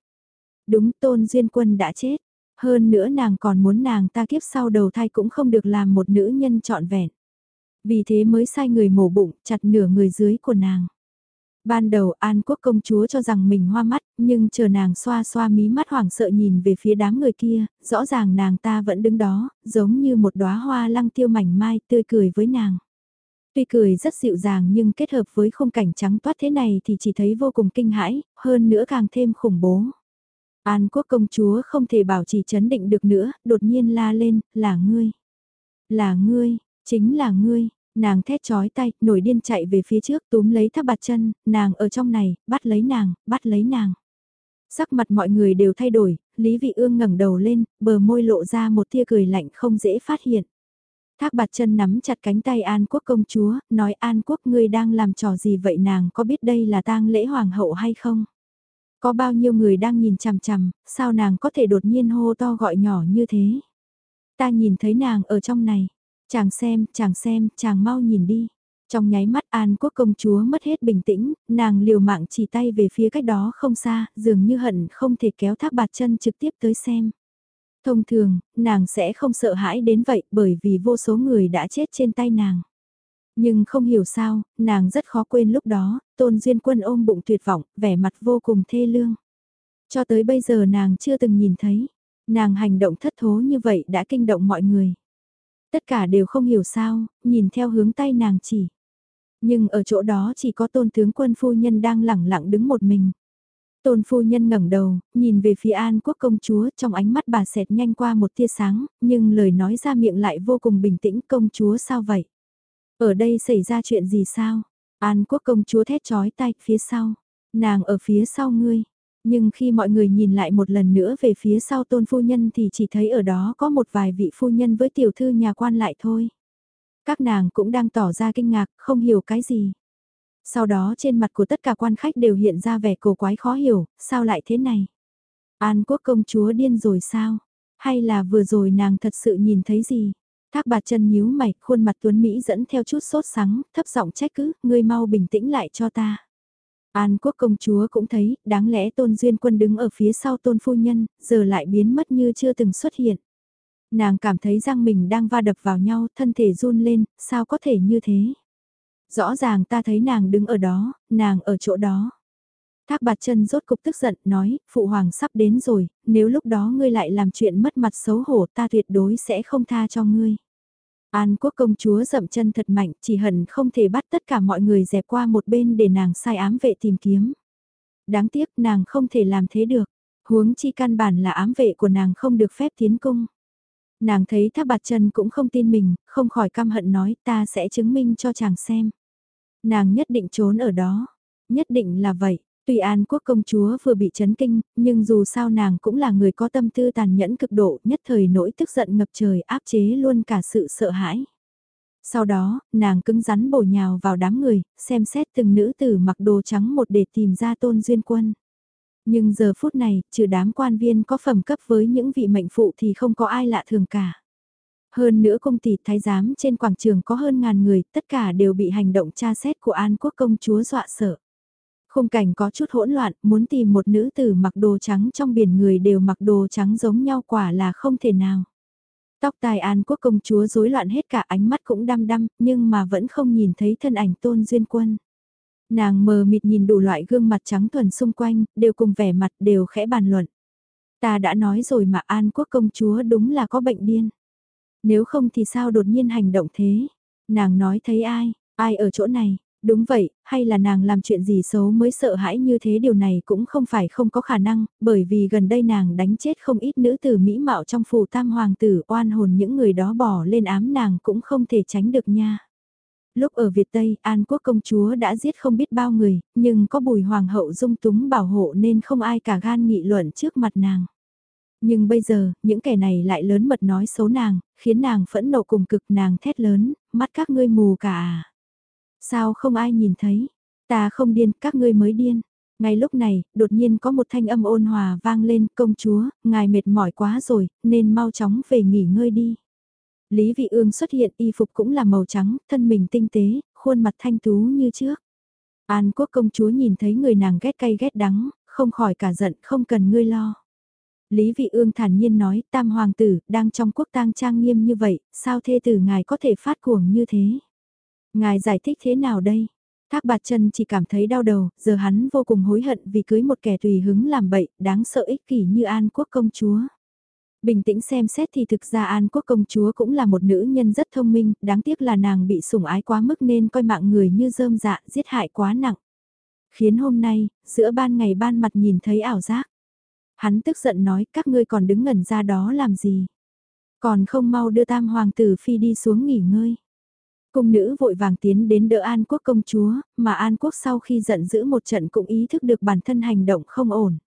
Đúng Tôn Duyên Quân đã chết, hơn nữa nàng còn muốn nàng ta kiếp sau đầu thai cũng không được làm một nữ nhân trọn vẹn. Vì thế mới sai người mổ bụng, chặt nửa người dưới của nàng. Ban đầu An Quốc công chúa cho rằng mình hoa mắt, nhưng chờ nàng xoa xoa mí mắt hoảng sợ nhìn về phía đám người kia, rõ ràng nàng ta vẫn đứng đó, giống như một đóa hoa lăng tiêu mảnh mai tươi cười với nàng. Tuy cười rất dịu dàng nhưng kết hợp với khung cảnh trắng toát thế này thì chỉ thấy vô cùng kinh hãi, hơn nữa càng thêm khủng bố. An quốc công chúa không thể bảo trì chấn định được nữa, đột nhiên la lên, là ngươi. Là ngươi, chính là ngươi, nàng thét chói tay, nổi điên chạy về phía trước túm lấy thác bạt chân, nàng ở trong này, bắt lấy nàng, bắt lấy nàng. Sắc mặt mọi người đều thay đổi, Lý Vị Ương ngẩng đầu lên, bờ môi lộ ra một tia cười lạnh không dễ phát hiện. Thác bạt chân nắm chặt cánh tay An Quốc công chúa, nói An Quốc ngươi đang làm trò gì vậy nàng có biết đây là tang lễ hoàng hậu hay không? Có bao nhiêu người đang nhìn chằm chằm, sao nàng có thể đột nhiên hô to gọi nhỏ như thế? Ta nhìn thấy nàng ở trong này. Chàng xem, chàng xem, chàng mau nhìn đi. Trong nháy mắt An Quốc công chúa mất hết bình tĩnh, nàng liều mạng chỉ tay về phía cách đó không xa, dường như hận không thể kéo thác bạt chân trực tiếp tới xem. Thông thường, nàng sẽ không sợ hãi đến vậy bởi vì vô số người đã chết trên tay nàng. Nhưng không hiểu sao, nàng rất khó quên lúc đó, Tôn Duyên Quân ôm bụng tuyệt vọng, vẻ mặt vô cùng thê lương. Cho tới bây giờ nàng chưa từng nhìn thấy, nàng hành động thất thố như vậy đã kinh động mọi người. Tất cả đều không hiểu sao, nhìn theo hướng tay nàng chỉ. Nhưng ở chỗ đó chỉ có tôn tướng quân phu nhân đang lẳng lặng đứng một mình. Tôn phu nhân ngẩng đầu, nhìn về phía An Quốc công chúa trong ánh mắt bà xẹt nhanh qua một tia sáng, nhưng lời nói ra miệng lại vô cùng bình tĩnh công chúa sao vậy? Ở đây xảy ra chuyện gì sao? An Quốc công chúa thét chói tay phía sau. Nàng ở phía sau ngươi. Nhưng khi mọi người nhìn lại một lần nữa về phía sau tôn phu nhân thì chỉ thấy ở đó có một vài vị phu nhân với tiểu thư nhà quan lại thôi. Các nàng cũng đang tỏ ra kinh ngạc, không hiểu cái gì. Sau đó trên mặt của tất cả quan khách đều hiện ra vẻ cổ quái khó hiểu, sao lại thế này? An quốc công chúa điên rồi sao? Hay là vừa rồi nàng thật sự nhìn thấy gì? Thác bạt chân nhíu mày, khuôn mặt tuấn Mỹ dẫn theo chút sốt sắng, thấp giọng trách cứ, ngươi mau bình tĩnh lại cho ta. An quốc công chúa cũng thấy, đáng lẽ tôn duyên quân đứng ở phía sau tôn phu nhân, giờ lại biến mất như chưa từng xuất hiện. Nàng cảm thấy răng mình đang va đập vào nhau, thân thể run lên, sao có thể như thế? Rõ ràng ta thấy nàng đứng ở đó, nàng ở chỗ đó. Thác bạt chân rốt cục tức giận, nói, phụ hoàng sắp đến rồi, nếu lúc đó ngươi lại làm chuyện mất mặt xấu hổ ta tuyệt đối sẽ không tha cho ngươi. An quốc công chúa dậm chân thật mạnh, chỉ hận không thể bắt tất cả mọi người dẹp qua một bên để nàng sai ám vệ tìm kiếm. Đáng tiếc nàng không thể làm thế được, huống chi căn bản là ám vệ của nàng không được phép tiến cung. Nàng thấy thác bạt chân cũng không tin mình, không khỏi căm hận nói ta sẽ chứng minh cho chàng xem. Nàng nhất định trốn ở đó, nhất định là vậy. Tuy An quốc công chúa vừa bị chấn kinh, nhưng dù sao nàng cũng là người có tâm tư tàn nhẫn cực độ, nhất thời nỗi tức giận ngập trời áp chế luôn cả sự sợ hãi. Sau đó, nàng cứng rắn bổ nhào vào đám người, xem xét từng nữ tử mặc đồ trắng một để tìm ra tôn duyên quân. Nhưng giờ phút này, trừ đám quan viên có phẩm cấp với những vị mệnh phụ thì không có ai lạ thường cả. Hơn nữa công tỷ thái giám trên quảng trường có hơn ngàn người, tất cả đều bị hành động tra xét của An quốc công chúa dọa sợ. Khung cảnh có chút hỗn loạn, muốn tìm một nữ tử mặc đồ trắng trong biển người đều mặc đồ trắng giống nhau quả là không thể nào. Tóc tài an quốc công chúa rối loạn hết cả ánh mắt cũng đăm đăm, nhưng mà vẫn không nhìn thấy thân ảnh tôn duyên quân. Nàng mờ mịt nhìn đủ loại gương mặt trắng thuần xung quanh, đều cùng vẻ mặt đều khẽ bàn luận. Ta đã nói rồi mà an quốc công chúa đúng là có bệnh điên. Nếu không thì sao đột nhiên hành động thế? Nàng nói thấy ai, ai ở chỗ này, Đúng vậy, hay là nàng làm chuyện gì xấu mới sợ hãi như thế điều này cũng không phải không có khả năng, bởi vì gần đây nàng đánh chết không ít nữ tử mỹ mạo trong phù tam hoàng tử oan hồn những người đó bỏ lên ám nàng cũng không thể tránh được nha. Lúc ở Việt Tây, An Quốc công chúa đã giết không biết bao người, nhưng có bùi hoàng hậu dung túng bảo hộ nên không ai cả gan nghị luận trước mặt nàng. Nhưng bây giờ, những kẻ này lại lớn mật nói xấu nàng, khiến nàng phẫn nộ cùng cực nàng thét lớn, mắt các ngươi mù cả à. Sao không ai nhìn thấy? Ta không điên, các ngươi mới điên. Ngay lúc này, đột nhiên có một thanh âm ôn hòa vang lên, công chúa, ngài mệt mỏi quá rồi, nên mau chóng về nghỉ ngơi đi. Lý Vị Ương xuất hiện y phục cũng là màu trắng, thân mình tinh tế, khuôn mặt thanh tú như trước. An quốc công chúa nhìn thấy người nàng ghét cay ghét đắng, không khỏi cả giận, không cần ngươi lo. Lý Vị Ương thản nhiên nói, tam hoàng tử, đang trong quốc tang trang nghiêm như vậy, sao thê tử ngài có thể phát cuồng như thế? Ngài giải thích thế nào đây? Thác bạt chân chỉ cảm thấy đau đầu, giờ hắn vô cùng hối hận vì cưới một kẻ tùy hứng làm bậy, đáng sợ ích kỷ như An Quốc công chúa. Bình tĩnh xem xét thì thực ra An Quốc công chúa cũng là một nữ nhân rất thông minh, đáng tiếc là nàng bị sủng ái quá mức nên coi mạng người như rơm dạ, giết hại quá nặng. Khiến hôm nay, giữa ban ngày ban mặt nhìn thấy ảo giác. Hắn tức giận nói các ngươi còn đứng ngẩn ra đó làm gì. Còn không mau đưa tam hoàng tử phi đi xuống nghỉ ngơi. Cung nữ vội vàng tiến đến đỡ An Quốc công chúa, mà An Quốc sau khi giận dữ một trận cũng ý thức được bản thân hành động không ổn.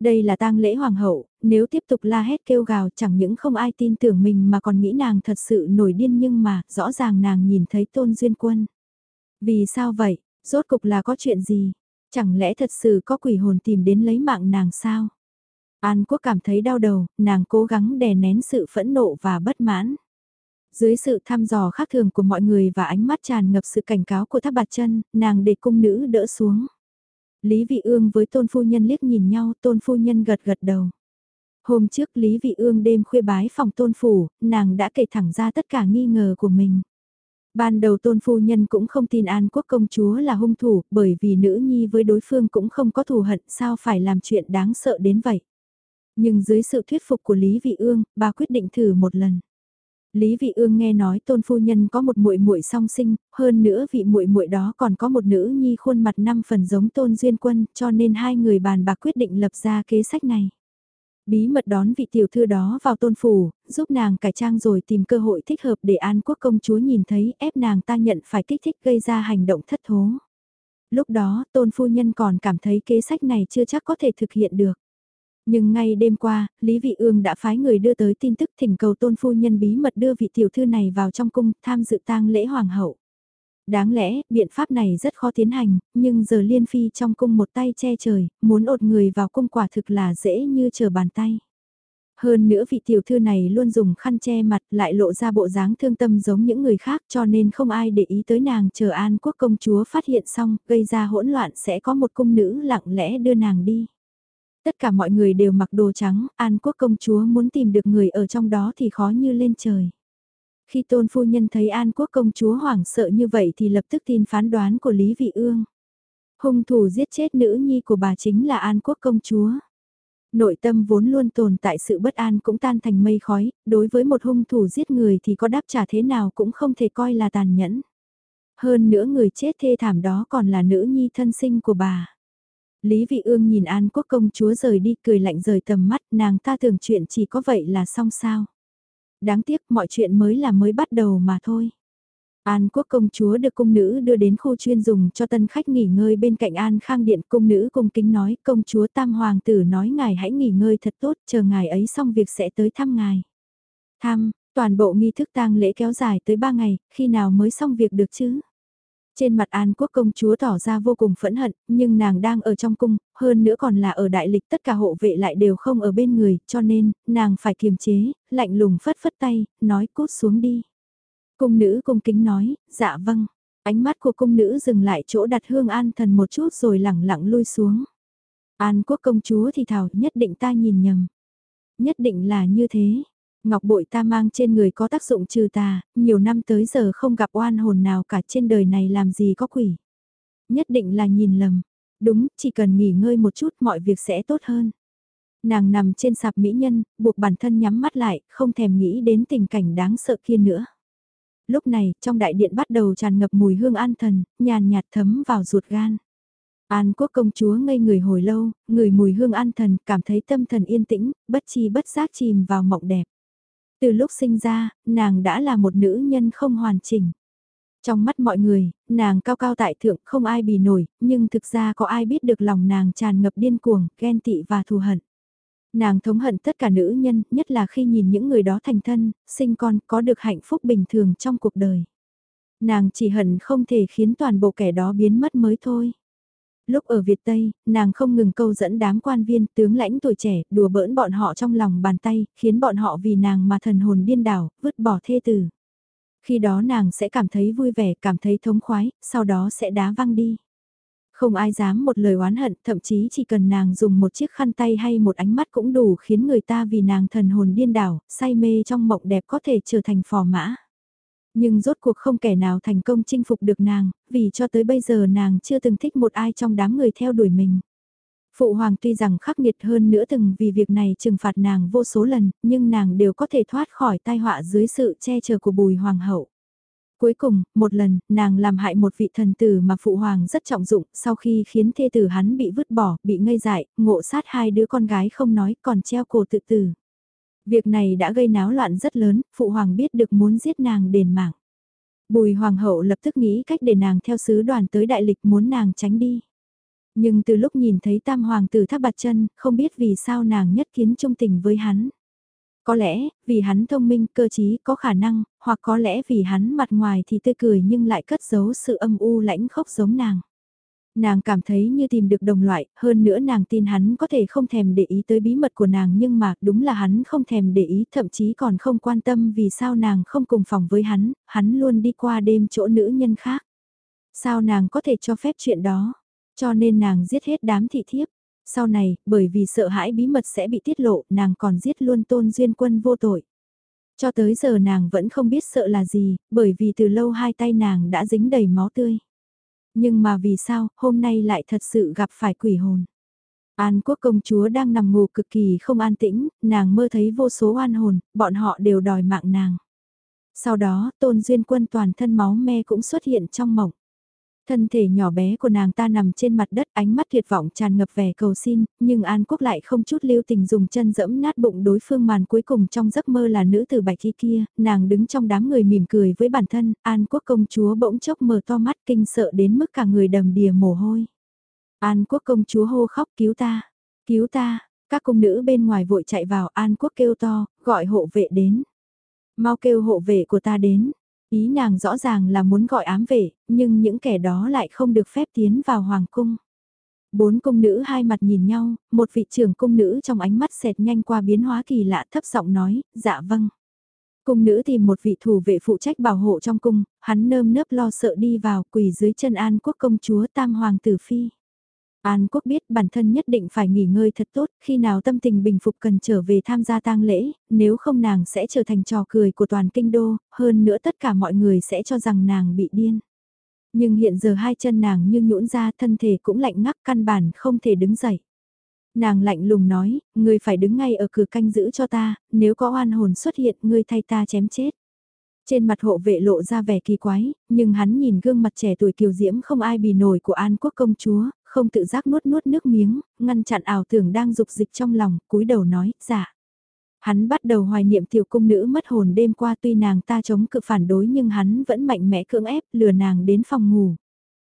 Đây là tang lễ hoàng hậu, nếu tiếp tục la hét kêu gào chẳng những không ai tin tưởng mình mà còn nghĩ nàng thật sự nổi điên nhưng mà rõ ràng nàng nhìn thấy tôn duyên quân. Vì sao vậy, rốt cục là có chuyện gì? Chẳng lẽ thật sự có quỷ hồn tìm đến lấy mạng nàng sao? An Quốc cảm thấy đau đầu, nàng cố gắng đè nén sự phẫn nộ và bất mãn. Dưới sự thăm dò khác thường của mọi người và ánh mắt tràn ngập sự cảnh cáo của tháp bạt chân, nàng để cung nữ đỡ xuống. Lý Vị Ương với tôn phu nhân liếc nhìn nhau, tôn phu nhân gật gật đầu. Hôm trước Lý Vị Ương đêm khuya bái phòng tôn phủ, nàng đã kể thẳng ra tất cả nghi ngờ của mình. Ban đầu tôn phu nhân cũng không tin An Quốc công chúa là hung thủ, bởi vì nữ nhi với đối phương cũng không có thù hận, sao phải làm chuyện đáng sợ đến vậy. Nhưng dưới sự thuyết phục của Lý Vị Ương, bà quyết định thử một lần. Lý Vị Ương nghe nói Tôn phu nhân có một muội muội song sinh, hơn nữa vị muội muội đó còn có một nữ nhi khuôn mặt năm phần giống Tôn Duyên Quân, cho nên hai người bàn bạc quyết định lập ra kế sách này. Bí mật đón vị tiểu thư đó vào tôn phủ, giúp nàng cải trang rồi tìm cơ hội thích hợp để An Quốc công chúa nhìn thấy ép nàng ta nhận phải kích thích gây ra hành động thất thố. Lúc đó, tôn phu nhân còn cảm thấy kế sách này chưa chắc có thể thực hiện được. Nhưng ngay đêm qua, Lý Vị Ương đã phái người đưa tới tin tức thỉnh cầu tôn phu nhân bí mật đưa vị tiểu thư này vào trong cung tham dự tang lễ hoàng hậu. Đáng lẽ, biện pháp này rất khó tiến hành, nhưng giờ Liên Phi trong cung một tay che trời, muốn ột người vào cung quả thực là dễ như trở bàn tay. Hơn nữa vị tiểu thư này luôn dùng khăn che mặt lại lộ ra bộ dáng thương tâm giống những người khác cho nên không ai để ý tới nàng chờ an quốc công chúa phát hiện xong gây ra hỗn loạn sẽ có một cung nữ lặng lẽ đưa nàng đi. Tất cả mọi người đều mặc đồ trắng, An Quốc công chúa muốn tìm được người ở trong đó thì khó như lên trời. Khi tôn phu nhân thấy An Quốc công chúa hoảng sợ như vậy thì lập tức tin phán đoán của Lý Vị Ương. Hung thủ giết chết nữ nhi của bà chính là An Quốc công chúa. Nội tâm vốn luôn tồn tại sự bất an cũng tan thành mây khói, đối với một hung thủ giết người thì có đáp trả thế nào cũng không thể coi là tàn nhẫn. Hơn nữa người chết thê thảm đó còn là nữ nhi thân sinh của bà. Lý Vị Ương nhìn An Quốc công chúa rời đi cười lạnh rời tầm mắt nàng ta tưởng chuyện chỉ có vậy là xong sao. Đáng tiếc mọi chuyện mới là mới bắt đầu mà thôi. An quốc công chúa được cung nữ đưa đến khu chuyên dùng cho tân khách nghỉ ngơi bên cạnh An Khang Điện. Cung nữ cung kính nói công chúa Tam Hoàng tử nói ngài hãy nghỉ ngơi thật tốt, chờ ngài ấy xong việc sẽ tới thăm ngài. Thăm, toàn bộ nghi thức tang lễ kéo dài tới 3 ngày, khi nào mới xong việc được chứ? Trên mặt An Quốc công chúa tỏ ra vô cùng phẫn hận, nhưng nàng đang ở trong cung, hơn nữa còn là ở đại lịch tất cả hộ vệ lại đều không ở bên người, cho nên, nàng phải kiềm chế, lạnh lùng phất phất tay, nói cút xuống đi. Cung nữ cung kính nói, dạ vâng. Ánh mắt của cung nữ dừng lại chỗ đặt hương an thần một chút rồi lẳng lặng lui xuống. An quốc công chúa thì thảo nhất định ta nhìn nhầm. Nhất định là như thế, Ngọc bội ta mang trên người có tác dụng trừ tà, nhiều năm tới giờ không gặp oan hồn nào cả trên đời này làm gì có quỷ. Nhất định là nhìn lầm. Đúng, chỉ cần nghỉ ngơi một chút mọi việc sẽ tốt hơn. Nàng nằm trên sạp mỹ nhân, buộc bản thân nhắm mắt lại, không thèm nghĩ đến tình cảnh đáng sợ kia nữa. Lúc này, trong đại điện bắt đầu tràn ngập mùi hương an thần, nhàn nhạt thấm vào ruột gan. An quốc công chúa ngây người hồi lâu, người mùi hương an thần, cảm thấy tâm thần yên tĩnh, bất chi bất giác chìm vào mộng đẹp. Từ lúc sinh ra, nàng đã là một nữ nhân không hoàn chỉnh. Trong mắt mọi người, nàng cao cao tại thượng không ai bì nổi, nhưng thực ra có ai biết được lòng nàng tràn ngập điên cuồng, ghen tị và thù hận. Nàng thống hận tất cả nữ nhân, nhất là khi nhìn những người đó thành thân, sinh con, có được hạnh phúc bình thường trong cuộc đời. Nàng chỉ hận không thể khiến toàn bộ kẻ đó biến mất mới thôi. Lúc ở Việt Tây, nàng không ngừng câu dẫn đám quan viên, tướng lãnh tuổi trẻ, đùa bỡn bọn họ trong lòng bàn tay, khiến bọn họ vì nàng mà thần hồn điên đảo, vứt bỏ thê tử. Khi đó nàng sẽ cảm thấy vui vẻ, cảm thấy thống khoái, sau đó sẽ đá văng đi. Không ai dám một lời oán hận, thậm chí chỉ cần nàng dùng một chiếc khăn tay hay một ánh mắt cũng đủ khiến người ta vì nàng thần hồn điên đảo, say mê trong mộng đẹp có thể trở thành phò mã. Nhưng rốt cuộc không kẻ nào thành công chinh phục được nàng, vì cho tới bây giờ nàng chưa từng thích một ai trong đám người theo đuổi mình. Phụ hoàng tuy rằng khắc nghiệt hơn nữa từng vì việc này trừng phạt nàng vô số lần, nhưng nàng đều có thể thoát khỏi tai họa dưới sự che chở của bùi hoàng hậu. Cuối cùng, một lần, nàng làm hại một vị thần tử mà phụ hoàng rất trọng dụng, sau khi khiến thê tử hắn bị vứt bỏ, bị ngây dại, ngộ sát hai đứa con gái không nói, còn treo cổ tự tử. Việc này đã gây náo loạn rất lớn, phụ hoàng biết được muốn giết nàng đền mạng. Bùi hoàng hậu lập tức nghĩ cách để nàng theo sứ đoàn tới đại lịch muốn nàng tránh đi. Nhưng từ lúc nhìn thấy tam hoàng tử tháp bạt chân, không biết vì sao nàng nhất kiến trung tình với hắn. Có lẽ, vì hắn thông minh, cơ trí, có khả năng, hoặc có lẽ vì hắn mặt ngoài thì tươi cười nhưng lại cất giấu sự âm u lãnh khốc giống nàng. Nàng cảm thấy như tìm được đồng loại, hơn nữa nàng tin hắn có thể không thèm để ý tới bí mật của nàng nhưng mà đúng là hắn không thèm để ý thậm chí còn không quan tâm vì sao nàng không cùng phòng với hắn, hắn luôn đi qua đêm chỗ nữ nhân khác. Sao nàng có thể cho phép chuyện đó? Cho nên nàng giết hết đám thị thiếp. Sau này, bởi vì sợ hãi bí mật sẽ bị tiết lộ, nàng còn giết luôn tôn duyên quân vô tội. Cho tới giờ nàng vẫn không biết sợ là gì, bởi vì từ lâu hai tay nàng đã dính đầy máu tươi. Nhưng mà vì sao, hôm nay lại thật sự gặp phải quỷ hồn. An quốc công chúa đang nằm ngủ cực kỳ không an tĩnh, nàng mơ thấy vô số oan hồn, bọn họ đều đòi mạng nàng. Sau đó, tôn duyên quân toàn thân máu me cũng xuất hiện trong mộng. Thân thể nhỏ bé của nàng ta nằm trên mặt đất ánh mắt tuyệt vọng tràn ngập vẻ cầu xin, nhưng An Quốc lại không chút lưu tình dùng chân dẫm nát bụng đối phương màn cuối cùng trong giấc mơ là nữ tử bạch thi kia, nàng đứng trong đám người mỉm cười với bản thân, An Quốc công chúa bỗng chốc mở to mắt kinh sợ đến mức cả người đầm đìa mồ hôi. An Quốc công chúa hô khóc cứu ta, cứu ta, các cung nữ bên ngoài vội chạy vào An Quốc kêu to, gọi hộ vệ đến. Mau kêu hộ vệ của ta đến, Ý nàng rõ ràng là muốn gọi ám vệ, nhưng những kẻ đó lại không được phép tiến vào hoàng cung. Bốn cung nữ hai mặt nhìn nhau, một vị trưởng cung nữ trong ánh mắt xẹt nhanh qua biến hóa kỳ lạ thấp giọng nói, dạ vâng. Cung nữ tìm một vị thủ vệ phụ trách bảo hộ trong cung, hắn nơm nớp lo sợ đi vào quỳ dưới chân an quốc công chúa tam hoàng tử phi. An Quốc biết bản thân nhất định phải nghỉ ngơi thật tốt, khi nào tâm tình bình phục cần trở về tham gia tang lễ, nếu không nàng sẽ trở thành trò cười của toàn kinh đô, hơn nữa tất cả mọi người sẽ cho rằng nàng bị điên. Nhưng hiện giờ hai chân nàng như nhũn ra thân thể cũng lạnh ngắc căn bản không thể đứng dậy. Nàng lạnh lùng nói, ngươi phải đứng ngay ở cửa canh giữ cho ta, nếu có oan hồn xuất hiện ngươi thay ta chém chết. Trên mặt hộ vệ lộ ra vẻ kỳ quái, nhưng hắn nhìn gương mặt trẻ tuổi kiều diễm không ai bì nổi của An Quốc công chúa, không tự giác nuốt nuốt nước miếng, ngăn chặn ảo tưởng đang dục dịch trong lòng, cúi đầu nói, dạ. Hắn bắt đầu hoài niệm tiểu cung nữ mất hồn đêm qua tuy nàng ta chống cự phản đối nhưng hắn vẫn mạnh mẽ cưỡng ép lừa nàng đến phòng ngủ.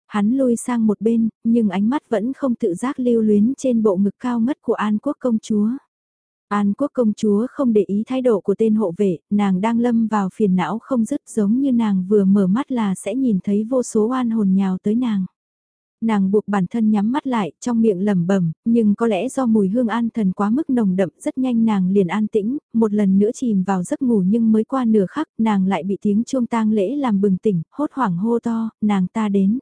Hắn lui sang một bên, nhưng ánh mắt vẫn không tự giác lưu luyến trên bộ ngực cao ngất của An Quốc công chúa. An Quốc công chúa không để ý thái độ của tên hộ vệ, nàng đang lâm vào phiền não không dứt giống như nàng vừa mở mắt là sẽ nhìn thấy vô số oan hồn nhào tới nàng. Nàng buộc bản thân nhắm mắt lại, trong miệng lẩm bẩm, nhưng có lẽ do mùi hương an thần quá mức nồng đậm, rất nhanh nàng liền an tĩnh, một lần nữa chìm vào giấc ngủ nhưng mới qua nửa khắc, nàng lại bị tiếng chuông tang lễ làm bừng tỉnh, hốt hoảng hô to, nàng ta đến.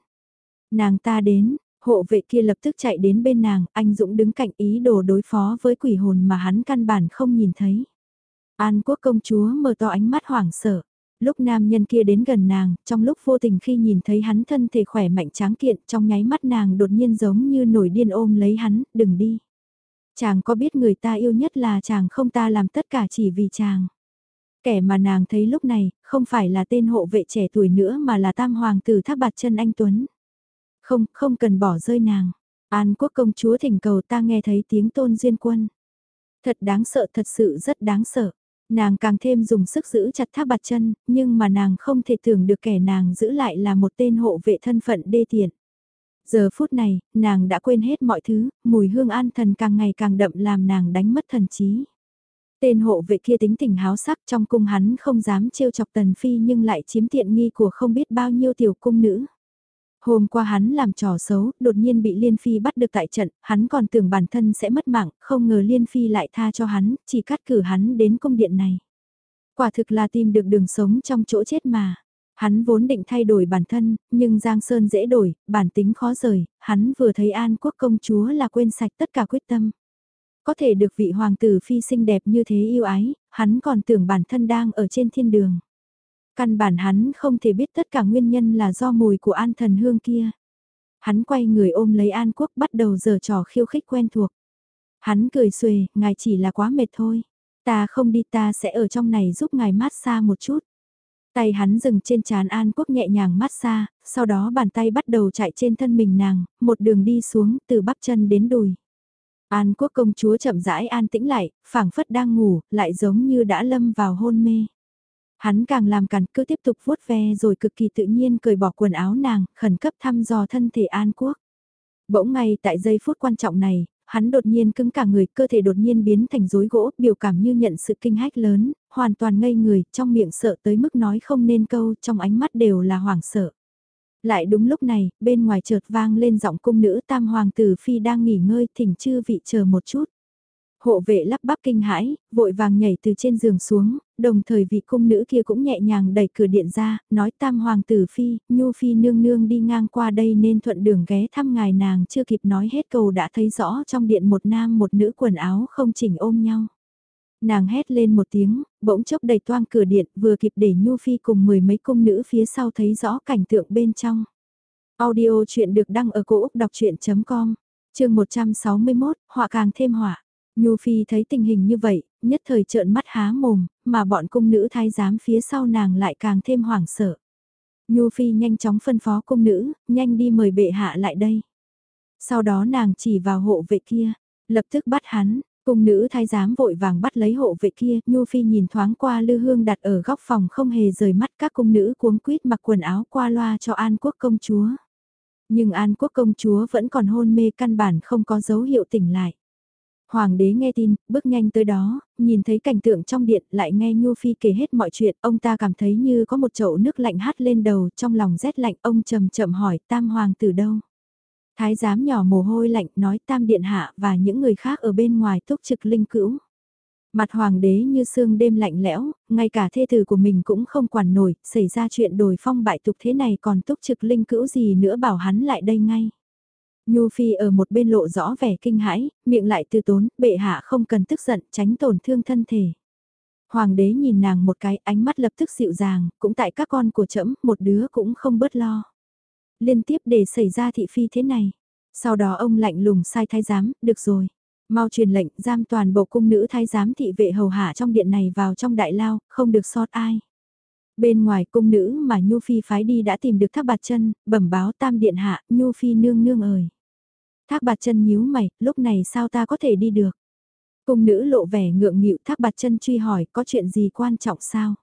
Nàng ta đến, hộ vệ kia lập tức chạy đến bên nàng, anh Dũng đứng cạnh ý đồ đối phó với quỷ hồn mà hắn căn bản không nhìn thấy. An quốc công chúa mở to ánh mắt hoảng sợ. Lúc nam nhân kia đến gần nàng, trong lúc vô tình khi nhìn thấy hắn thân thể khỏe mạnh tráng kiện, trong nháy mắt nàng đột nhiên giống như nổi điên ôm lấy hắn, đừng đi. Chàng có biết người ta yêu nhất là chàng không ta làm tất cả chỉ vì chàng. Kẻ mà nàng thấy lúc này, không phải là tên hộ vệ trẻ tuổi nữa mà là tam hoàng tử thác bạt chân anh Tuấn. Không, không cần bỏ rơi nàng. An quốc công chúa thỉnh cầu ta nghe thấy tiếng tôn duyên quân. Thật đáng sợ, thật sự rất đáng sợ. Nàng càng thêm dùng sức giữ chặt tháp bạt chân, nhưng mà nàng không thể tưởng được kẻ nàng giữ lại là một tên hộ vệ thân phận đê tiện. Giờ phút này, nàng đã quên hết mọi thứ, mùi hương an thần càng ngày càng đậm làm nàng đánh mất thần trí. Tên hộ vệ kia tính tình háo sắc trong cung hắn không dám trêu chọc tần phi nhưng lại chiếm tiện nghi của không biết bao nhiêu tiểu cung nữ. Hôm qua hắn làm trò xấu, đột nhiên bị Liên Phi bắt được tại trận, hắn còn tưởng bản thân sẽ mất mạng, không ngờ Liên Phi lại tha cho hắn, chỉ cắt cử hắn đến cung điện này. Quả thực là tìm được đường sống trong chỗ chết mà. Hắn vốn định thay đổi bản thân, nhưng Giang Sơn dễ đổi, bản tính khó rời, hắn vừa thấy An Quốc công chúa là quên sạch tất cả quyết tâm. Có thể được vị hoàng tử phi xinh đẹp như thế yêu ái, hắn còn tưởng bản thân đang ở trên thiên đường. Căn bản hắn không thể biết tất cả nguyên nhân là do mùi của an thần hương kia. Hắn quay người ôm lấy An Quốc bắt đầu giở trò khiêu khích quen thuộc. Hắn cười xuề, ngài chỉ là quá mệt thôi. Ta không đi ta sẽ ở trong này giúp ngài mát xa một chút. Tay hắn dừng trên trán An Quốc nhẹ nhàng mát xa, sau đó bàn tay bắt đầu chạy trên thân mình nàng, một đường đi xuống từ bắp chân đến đùi. An Quốc công chúa chậm rãi an tĩnh lại, phảng phất đang ngủ, lại giống như đã lâm vào hôn mê. Hắn càng làm càng cứ tiếp tục vuốt ve rồi cực kỳ tự nhiên cởi bỏ quần áo nàng, khẩn cấp thăm dò thân thể An Quốc. Bỗng ngay tại giây phút quan trọng này, hắn đột nhiên cứng cả người, cơ thể đột nhiên biến thành rối gỗ, biểu cảm như nhận sự kinh hách lớn, hoàn toàn ngây người, trong miệng sợ tới mức nói không nên câu, trong ánh mắt đều là hoảng sợ. Lại đúng lúc này, bên ngoài chợt vang lên giọng cung nữ tam hoàng tử phi đang nghỉ ngơi, thỉnh chư vị chờ một chút. Hộ vệ lắp bắp kinh hãi, vội vàng nhảy từ trên giường xuống, đồng thời vị cung nữ kia cũng nhẹ nhàng đẩy cửa điện ra, nói tam hoàng tử phi, nhu phi nương nương đi ngang qua đây nên thuận đường ghé thăm ngài nàng chưa kịp nói hết câu đã thấy rõ trong điện một nam một nữ quần áo không chỉnh ôm nhau. Nàng hét lên một tiếng, bỗng chốc đầy toang cửa điện vừa kịp để Nhu Phi cùng mười mấy cung nữ phía sau thấy rõ cảnh tượng bên trong. Audio chuyện được đăng ở cổ Úc đọc chuyện.com, trường 161, họa càng thêm họa. Nhu Phi thấy tình hình như vậy, nhất thời trợn mắt há mồm, mà bọn cung nữ thái giám phía sau nàng lại càng thêm hoảng sợ. Nhu Phi nhanh chóng phân phó cung nữ, nhanh đi mời bệ hạ lại đây. Sau đó nàng chỉ vào hộ vệ kia, lập tức bắt hắn, cung nữ thái giám vội vàng bắt lấy hộ vệ kia, Nhu Phi nhìn thoáng qua lư hương đặt ở góc phòng không hề rời mắt các cung nữ cuống quýt mặc quần áo qua loa cho An Quốc công chúa. Nhưng An Quốc công chúa vẫn còn hôn mê căn bản không có dấu hiệu tỉnh lại. Hoàng đế nghe tin, bước nhanh tới đó, nhìn thấy cảnh tượng trong điện lại nghe Nhu Phi kể hết mọi chuyện, ông ta cảm thấy như có một chậu nước lạnh hát lên đầu trong lòng rét lạnh ông trầm chậm hỏi tam hoàng từ đâu. Thái giám nhỏ mồ hôi lạnh nói tam điện hạ và những người khác ở bên ngoài túc trực linh cữu. Mặt hoàng đế như sương đêm lạnh lẽo, ngay cả thê tử của mình cũng không quản nổi, xảy ra chuyện đổi phong bại tục thế này còn túc trực linh cữu gì nữa bảo hắn lại đây ngay. Nhu Phi ở một bên lộ rõ vẻ kinh hãi, miệng lại từ tốn, bệ hạ không cần tức giận, tránh tổn thương thân thể. Hoàng đế nhìn nàng một cái, ánh mắt lập tức dịu dàng, cũng tại các con của trẫm một đứa cũng không bớt lo. Liên tiếp để xảy ra thị phi thế này. Sau đó ông lạnh lùng sai thái giám, được rồi. Mau truyền lệnh giam toàn bộ cung nữ thái giám thị vệ hầu hạ trong điện này vào trong đại lao, không được sót ai. Bên ngoài cung nữ mà Nhu Phi phái đi đã tìm được thác bạt chân, bẩm báo tam điện hạ, Nhu Phi nương nương ơi. Thác bạt chân nhíu mày, lúc này sao ta có thể đi được? Cung nữ lộ vẻ ngượng nghịu thác bạt chân truy hỏi có chuyện gì quan trọng sao?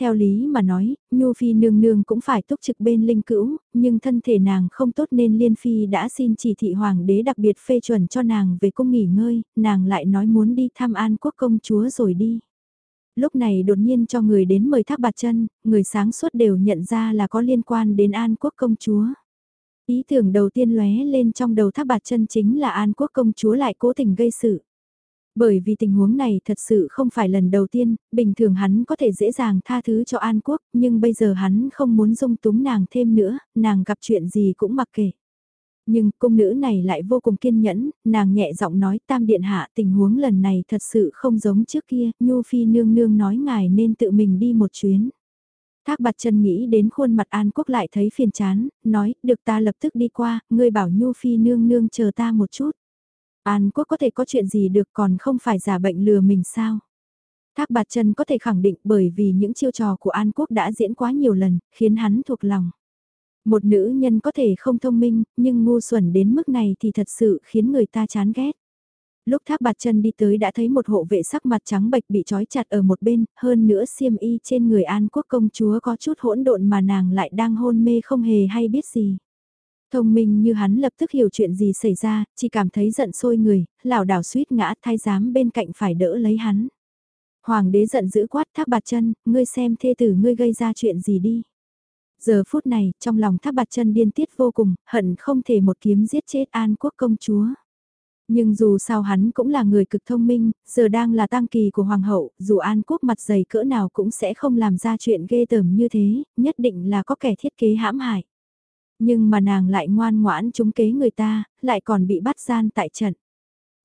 Theo lý mà nói, Nhu Phi nương nương cũng phải túc trực bên linh cữu, nhưng thân thể nàng không tốt nên Liên Phi đã xin chỉ thị hoàng đế đặc biệt phê chuẩn cho nàng về cung nghỉ ngơi, nàng lại nói muốn đi thăm an quốc công chúa rồi đi. Lúc này đột nhiên cho người đến mời thác bạt chân, người sáng suốt đều nhận ra là có liên quan đến an quốc công chúa. Ý tưởng đầu tiên lóe lên trong đầu thác bạt chân chính là An Quốc công chúa lại cố tình gây sự. Bởi vì tình huống này thật sự không phải lần đầu tiên, bình thường hắn có thể dễ dàng tha thứ cho An Quốc, nhưng bây giờ hắn không muốn dung túng nàng thêm nữa, nàng gặp chuyện gì cũng mặc kệ. Nhưng cung nữ này lại vô cùng kiên nhẫn, nàng nhẹ giọng nói tam điện hạ tình huống lần này thật sự không giống trước kia, Nhu Phi nương nương nói ngài nên tự mình đi một chuyến. Thác bạt chân nghĩ đến khuôn mặt An Quốc lại thấy phiền chán, nói, được ta lập tức đi qua, ngươi bảo Nhu Phi nương nương chờ ta một chút. An Quốc có thể có chuyện gì được còn không phải giả bệnh lừa mình sao? Thác bạt chân có thể khẳng định bởi vì những chiêu trò của An Quốc đã diễn quá nhiều lần, khiến hắn thuộc lòng. Một nữ nhân có thể không thông minh, nhưng ngu xuẩn đến mức này thì thật sự khiến người ta chán ghét. Lúc thác bạt chân đi tới đã thấy một hộ vệ sắc mặt trắng bệch bị trói chặt ở một bên, hơn nữa xiêm y trên người An Quốc công chúa có chút hỗn độn mà nàng lại đang hôn mê không hề hay biết gì. Thông minh như hắn lập tức hiểu chuyện gì xảy ra, chỉ cảm thấy giận sôi người, lảo đảo suýt ngã thái giám bên cạnh phải đỡ lấy hắn. Hoàng đế giận dữ quát thác bạt chân, ngươi xem thê tử ngươi gây ra chuyện gì đi. Giờ phút này, trong lòng thác bạt chân điên tiết vô cùng, hận không thể một kiếm giết chết an quốc công chúa. Nhưng dù sao hắn cũng là người cực thông minh, giờ đang là tang kỳ của hoàng hậu, dù an quốc mặt dày cỡ nào cũng sẽ không làm ra chuyện ghê tởm như thế, nhất định là có kẻ thiết kế hãm hại. Nhưng mà nàng lại ngoan ngoãn trúng kế người ta, lại còn bị bắt gian tại trận.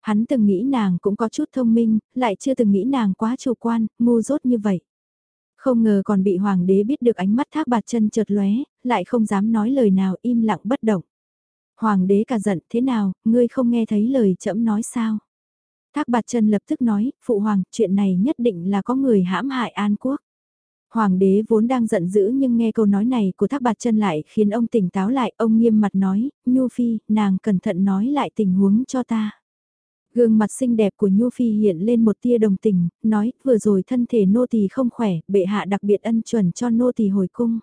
Hắn từng nghĩ nàng cũng có chút thông minh, lại chưa từng nghĩ nàng quá chủ quan, ngu dốt như vậy. Không ngờ còn bị hoàng đế biết được ánh mắt thác bạt chân chợt lóe, lại không dám nói lời nào im lặng bất động. Hoàng đế cả giận thế nào, ngươi không nghe thấy lời trẫm nói sao? Thác bạt chân lập tức nói, phụ hoàng, chuyện này nhất định là có người hãm hại An Quốc. Hoàng đế vốn đang giận dữ nhưng nghe câu nói này của thác bạt chân lại khiến ông tỉnh táo lại, ông nghiêm mặt nói, Nhu Phi, nàng cẩn thận nói lại tình huống cho ta. Gương mặt xinh đẹp của Nhu Phi hiện lên một tia đồng tình, nói, vừa rồi thân thể nô tỳ không khỏe, bệ hạ đặc biệt ân chuẩn cho nô tỳ hồi cung.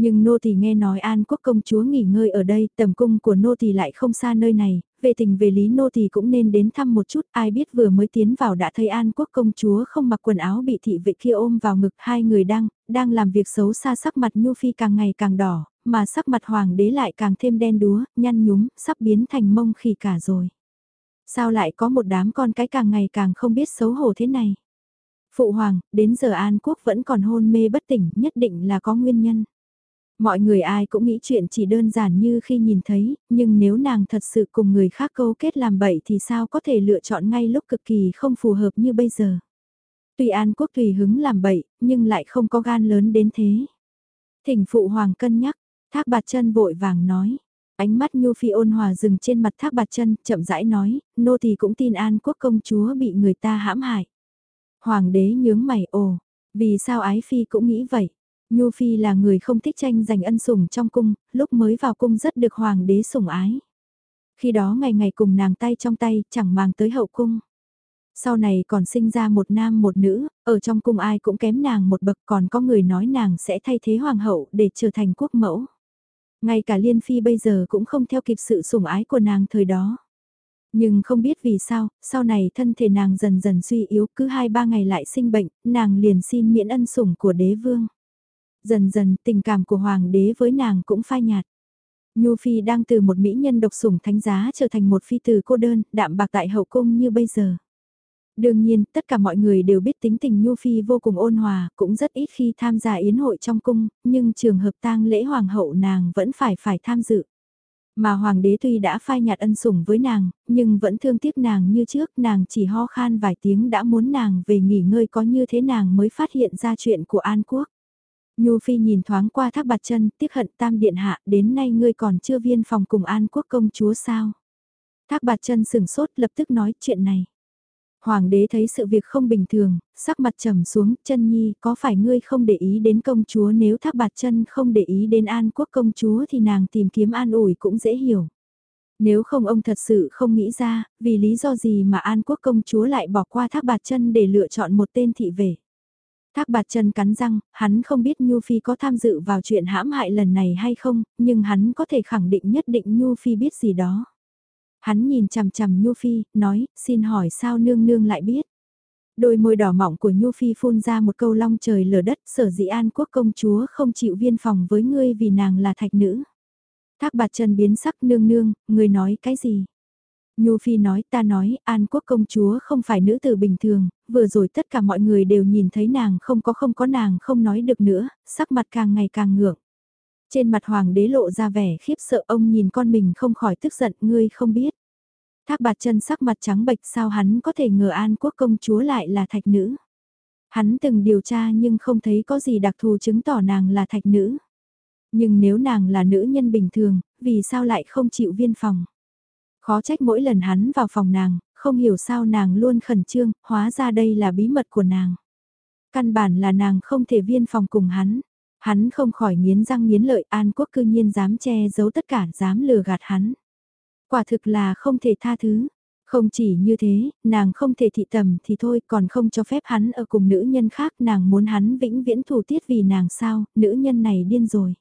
Nhưng nô tỳ nghe nói An Quốc công chúa nghỉ ngơi ở đây, tầm cung của nô tỳ lại không xa nơi này, về tình về lý nô tỳ cũng nên đến thăm một chút, ai biết vừa mới tiến vào đã thấy An Quốc công chúa không mặc quần áo bị thị vệ kia ôm vào ngực, hai người đang đang làm việc xấu xa sắc mặt Nhu Phi càng ngày càng đỏ, mà sắc mặt hoàng đế lại càng thêm đen đúa, nhăn nhúm, sắp biến thành mông khỉ cả rồi. Sao lại có một đám con cái càng ngày càng không biết xấu hổ thế này? Phụ hoàng, đến giờ An Quốc vẫn còn hôn mê bất tỉnh, nhất định là có nguyên nhân. Mọi người ai cũng nghĩ chuyện chỉ đơn giản như khi nhìn thấy, nhưng nếu nàng thật sự cùng người khác câu kết làm bậy thì sao có thể lựa chọn ngay lúc cực kỳ không phù hợp như bây giờ. Tuy An Quốc tùy hứng làm bậy, nhưng lại không có gan lớn đến thế. Thỉnh phụ hoàng cân nhắc, thác bạt chân vội vàng nói. Ánh mắt Nhu Phi ôn hòa dừng trên mặt thác bạt chân, chậm rãi nói, nô thì cũng tin An Quốc công chúa bị người ta hãm hại. Hoàng đế nhướng mày ồ, vì sao ái phi cũng nghĩ vậy? Nhu Phi là người không thích tranh giành ân sủng trong cung, lúc mới vào cung rất được hoàng đế sủng ái. Khi đó ngày ngày cùng nàng tay trong tay, chẳng mang tới hậu cung. Sau này còn sinh ra một nam một nữ, ở trong cung ai cũng kém nàng một bậc còn có người nói nàng sẽ thay thế hoàng hậu để trở thành quốc mẫu. Ngay cả Liên Phi bây giờ cũng không theo kịp sự sủng ái của nàng thời đó. Nhưng không biết vì sao, sau này thân thể nàng dần dần suy yếu cứ hai ba ngày lại sinh bệnh, nàng liền xin miễn ân sủng của đế vương. Dần dần tình cảm của hoàng đế với nàng cũng phai nhạt. Nhu Phi đang từ một mỹ nhân độc sủng thánh giá trở thành một phi tử cô đơn, đạm bạc tại hậu cung như bây giờ. Đương nhiên, tất cả mọi người đều biết tính tình Nhu Phi vô cùng ôn hòa, cũng rất ít khi tham gia yến hội trong cung, nhưng trường hợp tang lễ hoàng hậu nàng vẫn phải phải tham dự. Mà hoàng đế tuy đã phai nhạt ân sủng với nàng, nhưng vẫn thương tiếc nàng như trước, nàng chỉ ho khan vài tiếng đã muốn nàng về nghỉ ngơi có như thế nàng mới phát hiện ra chuyện của An Quốc. Nhu Phi nhìn thoáng qua thác bạt chân, tiếc hận tam điện hạ, đến nay ngươi còn chưa viên phòng cùng An Quốc công chúa sao? Thác bạt chân sừng sốt lập tức nói chuyện này. Hoàng đế thấy sự việc không bình thường, sắc mặt trầm xuống, chân nhi, có phải ngươi không để ý đến công chúa nếu thác bạt chân không để ý đến an quốc công chúa thì nàng tìm kiếm an ủi cũng dễ hiểu. Nếu không ông thật sự không nghĩ ra, vì lý do gì mà an quốc công chúa lại bỏ qua thác bạt chân để lựa chọn một tên thị vệ. Thác bạt chân cắn răng, hắn không biết Nhu Phi có tham dự vào chuyện hãm hại lần này hay không, nhưng hắn có thể khẳng định nhất định Nhu Phi biết gì đó. Hắn nhìn chằm chằm Nhu Phi, nói, xin hỏi sao nương nương lại biết. Đôi môi đỏ mọng của Nhu Phi phun ra một câu long trời lở đất sở dĩ an quốc công chúa không chịu viên phòng với ngươi vì nàng là thạch nữ. Thác bạt chân biến sắc nương nương, người nói cái gì? Nhu Phi nói ta nói An Quốc công chúa không phải nữ tử bình thường, vừa rồi tất cả mọi người đều nhìn thấy nàng không có không có nàng không nói được nữa, sắc mặt càng ngày càng ngượng. Trên mặt hoàng đế lộ ra vẻ khiếp sợ ông nhìn con mình không khỏi tức giận ngươi không biết. Thác bạt chân sắc mặt trắng bệch sao hắn có thể ngờ An Quốc công chúa lại là thạch nữ. Hắn từng điều tra nhưng không thấy có gì đặc thù chứng tỏ nàng là thạch nữ. Nhưng nếu nàng là nữ nhân bình thường, vì sao lại không chịu viên phòng? Khó trách mỗi lần hắn vào phòng nàng, không hiểu sao nàng luôn khẩn trương, hóa ra đây là bí mật của nàng. Căn bản là nàng không thể viên phòng cùng hắn. Hắn không khỏi nghiến răng nghiến lợi An Quốc cư nhiên dám che giấu tất cả, dám lừa gạt hắn. Quả thực là không thể tha thứ. Không chỉ như thế, nàng không thể thị tầm thì thôi còn không cho phép hắn ở cùng nữ nhân khác nàng muốn hắn vĩnh viễn thủ tiết vì nàng sao, nữ nhân này điên rồi.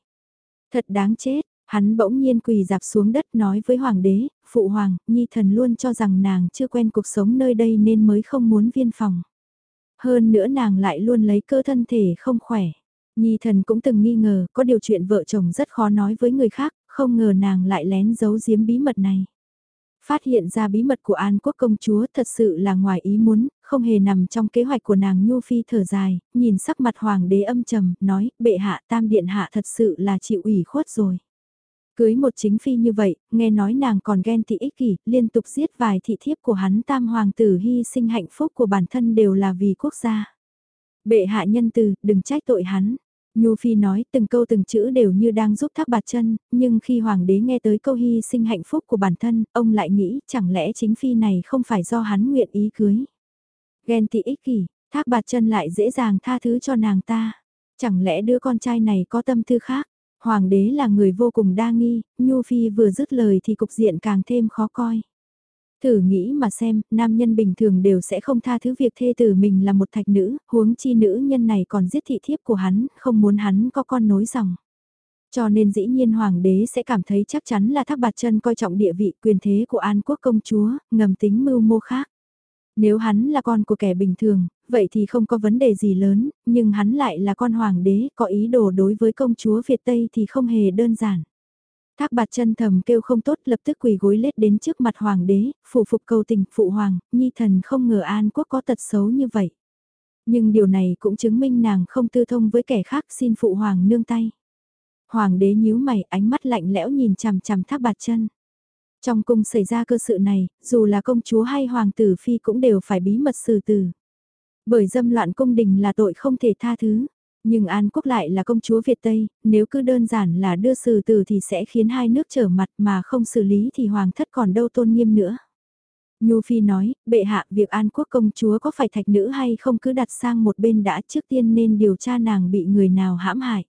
Thật đáng chết, hắn bỗng nhiên quỳ dạp xuống đất nói với hoàng đế, phụ hoàng, nhi thần luôn cho rằng nàng chưa quen cuộc sống nơi đây nên mới không muốn viên phòng. Hơn nữa nàng lại luôn lấy cơ thân thể không khỏe. Nhi thần cũng từng nghi ngờ có điều chuyện vợ chồng rất khó nói với người khác, không ngờ nàng lại lén giấu giếm bí mật này. Phát hiện ra bí mật của An Quốc công chúa thật sự là ngoài ý muốn, không hề nằm trong kế hoạch của nàng Nhu Phi thở dài, nhìn sắc mặt hoàng đế âm trầm, nói, bệ hạ tam điện hạ thật sự là chịu ủy khuất rồi. Cưới một chính phi như vậy, nghe nói nàng còn ghen tị ích kỷ, liên tục giết vài thị thiếp của hắn tam hoàng tử hy sinh hạnh phúc của bản thân đều là vì quốc gia. Bệ hạ nhân từ, đừng trách tội hắn. Nhu Phi nói từng câu từng chữ đều như đang giúp thác bạt chân, nhưng khi hoàng đế nghe tới câu hy sinh hạnh phúc của bản thân, ông lại nghĩ chẳng lẽ chính Phi này không phải do hắn nguyện ý cưới. Ghen tị ích kỷ, thác bạt chân lại dễ dàng tha thứ cho nàng ta. Chẳng lẽ đứa con trai này có tâm tư khác? Hoàng đế là người vô cùng đa nghi, Nhu Phi vừa dứt lời thì cục diện càng thêm khó coi. Thử nghĩ mà xem, nam nhân bình thường đều sẽ không tha thứ việc thê tử mình là một thạch nữ, huống chi nữ nhân này còn giết thị thiếp của hắn, không muốn hắn có con nối dòng. Cho nên dĩ nhiên hoàng đế sẽ cảm thấy chắc chắn là thác bạt chân coi trọng địa vị quyền thế của an quốc công chúa, ngầm tính mưu mô khác. Nếu hắn là con của kẻ bình thường, vậy thì không có vấn đề gì lớn, nhưng hắn lại là con hoàng đế, có ý đồ đối với công chúa Việt Tây thì không hề đơn giản. Thác bạt chân thầm kêu không tốt lập tức quỳ gối lết đến trước mặt hoàng đế, phụ phục cầu tình phụ hoàng, nhi thần không ngờ an quốc có tật xấu như vậy. Nhưng điều này cũng chứng minh nàng không tư thông với kẻ khác xin phụ hoàng nương tay. Hoàng đế nhíu mày ánh mắt lạnh lẽo nhìn chằm chằm thác bạt chân. Trong cung xảy ra cơ sự này, dù là công chúa hay hoàng tử phi cũng đều phải bí mật xử tử. Bởi dâm loạn cung đình là tội không thể tha thứ. Nhưng An Quốc lại là công chúa Việt Tây, nếu cứ đơn giản là đưa xử tử thì sẽ khiến hai nước trở mặt mà không xử lý thì hoàng thất còn đâu tôn nghiêm nữa. Nhu Phi nói, bệ hạ việc An Quốc công chúa có phải thạch nữ hay không cứ đặt sang một bên đã trước tiên nên điều tra nàng bị người nào hãm hại.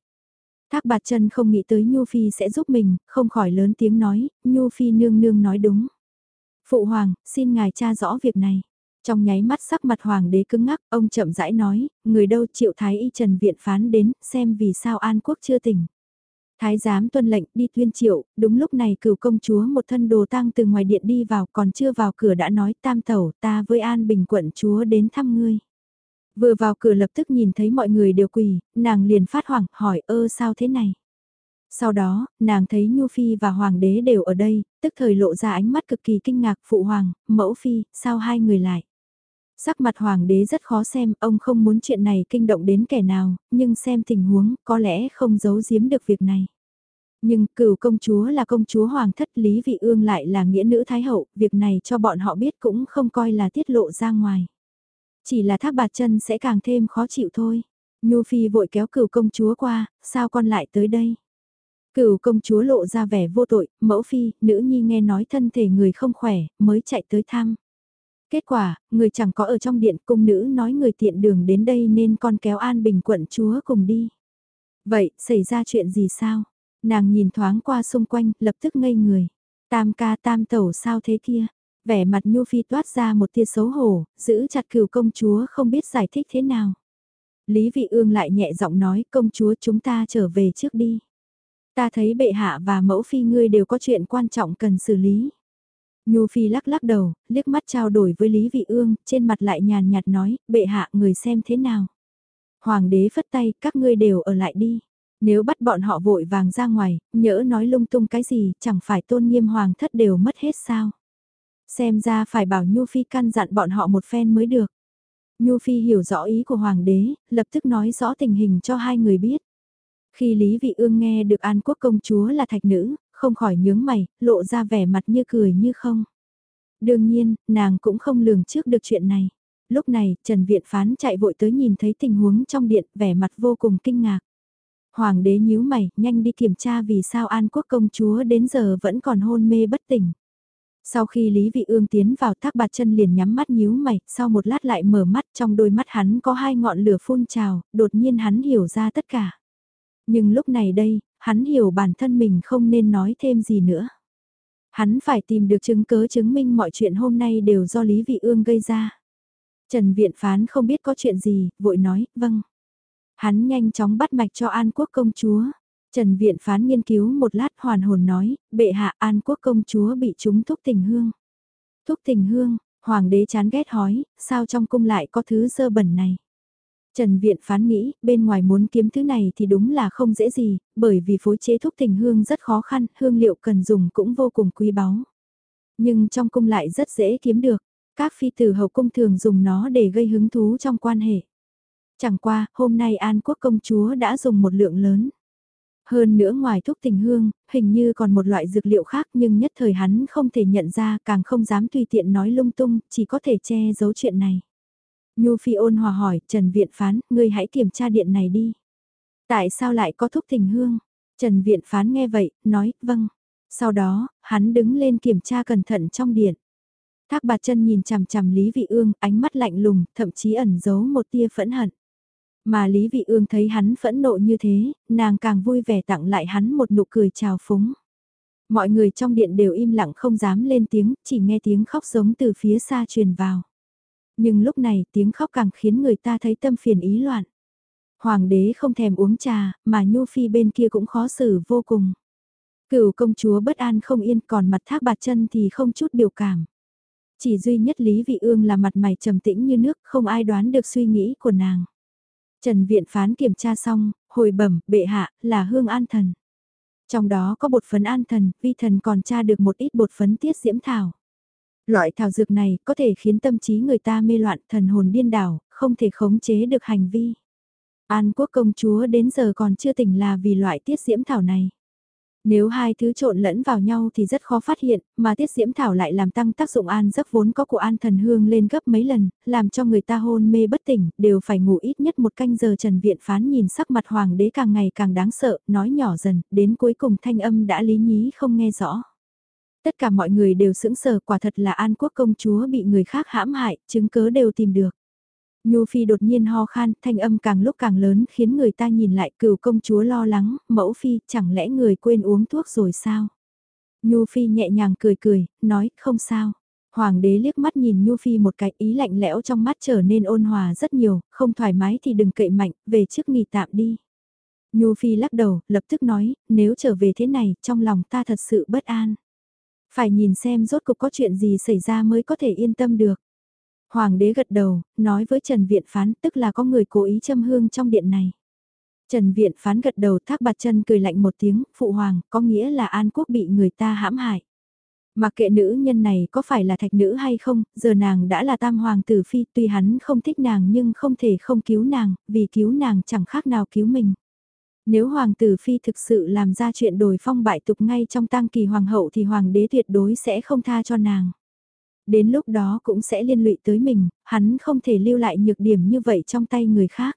Thác bạt chân không nghĩ tới Nhu Phi sẽ giúp mình, không khỏi lớn tiếng nói, Nhu Phi nương nương nói đúng. Phụ hoàng, xin ngài tra rõ việc này. Trong nháy mắt sắc mặt hoàng đế cứng ngắc, ông chậm rãi nói, người đâu triệu thái y trần viện phán đến, xem vì sao An Quốc chưa tỉnh. Thái giám tuân lệnh đi tuyên triệu, đúng lúc này cửu công chúa một thân đồ tang từ ngoài điện đi vào còn chưa vào cửa đã nói tam tẩu ta với An Bình quận chúa đến thăm ngươi. Vừa vào cửa lập tức nhìn thấy mọi người đều quỳ, nàng liền phát hoảng hỏi ơ sao thế này. Sau đó, nàng thấy Nhu Phi và Hoàng đế đều ở đây, tức thời lộ ra ánh mắt cực kỳ kinh ngạc phụ hoàng, mẫu phi, sao hai người lại. Sắc mặt hoàng đế rất khó xem, ông không muốn chuyện này kinh động đến kẻ nào, nhưng xem tình huống, có lẽ không giấu giếm được việc này. Nhưng cửu công chúa là công chúa hoàng thất Lý Vị Ương lại là nghĩa nữ thái hậu, việc này cho bọn họ biết cũng không coi là tiết lộ ra ngoài. Chỉ là thác bạt chân sẽ càng thêm khó chịu thôi. Nhu Phi vội kéo cửu công chúa qua, sao con lại tới đây? Cửu công chúa lộ ra vẻ vô tội, mẫu phi, nữ nhi nghe nói thân thể người không khỏe, mới chạy tới thăm. Kết quả, người chẳng có ở trong điện cung nữ nói người tiện đường đến đây nên con kéo An Bình quận chúa cùng đi. Vậy, xảy ra chuyện gì sao? Nàng nhìn thoáng qua xung quanh, lập tức ngây người. Tam ca tam tẩu sao thế kia? Vẻ mặt Nhu Phi toát ra một tia xấu hổ, giữ chặt cửu công chúa không biết giải thích thế nào. Lý Vị Ương lại nhẹ giọng nói công chúa chúng ta trở về trước đi. Ta thấy bệ hạ và mẫu phi ngươi đều có chuyện quan trọng cần xử lý. Nhu Phi lắc lắc đầu, liếc mắt trao đổi với Lý Vị Ương, trên mặt lại nhàn nhạt nói, bệ hạ người xem thế nào. Hoàng đế phất tay, các ngươi đều ở lại đi. Nếu bắt bọn họ vội vàng ra ngoài, nhỡ nói lung tung cái gì, chẳng phải tôn nghiêm hoàng thất đều mất hết sao. Xem ra phải bảo Nhu Phi căn dặn bọn họ một phen mới được. Nhu Phi hiểu rõ ý của hoàng đế, lập tức nói rõ tình hình cho hai người biết. Khi Lý Vị Ương nghe được An Quốc công chúa là thạch nữ, không khỏi nhướng mày, lộ ra vẻ mặt như cười như không. Đương nhiên, nàng cũng không lường trước được chuyện này. Lúc này, Trần Viện Phán chạy vội tới nhìn thấy tình huống trong điện, vẻ mặt vô cùng kinh ngạc. Hoàng đế nhíu mày, nhanh đi kiểm tra vì sao An Quốc công chúa đến giờ vẫn còn hôn mê bất tỉnh. Sau khi Lý Vị Ương tiến vào thác bạt chân liền nhắm mắt nhíu mày, sau một lát lại mở mắt trong đôi mắt hắn có hai ngọn lửa phun trào, đột nhiên hắn hiểu ra tất cả. Nhưng lúc này đây, hắn hiểu bản thân mình không nên nói thêm gì nữa. Hắn phải tìm được chứng cớ chứng minh mọi chuyện hôm nay đều do Lý Vị Ương gây ra. Trần Viện Phán không biết có chuyện gì, vội nói, vâng. Hắn nhanh chóng bắt mạch cho An Quốc công chúa. Trần Viện Phán nghiên cứu một lát hoàn hồn nói, bệ hạ An Quốc công chúa bị trúng thúc tình hương. Thúc tình hương, hoàng đế chán ghét hói, sao trong cung lại có thứ dơ bẩn này. Trần Viện phán nghĩ, bên ngoài muốn kiếm thứ này thì đúng là không dễ gì, bởi vì phối chế thuốc tình hương rất khó khăn, hương liệu cần dùng cũng vô cùng quý báu. Nhưng trong cung lại rất dễ kiếm được, các phi tử hậu cung thường dùng nó để gây hứng thú trong quan hệ. Chẳng qua, hôm nay An Quốc công chúa đã dùng một lượng lớn. Hơn nữa ngoài thuốc tình hương, hình như còn một loại dược liệu khác nhưng nhất thời hắn không thể nhận ra càng không dám tùy tiện nói lung tung, chỉ có thể che giấu chuyện này. Nhu Phi ôn hòa hỏi, Trần Viện Phán, ngươi hãy kiểm tra điện này đi. Tại sao lại có thuốc tình hương? Trần Viện Phán nghe vậy, nói, vâng. Sau đó, hắn đứng lên kiểm tra cẩn thận trong điện. Thác bạt chân nhìn chằm chằm Lý Vị Ương, ánh mắt lạnh lùng, thậm chí ẩn giấu một tia phẫn hận. Mà Lý Vị Ương thấy hắn phẫn nộ như thế, nàng càng vui vẻ tặng lại hắn một nụ cười chào phúng. Mọi người trong điện đều im lặng không dám lên tiếng, chỉ nghe tiếng khóc giống từ phía xa truyền vào. Nhưng lúc này tiếng khóc càng khiến người ta thấy tâm phiền ý loạn. Hoàng đế không thèm uống trà, mà Nhu Phi bên kia cũng khó xử vô cùng. cựu công chúa bất an không yên còn mặt thác bạt chân thì không chút biểu cảm. Chỉ duy nhất Lý Vị Ương là mặt mày trầm tĩnh như nước, không ai đoán được suy nghĩ của nàng. Trần Viện Phán kiểm tra xong, hồi bẩm, bệ hạ, là hương an thần. Trong đó có bột phấn an thần, vi thần còn tra được một ít bột phấn tiết diễm thảo. Loại thảo dược này có thể khiến tâm trí người ta mê loạn thần hồn điên đảo, không thể khống chế được hành vi. An quốc công chúa đến giờ còn chưa tỉnh là vì loại tiết diễm thảo này. Nếu hai thứ trộn lẫn vào nhau thì rất khó phát hiện, mà tiết diễm thảo lại làm tăng tác dụng an giấc vốn có của an thần hương lên gấp mấy lần, làm cho người ta hôn mê bất tỉnh, đều phải ngủ ít nhất một canh giờ Trần Viện Phán nhìn sắc mặt hoàng đế càng ngày càng đáng sợ, nói nhỏ dần, đến cuối cùng thanh âm đã lý nhí không nghe rõ. Tất cả mọi người đều sững sờ quả thật là An Quốc công chúa bị người khác hãm hại, chứng cớ đều tìm được. Nhu Phi đột nhiên ho khan, thanh âm càng lúc càng lớn khiến người ta nhìn lại cửu công chúa lo lắng, mẫu Phi chẳng lẽ người quên uống thuốc rồi sao? Nhu Phi nhẹ nhàng cười cười, nói không sao. Hoàng đế liếc mắt nhìn Nhu Phi một cái ý lạnh lẽo trong mắt trở nên ôn hòa rất nhiều, không thoải mái thì đừng cậy mạnh, về trước nghỉ tạm đi. Nhu Phi lắc đầu, lập tức nói, nếu trở về thế này, trong lòng ta thật sự bất an. Phải nhìn xem rốt cuộc có chuyện gì xảy ra mới có thể yên tâm được. Hoàng đế gật đầu, nói với Trần Viện Phán tức là có người cố ý châm hương trong điện này. Trần Viện Phán gật đầu thác bạt chân cười lạnh một tiếng, phụ hoàng, có nghĩa là An Quốc bị người ta hãm hại. Mặc kệ nữ nhân này có phải là thạch nữ hay không, giờ nàng đã là tam hoàng tử phi tuy hắn không thích nàng nhưng không thể không cứu nàng, vì cứu nàng chẳng khác nào cứu mình. Nếu hoàng tử phi thực sự làm ra chuyện đổi phong bại tục ngay trong tang kỳ hoàng hậu thì hoàng đế tuyệt đối sẽ không tha cho nàng. Đến lúc đó cũng sẽ liên lụy tới mình, hắn không thể lưu lại nhược điểm như vậy trong tay người khác.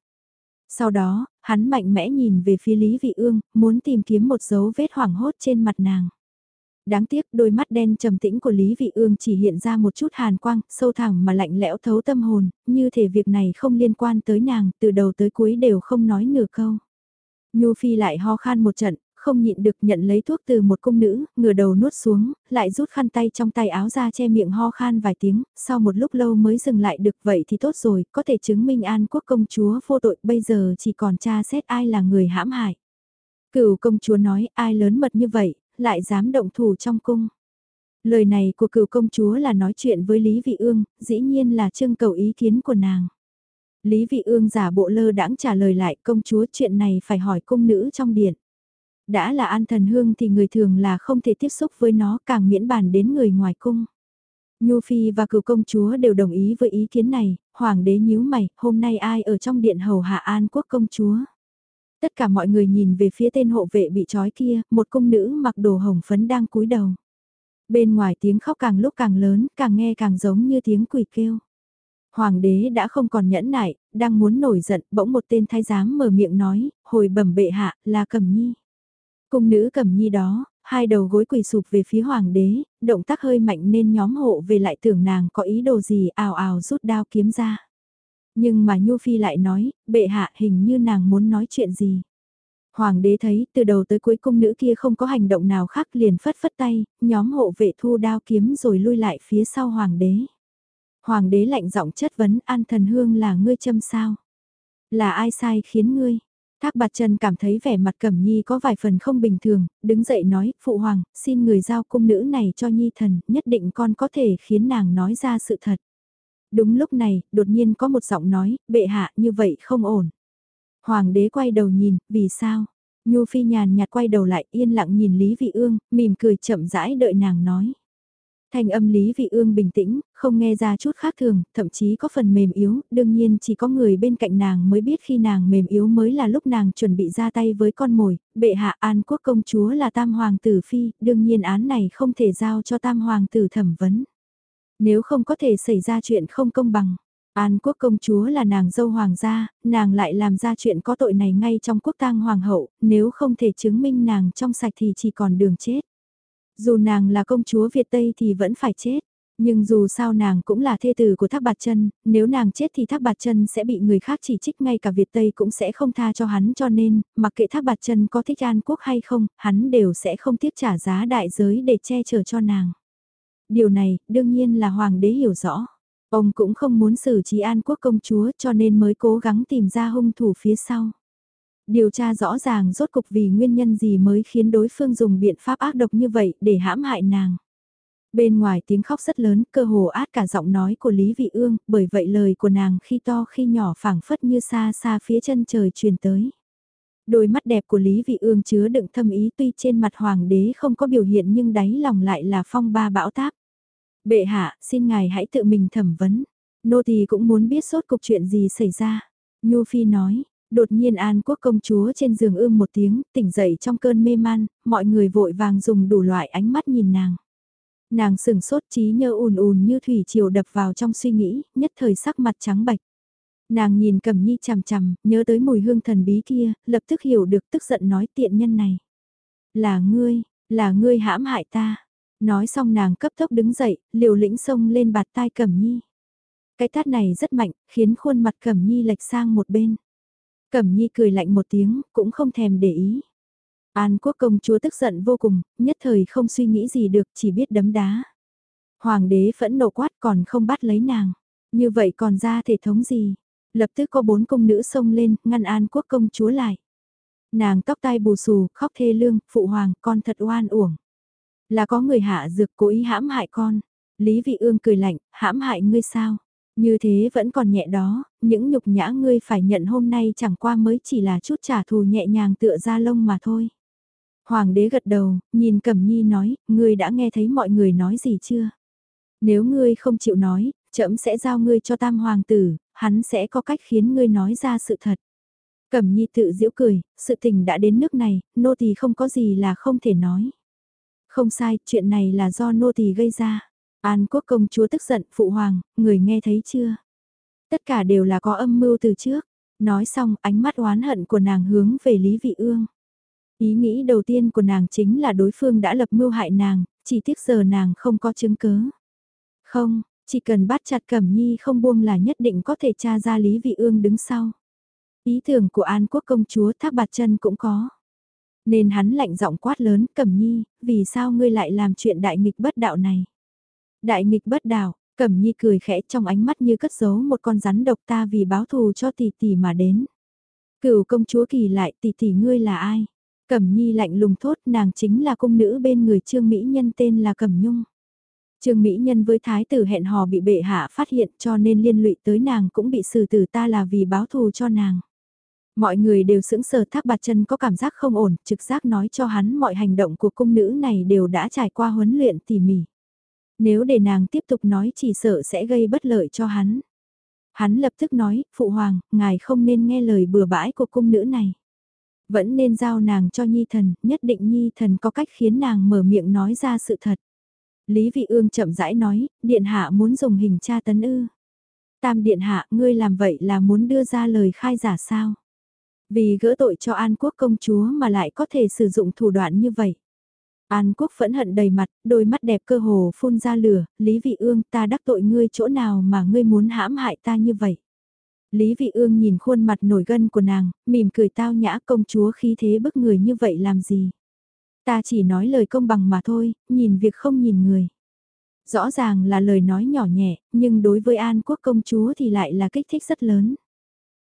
Sau đó, hắn mạnh mẽ nhìn về phía Lý Vị Ương, muốn tìm kiếm một dấu vết hoảng hốt trên mặt nàng. Đáng tiếc đôi mắt đen trầm tĩnh của Lý Vị Ương chỉ hiện ra một chút hàn quang, sâu thẳm mà lạnh lẽo thấu tâm hồn, như thể việc này không liên quan tới nàng, từ đầu tới cuối đều không nói nửa câu. Nhu Phi lại ho khan một trận, không nhịn được nhận lấy thuốc từ một cung nữ, ngửa đầu nuốt xuống, lại rút khăn tay trong tay áo ra che miệng ho khan vài tiếng, sau một lúc lâu mới dừng lại được vậy thì tốt rồi, có thể chứng minh an quốc công chúa vô tội, bây giờ chỉ còn tra xét ai là người hãm hại. Cửu công chúa nói ai lớn mật như vậy, lại dám động thủ trong cung. Lời này của cựu công chúa là nói chuyện với Lý Vị Ương, dĩ nhiên là trưng cầu ý kiến của nàng. Lý Vị Ương giả bộ lơ đãng trả lời lại công chúa chuyện này phải hỏi cung nữ trong điện. Đã là an thần hương thì người thường là không thể tiếp xúc với nó càng miễn bàn đến người ngoài cung. Nhu Phi và cựu công chúa đều đồng ý với ý kiến này, hoàng đế nhíu mày, hôm nay ai ở trong điện hầu hạ an quốc công chúa. Tất cả mọi người nhìn về phía tên hộ vệ bị trói kia, một cung nữ mặc đồ hồng phấn đang cúi đầu. Bên ngoài tiếng khóc càng lúc càng lớn, càng nghe càng giống như tiếng quỷ kêu. Hoàng đế đã không còn nhẫn nại, đang muốn nổi giận, bỗng một tên thái giám mở miệng nói, hồi bẩm bệ hạ, là Cẩm Nhi. Cung nữ Cẩm Nhi đó, hai đầu gối quỳ sụp về phía hoàng đế, động tác hơi mạnh nên nhóm hộ về lại tưởng nàng có ý đồ gì ào ào rút đao kiếm ra. Nhưng mà Nhu Phi lại nói, bệ hạ hình như nàng muốn nói chuyện gì. Hoàng đế thấy từ đầu tới cuối cung nữ kia không có hành động nào khác liền phất phất tay, nhóm hộ vệ thu đao kiếm rồi lui lại phía sau hoàng đế. Hoàng đế lạnh giọng chất vấn an thần hương là ngươi châm sao? Là ai sai khiến ngươi? Thác bạt chân cảm thấy vẻ mặt cẩm nhi có vài phần không bình thường, đứng dậy nói, phụ hoàng, xin người giao cung nữ này cho nhi thần, nhất định con có thể khiến nàng nói ra sự thật. Đúng lúc này, đột nhiên có một giọng nói, bệ hạ như vậy không ổn. Hoàng đế quay đầu nhìn, vì sao? Nhu phi nhàn nhạt quay đầu lại yên lặng nhìn Lý Vị Ương, mỉm cười chậm rãi đợi nàng nói. Thanh âm Lý Vị Ương bình tĩnh, không nghe ra chút khác thường, thậm chí có phần mềm yếu, đương nhiên chỉ có người bên cạnh nàng mới biết khi nàng mềm yếu mới là lúc nàng chuẩn bị ra tay với con mồi, bệ hạ an quốc công chúa là tam hoàng tử phi, đương nhiên án này không thể giao cho tam hoàng tử thẩm vấn. Nếu không có thể xảy ra chuyện không công bằng, An quốc công chúa là nàng dâu hoàng gia, nàng lại làm ra chuyện có tội này ngay trong quốc tang hoàng hậu, nếu không thể chứng minh nàng trong sạch thì chỉ còn đường chết. Dù nàng là công chúa Việt Tây thì vẫn phải chết. Nhưng dù sao nàng cũng là thê tử của Thác Bạt Chân, nếu nàng chết thì Thác Bạt Chân sẽ bị người khác chỉ trích ngay cả Việt Tây cũng sẽ không tha cho hắn cho nên, mặc kệ Thác Bạt Chân có thích An Quốc hay không, hắn đều sẽ không tiếc trả giá đại giới để che chở cho nàng. Điều này, đương nhiên là hoàng đế hiểu rõ. Ông cũng không muốn xử trí An Quốc công chúa cho nên mới cố gắng tìm ra hung thủ phía sau. Điều tra rõ ràng rốt cục vì nguyên nhân gì mới khiến đối phương dùng biện pháp ác độc như vậy để hãm hại nàng. Bên ngoài tiếng khóc rất lớn, cơ hồ át cả giọng nói của Lý Vị Ương, bởi vậy lời của nàng khi to khi nhỏ phảng phất như xa xa phía chân trời truyền tới. Đôi mắt đẹp của Lý Vị Ương chứa đựng thâm ý tuy trên mặt hoàng đế không có biểu hiện nhưng đáy lòng lại là phong ba bão táp. Bệ hạ, xin ngài hãy tự mình thẩm vấn. Nô tỳ cũng muốn biết sốt cục chuyện gì xảy ra. Nhu Phi nói, đột nhiên An Quốc công chúa trên giường ưm một tiếng, tỉnh dậy trong cơn mê man, mọi người vội vàng dùng đủ loại ánh mắt nhìn nàng. Nàng sừng sốt trí nhớ ùn ùn như thủy triều đập vào trong suy nghĩ, nhất thời sắc mặt trắng bạch. Nàng nhìn Cẩm Nhi chằm chằm, nhớ tới mùi hương thần bí kia, lập tức hiểu được tức giận nói tiện nhân này. Là ngươi, là ngươi hãm hại ta. Nói xong nàng cấp tốc đứng dậy, liều lĩnh xông lên bạt tai Cẩm Nhi. Cái tát này rất mạnh, khiến khuôn mặt Cẩm Nhi lệch sang một bên. Cẩm Nhi cười lạnh một tiếng, cũng không thèm để ý. An quốc công chúa tức giận vô cùng, nhất thời không suy nghĩ gì được, chỉ biết đấm đá. Hoàng đế phẫn nộ quát còn không bắt lấy nàng. Như vậy còn ra thể thống gì? Lập tức có bốn công nữ xông lên, ngăn an quốc công chúa lại. Nàng tóc tai bù xù, khóc thê lương, phụ hoàng, con thật oan uổng. Là có người hạ dược cố ý hãm hại con. Lý vị ương cười lạnh, hãm hại ngươi sao? Như thế vẫn còn nhẹ đó, những nhục nhã ngươi phải nhận hôm nay chẳng qua mới chỉ là chút trả thù nhẹ nhàng tựa ra lông mà thôi. Hoàng đế gật đầu, nhìn Cẩm Nhi nói, ngươi đã nghe thấy mọi người nói gì chưa? Nếu ngươi không chịu nói, trẫm sẽ giao ngươi cho tam hoàng tử, hắn sẽ có cách khiến ngươi nói ra sự thật. Cẩm Nhi tự giễu cười, sự tình đã đến nước này, nô tỳ không có gì là không thể nói. Không sai, chuyện này là do nô tỳ gây ra. An quốc công chúa tức giận, phụ hoàng, người nghe thấy chưa? Tất cả đều là có âm mưu từ trước. Nói xong, ánh mắt oán hận của nàng hướng về Lý Vị Ương. Ý nghĩ đầu tiên của nàng chính là đối phương đã lập mưu hại nàng, chỉ tiếc giờ nàng không có chứng cứ. Không, chỉ cần bắt chặt Cẩm Nhi không buông là nhất định có thể tra ra Lý Vị Ương đứng sau. Ý tưởng của An Quốc công chúa Thác Bạt Chân cũng có. Nên hắn lạnh giọng quát lớn, Cẩm Nhi, vì sao ngươi lại làm chuyện đại nghịch bất đạo này? Đại nghịch bất đạo, Cẩm Nhi cười khẽ trong ánh mắt như cất giấu một con rắn độc ta vì báo thù cho tỷ tỷ mà đến. Cửu công chúa kỳ lại tỷ tỷ ngươi là ai? Cẩm Nhi lạnh lùng thốt nàng chính là cung nữ bên người Trương Mỹ Nhân tên là Cẩm Nhung. Trương Mỹ Nhân với thái tử hẹn hò bị bệ hạ phát hiện cho nên liên lụy tới nàng cũng bị xử tử ta là vì báo thù cho nàng. Mọi người đều sững sờ thác bạt chân có cảm giác không ổn, trực giác nói cho hắn mọi hành động của cung nữ này đều đã trải qua huấn luyện tỉ mỉ. Nếu để nàng tiếp tục nói chỉ sợ sẽ gây bất lợi cho hắn. Hắn lập tức nói, Phụ Hoàng, ngài không nên nghe lời bừa bãi của cung nữ này. Vẫn nên giao nàng cho Nhi Thần, nhất định Nhi Thần có cách khiến nàng mở miệng nói ra sự thật. Lý Vị Ương chậm rãi nói, Điện Hạ muốn dùng hình tra tấn ư. Tam Điện Hạ, ngươi làm vậy là muốn đưa ra lời khai giả sao? Vì gỡ tội cho An Quốc công chúa mà lại có thể sử dụng thủ đoạn như vậy. An Quốc phẫn hận đầy mặt, đôi mắt đẹp cơ hồ phun ra lửa, Lý Vị Ương ta đắc tội ngươi chỗ nào mà ngươi muốn hãm hại ta như vậy. Lý Vị Ương nhìn khuôn mặt nổi gân của nàng, mỉm cười tao nhã công chúa khí thế bức người như vậy làm gì. Ta chỉ nói lời công bằng mà thôi, nhìn việc không nhìn người. Rõ ràng là lời nói nhỏ nhẹ, nhưng đối với An Quốc công chúa thì lại là kích thích rất lớn.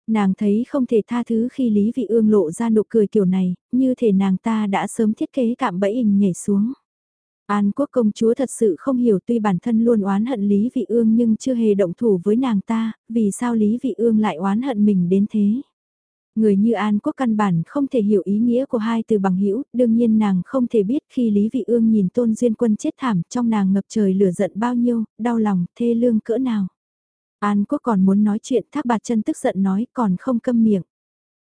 Nàng thấy không thể tha thứ khi Lý Vị Ương lộ ra nụ cười kiểu này, như thể nàng ta đã sớm thiết kế cạm bẫy hình nhảy xuống. An quốc công chúa thật sự không hiểu tuy bản thân luôn oán hận Lý Vị Ương nhưng chưa hề động thủ với nàng ta, vì sao Lý Vị Ương lại oán hận mình đến thế. Người như An Quốc căn bản không thể hiểu ý nghĩa của hai từ bằng hữu đương nhiên nàng không thể biết khi Lý Vị Ương nhìn Tôn Duyên Quân chết thảm trong nàng ngập trời lửa giận bao nhiêu, đau lòng, thê lương cỡ nào. An Quốc còn muốn nói chuyện thác bạt chân tức giận nói còn không câm miệng.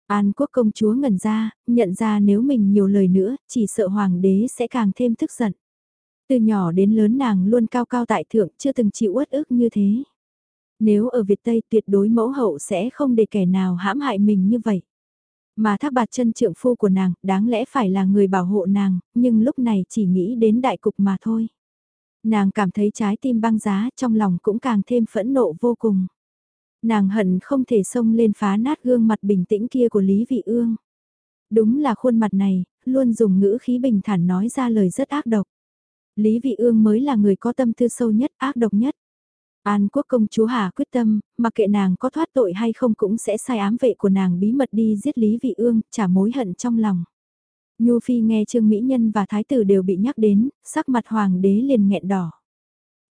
An Quốc công chúa ngẩn ra, nhận ra nếu mình nhiều lời nữa, chỉ sợ hoàng đế sẽ càng thêm tức giận. Từ nhỏ đến lớn nàng luôn cao cao tại thượng, chưa từng chịu uất ức như thế. Nếu ở Việt Tây tuyệt đối mẫu hậu sẽ không để kẻ nào hãm hại mình như vậy. Mà thác bạt chân trượng phu của nàng, đáng lẽ phải là người bảo hộ nàng, nhưng lúc này chỉ nghĩ đến đại cục mà thôi. Nàng cảm thấy trái tim băng giá trong lòng cũng càng thêm phẫn nộ vô cùng. Nàng hận không thể xông lên phá nát gương mặt bình tĩnh kia của Lý Vị Ương. Đúng là khuôn mặt này, luôn dùng ngữ khí bình thản nói ra lời rất ác độc. Lý Vị Ương mới là người có tâm tư sâu nhất, ác độc nhất. An quốc công chúa Hà quyết tâm, mặc kệ nàng có thoát tội hay không cũng sẽ sai ám vệ của nàng bí mật đi giết Lý Vị Ương, trả mối hận trong lòng. Nhu Phi nghe Trương Mỹ Nhân và Thái tử đều bị nhắc đến, sắc mặt hoàng đế liền nghẹn đỏ.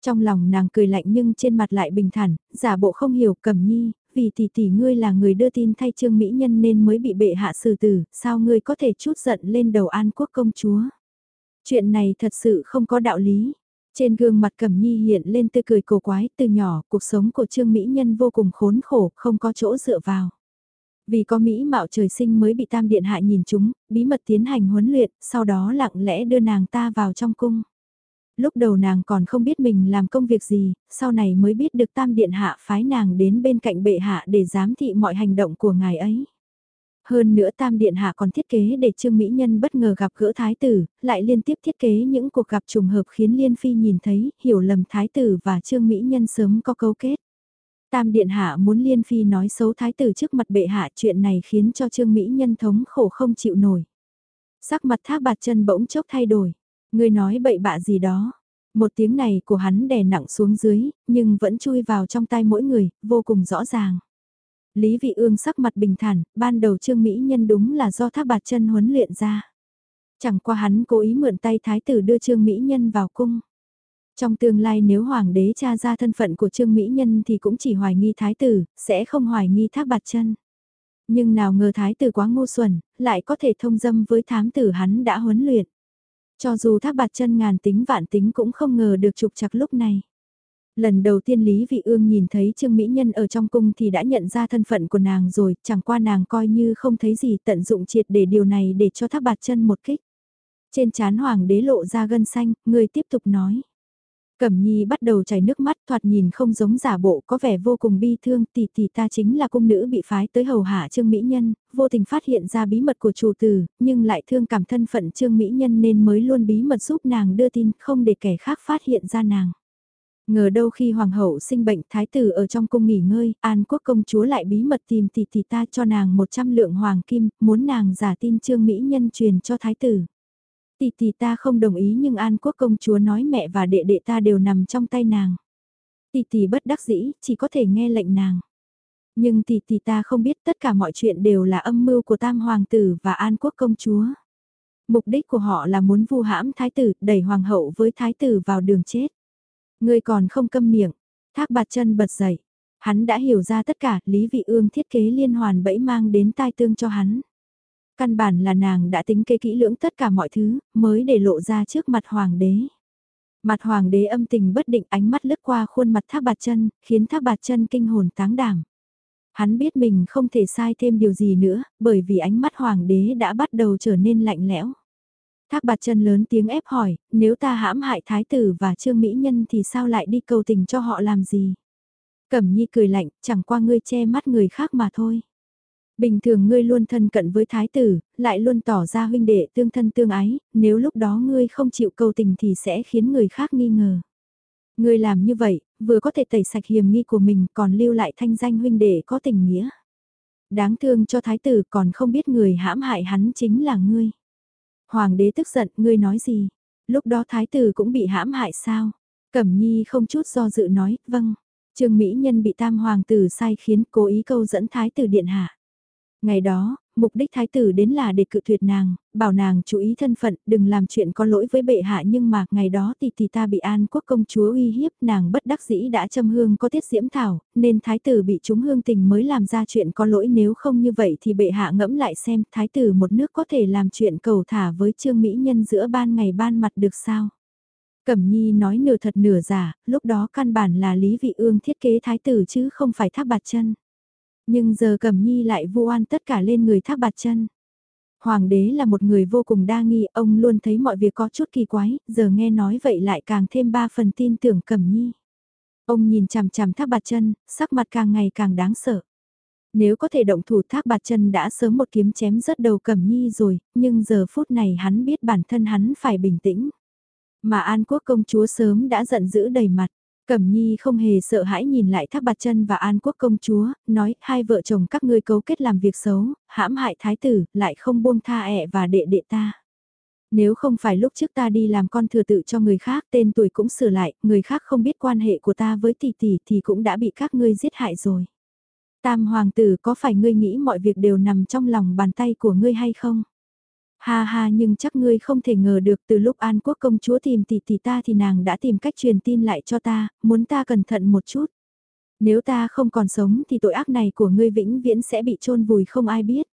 Trong lòng nàng cười lạnh nhưng trên mặt lại bình thản, giả bộ không hiểu cẩm nhi, vì tỷ tỷ ngươi là người đưa tin thay Trương Mỹ Nhân nên mới bị bệ hạ xử tử, sao ngươi có thể chút giận lên đầu an quốc công chúa. Chuyện này thật sự không có đạo lý. Trên gương mặt Cẩm Nhi hiện lên tươi cười cổ quái, từ nhỏ, cuộc sống của Trương Mỹ Nhân vô cùng khốn khổ, không có chỗ dựa vào. Vì có Mỹ mạo trời sinh mới bị Tam Điện Hạ nhìn chúng, bí mật tiến hành huấn luyện, sau đó lặng lẽ đưa nàng ta vào trong cung. Lúc đầu nàng còn không biết mình làm công việc gì, sau này mới biết được Tam Điện Hạ phái nàng đến bên cạnh bệ hạ để giám thị mọi hành động của ngài ấy. Hơn nữa Tam Điện Hạ còn thiết kế để Trương Mỹ Nhân bất ngờ gặp gỡ Thái Tử, lại liên tiếp thiết kế những cuộc gặp trùng hợp khiến Liên Phi nhìn thấy, hiểu lầm Thái Tử và Trương Mỹ Nhân sớm có câu kết. Tam Điện Hạ muốn Liên Phi nói xấu Thái Tử trước mặt bệ hạ chuyện này khiến cho Trương Mỹ Nhân thống khổ không chịu nổi. Sắc mặt thác bạt chân bỗng chốc thay đổi. Người nói bậy bạ gì đó. Một tiếng này của hắn đè nặng xuống dưới, nhưng vẫn chui vào trong tai mỗi người, vô cùng rõ ràng. Lý Vị Ương sắc mặt bình thản, ban đầu Trương Mỹ Nhân đúng là do thác bạt chân huấn luyện ra. Chẳng qua hắn cố ý mượn tay thái tử đưa Trương Mỹ Nhân vào cung. Trong tương lai nếu hoàng đế tra ra thân phận của Trương Mỹ Nhân thì cũng chỉ hoài nghi thái tử, sẽ không hoài nghi thác bạt chân. Nhưng nào ngờ thái tử quá ngu xuẩn, lại có thể thông dâm với thám tử hắn đã huấn luyện. Cho dù thác bạt chân ngàn tính vạn tính cũng không ngờ được trục chặt lúc này. Lần đầu tiên Lý Vị Ương nhìn thấy Trương Mỹ Nhân ở trong cung thì đã nhận ra thân phận của nàng rồi, chẳng qua nàng coi như không thấy gì tận dụng triệt để điều này để cho thác bạt chân một kích. Trên chán hoàng đế lộ ra gân xanh, người tiếp tục nói. Cẩm Nhi bắt đầu chảy nước mắt thoạt nhìn không giống giả bộ có vẻ vô cùng bi thương tỷ tỷ ta chính là cung nữ bị phái tới hầu hạ Trương Mỹ Nhân, vô tình phát hiện ra bí mật của chủ tử, nhưng lại thương cảm thân phận Trương Mỹ Nhân nên mới luôn bí mật giúp nàng đưa tin không để kẻ khác phát hiện ra nàng. Ngờ đâu khi hoàng hậu sinh bệnh thái tử ở trong cung nghỉ ngơi, an quốc công chúa lại bí mật tìm tỷ tỷ ta cho nàng 100 lượng hoàng kim, muốn nàng giả tin trương mỹ nhân truyền cho thái tử. Tỷ tỷ ta không đồng ý nhưng an quốc công chúa nói mẹ và đệ đệ ta đều nằm trong tay nàng. Tỷ tỷ bất đắc dĩ, chỉ có thể nghe lệnh nàng. Nhưng tỷ tỷ ta không biết tất cả mọi chuyện đều là âm mưu của tam hoàng tử và an quốc công chúa. Mục đích của họ là muốn vu hãm thái tử, đẩy hoàng hậu với thái tử vào đường chết. Ngươi còn không câm miệng, thác bạt chân bật dậy. Hắn đã hiểu ra tất cả, Lý Vị Ương thiết kế liên hoàn bẫy mang đến tai tương cho hắn. Căn bản là nàng đã tính kế kỹ lưỡng tất cả mọi thứ, mới để lộ ra trước mặt hoàng đế. Mặt hoàng đế âm tình bất định ánh mắt lướt qua khuôn mặt thác bạt chân, khiến thác bạt chân kinh hồn táng đảm. Hắn biết mình không thể sai thêm điều gì nữa, bởi vì ánh mắt hoàng đế đã bắt đầu trở nên lạnh lẽo. Thác bạt chân lớn tiếng ép hỏi, nếu ta hãm hại thái tử và trương mỹ nhân thì sao lại đi cầu tình cho họ làm gì? Cẩm nhi cười lạnh, chẳng qua ngươi che mắt người khác mà thôi. Bình thường ngươi luôn thân cận với thái tử, lại luôn tỏ ra huynh đệ tương thân tương ái, nếu lúc đó ngươi không chịu cầu tình thì sẽ khiến người khác nghi ngờ. Ngươi làm như vậy, vừa có thể tẩy sạch hiểm nghi của mình còn lưu lại thanh danh huynh đệ có tình nghĩa. Đáng thương cho thái tử còn không biết người hãm hại hắn chính là ngươi. Hoàng đế tức giận, ngươi nói gì? Lúc đó thái tử cũng bị hãm hại sao? Cẩm nhi không chút do dự nói, vâng. Trương Mỹ Nhân bị tam hoàng tử sai khiến cố ý câu dẫn thái tử điện hạ. Ngày đó, mục đích thái tử đến là để cự tuyệt nàng, bảo nàng chú ý thân phận, đừng làm chuyện có lỗi với bệ hạ nhưng mà ngày đó thì thì ta bị an quốc công chúa uy hiếp nàng bất đắc dĩ đã châm hương có tiết diễm thảo, nên thái tử bị chúng hương tình mới làm ra chuyện có lỗi nếu không như vậy thì bệ hạ ngẫm lại xem thái tử một nước có thể làm chuyện cầu thả với trương mỹ nhân giữa ban ngày ban mặt được sao. Cẩm Nhi nói nửa thật nửa giả, lúc đó căn bản là Lý Vị Ương thiết kế thái tử chứ không phải thác bạt chân. Nhưng giờ Cẩm Nhi lại vu oan tất cả lên người thác bạt chân. Hoàng đế là một người vô cùng đa nghi, ông luôn thấy mọi việc có chút kỳ quái, giờ nghe nói vậy lại càng thêm ba phần tin tưởng Cẩm Nhi. Ông nhìn chằm chằm thác bạt chân, sắc mặt càng ngày càng đáng sợ. Nếu có thể động thủ thác bạt chân đã sớm một kiếm chém rớt đầu Cẩm Nhi rồi, nhưng giờ phút này hắn biết bản thân hắn phải bình tĩnh. Mà An Quốc công chúa sớm đã giận dữ đầy mặt. Cẩm Nhi không hề sợ hãi nhìn lại Thác Bạt Chân và An Quốc công chúa, nói hai vợ chồng các ngươi cấu kết làm việc xấu, hãm hại thái tử, lại không buông tha ẻ và đệ đệ ta. Nếu không phải lúc trước ta đi làm con thừa tự cho người khác tên tuổi cũng sửa lại, người khác không biết quan hệ của ta với tỷ tỷ thì cũng đã bị các ngươi giết hại rồi. Tam hoàng tử có phải ngươi nghĩ mọi việc đều nằm trong lòng bàn tay của ngươi hay không? Ha ha nhưng chắc ngươi không thể ngờ được từ lúc An Quốc công chúa tìm tỷ tỷ ta thì nàng đã tìm cách truyền tin lại cho ta, muốn ta cẩn thận một chút. Nếu ta không còn sống thì tội ác này của ngươi vĩnh viễn sẽ bị chôn vùi không ai biết.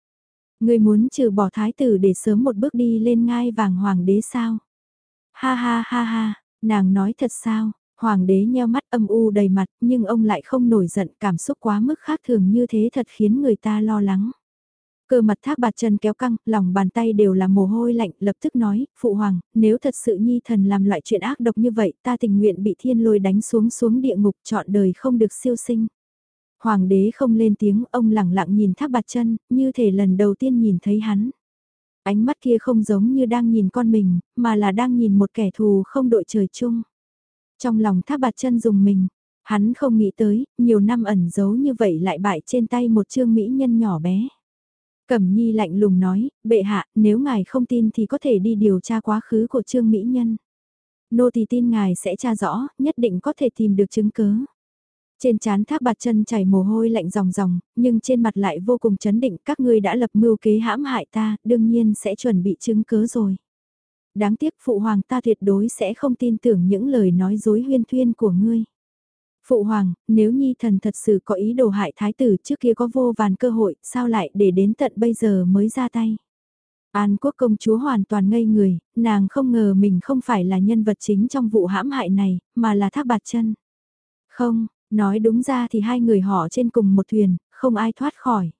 Ngươi muốn trừ bỏ thái tử để sớm một bước đi lên ngai vàng hoàng đế sao? Ha ha ha ha, nàng nói thật sao? Hoàng đế nheo mắt âm u đầy mặt nhưng ông lại không nổi giận cảm xúc quá mức khác thường như thế thật khiến người ta lo lắng. Cơ mặt thác bạt chân kéo căng, lòng bàn tay đều là mồ hôi lạnh, lập tức nói, Phụ Hoàng, nếu thật sự nhi thần làm loại chuyện ác độc như vậy, ta tình nguyện bị thiên lôi đánh xuống xuống địa ngục chọn đời không được siêu sinh. Hoàng đế không lên tiếng, ông lặng lặng nhìn thác bạt chân, như thể lần đầu tiên nhìn thấy hắn. Ánh mắt kia không giống như đang nhìn con mình, mà là đang nhìn một kẻ thù không đội trời chung. Trong lòng thác bạt chân dùng mình, hắn không nghĩ tới, nhiều năm ẩn giấu như vậy lại bại trên tay một trương mỹ nhân nhỏ bé. Cẩm Nhi lạnh lùng nói, bệ hạ, nếu ngài không tin thì có thể đi điều tra quá khứ của Trương Mỹ Nhân. Nô thì tin ngài sẽ tra rõ, nhất định có thể tìm được chứng cứ. Trên chán thác bạt chân chảy mồ hôi lạnh ròng ròng, nhưng trên mặt lại vô cùng chấn định các ngươi đã lập mưu kế hãm hại ta, đương nhiên sẽ chuẩn bị chứng cứ rồi. Đáng tiếc phụ hoàng ta tuyệt đối sẽ không tin tưởng những lời nói dối huyên thuyên của ngươi. Phụ hoàng, nếu nhi thần thật sự có ý đồ hại thái tử trước kia có vô vàn cơ hội, sao lại để đến tận bây giờ mới ra tay? An quốc công chúa hoàn toàn ngây người, nàng không ngờ mình không phải là nhân vật chính trong vụ hãm hại này, mà là thác bạt chân. Không, nói đúng ra thì hai người họ trên cùng một thuyền, không ai thoát khỏi.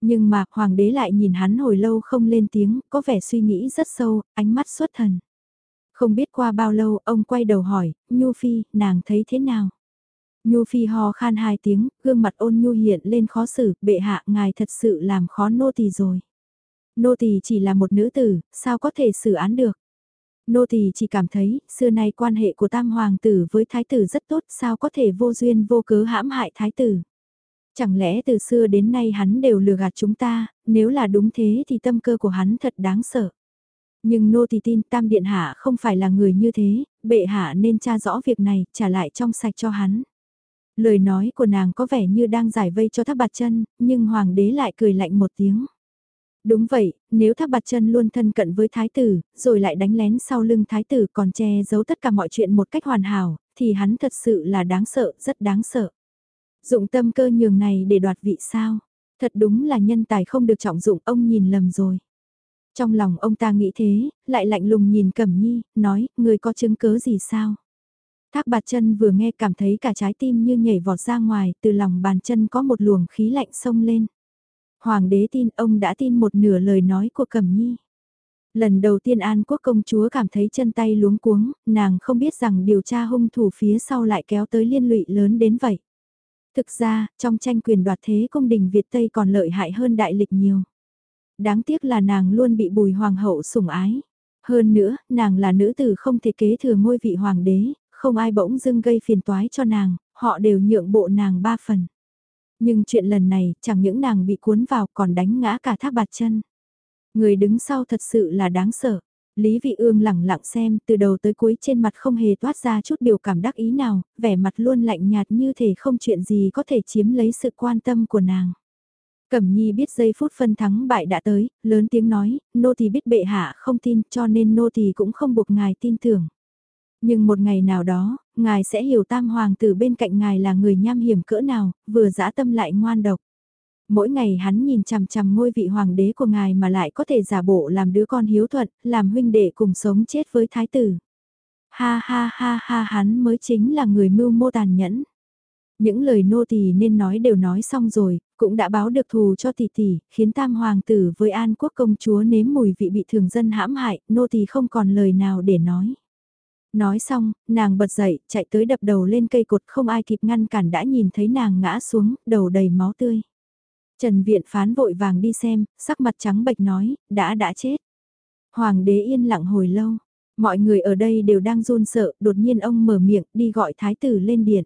Nhưng mà hoàng đế lại nhìn hắn hồi lâu không lên tiếng, có vẻ suy nghĩ rất sâu, ánh mắt xuất thần. Không biết qua bao lâu ông quay đầu hỏi, Nhu Phi, nàng thấy thế nào? Nhu Phi ho khan hai tiếng, gương mặt ôn nhu hiện lên khó xử, bệ hạ ngài thật sự làm khó nô tỳ rồi. Nô tỳ chỉ là một nữ tử, sao có thể xử án được? Nô tỳ chỉ cảm thấy, xưa nay quan hệ của tam hoàng tử với thái tử rất tốt, sao có thể vô duyên vô cớ hãm hại thái tử? Chẳng lẽ từ xưa đến nay hắn đều lừa gạt chúng ta, nếu là đúng thế thì tâm cơ của hắn thật đáng sợ. Nhưng nô tỳ tin tam điện hạ không phải là người như thế, bệ hạ nên tra rõ việc này, trả lại trong sạch cho hắn. Lời nói của nàng có vẻ như đang giải vây cho thác bạt chân, nhưng hoàng đế lại cười lạnh một tiếng. Đúng vậy, nếu thác bạt chân luôn thân cận với thái tử, rồi lại đánh lén sau lưng thái tử còn che giấu tất cả mọi chuyện một cách hoàn hảo, thì hắn thật sự là đáng sợ, rất đáng sợ. Dụng tâm cơ nhường này để đoạt vị sao? Thật đúng là nhân tài không được trọng dụng ông nhìn lầm rồi. Trong lòng ông ta nghĩ thế, lại lạnh lùng nhìn Cẩm Nhi, nói, người có chứng cớ gì sao? Thác bạt chân vừa nghe cảm thấy cả trái tim như nhảy vọt ra ngoài, từ lòng bàn chân có một luồng khí lạnh sông lên. Hoàng đế tin ông đã tin một nửa lời nói của Cẩm Nhi. Lần đầu tiên An Quốc công chúa cảm thấy chân tay luống cuống, nàng không biết rằng điều tra hung thủ phía sau lại kéo tới liên lụy lớn đến vậy. Thực ra, trong tranh quyền đoạt thế cung đình Việt Tây còn lợi hại hơn đại lịch nhiều. Đáng tiếc là nàng luôn bị bùi hoàng hậu sủng ái. Hơn nữa, nàng là nữ tử không thể kế thừa ngôi vị hoàng đế, không ai bỗng dưng gây phiền toái cho nàng, họ đều nhượng bộ nàng ba phần. Nhưng chuyện lần này, chẳng những nàng bị cuốn vào còn đánh ngã cả thác bạt chân. Người đứng sau thật sự là đáng sợ. Lý Vị Ương lẳng lặng xem, từ đầu tới cuối trên mặt không hề toát ra chút biểu cảm đắc ý nào, vẻ mặt luôn lạnh nhạt như thể không chuyện gì có thể chiếm lấy sự quan tâm của nàng. Cẩm Nhi biết giây phút phân thắng bại đã tới, lớn tiếng nói, nô tỳ biết bệ hạ không tin cho nên nô tỳ cũng không buộc ngài tin tưởng. Nhưng một ngày nào đó, ngài sẽ hiểu tam hoàng tử bên cạnh ngài là người nham hiểm cỡ nào, vừa dã tâm lại ngoan độc. Mỗi ngày hắn nhìn chằm chằm ngôi vị hoàng đế của ngài mà lại có thể giả bộ làm đứa con hiếu thuận, làm huynh đệ cùng sống chết với thái tử. Ha ha ha ha hắn mới chính là người mưu mô tàn nhẫn. Những lời nô tỳ nên nói đều nói xong rồi, cũng đã báo được thù cho tỷ tỷ, khiến tam hoàng tử với an quốc công chúa nếm mùi vị bị thường dân hãm hại, nô tỳ không còn lời nào để nói. Nói xong, nàng bật dậy, chạy tới đập đầu lên cây cột không ai kịp ngăn cản đã nhìn thấy nàng ngã xuống, đầu đầy máu tươi. Trần Viện phán vội vàng đi xem, sắc mặt trắng bệch nói, đã đã chết. Hoàng đế yên lặng hồi lâu, mọi người ở đây đều đang run sợ, đột nhiên ông mở miệng đi gọi thái tử lên điện.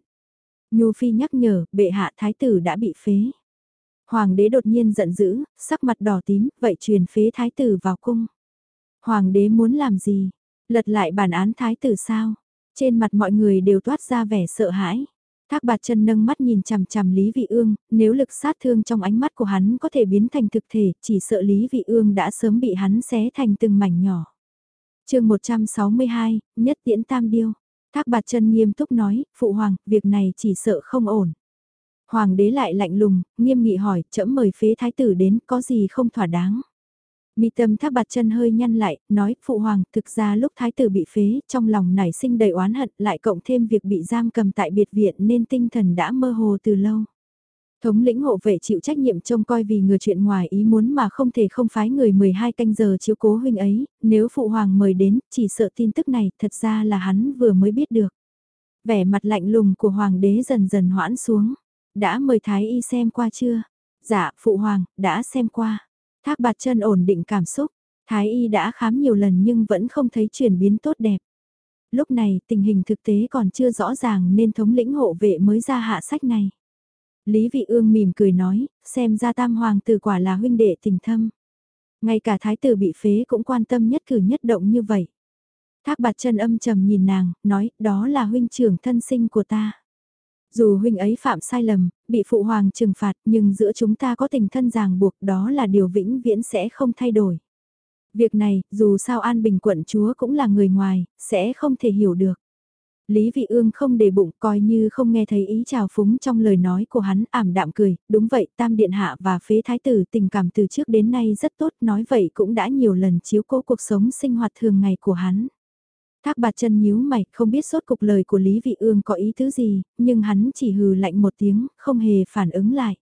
Nhu Phi nhắc nhở, bệ hạ thái tử đã bị phế. Hoàng đế đột nhiên giận dữ, sắc mặt đỏ tím, vậy truyền phế thái tử vào cung. Hoàng đế muốn làm gì? Lật lại bản án thái tử sao? Trên mặt mọi người đều toát ra vẻ sợ hãi. Thác bạt chân nâng mắt nhìn chằm chằm Lý Vị Ương, nếu lực sát thương trong ánh mắt của hắn có thể biến thành thực thể, chỉ sợ Lý Vị Ương đã sớm bị hắn xé thành từng mảnh nhỏ. chương 162, nhất tiễn tam điêu. Thác bạt chân nghiêm túc nói, Phụ Hoàng, việc này chỉ sợ không ổn. Hoàng đế lại lạnh lùng, nghiêm nghị hỏi, chậm mời phế thái tử đến, có gì không thỏa đáng. Mi tâm thác bạt chân hơi nhăn lại, nói, Phụ Hoàng, thực ra lúc thái tử bị phế, trong lòng nảy sinh đầy oán hận, lại cộng thêm việc bị giam cầm tại biệt viện nên tinh thần đã mơ hồ từ lâu. Thống lĩnh hộ vệ chịu trách nhiệm trông coi vì người chuyện ngoài ý muốn mà không thể không phái người 12 canh giờ chiếu cố huynh ấy, nếu Phụ Hoàng mời đến, chỉ sợ tin tức này thật ra là hắn vừa mới biết được. Vẻ mặt lạnh lùng của Hoàng đế dần dần hoãn xuống. Đã mời Thái Y xem qua chưa? Dạ, Phụ Hoàng, đã xem qua. Thác bạt chân ổn định cảm xúc, Thái Y đã khám nhiều lần nhưng vẫn không thấy chuyển biến tốt đẹp. Lúc này tình hình thực tế còn chưa rõ ràng nên thống lĩnh hộ vệ mới ra hạ sách này. Lý Vị Ương mỉm cười nói, xem ra tam hoàng tử quả là huynh đệ tình thâm. Ngay cả thái tử bị phế cũng quan tâm nhất cử nhất động như vậy. Thác bạt chân âm trầm nhìn nàng, nói, đó là huynh trưởng thân sinh của ta. Dù huynh ấy phạm sai lầm, bị phụ hoàng trừng phạt nhưng giữa chúng ta có tình thân ràng buộc đó là điều vĩnh viễn sẽ không thay đổi. Việc này, dù sao An Bình quận chúa cũng là người ngoài, sẽ không thể hiểu được. Lý Vị Ương không để bụng coi như không nghe thấy ý chào phúng trong lời nói của hắn ảm đạm cười, đúng vậy Tam Điện Hạ và Phế Thái Tử tình cảm từ trước đến nay rất tốt nói vậy cũng đã nhiều lần chiếu cố cuộc sống sinh hoạt thường ngày của hắn. Thác bạt chân nhíu mày, không biết sốt cục lời của Lý Vị Ương có ý thứ gì, nhưng hắn chỉ hừ lạnh một tiếng, không hề phản ứng lại.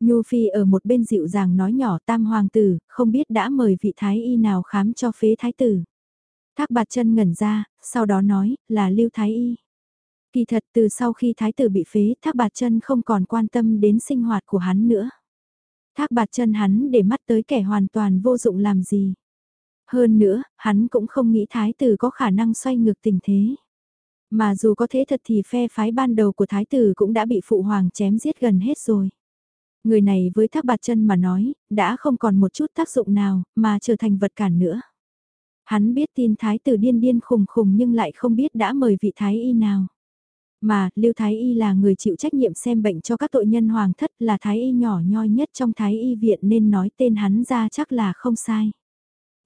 Nhu Phi ở một bên dịu dàng nói nhỏ tam hoàng tử, không biết đã mời vị thái y nào khám cho phế thái tử. Thác bạt chân ngẩn ra, sau đó nói, là lưu thái y. Kỳ thật từ sau khi thái tử bị phế, thác bạt chân không còn quan tâm đến sinh hoạt của hắn nữa. Thác bạt chân hắn để mắt tới kẻ hoàn toàn vô dụng làm gì. Hơn nữa, hắn cũng không nghĩ thái tử có khả năng xoay ngược tình thế. Mà dù có thế thật thì phe phái ban đầu của thái tử cũng đã bị phụ hoàng chém giết gần hết rồi. Người này với thác bạt chân mà nói, đã không còn một chút tác dụng nào, mà trở thành vật cản nữa. Hắn biết tin thái tử điên điên khùng khùng nhưng lại không biết đã mời vị thái y nào. Mà, Lưu Thái Y là người chịu trách nhiệm xem bệnh cho các tội nhân hoàng thất là Thái Y nhỏ nhoi nhất trong Thái Y viện nên nói tên hắn ra chắc là không sai.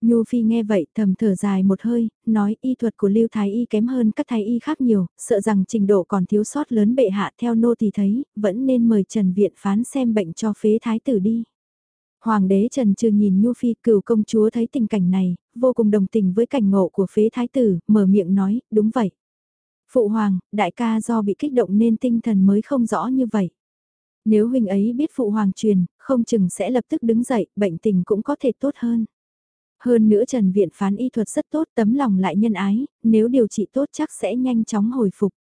Nhu Phi nghe vậy thầm thở dài một hơi, nói y thuật của Lưu Thái Y kém hơn các Thái Y khác nhiều, sợ rằng trình độ còn thiếu sót lớn bệ hạ theo nô thì thấy, vẫn nên mời Trần Viện phán xem bệnh cho phế Thái tử đi. Hoàng đế Trần Trừ nhìn Nhu Phi cửu công chúa thấy tình cảnh này, vô cùng đồng tình với cảnh ngộ của phế Thái tử, mở miệng nói, đúng vậy. Phụ Hoàng, đại ca do bị kích động nên tinh thần mới không rõ như vậy. Nếu huynh ấy biết Phụ Hoàng truyền, không chừng sẽ lập tức đứng dậy, bệnh tình cũng có thể tốt hơn. Hơn nữa Trần Viện phán y thuật rất tốt tấm lòng lại nhân ái, nếu điều trị tốt chắc sẽ nhanh chóng hồi phục.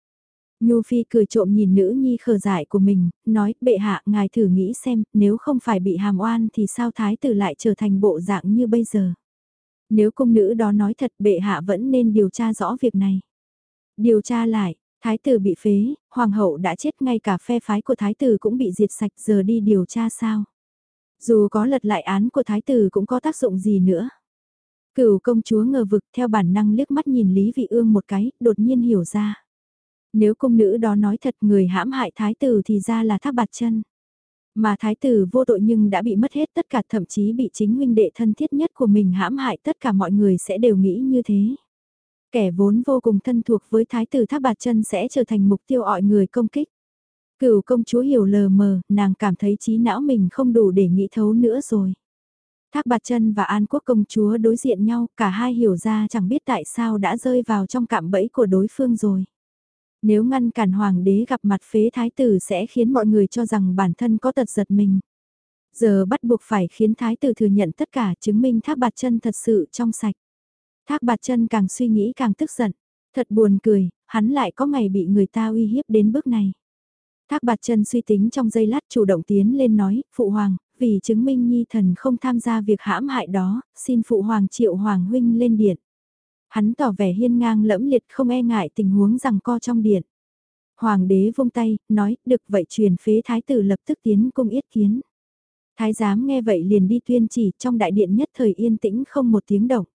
Nhu Phi cười trộm nhìn nữ nhi khờ dại của mình, nói, bệ hạ, ngài thử nghĩ xem, nếu không phải bị hàm oan thì sao thái tử lại trở thành bộ dạng như bây giờ. Nếu công nữ đó nói thật bệ hạ vẫn nên điều tra rõ việc này. Điều tra lại, thái tử bị phế, hoàng hậu đã chết ngay cả phe phái của thái tử cũng bị diệt sạch giờ đi điều tra sao. Dù có lật lại án của thái tử cũng có tác dụng gì nữa. Cửu công chúa ngờ vực theo bản năng liếc mắt nhìn Lý Vị Ương một cái, đột nhiên hiểu ra. Nếu cung nữ đó nói thật người hãm hại thái tử thì ra là thác bạt chân. Mà thái tử vô tội nhưng đã bị mất hết tất cả thậm chí bị chính huynh đệ thân thiết nhất của mình hãm hại tất cả mọi người sẽ đều nghĩ như thế. Kẻ vốn vô cùng thân thuộc với thái tử thác bạt chân sẽ trở thành mục tiêu mọi người công kích. Cửu công chúa hiểu lờ mờ, nàng cảm thấy trí não mình không đủ để nghĩ thấu nữa rồi. Thác bạt chân và An Quốc công chúa đối diện nhau, cả hai hiểu ra chẳng biết tại sao đã rơi vào trong cạm bẫy của đối phương rồi. Nếu ngăn cản hoàng đế gặp mặt phế thái tử sẽ khiến mọi người cho rằng bản thân có tật giật mình. Giờ bắt buộc phải khiến thái tử thừa nhận tất cả chứng minh thác bạt chân thật sự trong sạch. Thác bạt chân càng suy nghĩ càng tức giận. Thật buồn cười, hắn lại có ngày bị người ta uy hiếp đến bước này. Thác bạt chân suy tính trong giây lát chủ động tiến lên nói, Phụ Hoàng, vì chứng minh Nhi thần không tham gia việc hãm hại đó, xin Phụ Hoàng triệu Hoàng huynh lên điện. Hắn tỏ vẻ hiên ngang lẫm liệt không e ngại tình huống rằng co trong điện. Hoàng đế vung tay, nói, được vậy truyền phế thái tử lập tức tiến cung yết kiến. Thái giám nghe vậy liền đi tuyên chỉ trong đại điện nhất thời yên tĩnh không một tiếng động.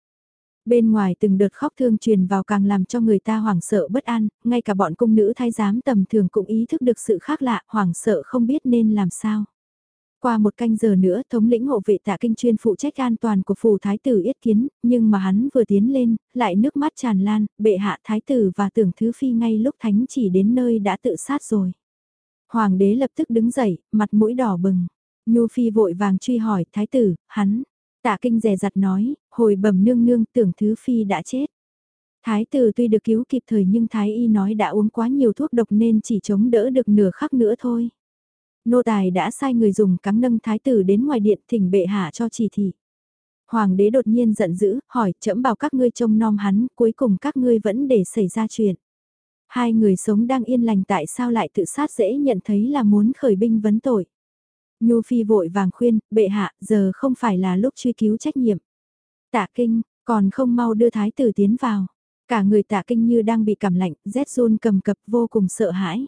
Bên ngoài từng đợt khóc thương truyền vào càng làm cho người ta hoảng sợ bất an, ngay cả bọn cung nữ thái giám tầm thường cũng ý thức được sự khác lạ, hoảng sợ không biết nên làm sao. Qua một canh giờ nữa thống lĩnh hộ vệ tạ kinh chuyên phụ trách an toàn của phù thái tử yết kiến, nhưng mà hắn vừa tiến lên, lại nước mắt tràn lan, bệ hạ thái tử và tưởng thứ phi ngay lúc thánh chỉ đến nơi đã tự sát rồi. Hoàng đế lập tức đứng dậy, mặt mũi đỏ bừng. Nhu phi vội vàng truy hỏi thái tử, hắn. Tạ kinh rè rặt nói, hồi bẩm nương nương tưởng thứ phi đã chết. Thái tử tuy được cứu kịp thời nhưng thái y nói đã uống quá nhiều thuốc độc nên chỉ chống đỡ được nửa khắc nữa thôi. Nô tài đã sai người dùng cắm nâng thái tử đến ngoài điện thỉnh bệ hạ cho chỉ thị. Hoàng đế đột nhiên giận dữ, hỏi chậm bảo các ngươi trông nom hắn, cuối cùng các ngươi vẫn để xảy ra chuyện. Hai người sống đang yên lành tại sao lại tự sát dễ nhận thấy là muốn khởi binh vấn tội. Nhu Phi vội vàng khuyên, bệ hạ, giờ không phải là lúc truy cứu trách nhiệm. Tạ kinh, còn không mau đưa thái tử tiến vào. Cả người tạ kinh như đang bị cảm lạnh, rét run cầm cập vô cùng sợ hãi.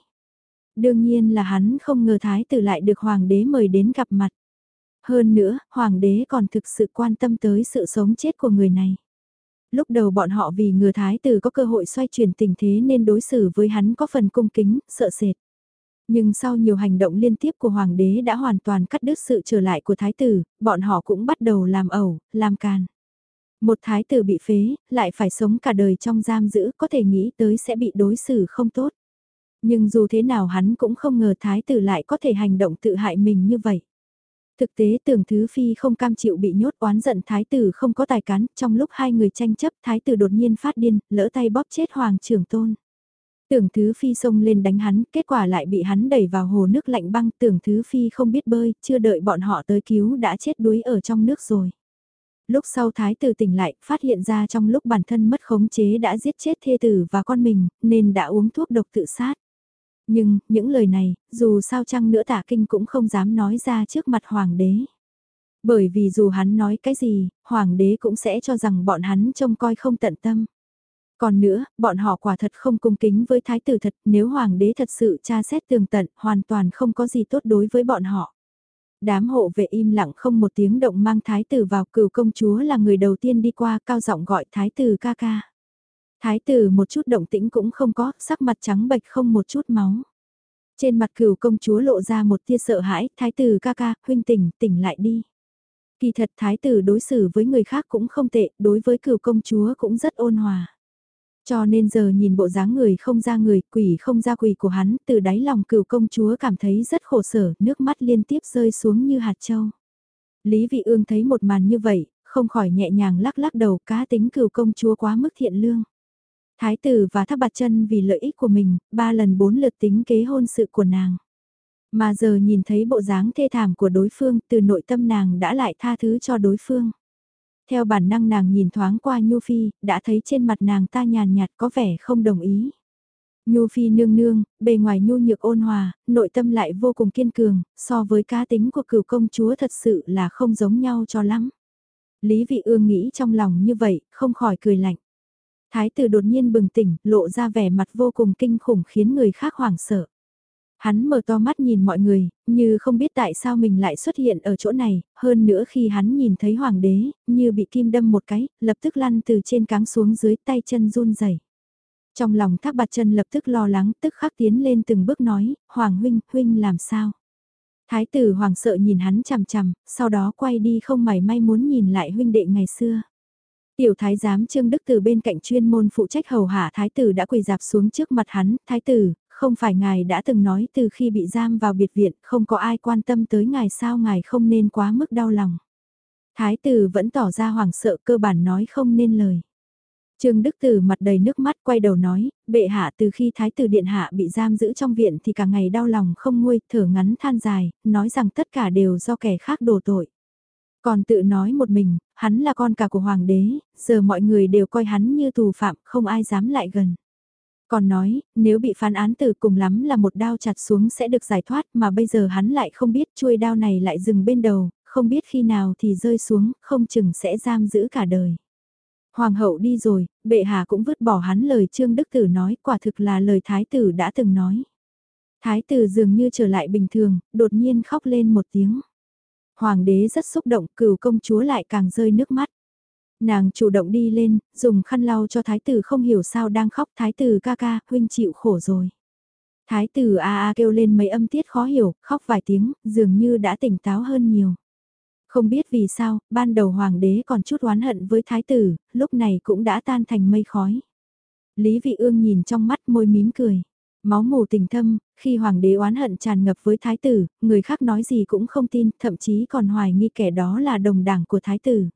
Đương nhiên là hắn không ngờ thái tử lại được hoàng đế mời đến gặp mặt. Hơn nữa, hoàng đế còn thực sự quan tâm tới sự sống chết của người này. Lúc đầu bọn họ vì ngừa thái tử có cơ hội xoay chuyển tình thế nên đối xử với hắn có phần cung kính, sợ sệt. Nhưng sau nhiều hành động liên tiếp của hoàng đế đã hoàn toàn cắt đứt sự trở lại của thái tử, bọn họ cũng bắt đầu làm ẩu, làm càn. Một thái tử bị phế, lại phải sống cả đời trong giam giữ, có thể nghĩ tới sẽ bị đối xử không tốt. Nhưng dù thế nào hắn cũng không ngờ thái tử lại có thể hành động tự hại mình như vậy. Thực tế tưởng Thứ Phi không cam chịu bị nhốt oán giận thái tử không có tài cán, trong lúc hai người tranh chấp thái tử đột nhiên phát điên, lỡ tay bóp chết hoàng trưởng tôn. Tưởng Thứ Phi xông lên đánh hắn, kết quả lại bị hắn đẩy vào hồ nước lạnh băng. Tưởng Thứ Phi không biết bơi, chưa đợi bọn họ tới cứu đã chết đuối ở trong nước rồi. Lúc sau thái tử tỉnh lại, phát hiện ra trong lúc bản thân mất khống chế đã giết chết thê tử và con mình, nên đã uống thuốc độc tự sát. Nhưng, những lời này, dù sao chăng nữa tả kinh cũng không dám nói ra trước mặt hoàng đế. Bởi vì dù hắn nói cái gì, hoàng đế cũng sẽ cho rằng bọn hắn trông coi không tận tâm. Còn nữa, bọn họ quả thật không cung kính với thái tử thật, nếu hoàng đế thật sự tra xét tường tận, hoàn toàn không có gì tốt đối với bọn họ. Đám hộ vệ im lặng không một tiếng động mang thái tử vào cửu công chúa là người đầu tiên đi qua cao giọng gọi thái tử ca ca. Thái tử một chút động tĩnh cũng không có, sắc mặt trắng bệch không một chút máu. Trên mặt cửu công chúa lộ ra một tia sợ hãi, thái tử ca ca, huynh tỉnh, tỉnh lại đi. Kỳ thật thái tử đối xử với người khác cũng không tệ, đối với cửu công chúa cũng rất ôn hòa. Cho nên giờ nhìn bộ dáng người không ra người, quỷ không ra quỷ của hắn, từ đáy lòng cửu công chúa cảm thấy rất khổ sở, nước mắt liên tiếp rơi xuống như hạt châu. Lý Vị Ương thấy một màn như vậy, không khỏi nhẹ nhàng lắc lắc đầu cá tính cửu công chúa quá mức thiện lương. Thái tử và thác bạt chân vì lợi ích của mình, ba lần bốn lượt tính kế hôn sự của nàng. Mà giờ nhìn thấy bộ dáng thê thảm của đối phương từ nội tâm nàng đã lại tha thứ cho đối phương. Theo bản năng nàng nhìn thoáng qua Nhu Phi, đã thấy trên mặt nàng ta nhàn nhạt có vẻ không đồng ý. Nhu phi nương nương, bề ngoài nhu nhược ôn hòa, nội tâm lại vô cùng kiên cường, so với cá tính của cửu công chúa thật sự là không giống nhau cho lắm. Lý vị ương nghĩ trong lòng như vậy, không khỏi cười lạnh. Thái tử đột nhiên bừng tỉnh, lộ ra vẻ mặt vô cùng kinh khủng khiến người khác hoảng sợ. Hắn mở to mắt nhìn mọi người, như không biết tại sao mình lại xuất hiện ở chỗ này, hơn nữa khi hắn nhìn thấy hoàng đế, như bị kim đâm một cái, lập tức lăn từ trên cáng xuống dưới tay chân run rẩy. Trong lòng thác bạt chân lập tức lo lắng, tức khắc tiến lên từng bước nói, Hoàng huynh, huynh làm sao? Thái tử Hoàng sợ nhìn hắn chằm chằm, sau đó quay đi không mảy may muốn nhìn lại huynh đệ ngày xưa. Tiểu thái giám Trương Đức từ bên cạnh chuyên môn phụ trách hầu hạ thái tử đã quỳ dạp xuống trước mặt hắn, thái tử, không phải ngài đã từng nói từ khi bị giam vào biệt viện không có ai quan tâm tới ngài sao ngài không nên quá mức đau lòng. Thái tử vẫn tỏ ra hoảng sợ cơ bản nói không nên lời. Trương Đức Tử mặt đầy nước mắt quay đầu nói, bệ hạ từ khi Thái tử Điện Hạ bị giam giữ trong viện thì cả ngày đau lòng không nguôi, thở ngắn than dài, nói rằng tất cả đều do kẻ khác đổ tội. Còn tự nói một mình, hắn là con cả của hoàng đế, giờ mọi người đều coi hắn như tù phạm, không ai dám lại gần. Còn nói, nếu bị phán án tử cùng lắm là một đao chặt xuống sẽ được giải thoát mà bây giờ hắn lại không biết chuôi đao này lại dừng bên đầu, không biết khi nào thì rơi xuống, không chừng sẽ giam giữ cả đời. Hoàng hậu đi rồi, bệ hạ cũng vứt bỏ hắn lời Trương Đức Tử nói quả thực là lời Thái tử đã từng nói. Thái tử dường như trở lại bình thường, đột nhiên khóc lên một tiếng. Hoàng đế rất xúc động, cửu công chúa lại càng rơi nước mắt. Nàng chủ động đi lên, dùng khăn lau cho thái tử không hiểu sao đang khóc thái tử ca ca, huynh chịu khổ rồi. Thái tử a a kêu lên mấy âm tiết khó hiểu, khóc vài tiếng, dường như đã tỉnh táo hơn nhiều. Không biết vì sao, ban đầu hoàng đế còn chút oán hận với thái tử, lúc này cũng đã tan thành mây khói. Lý vị ương nhìn trong mắt môi mím cười. Máu mù tình thâm, khi hoàng đế oán hận tràn ngập với thái tử, người khác nói gì cũng không tin, thậm chí còn hoài nghi kẻ đó là đồng đảng của thái tử.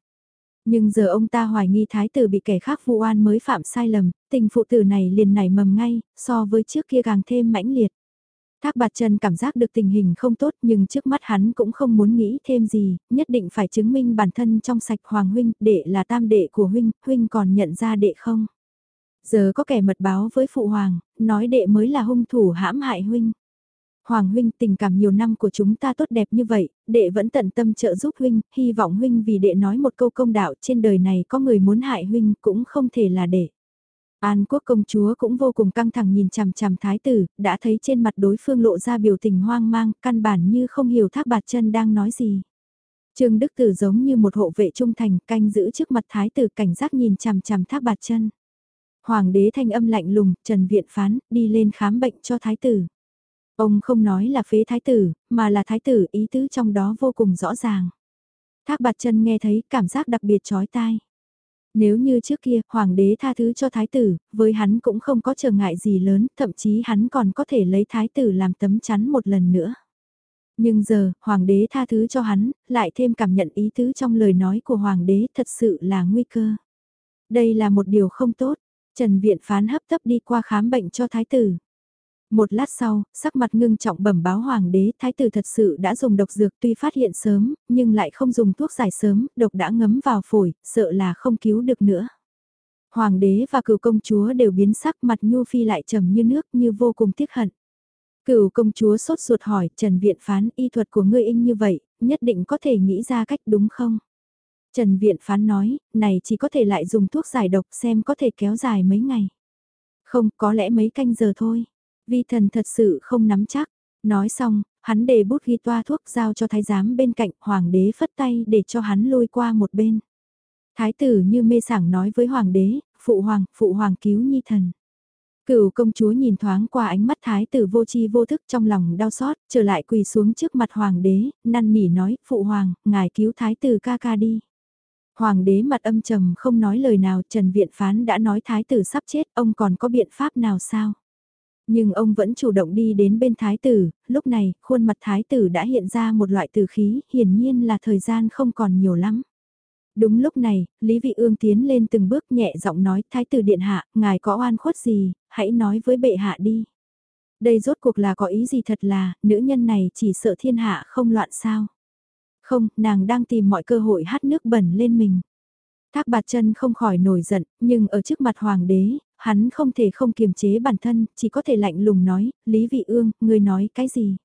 Nhưng giờ ông ta hoài nghi thái tử bị kẻ khác vụ oan mới phạm sai lầm, tình phụ tử này liền nảy mầm ngay, so với trước kia càng thêm mãnh liệt. Thác bạt chân cảm giác được tình hình không tốt nhưng trước mắt hắn cũng không muốn nghĩ thêm gì, nhất định phải chứng minh bản thân trong sạch Hoàng Huynh, đệ là tam đệ của Huynh, Huynh còn nhận ra đệ không? Giờ có kẻ mật báo với Phụ Hoàng, nói đệ mới là hung thủ hãm hại Huynh. Hoàng huynh tình cảm nhiều năm của chúng ta tốt đẹp như vậy, đệ vẫn tận tâm trợ giúp huynh, hy vọng huynh vì đệ nói một câu công đạo trên đời này có người muốn hại huynh cũng không thể là đệ. An quốc công chúa cũng vô cùng căng thẳng nhìn chằm chằm thái tử, đã thấy trên mặt đối phương lộ ra biểu tình hoang mang, căn bản như không hiểu thác bạt chân đang nói gì. Trương Đức Tử giống như một hộ vệ trung thành, canh giữ trước mặt thái tử cảnh giác nhìn chằm chằm thác bạt chân. Hoàng đế thanh âm lạnh lùng, Trần Viện Phán, đi lên khám bệnh cho thái tử. Ông không nói là phế thái tử, mà là thái tử ý tứ trong đó vô cùng rõ ràng. Thác bạt chân nghe thấy cảm giác đặc biệt chói tai. Nếu như trước kia, hoàng đế tha thứ cho thái tử, với hắn cũng không có trở ngại gì lớn, thậm chí hắn còn có thể lấy thái tử làm tấm chắn một lần nữa. Nhưng giờ, hoàng đế tha thứ cho hắn, lại thêm cảm nhận ý tứ trong lời nói của hoàng đế thật sự là nguy cơ. Đây là một điều không tốt, Trần Viện phán hấp tấp đi qua khám bệnh cho thái tử. Một lát sau, sắc mặt ngưng trọng bẩm báo hoàng đế, thái tử thật sự đã dùng độc dược tuy phát hiện sớm, nhưng lại không dùng thuốc giải sớm, độc đã ngấm vào phổi, sợ là không cứu được nữa. Hoàng đế và cựu công chúa đều biến sắc mặt Nhu Phi lại trầm như nước như vô cùng tiếc hận. Cựu công chúa sốt ruột hỏi Trần Viện phán y thuật của ngươi in như vậy, nhất định có thể nghĩ ra cách đúng không? Trần Viện phán nói, này chỉ có thể lại dùng thuốc giải độc xem có thể kéo dài mấy ngày. Không, có lẽ mấy canh giờ thôi. Vi thần thật sự không nắm chắc. Nói xong, hắn để bút ghi toa thuốc giao cho thái giám bên cạnh, hoàng đế phất tay để cho hắn lôi qua một bên. Thái tử như mê sảng nói với hoàng đế, phụ hoàng, phụ hoàng cứu nhi thần. Cựu công chúa nhìn thoáng qua ánh mắt thái tử vô chi vô thức trong lòng đau xót, trở lại quỳ xuống trước mặt hoàng đế, năn nỉ nói, phụ hoàng, ngài cứu thái tử ca ca đi. Hoàng đế mặt âm trầm không nói lời nào, Trần Viện Phán đã nói thái tử sắp chết, ông còn có biện pháp nào sao? Nhưng ông vẫn chủ động đi đến bên thái tử, lúc này, khuôn mặt thái tử đã hiện ra một loại tử khí, hiển nhiên là thời gian không còn nhiều lắm. Đúng lúc này, Lý Vị Ương tiến lên từng bước nhẹ giọng nói, thái tử điện hạ, ngài có oan khuất gì, hãy nói với bệ hạ đi. Đây rốt cuộc là có ý gì thật là, nữ nhân này chỉ sợ thiên hạ không loạn sao. Không, nàng đang tìm mọi cơ hội hát nước bẩn lên mình. Thác bạt chân không khỏi nổi giận, nhưng ở trước mặt hoàng đế, hắn không thể không kiềm chế bản thân, chỉ có thể lạnh lùng nói, Lý Vị Ương, ngươi nói cái gì?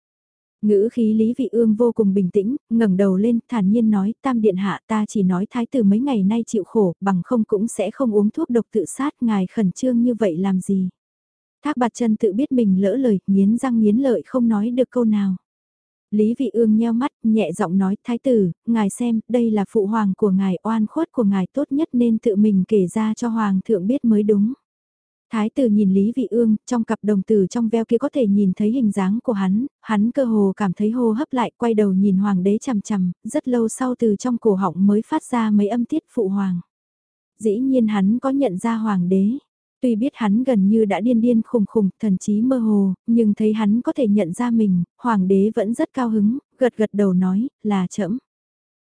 Ngữ khí Lý Vị Ương vô cùng bình tĩnh, ngẩng đầu lên, thản nhiên nói, tam điện hạ ta chỉ nói thái tử mấy ngày nay chịu khổ, bằng không cũng sẽ không uống thuốc độc tự sát, ngài khẩn trương như vậy làm gì? Thác bạt chân tự biết mình lỡ lời, nghiến răng nghiến lợi không nói được câu nào. Lý Vị Ương nheo mắt, nhẹ giọng nói, Thái tử, ngài xem, đây là phụ hoàng của ngài, oan khuất của ngài tốt nhất nên tự mình kể ra cho hoàng thượng biết mới đúng. Thái tử nhìn Lý Vị Ương, trong cặp đồng tử trong veo kia có thể nhìn thấy hình dáng của hắn, hắn cơ hồ cảm thấy hô hấp lại, quay đầu nhìn hoàng đế chằm chằm, rất lâu sau từ trong cổ họng mới phát ra mấy âm tiết phụ hoàng. Dĩ nhiên hắn có nhận ra hoàng đế. Tuy biết hắn gần như đã điên điên khùng khùng, thần trí mơ hồ, nhưng thấy hắn có thể nhận ra mình, hoàng đế vẫn rất cao hứng, gật gật đầu nói, là chậm.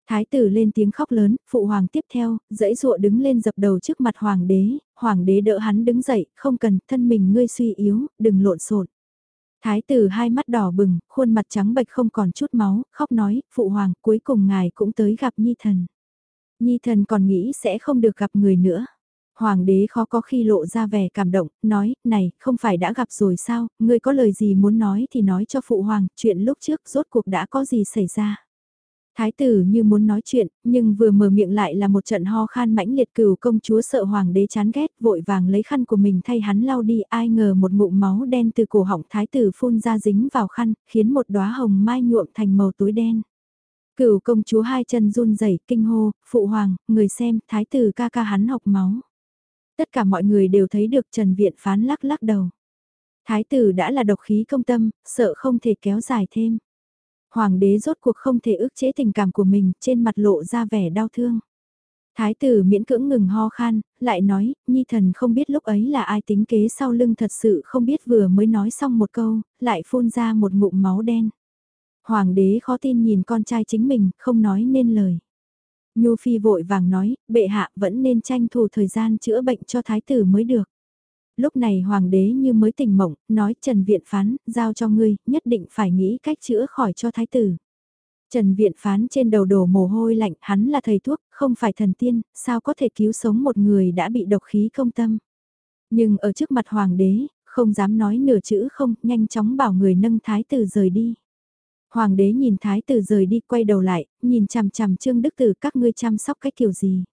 Thái tử lên tiếng khóc lớn, phụ hoàng tiếp theo, dãy dụa đứng lên dập đầu trước mặt hoàng đế, hoàng đế đỡ hắn đứng dậy, không cần, thân mình ngươi suy yếu, đừng lộn xộn. Thái tử hai mắt đỏ bừng, khuôn mặt trắng bệch không còn chút máu, khóc nói, phụ hoàng, cuối cùng ngài cũng tới gặp Nhi thần. Nhi thần còn nghĩ sẽ không được gặp người nữa. Hoàng đế khó có khi lộ ra vẻ cảm động, nói, này, không phải đã gặp rồi sao, ngươi có lời gì muốn nói thì nói cho phụ hoàng, chuyện lúc trước rốt cuộc đã có gì xảy ra. Thái tử như muốn nói chuyện, nhưng vừa mở miệng lại là một trận ho khan mãnh liệt cửu công chúa sợ hoàng đế chán ghét vội vàng lấy khăn của mình thay hắn lau đi ai ngờ một ngụm máu đen từ cổ họng thái tử phun ra dính vào khăn, khiến một đóa hồng mai nhuộm thành màu tối đen. Cửu công chúa hai chân run rẩy kinh hô, phụ hoàng, người xem, thái tử ca ca hắn học máu. Tất cả mọi người đều thấy được Trần Viện phán lắc lắc đầu. Thái tử đã là độc khí công tâm, sợ không thể kéo dài thêm. Hoàng đế rốt cuộc không thể ức chế tình cảm của mình, trên mặt lộ ra vẻ đau thương. Thái tử miễn cưỡng ngừng ho khan, lại nói, Nhi thần không biết lúc ấy là ai tính kế sau lưng thật sự không biết vừa mới nói xong một câu, lại phun ra một ngụm máu đen. Hoàng đế khó tin nhìn con trai chính mình, không nói nên lời. Nhu Phi vội vàng nói, bệ hạ vẫn nên tranh thủ thời gian chữa bệnh cho thái tử mới được. Lúc này hoàng đế như mới tỉnh mộng, nói Trần Viện Phán, giao cho ngươi, nhất định phải nghĩ cách chữa khỏi cho thái tử. Trần Viện Phán trên đầu đổ mồ hôi lạnh, hắn là thầy thuốc, không phải thần tiên, sao có thể cứu sống một người đã bị độc khí công tâm. Nhưng ở trước mặt hoàng đế, không dám nói nửa chữ không, nhanh chóng bảo người nâng thái tử rời đi. Hoàng đế nhìn thái tử rời đi quay đầu lại, nhìn chằm chằm Trương Đức Tử các ngươi chăm sóc cái kiểu gì.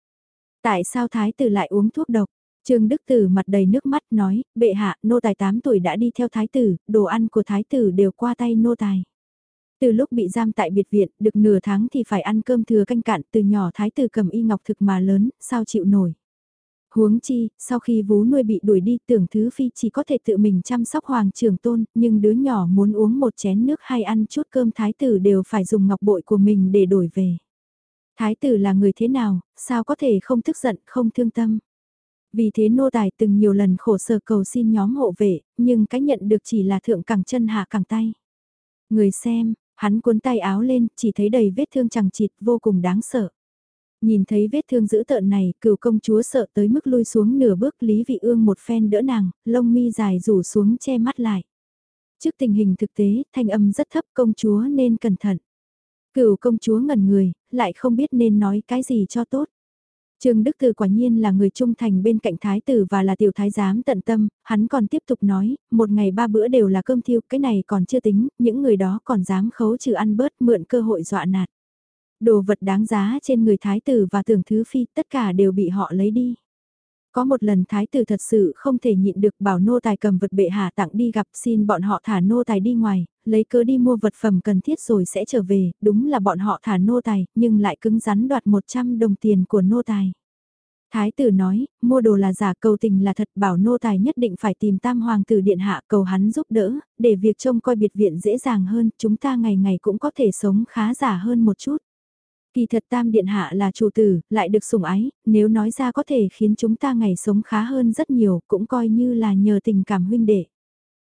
Tại sao thái tử lại uống thuốc độc? Trương Đức Tử mặt đầy nước mắt nói, bệ hạ, nô tài 8 tuổi đã đi theo thái tử, đồ ăn của thái tử đều qua tay nô tài. Từ lúc bị giam tại biệt viện, được nửa tháng thì phải ăn cơm thừa canh cạn, từ nhỏ thái tử cầm y ngọc thực mà lớn, sao chịu nổi. Huống chi, sau khi vú nuôi bị đuổi đi tưởng thứ phi chỉ có thể tự mình chăm sóc hoàng trường tôn, nhưng đứa nhỏ muốn uống một chén nước hay ăn chút cơm thái tử đều phải dùng ngọc bội của mình để đổi về. Thái tử là người thế nào, sao có thể không tức giận, không thương tâm. Vì thế nô tài từng nhiều lần khổ sở cầu xin nhóm hộ vệ, nhưng cái nhận được chỉ là thượng cẳng chân hạ cẳng tay. Người xem, hắn cuốn tay áo lên, chỉ thấy đầy vết thương chẳng chịt vô cùng đáng sợ. Nhìn thấy vết thương dữ tợn này, cựu công chúa sợ tới mức lui xuống nửa bước Lý Vị Ương một phen đỡ nàng, lông mi dài rủ xuống che mắt lại. Trước tình hình thực tế, thanh âm rất thấp công chúa nên cẩn thận. Cựu công chúa ngẩn người, lại không biết nên nói cái gì cho tốt. Trương Đức Từ quả nhiên là người trung thành bên cạnh thái tử và là tiểu thái giám tận tâm, hắn còn tiếp tục nói, một ngày ba bữa đều là cơm thiêu, cái này còn chưa tính, những người đó còn dám khấu trừ ăn bớt mượn cơ hội dọa nạt. Đồ vật đáng giá trên người thái tử và tưởng thứ phi tất cả đều bị họ lấy đi. Có một lần thái tử thật sự không thể nhịn được bảo nô tài cầm vật bệ hạ tặng đi gặp xin bọn họ thả nô tài đi ngoài, lấy cớ đi mua vật phẩm cần thiết rồi sẽ trở về, đúng là bọn họ thả nô tài, nhưng lại cứng rắn đoạt 100 đồng tiền của nô tài. Thái tử nói, mua đồ là giả cầu tình là thật bảo nô tài nhất định phải tìm tam hoàng tử điện hạ cầu hắn giúp đỡ, để việc trông coi biệt viện dễ dàng hơn, chúng ta ngày ngày cũng có thể sống khá giả hơn một chút. Kỳ thật tam điện hạ là chủ tử, lại được sủng ái, nếu nói ra có thể khiến chúng ta ngày sống khá hơn rất nhiều, cũng coi như là nhờ tình cảm huynh đệ.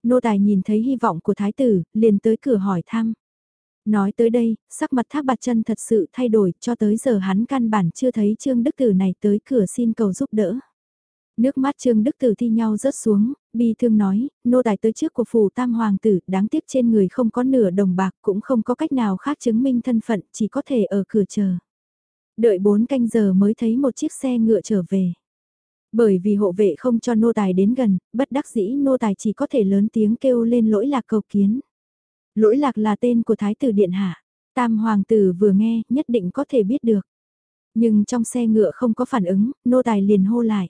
Nô tài nhìn thấy hy vọng của thái tử, liền tới cửa hỏi thăm. Nói tới đây, sắc mặt thác bạt chân thật sự thay đổi, cho tới giờ hắn căn bản chưa thấy Trương Đức Tử này tới cửa xin cầu giúp đỡ. Nước mắt Trương Đức Tử thi nhau rớt xuống, bi thương nói, nô tài tới trước của phủ tam hoàng tử, đáng tiếc trên người không có nửa đồng bạc cũng không có cách nào khác chứng minh thân phận, chỉ có thể ở cửa chờ. Đợi bốn canh giờ mới thấy một chiếc xe ngựa trở về. Bởi vì hộ vệ không cho nô tài đến gần, bất đắc dĩ nô tài chỉ có thể lớn tiếng kêu lên lỗi lạc cầu kiến. Lỗi lạc là tên của thái tử điện hạ. Tam hoàng tử vừa nghe, nhất định có thể biết được. Nhưng trong xe ngựa không có phản ứng, nô tài liền hô lại.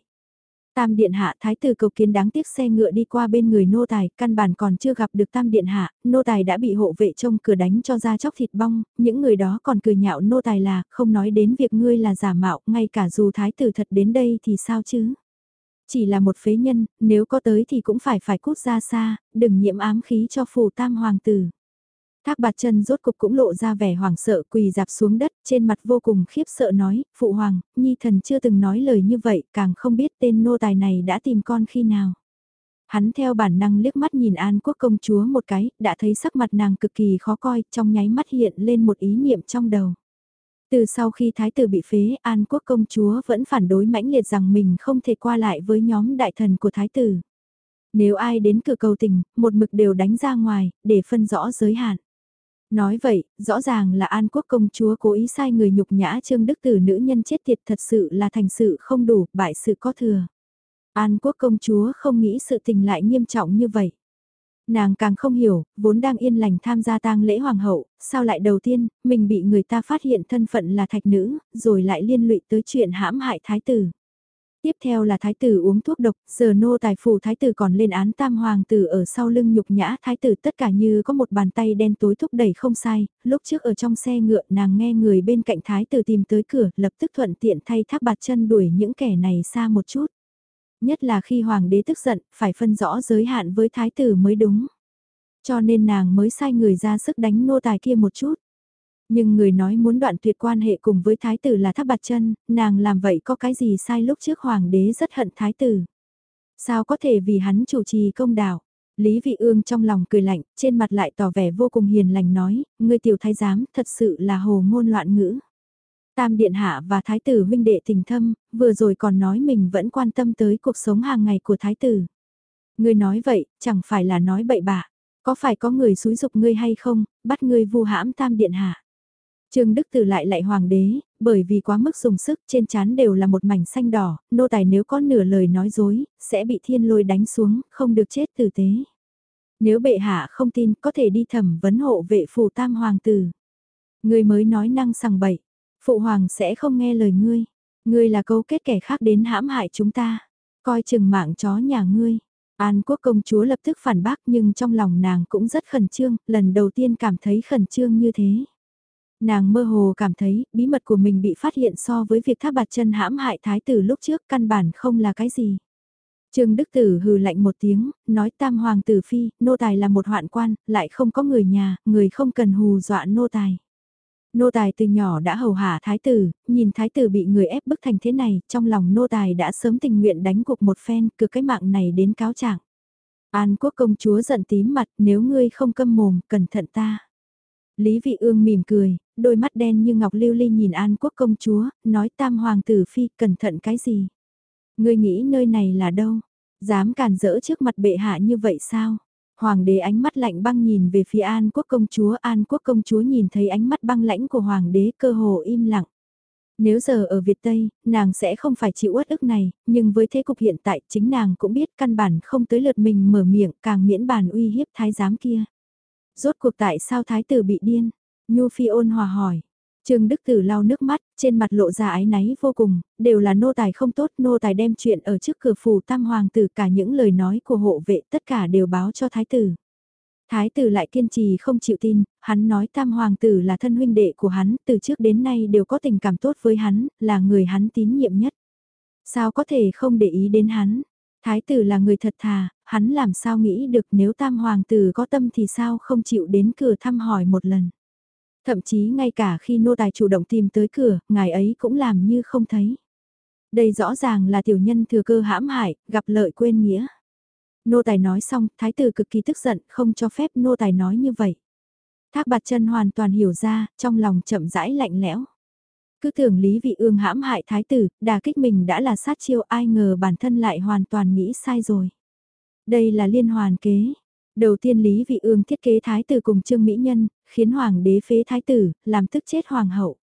Tam điện hạ thái tử cầu kiến đáng tiếc xe ngựa đi qua bên người nô tài, căn bản còn chưa gặp được tam điện hạ, nô tài đã bị hộ vệ trông cửa đánh cho ra chóc thịt bong, những người đó còn cười nhạo nô tài là, không nói đến việc ngươi là giả mạo, ngay cả dù thái tử thật đến đây thì sao chứ? Chỉ là một phế nhân, nếu có tới thì cũng phải phải cút ra xa, đừng nhiễm ám khí cho phù tam hoàng tử. Thác bạt chân rốt cục cũng lộ ra vẻ hoảng sợ quỳ dạp xuống đất trên mặt vô cùng khiếp sợ nói, Phụ Hoàng, Nhi thần chưa từng nói lời như vậy, càng không biết tên nô tài này đã tìm con khi nào. Hắn theo bản năng liếc mắt nhìn An Quốc công chúa một cái, đã thấy sắc mặt nàng cực kỳ khó coi, trong nháy mắt hiện lên một ý niệm trong đầu. Từ sau khi thái tử bị phế, An Quốc công chúa vẫn phản đối mãnh liệt rằng mình không thể qua lại với nhóm đại thần của thái tử. Nếu ai đến cửa cầu tình, một mực đều đánh ra ngoài, để phân rõ giới hạn. Nói vậy, rõ ràng là An Quốc công chúa cố ý sai người nhục nhã Trương Đức Tử nữ nhân chết tiệt thật sự là thành sự không đủ, bại sự có thừa. An Quốc công chúa không nghĩ sự tình lại nghiêm trọng như vậy. Nàng càng không hiểu, vốn đang yên lành tham gia tang lễ hoàng hậu, sao lại đầu tiên, mình bị người ta phát hiện thân phận là thạch nữ, rồi lại liên lụy tới chuyện hãm hại thái tử. Tiếp theo là thái tử uống thuốc độc, giờ nô tài phủ thái tử còn lên án tam hoàng tử ở sau lưng nhục nhã thái tử tất cả như có một bàn tay đen tối thúc đẩy không sai, lúc trước ở trong xe ngựa nàng nghe người bên cạnh thái tử tìm tới cửa lập tức thuận tiện thay thác bạt chân đuổi những kẻ này xa một chút. Nhất là khi hoàng đế tức giận, phải phân rõ giới hạn với thái tử mới đúng. Cho nên nàng mới sai người ra sức đánh nô tài kia một chút. Nhưng người nói muốn đoạn tuyệt quan hệ cùng với thái tử là tháp bạt chân, nàng làm vậy có cái gì sai lúc trước hoàng đế rất hận thái tử. Sao có thể vì hắn chủ trì công đạo? Lý Vị Ương trong lòng cười lạnh, trên mặt lại tỏ vẻ vô cùng hiền lành nói, ngươi tiểu thái giám thật sự là hồ ngôn loạn ngữ. Tam Điện Hạ và Thái tử huynh đệ tình thâm, vừa rồi còn nói mình vẫn quan tâm tới cuộc sống hàng ngày của Thái tử. Ngươi nói vậy, chẳng phải là nói bậy bạ, có phải có người xúi dục ngươi hay không, bắt ngươi vu hãm Tam Điện Hạ. Trương Đức Tử lại lại hoàng đế, bởi vì quá mức dùng sức trên chán đều là một mảnh xanh đỏ, nô tài nếu có nửa lời nói dối, sẽ bị thiên lôi đánh xuống, không được chết tử tế. Nếu bệ hạ không tin, có thể đi thẩm vấn hộ vệ phù tam hoàng tử. Người mới nói năng sằng bậy, phụ hoàng sẽ không nghe lời ngươi. Ngươi là cấu kết kẻ khác đến hãm hại chúng ta. Coi chừng mạng chó nhà ngươi. An quốc công chúa lập tức phản bác nhưng trong lòng nàng cũng rất khẩn trương, lần đầu tiên cảm thấy khẩn trương như thế. Nàng mơ hồ cảm thấy bí mật của mình bị phát hiện so với việc tháp bạt chân hãm hại thái tử lúc trước căn bản không là cái gì. Trương Đức Tử hừ lạnh một tiếng, nói tam hoàng tử phi, nô tài là một hoạn quan, lại không có người nhà, người không cần hù dọa nô tài. Nô tài từ nhỏ đã hầu hạ thái tử, nhìn thái tử bị người ép bức thành thế này, trong lòng nô tài đã sớm tình nguyện đánh cuộc một phen, cử cái mạng này đến cáo trạng. An quốc công chúa giận tím mặt, nếu ngươi không câm mồm, cẩn thận ta. Lý Vị Ương mỉm cười, đôi mắt đen như ngọc lưu ly nhìn An Quốc công chúa, nói tam hoàng tử phi cẩn thận cái gì? Ngươi nghĩ nơi này là đâu? Dám càn rỡ trước mặt bệ hạ như vậy sao? Hoàng đế ánh mắt lạnh băng nhìn về phía An Quốc công chúa, An Quốc công chúa nhìn thấy ánh mắt băng lãnh của hoàng đế cơ hồ im lặng. Nếu giờ ở Việt Tây, nàng sẽ không phải chịu uất ức này, nhưng với thế cục hiện tại chính nàng cũng biết căn bản không tới lượt mình mở miệng càng miễn bàn uy hiếp thái giám kia. Rốt cuộc tại sao thái tử bị điên? Nhu Phi ôn hòa hỏi. Trương Đức Tử lau nước mắt, trên mặt lộ ra ái náy vô cùng, đều là nô tài không tốt, nô tài đem chuyện ở trước cửa phủ tam hoàng tử cả những lời nói của hộ vệ tất cả đều báo cho thái tử. Thái tử lại kiên trì không chịu tin, hắn nói tam hoàng tử là thân huynh đệ của hắn, từ trước đến nay đều có tình cảm tốt với hắn, là người hắn tín nhiệm nhất. Sao có thể không để ý đến hắn? Thái tử là người thật thà, hắn làm sao nghĩ được nếu tam hoàng tử có tâm thì sao không chịu đến cửa thăm hỏi một lần. Thậm chí ngay cả khi nô tài chủ động tìm tới cửa, ngài ấy cũng làm như không thấy. Đây rõ ràng là tiểu nhân thừa cơ hãm hại, gặp lợi quên nghĩa. Nô tài nói xong, thái tử cực kỳ tức giận, không cho phép nô tài nói như vậy. Thác bạt chân hoàn toàn hiểu ra, trong lòng chậm rãi lạnh lẽo. Cứ tưởng Lý Vị Ương hãm hại thái tử, đà kích mình đã là sát chiêu ai ngờ bản thân lại hoàn toàn nghĩ sai rồi. Đây là liên hoàn kế. Đầu tiên Lý Vị Ương thiết kế thái tử cùng Trương Mỹ Nhân, khiến hoàng đế phế thái tử, làm tức chết hoàng hậu.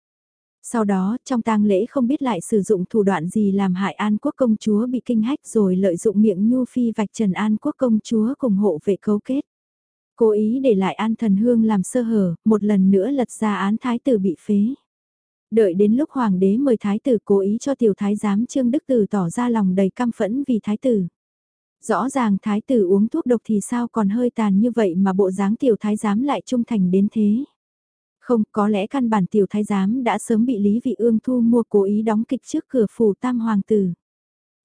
Sau đó, trong tang lễ không biết lại sử dụng thủ đoạn gì làm hại An Quốc công chúa bị kinh hách rồi lợi dụng miệng Nhu Phi vạch trần An Quốc công chúa cùng hộ vệ cấu kết. Cố ý để lại An Thần Hương làm sơ hở, một lần nữa lật ra án thái tử bị phế. Đợi đến lúc hoàng đế mời thái tử cố ý cho tiểu thái giám Trương Đức Tử tỏ ra lòng đầy căm phẫn vì thái tử. Rõ ràng thái tử uống thuốc độc thì sao còn hơi tàn như vậy mà bộ dáng tiểu thái giám lại trung thành đến thế. Không, có lẽ căn bản tiểu thái giám đã sớm bị Lý Vị Ương thu mua cố ý đóng kịch trước cửa phủ tam hoàng tử.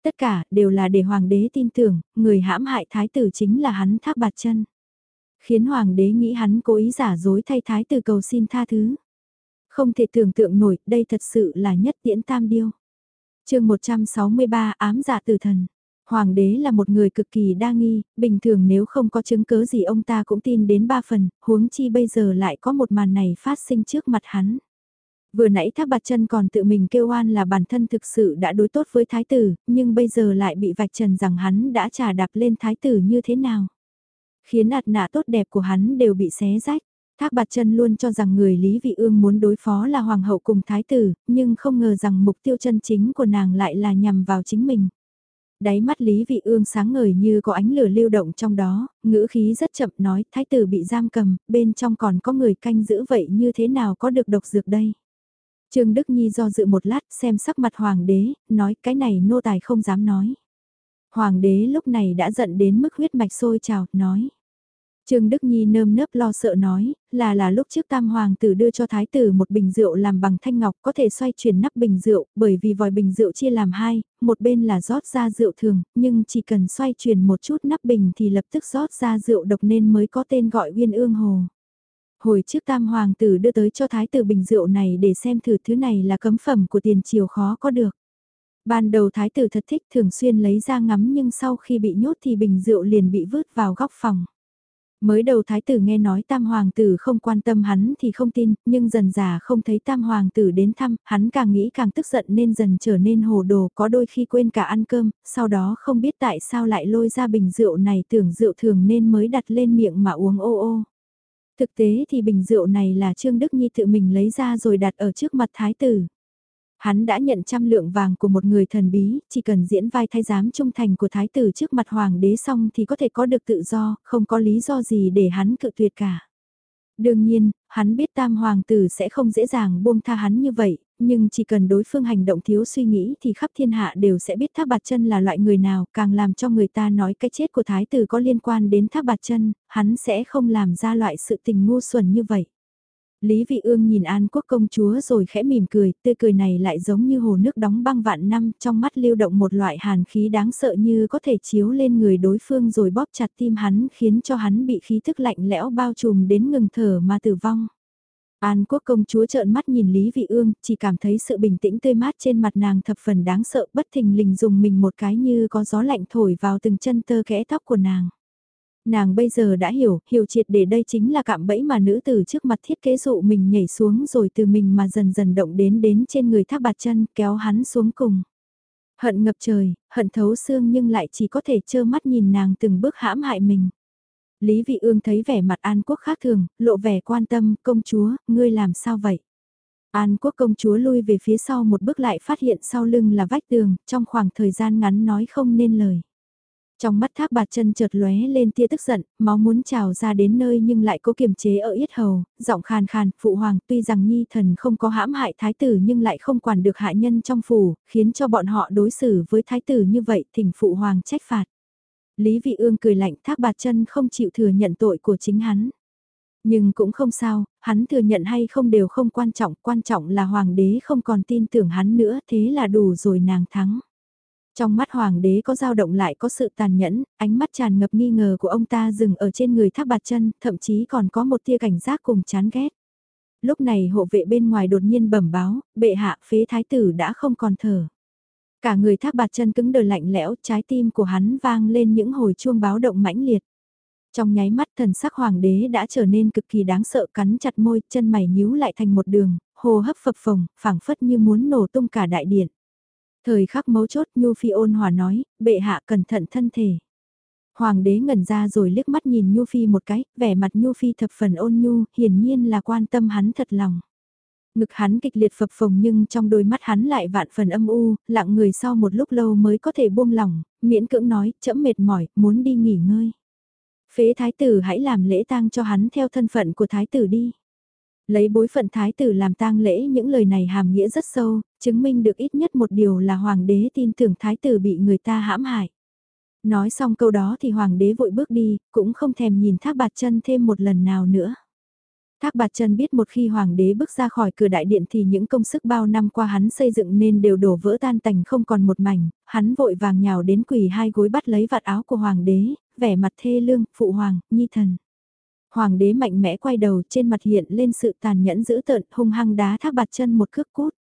Tất cả đều là để hoàng đế tin tưởng, người hãm hại thái tử chính là hắn thác bạt chân. Khiến hoàng đế nghĩ hắn cố ý giả dối thay thái tử cầu xin tha thứ. Không thể tưởng tượng nổi, đây thật sự là nhất tiễn tam điêu. chương 163 ám giả tử thần. Hoàng đế là một người cực kỳ đa nghi, bình thường nếu không có chứng cứ gì ông ta cũng tin đến ba phần, huống chi bây giờ lại có một màn này phát sinh trước mặt hắn. Vừa nãy thác bạt chân còn tự mình kêu oan là bản thân thực sự đã đối tốt với thái tử, nhưng bây giờ lại bị vạch trần rằng hắn đã trả đạp lên thái tử như thế nào. Khiến ạt nạ tốt đẹp của hắn đều bị xé rách. Thác bạt chân luôn cho rằng người Lý Vị Ương muốn đối phó là hoàng hậu cùng thái tử, nhưng không ngờ rằng mục tiêu chân chính của nàng lại là nhằm vào chính mình. Đáy mắt Lý Vị Ương sáng ngời như có ánh lửa lưu động trong đó, ngữ khí rất chậm nói thái tử bị giam cầm, bên trong còn có người canh giữ vậy như thế nào có được độc dược đây. Trương Đức Nhi do dự một lát xem sắc mặt hoàng đế, nói cái này nô tài không dám nói. Hoàng đế lúc này đã giận đến mức huyết mạch sôi trào, nói. Trương Đức Nhi nơm nớp lo sợ nói, là là lúc trước tam hoàng tử đưa cho thái tử một bình rượu làm bằng thanh ngọc có thể xoay chuyển nắp bình rượu, bởi vì vòi bình rượu chia làm hai, một bên là rót ra rượu thường, nhưng chỉ cần xoay chuyển một chút nắp bình thì lập tức rót ra rượu độc nên mới có tên gọi uyên ương hồ. Hồi trước tam hoàng tử đưa tới cho thái tử bình rượu này để xem thử thứ này là cấm phẩm của tiền triều khó có được. Ban đầu thái tử thật thích thường xuyên lấy ra ngắm nhưng sau khi bị nhốt thì bình rượu liền bị vứt vào góc phòng. Mới đầu thái tử nghe nói tam hoàng tử không quan tâm hắn thì không tin, nhưng dần già không thấy tam hoàng tử đến thăm, hắn càng nghĩ càng tức giận nên dần trở nên hồ đồ, có đôi khi quên cả ăn cơm, sau đó không biết tại sao lại lôi ra bình rượu này tưởng rượu thường nên mới đặt lên miệng mà uống ô ô. Thực tế thì bình rượu này là Trương Đức Nhi tự mình lấy ra rồi đặt ở trước mặt thái tử. Hắn đã nhận trăm lượng vàng của một người thần bí, chỉ cần diễn vai thái giám trung thành của thái tử trước mặt hoàng đế xong thì có thể có được tự do, không có lý do gì để hắn cự tuyệt cả. Đương nhiên, hắn biết tam hoàng tử sẽ không dễ dàng buông tha hắn như vậy, nhưng chỉ cần đối phương hành động thiếu suy nghĩ thì khắp thiên hạ đều sẽ biết thác bạt chân là loại người nào, càng làm cho người ta nói cái chết của thái tử có liên quan đến thác bạt chân, hắn sẽ không làm ra loại sự tình ngu xuẩn như vậy. Lý Vị Ương nhìn An Quốc công chúa rồi khẽ mỉm cười, tươi cười này lại giống như hồ nước đóng băng vạn năm, trong mắt lưu động một loại hàn khí đáng sợ như có thể chiếu lên người đối phương rồi bóp chặt tim hắn khiến cho hắn bị khí thức lạnh lẽo bao trùm đến ngừng thở mà tử vong. An Quốc công chúa trợn mắt nhìn Lý Vị Ương, chỉ cảm thấy sự bình tĩnh tươi mát trên mặt nàng thập phần đáng sợ, bất thình lình dùng mình một cái như có gió lạnh thổi vào từng chân tơ kẽ tóc của nàng. Nàng bây giờ đã hiểu, hiểu triệt để đây chính là cạm bẫy mà nữ tử trước mặt thiết kế dụ mình nhảy xuống rồi từ mình mà dần dần động đến đến trên người thác bạt chân kéo hắn xuống cùng. Hận ngập trời, hận thấu xương nhưng lại chỉ có thể trơ mắt nhìn nàng từng bước hãm hại mình. Lý Vị Ương thấy vẻ mặt An Quốc khác thường, lộ vẻ quan tâm, công chúa, ngươi làm sao vậy? An Quốc công chúa lui về phía sau một bước lại phát hiện sau lưng là vách tường, trong khoảng thời gian ngắn nói không nên lời. Trong mắt thác bạt chân chợt lóe lên tia tức giận, máu muốn trào ra đến nơi nhưng lại cố kiềm chế ở yết hầu, giọng khàn khàn, phụ hoàng tuy rằng nhi thần không có hãm hại thái tử nhưng lại không quản được hạ nhân trong phủ, khiến cho bọn họ đối xử với thái tử như vậy thỉnh phụ hoàng trách phạt. Lý vị ương cười lạnh thác bạt chân không chịu thừa nhận tội của chính hắn. Nhưng cũng không sao, hắn thừa nhận hay không đều không quan trọng, quan trọng là hoàng đế không còn tin tưởng hắn nữa thế là đủ rồi nàng thắng. Trong mắt hoàng đế có dao động lại có sự tàn nhẫn, ánh mắt tràn ngập nghi ngờ của ông ta dừng ở trên người thác bạt chân, thậm chí còn có một tia cảnh giác cùng chán ghét. Lúc này hộ vệ bên ngoài đột nhiên bẩm báo, bệ hạ phế thái tử đã không còn thở. Cả người thác bạt chân cứng đờ lạnh lẽo, trái tim của hắn vang lên những hồi chuông báo động mãnh liệt. Trong nháy mắt thần sắc hoàng đế đã trở nên cực kỳ đáng sợ cắn chặt môi, chân mày nhíu lại thành một đường, hô hấp phập phồng, phảng phất như muốn nổ tung cả đại điện. Thời khắc mấu chốt Nhu Phi ôn hòa nói, bệ hạ cẩn thận thân thể. Hoàng đế ngẩn ra rồi liếc mắt nhìn Nhu Phi một cái, vẻ mặt Nhu Phi thập phần ôn nhu, hiển nhiên là quan tâm hắn thật lòng. Ngực hắn kịch liệt phập phồng nhưng trong đôi mắt hắn lại vạn phần âm u, lặng người sau một lúc lâu mới có thể buông lỏng, miễn cưỡng nói, chậm mệt mỏi, muốn đi nghỉ ngơi. Phế thái tử hãy làm lễ tang cho hắn theo thân phận của thái tử đi. Lấy bối phận thái tử làm tang lễ những lời này hàm nghĩa rất sâu, chứng minh được ít nhất một điều là hoàng đế tin tưởng thái tử bị người ta hãm hại. Nói xong câu đó thì hoàng đế vội bước đi, cũng không thèm nhìn thác bạt chân thêm một lần nào nữa. Thác bạt chân biết một khi hoàng đế bước ra khỏi cửa đại điện thì những công sức bao năm qua hắn xây dựng nên đều đổ vỡ tan tành không còn một mảnh, hắn vội vàng nhào đến quỳ hai gối bắt lấy vạt áo của hoàng đế, vẻ mặt thê lương, phụ hoàng, nhi thần. Hoàng đế mạnh mẽ quay đầu trên mặt hiện lên sự tàn nhẫn dữ tợn hung hăng đá thác bạt chân một cước cút.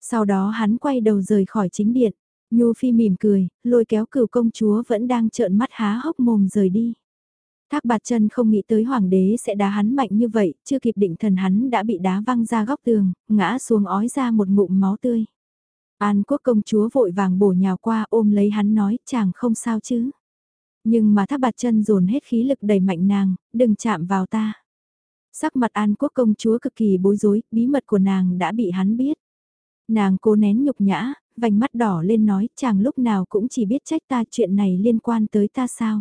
Sau đó hắn quay đầu rời khỏi chính điện, Nhu Phi mỉm cười, lôi kéo cửu công chúa vẫn đang trợn mắt há hốc mồm rời đi. Thác bạt chân không nghĩ tới hoàng đế sẽ đá hắn mạnh như vậy, chưa kịp định thần hắn đã bị đá văng ra góc tường, ngã xuống ói ra một ngụm máu tươi. An quốc công chúa vội vàng bổ nhào qua ôm lấy hắn nói chàng không sao chứ. Nhưng mà thác bạt chân dồn hết khí lực đẩy mạnh nàng, đừng chạm vào ta. Sắc mặt an quốc công chúa cực kỳ bối rối, bí mật của nàng đã bị hắn biết. Nàng cố nén nhục nhã, vành mắt đỏ lên nói chàng lúc nào cũng chỉ biết trách ta chuyện này liên quan tới ta sao.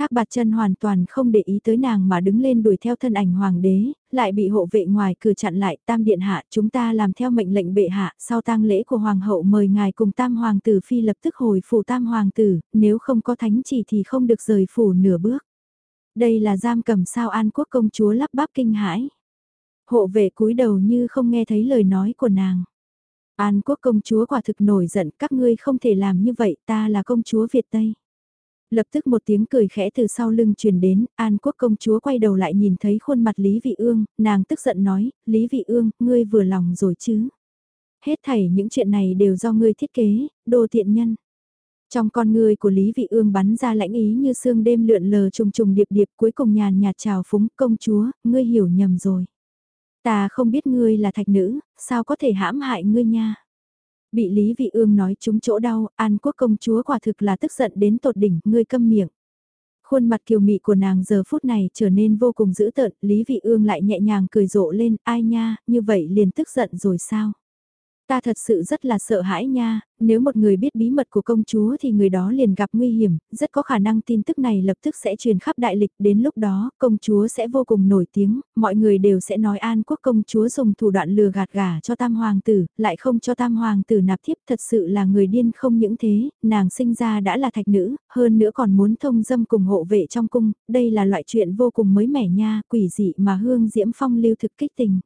Thác bạt chân hoàn toàn không để ý tới nàng mà đứng lên đuổi theo thân ảnh hoàng đế, lại bị hộ vệ ngoài cửa chặn lại tam điện hạ chúng ta làm theo mệnh lệnh bệ hạ sau tang lễ của hoàng hậu mời ngài cùng tam hoàng tử phi lập tức hồi phủ tam hoàng tử, nếu không có thánh chỉ thì không được rời phủ nửa bước. Đây là giam cầm sao an quốc công chúa lắp bắp kinh hãi. Hộ vệ cúi đầu như không nghe thấy lời nói của nàng. An quốc công chúa quả thực nổi giận các ngươi không thể làm như vậy ta là công chúa Việt Tây. Lập tức một tiếng cười khẽ từ sau lưng truyền đến, An quốc công chúa quay đầu lại nhìn thấy khuôn mặt Lý Vị Ương, nàng tức giận nói, Lý Vị Ương, ngươi vừa lòng rồi chứ. Hết thảy những chuyện này đều do ngươi thiết kế, đồ tiện nhân. Trong con người của Lý Vị Ương bắn ra lãnh ý như sương đêm lượn lờ trùng trùng điệp điệp cuối cùng nhàn nhạt chào phúng công chúa, ngươi hiểu nhầm rồi. Ta không biết ngươi là thạch nữ, sao có thể hãm hại ngươi nha. Bị Lý Vị Ương nói trúng chỗ đau, An Quốc công chúa quả thực là tức giận đến tột đỉnh, ngươi câm miệng. Khuôn mặt kiều mị của nàng giờ phút này trở nên vô cùng dữ tợn, Lý Vị Ương lại nhẹ nhàng cười rộ lên, ai nha, như vậy liền tức giận rồi sao? Ta thật sự rất là sợ hãi nha, nếu một người biết bí mật của công chúa thì người đó liền gặp nguy hiểm, rất có khả năng tin tức này lập tức sẽ truyền khắp đại lịch, đến lúc đó công chúa sẽ vô cùng nổi tiếng, mọi người đều sẽ nói an quốc công chúa dùng thủ đoạn lừa gạt gà cho tam hoàng tử, lại không cho tam hoàng tử nạp thiếp thật sự là người điên không những thế, nàng sinh ra đã là thạch nữ, hơn nữa còn muốn thông dâm cùng hộ vệ trong cung, đây là loại chuyện vô cùng mới mẻ nha, quỷ dị mà hương diễm phong lưu thực kích tình.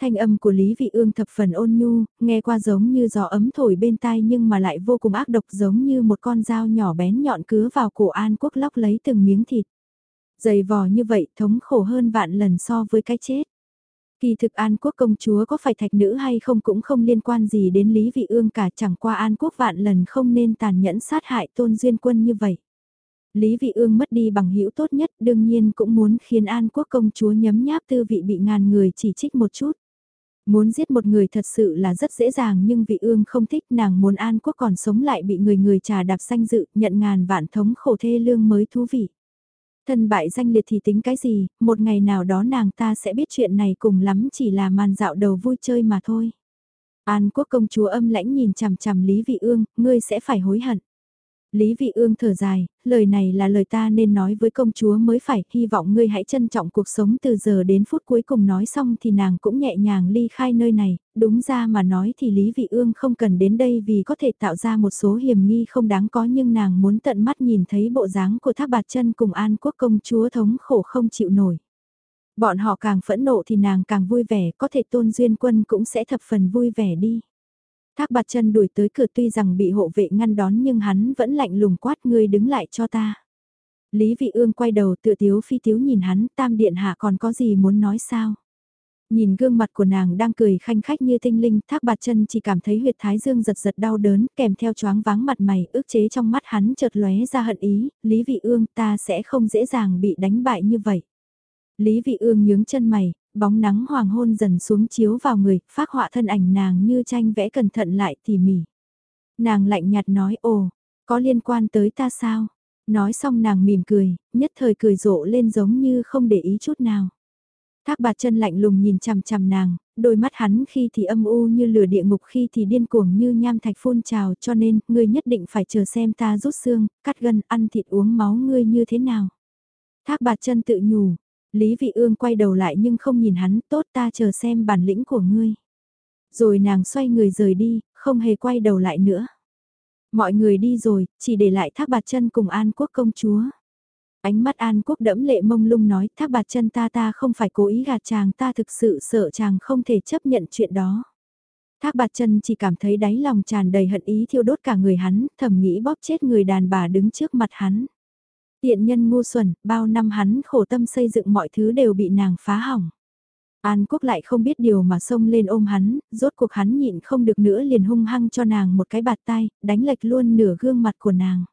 Thanh âm của Lý Vị Ương thập phần ôn nhu, nghe qua giống như gió ấm thổi bên tai nhưng mà lại vô cùng ác độc giống như một con dao nhỏ bén nhọn cứa vào cổ An Quốc lóc lấy từng miếng thịt. Dày vò như vậy thống khổ hơn vạn lần so với cái chết. Kỳ thực An Quốc công chúa có phải thạch nữ hay không cũng không liên quan gì đến Lý Vị Ương cả chẳng qua An Quốc vạn lần không nên tàn nhẫn sát hại tôn duyên quân như vậy. Lý Vị Ương mất đi bằng hữu tốt nhất đương nhiên cũng muốn khiến An Quốc công chúa nhấm nháp tư vị bị ngàn người chỉ trích một chút. Muốn giết một người thật sự là rất dễ dàng nhưng vị ương không thích nàng muốn an quốc còn sống lại bị người người trà đạp danh dự, nhận ngàn vạn thống khổ thê lương mới thú vị. Thân bại danh liệt thì tính cái gì, một ngày nào đó nàng ta sẽ biết chuyện này cùng lắm chỉ là màn dạo đầu vui chơi mà thôi. An quốc công chúa âm lãnh nhìn chằm chằm Lý Vị Ương, ngươi sẽ phải hối hận. Lý Vị Ương thở dài, lời này là lời ta nên nói với công chúa mới phải, hy vọng ngươi hãy trân trọng cuộc sống từ giờ đến phút cuối cùng nói xong thì nàng cũng nhẹ nhàng ly khai nơi này, đúng ra mà nói thì Lý Vị Ương không cần đến đây vì có thể tạo ra một số hiểm nghi không đáng có nhưng nàng muốn tận mắt nhìn thấy bộ dáng của thác bạt chân cùng an quốc công chúa thống khổ không chịu nổi. Bọn họ càng phẫn nộ thì nàng càng vui vẻ, có thể tôn duyên quân cũng sẽ thập phần vui vẻ đi. Thác bạt chân đuổi tới cửa tuy rằng bị hộ vệ ngăn đón nhưng hắn vẫn lạnh lùng quát ngươi đứng lại cho ta. Lý vị ương quay đầu tựa tiếu phi tiếu nhìn hắn tam điện hạ còn có gì muốn nói sao. Nhìn gương mặt của nàng đang cười khanh khách như tinh linh, thác bạt chân chỉ cảm thấy huyệt thái dương giật giật đau đớn, kèm theo choáng váng mặt mày, ức chế trong mắt hắn chợt lóe ra hận ý, Lý Vị Ương ta sẽ không dễ dàng bị đánh bại như vậy. Lý Vị Ương nhướng chân mày, bóng nắng hoàng hôn dần xuống chiếu vào người, phát họa thân ảnh nàng như tranh vẽ cẩn thận lại tỉ mỉ. Nàng lạnh nhạt nói ồ, có liên quan tới ta sao? Nói xong nàng mỉm cười, nhất thời cười rộ lên giống như không để ý chút nào. Thác bạt chân lạnh lùng nhìn chằm chằm nàng, đôi mắt hắn khi thì âm u như lửa địa ngục khi thì điên cuồng như nham thạch phun trào cho nên ngươi nhất định phải chờ xem ta rút xương, cắt gân, ăn thịt uống máu ngươi như thế nào. Thác bạt chân tự nhủ, Lý Vị Ương quay đầu lại nhưng không nhìn hắn, tốt ta chờ xem bản lĩnh của ngươi. Rồi nàng xoay người rời đi, không hề quay đầu lại nữa. Mọi người đi rồi, chỉ để lại thác bạt chân cùng An Quốc công chúa. Ánh mắt An Quốc đẫm lệ mông lung nói thác bạt chân ta ta không phải cố ý gạt chàng ta thực sự sợ chàng không thể chấp nhận chuyện đó. Thác bạt chân chỉ cảm thấy đáy lòng tràn đầy hận ý thiêu đốt cả người hắn, thầm nghĩ bóp chết người đàn bà đứng trước mặt hắn. Tiện nhân ngu xuẩn, bao năm hắn khổ tâm xây dựng mọi thứ đều bị nàng phá hỏng. An Quốc lại không biết điều mà xông lên ôm hắn, rốt cuộc hắn nhịn không được nữa liền hung hăng cho nàng một cái bạt tay, đánh lệch luôn nửa gương mặt của nàng.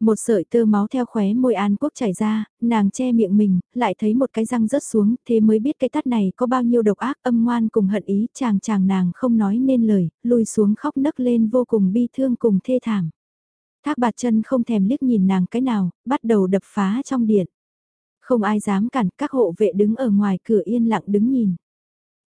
Một sợi tơ máu theo khóe môi An Quốc chảy ra, nàng che miệng mình, lại thấy một cái răng rớt xuống, thế mới biết cái tát này có bao nhiêu độc ác âm ngoan cùng hận ý, chàng chàng nàng không nói nên lời, lùi xuống khóc nấc lên vô cùng bi thương cùng thê thảm. Thác bạt chân không thèm liếc nhìn nàng cái nào, bắt đầu đập phá trong điện. Không ai dám cản, các hộ vệ đứng ở ngoài cửa yên lặng đứng nhìn.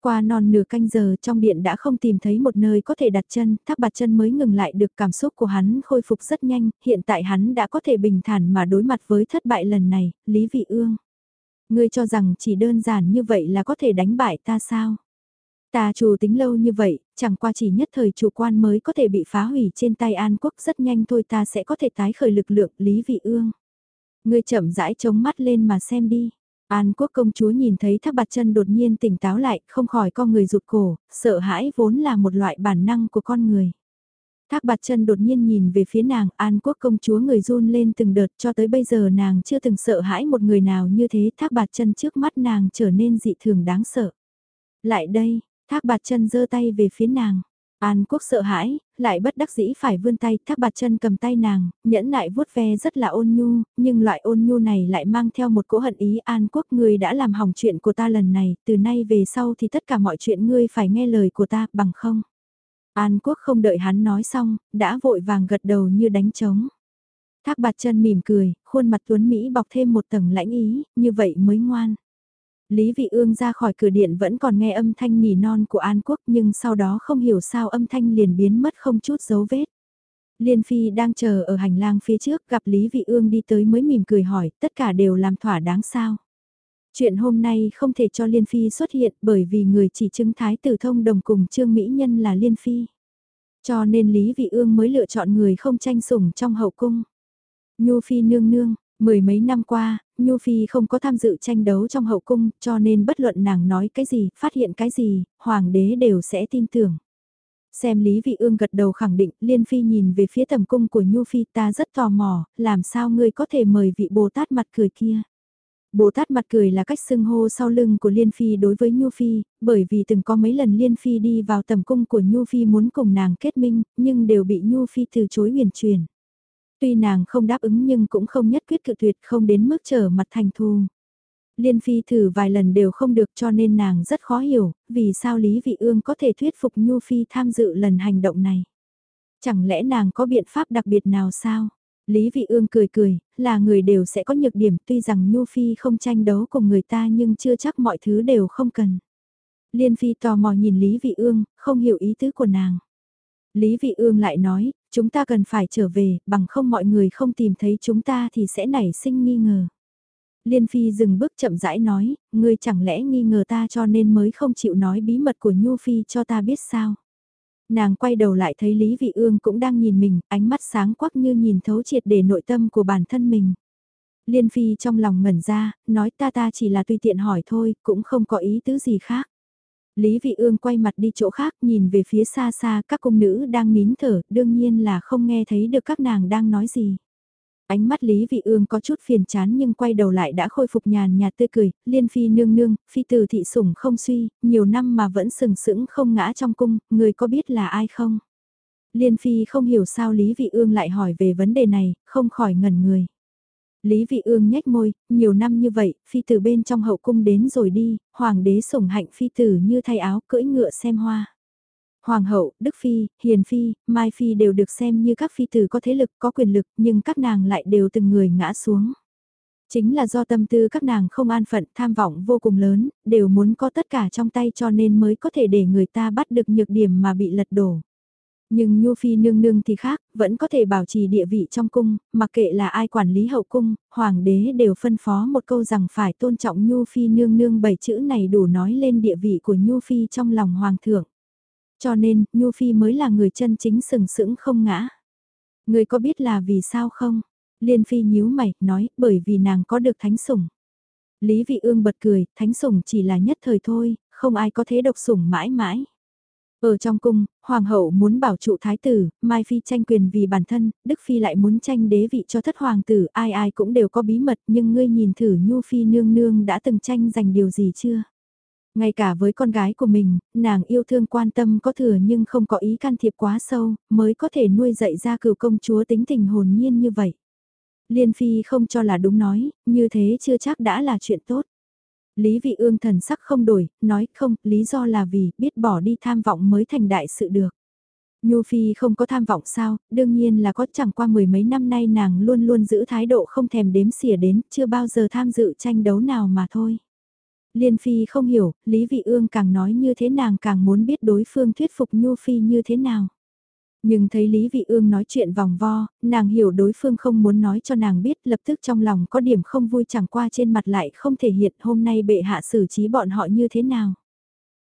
Qua non nửa canh giờ trong điện đã không tìm thấy một nơi có thể đặt chân, thác bạt chân mới ngừng lại được cảm xúc của hắn khôi phục rất nhanh, hiện tại hắn đã có thể bình thản mà đối mặt với thất bại lần này, Lý Vị Ương. Ngươi cho rằng chỉ đơn giản như vậy là có thể đánh bại ta sao? Ta chủ tính lâu như vậy, chẳng qua chỉ nhất thời chủ quan mới có thể bị phá hủy trên tay An Quốc rất nhanh thôi ta sẽ có thể tái khởi lực lượng Lý Vị Ương. Ngươi chậm rãi chống mắt lên mà xem đi. An quốc công chúa nhìn thấy thác bạt chân đột nhiên tỉnh táo lại, không khỏi con người rụt cổ, sợ hãi vốn là một loại bản năng của con người. Thác bạt chân đột nhiên nhìn về phía nàng, an quốc công chúa người run lên từng đợt cho tới bây giờ nàng chưa từng sợ hãi một người nào như thế, thác bạt chân trước mắt nàng trở nên dị thường đáng sợ. Lại đây, thác bạt chân giơ tay về phía nàng. An Quốc sợ hãi, lại bất đắc dĩ phải vươn tay thác bạt chân cầm tay nàng, nhẫn nại vuốt ve rất là ôn nhu, nhưng loại ôn nhu này lại mang theo một cỗ hận ý An Quốc ngươi đã làm hỏng chuyện của ta lần này, từ nay về sau thì tất cả mọi chuyện ngươi phải nghe lời của ta bằng không. An Quốc không đợi hắn nói xong, đã vội vàng gật đầu như đánh trống. Thác bạt chân mỉm cười, khuôn mặt tuấn Mỹ bọc thêm một tầng lãnh ý, như vậy mới ngoan. Lý Vị Ương ra khỏi cửa điện vẫn còn nghe âm thanh nỉ non của An Quốc nhưng sau đó không hiểu sao âm thanh liền biến mất không chút dấu vết. Liên Phi đang chờ ở hành lang phía trước gặp Lý Vị Ương đi tới mới mỉm cười hỏi tất cả đều làm thỏa đáng sao. Chuyện hôm nay không thể cho Liên Phi xuất hiện bởi vì người chỉ chứng thái tử thông đồng cùng Trương Mỹ Nhân là Liên Phi. Cho nên Lý Vị Ương mới lựa chọn người không tranh sủng trong hậu cung. Nhu Phi nương nương, Mười mấy năm qua, Nhu Phi không có tham dự tranh đấu trong hậu cung, cho nên bất luận nàng nói cái gì, phát hiện cái gì, hoàng đế đều sẽ tin tưởng. Xem Lý Vị Ương gật đầu khẳng định, Liên Phi nhìn về phía tầm cung của Nhu Phi ta rất tò mò, làm sao ngươi có thể mời vị Bồ Tát mặt cười kia. Bồ Tát mặt cười là cách xưng hô sau lưng của Liên Phi đối với Nhu Phi, bởi vì từng có mấy lần Liên Phi đi vào tầm cung của Nhu Phi muốn cùng nàng kết minh, nhưng đều bị Nhu Phi từ chối huyền truyền. Tuy nàng không đáp ứng nhưng cũng không nhất quyết cự tuyệt không đến mức trở mặt thành thù. Liên Phi thử vài lần đều không được cho nên nàng rất khó hiểu, vì sao Lý Vị Ương có thể thuyết phục Nhu Phi tham dự lần hành động này. Chẳng lẽ nàng có biện pháp đặc biệt nào sao? Lý Vị Ương cười cười, là người đều sẽ có nhược điểm tuy rằng Nhu Phi không tranh đấu cùng người ta nhưng chưa chắc mọi thứ đều không cần. Liên Phi tò mò nhìn Lý Vị Ương, không hiểu ý tứ của nàng. Lý Vị Ương lại nói, chúng ta cần phải trở về, bằng không mọi người không tìm thấy chúng ta thì sẽ nảy sinh nghi ngờ. Liên Phi dừng bước chậm rãi nói, ngươi chẳng lẽ nghi ngờ ta cho nên mới không chịu nói bí mật của Nhu Phi cho ta biết sao. Nàng quay đầu lại thấy Lý Vị Ương cũng đang nhìn mình, ánh mắt sáng quắc như nhìn thấu triệt để nội tâm của bản thân mình. Liên Phi trong lòng ngẩn ra, nói ta ta chỉ là tùy tiện hỏi thôi, cũng không có ý tứ gì khác. Lý Vị Ương quay mặt đi chỗ khác nhìn về phía xa xa các cung nữ đang nín thở, đương nhiên là không nghe thấy được các nàng đang nói gì. Ánh mắt Lý Vị Ương có chút phiền chán nhưng quay đầu lại đã khôi phục nhàn nhạt tươi cười, liên phi nương nương, phi tử thị sủng không suy, nhiều năm mà vẫn sừng sững không ngã trong cung, người có biết là ai không? Liên phi không hiểu sao Lý Vị Ương lại hỏi về vấn đề này, không khỏi ngẩn người. Lý Vị Ương nhếch môi, nhiều năm như vậy, phi tử bên trong hậu cung đến rồi đi, hoàng đế sủng hạnh phi tử như thay áo cưỡi ngựa xem hoa. Hoàng hậu, Đức Phi, Hiền Phi, Mai Phi đều được xem như các phi tử có thế lực, có quyền lực, nhưng các nàng lại đều từng người ngã xuống. Chính là do tâm tư các nàng không an phận tham vọng vô cùng lớn, đều muốn có tất cả trong tay cho nên mới có thể để người ta bắt được nhược điểm mà bị lật đổ. Nhưng Nhu Phi nương nương thì khác, vẫn có thể bảo trì địa vị trong cung, mặc kệ là ai quản lý hậu cung, hoàng đế đều phân phó một câu rằng phải tôn trọng Nhu Phi nương nương bảy chữ này đủ nói lên địa vị của Nhu Phi trong lòng hoàng thượng. Cho nên, Nhu Phi mới là người chân chính sừng sững không ngã. Người có biết là vì sao không? Liên Phi nhíu mày, nói, bởi vì nàng có được thánh sủng. Lý Vị Ương bật cười, thánh sủng chỉ là nhất thời thôi, không ai có thế độc sủng mãi mãi. Ở trong cung, Hoàng hậu muốn bảo trụ thái tử, Mai Phi tranh quyền vì bản thân, Đức Phi lại muốn tranh đế vị cho thất hoàng tử, ai ai cũng đều có bí mật nhưng ngươi nhìn thử Nhu Phi nương nương đã từng tranh giành điều gì chưa? Ngay cả với con gái của mình, nàng yêu thương quan tâm có thừa nhưng không có ý can thiệp quá sâu, mới có thể nuôi dạy ra cựu công chúa tính tình hồn nhiên như vậy. Liên Phi không cho là đúng nói, như thế chưa chắc đã là chuyện tốt. Lý vị ương thần sắc không đổi, nói không, lý do là vì biết bỏ đi tham vọng mới thành đại sự được. Nhu Phi không có tham vọng sao, đương nhiên là có chẳng qua mười mấy năm nay nàng luôn luôn giữ thái độ không thèm đếm xỉa đến, chưa bao giờ tham dự tranh đấu nào mà thôi. Liên Phi không hiểu, Lý Vị Ương càng nói như thế nàng càng muốn biết đối phương thuyết phục Nhu Phi như thế nào. Nhưng thấy Lý Vị Ương nói chuyện vòng vo, nàng hiểu đối phương không muốn nói cho nàng biết lập tức trong lòng có điểm không vui chẳng qua trên mặt lại không thể hiện hôm nay bệ hạ xử trí bọn họ như thế nào.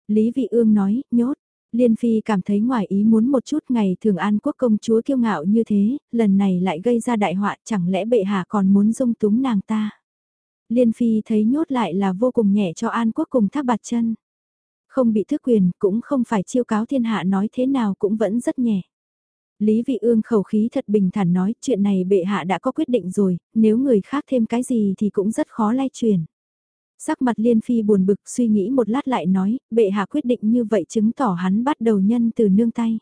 Lý Vị Ương nói, nhốt. Liên Phi cảm thấy ngoài ý muốn một chút ngày thường an quốc công chúa kiêu ngạo như thế, lần này lại gây ra đại họa chẳng lẽ bệ hạ còn muốn dung túng nàng ta. Liên Phi thấy nhốt lại là vô cùng nhẹ cho an quốc cùng thác bạt chân. Không bị thức quyền cũng không phải chiêu cáo thiên hạ nói thế nào cũng vẫn rất nhẹ. Lý Vị Ương khẩu khí thật bình thản nói chuyện này bệ hạ đã có quyết định rồi, nếu người khác thêm cái gì thì cũng rất khó lay truyền. Sắc mặt Liên Phi buồn bực suy nghĩ một lát lại nói, bệ hạ quyết định như vậy chứng tỏ hắn bắt đầu nhân từ nương tay.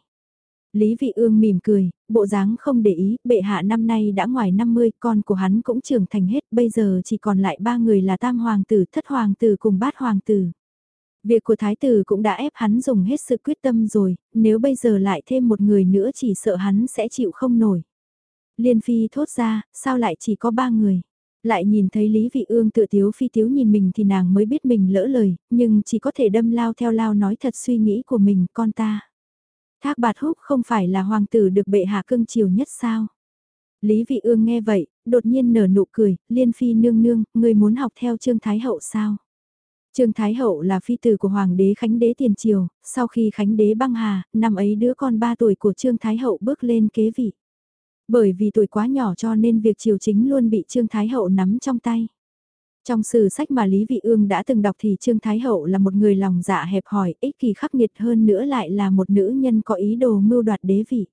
Lý Vị Ương mỉm cười, bộ dáng không để ý, bệ hạ năm nay đã ngoài 50, con của hắn cũng trưởng thành hết, bây giờ chỉ còn lại ba người là tam hoàng tử, thất hoàng tử cùng bát hoàng tử. Việc của thái tử cũng đã ép hắn dùng hết sự quyết tâm rồi, nếu bây giờ lại thêm một người nữa chỉ sợ hắn sẽ chịu không nổi. Liên phi thốt ra, sao lại chỉ có ba người? Lại nhìn thấy Lý Vị Ương tự tiếu phi tiếu nhìn mình thì nàng mới biết mình lỡ lời, nhưng chỉ có thể đâm lao theo lao nói thật suy nghĩ của mình con ta. Thác bạt húc không phải là hoàng tử được bệ hạ cưng chiều nhất sao? Lý Vị Ương nghe vậy, đột nhiên nở nụ cười, liên phi nương nương, người muốn học theo Trương Thái Hậu sao? Trương Thái Hậu là phi tử của Hoàng đế Khánh đế tiền triều, sau khi Khánh đế băng hà, năm ấy đứa con 3 tuổi của Trương Thái Hậu bước lên kế vị. Bởi vì tuổi quá nhỏ cho nên việc triều chính luôn bị Trương Thái Hậu nắm trong tay. Trong sử sách mà Lý Vị Ương đã từng đọc thì Trương Thái Hậu là một người lòng dạ hẹp hòi, ích kỷ khắc nghiệt hơn nữa lại là một nữ nhân có ý đồ mưu đoạt đế vị.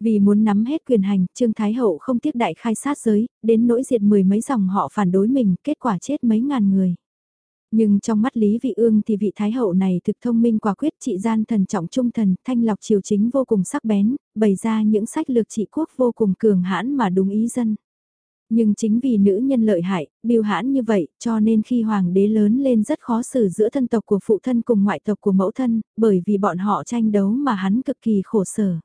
Vì muốn nắm hết quyền hành, Trương Thái Hậu không tiếc đại khai sát giới, đến nỗi diệt mười mấy dòng họ phản đối mình, kết quả chết mấy ngàn người. Nhưng trong mắt Lý Vị Ương thì vị Thái Hậu này thực thông minh quả quyết trị gian thần trọng trung thần, thanh lọc triều chính vô cùng sắc bén, bày ra những sách lược trị quốc vô cùng cường hãn mà đúng ý dân. Nhưng chính vì nữ nhân lợi hại, biêu hãn như vậy, cho nên khi hoàng đế lớn lên rất khó xử giữa thân tộc của phụ thân cùng ngoại tộc của mẫu thân, bởi vì bọn họ tranh đấu mà hắn cực kỳ khổ sở.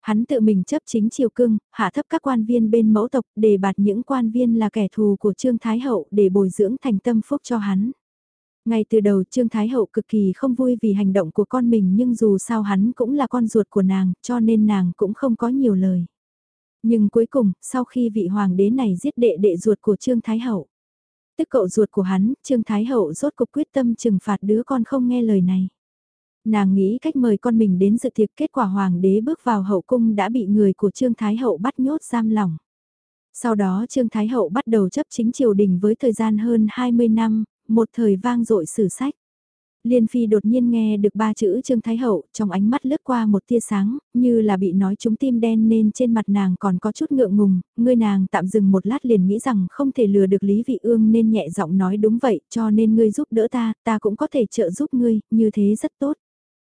Hắn tự mình chấp chính triều cưng, hạ thấp các quan viên bên mẫu tộc, để bạt những quan viên là kẻ thù của Trương Thái Hậu để bồi dưỡng thành tâm phúc cho hắn. Ngay từ đầu Trương Thái Hậu cực kỳ không vui vì hành động của con mình nhưng dù sao hắn cũng là con ruột của nàng, cho nên nàng cũng không có nhiều lời. Nhưng cuối cùng, sau khi vị hoàng đế này giết đệ đệ ruột của Trương Thái Hậu, tức cậu ruột của hắn, Trương Thái Hậu rốt cuộc quyết tâm trừng phạt đứa con không nghe lời này. Nàng nghĩ cách mời con mình đến dự tiệc kết quả hoàng đế bước vào hậu cung đã bị người của Trương Thái Hậu bắt nhốt giam lỏng. Sau đó Trương Thái Hậu bắt đầu chấp chính triều đình với thời gian hơn 20 năm, một thời vang dội sử sách. Liên Phi đột nhiên nghe được ba chữ Trương Thái Hậu, trong ánh mắt lướt qua một tia sáng, như là bị nói trúng tim đen nên trên mặt nàng còn có chút ngượng ngùng, người nàng tạm dừng một lát liền nghĩ rằng không thể lừa được Lý Vị Ương nên nhẹ giọng nói đúng vậy, cho nên ngươi giúp đỡ ta, ta cũng có thể trợ giúp ngươi, như thế rất tốt.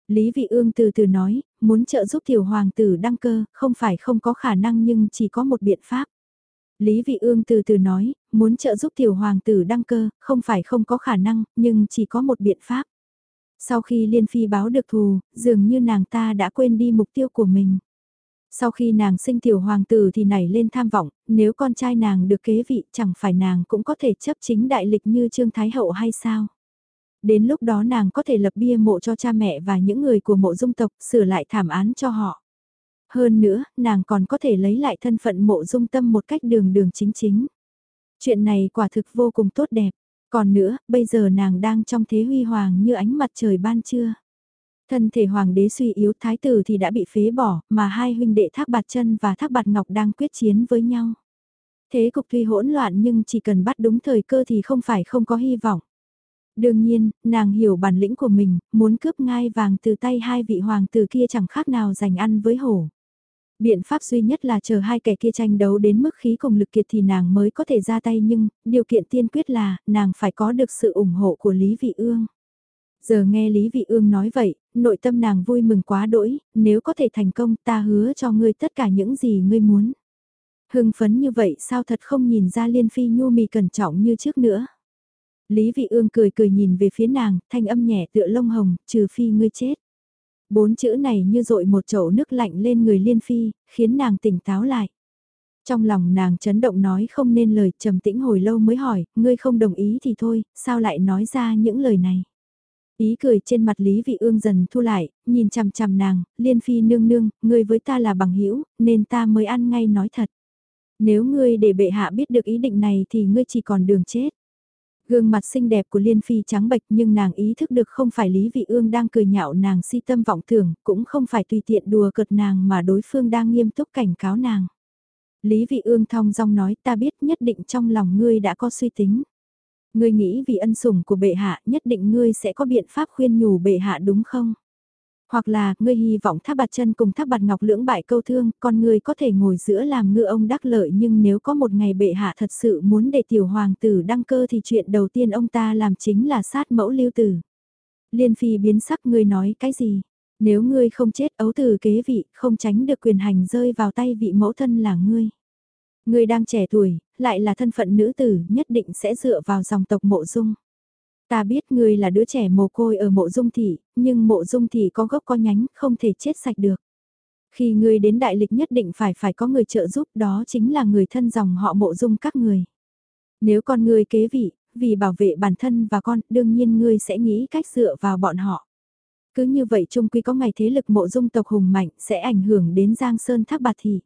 Lý Vị Ương từ từ nói, muốn trợ giúp tiểu hoàng tử đăng cơ, không phải không có khả năng nhưng chỉ có một biện pháp. Lý Vị Ương từ từ nói, muốn trợ giúp tiểu hoàng tử đăng cơ, không phải không có khả năng, nhưng chỉ có một biện pháp. Sau khi Liên Phi báo được thù, dường như nàng ta đã quên đi mục tiêu của mình. Sau khi nàng sinh tiểu hoàng tử thì nảy lên tham vọng, nếu con trai nàng được kế vị chẳng phải nàng cũng có thể chấp chính đại lịch như Trương Thái Hậu hay sao? Đến lúc đó nàng có thể lập bia mộ cho cha mẹ và những người của mộ dung tộc sửa lại thảm án cho họ. Hơn nữa, nàng còn có thể lấy lại thân phận mộ dung tâm một cách đường đường chính chính. Chuyện này quả thực vô cùng tốt đẹp. Còn nữa, bây giờ nàng đang trong thế huy hoàng như ánh mặt trời ban trưa. Thân thể hoàng đế suy yếu thái tử thì đã bị phế bỏ, mà hai huynh đệ thác bạt chân và thác bạt ngọc đang quyết chiến với nhau. Thế cục tuy hỗn loạn nhưng chỉ cần bắt đúng thời cơ thì không phải không có hy vọng. Đương nhiên, nàng hiểu bản lĩnh của mình, muốn cướp ngai vàng từ tay hai vị hoàng tử kia chẳng khác nào giành ăn với hổ. Biện pháp duy nhất là chờ hai kẻ kia tranh đấu đến mức khí cùng lực kiệt thì nàng mới có thể ra tay nhưng, điều kiện tiên quyết là, nàng phải có được sự ủng hộ của Lý Vị Ương. Giờ nghe Lý Vị Ương nói vậy, nội tâm nàng vui mừng quá đỗi, nếu có thể thành công ta hứa cho ngươi tất cả những gì ngươi muốn. Hưng phấn như vậy sao thật không nhìn ra Liên Phi nhu mì cẩn trọng như trước nữa. Lý Vị Ương cười cười nhìn về phía nàng, thanh âm nhẹ tựa lông hồng, trừ phi ngươi chết. Bốn chữ này như dội một chậu nước lạnh lên người Liên Phi, khiến nàng tỉnh táo lại. Trong lòng nàng chấn động nói không nên lời, trầm tĩnh hồi lâu mới hỏi, ngươi không đồng ý thì thôi, sao lại nói ra những lời này. Ý cười trên mặt Lý Vị Ương dần thu lại, nhìn chằm chằm nàng, Liên Phi nương nương, ngươi với ta là bằng hữu nên ta mới ăn ngay nói thật. Nếu ngươi để bệ hạ biết được ý định này thì ngươi chỉ còn đường chết. Gương mặt xinh đẹp của Liên Phi trắng bệch nhưng nàng ý thức được không phải Lý Vị Ương đang cười nhạo nàng si tâm vọng tưởng, cũng không phải tùy tiện đùa cợt nàng mà đối phương đang nghiêm túc cảnh cáo nàng. Lý Vị Ương thong dong nói ta biết nhất định trong lòng ngươi đã có suy tính. Ngươi nghĩ vì ân sủng của bệ hạ nhất định ngươi sẽ có biện pháp khuyên nhủ bệ hạ đúng không? Hoặc là, ngươi hy vọng tháp bạt chân cùng tháp bạt ngọc lưỡng bại câu thương, con ngươi có thể ngồi giữa làm ngư ông đắc lợi nhưng nếu có một ngày bệ hạ thật sự muốn để tiểu hoàng tử đăng cơ thì chuyện đầu tiên ông ta làm chính là sát mẫu lưu tử. Liên phi biến sắc ngươi nói cái gì? Nếu ngươi không chết ấu tử kế vị, không tránh được quyền hành rơi vào tay vị mẫu thân là ngươi. Ngươi đang trẻ tuổi, lại là thân phận nữ tử, nhất định sẽ dựa vào dòng tộc mộ dung. Ta biết ngươi là đứa trẻ mồ côi ở mộ dung thị, nhưng mộ dung thị có gốc có nhánh, không thể chết sạch được. Khi ngươi đến đại lịch nhất định phải phải có người trợ giúp đó chính là người thân dòng họ mộ dung các người. Nếu con ngươi kế vị, vì bảo vệ bản thân và con, đương nhiên ngươi sẽ nghĩ cách dựa vào bọn họ. Cứ như vậy chung quy có ngày thế lực mộ dung tộc hùng mạnh sẽ ảnh hưởng đến Giang Sơn Thác Bạt Thị.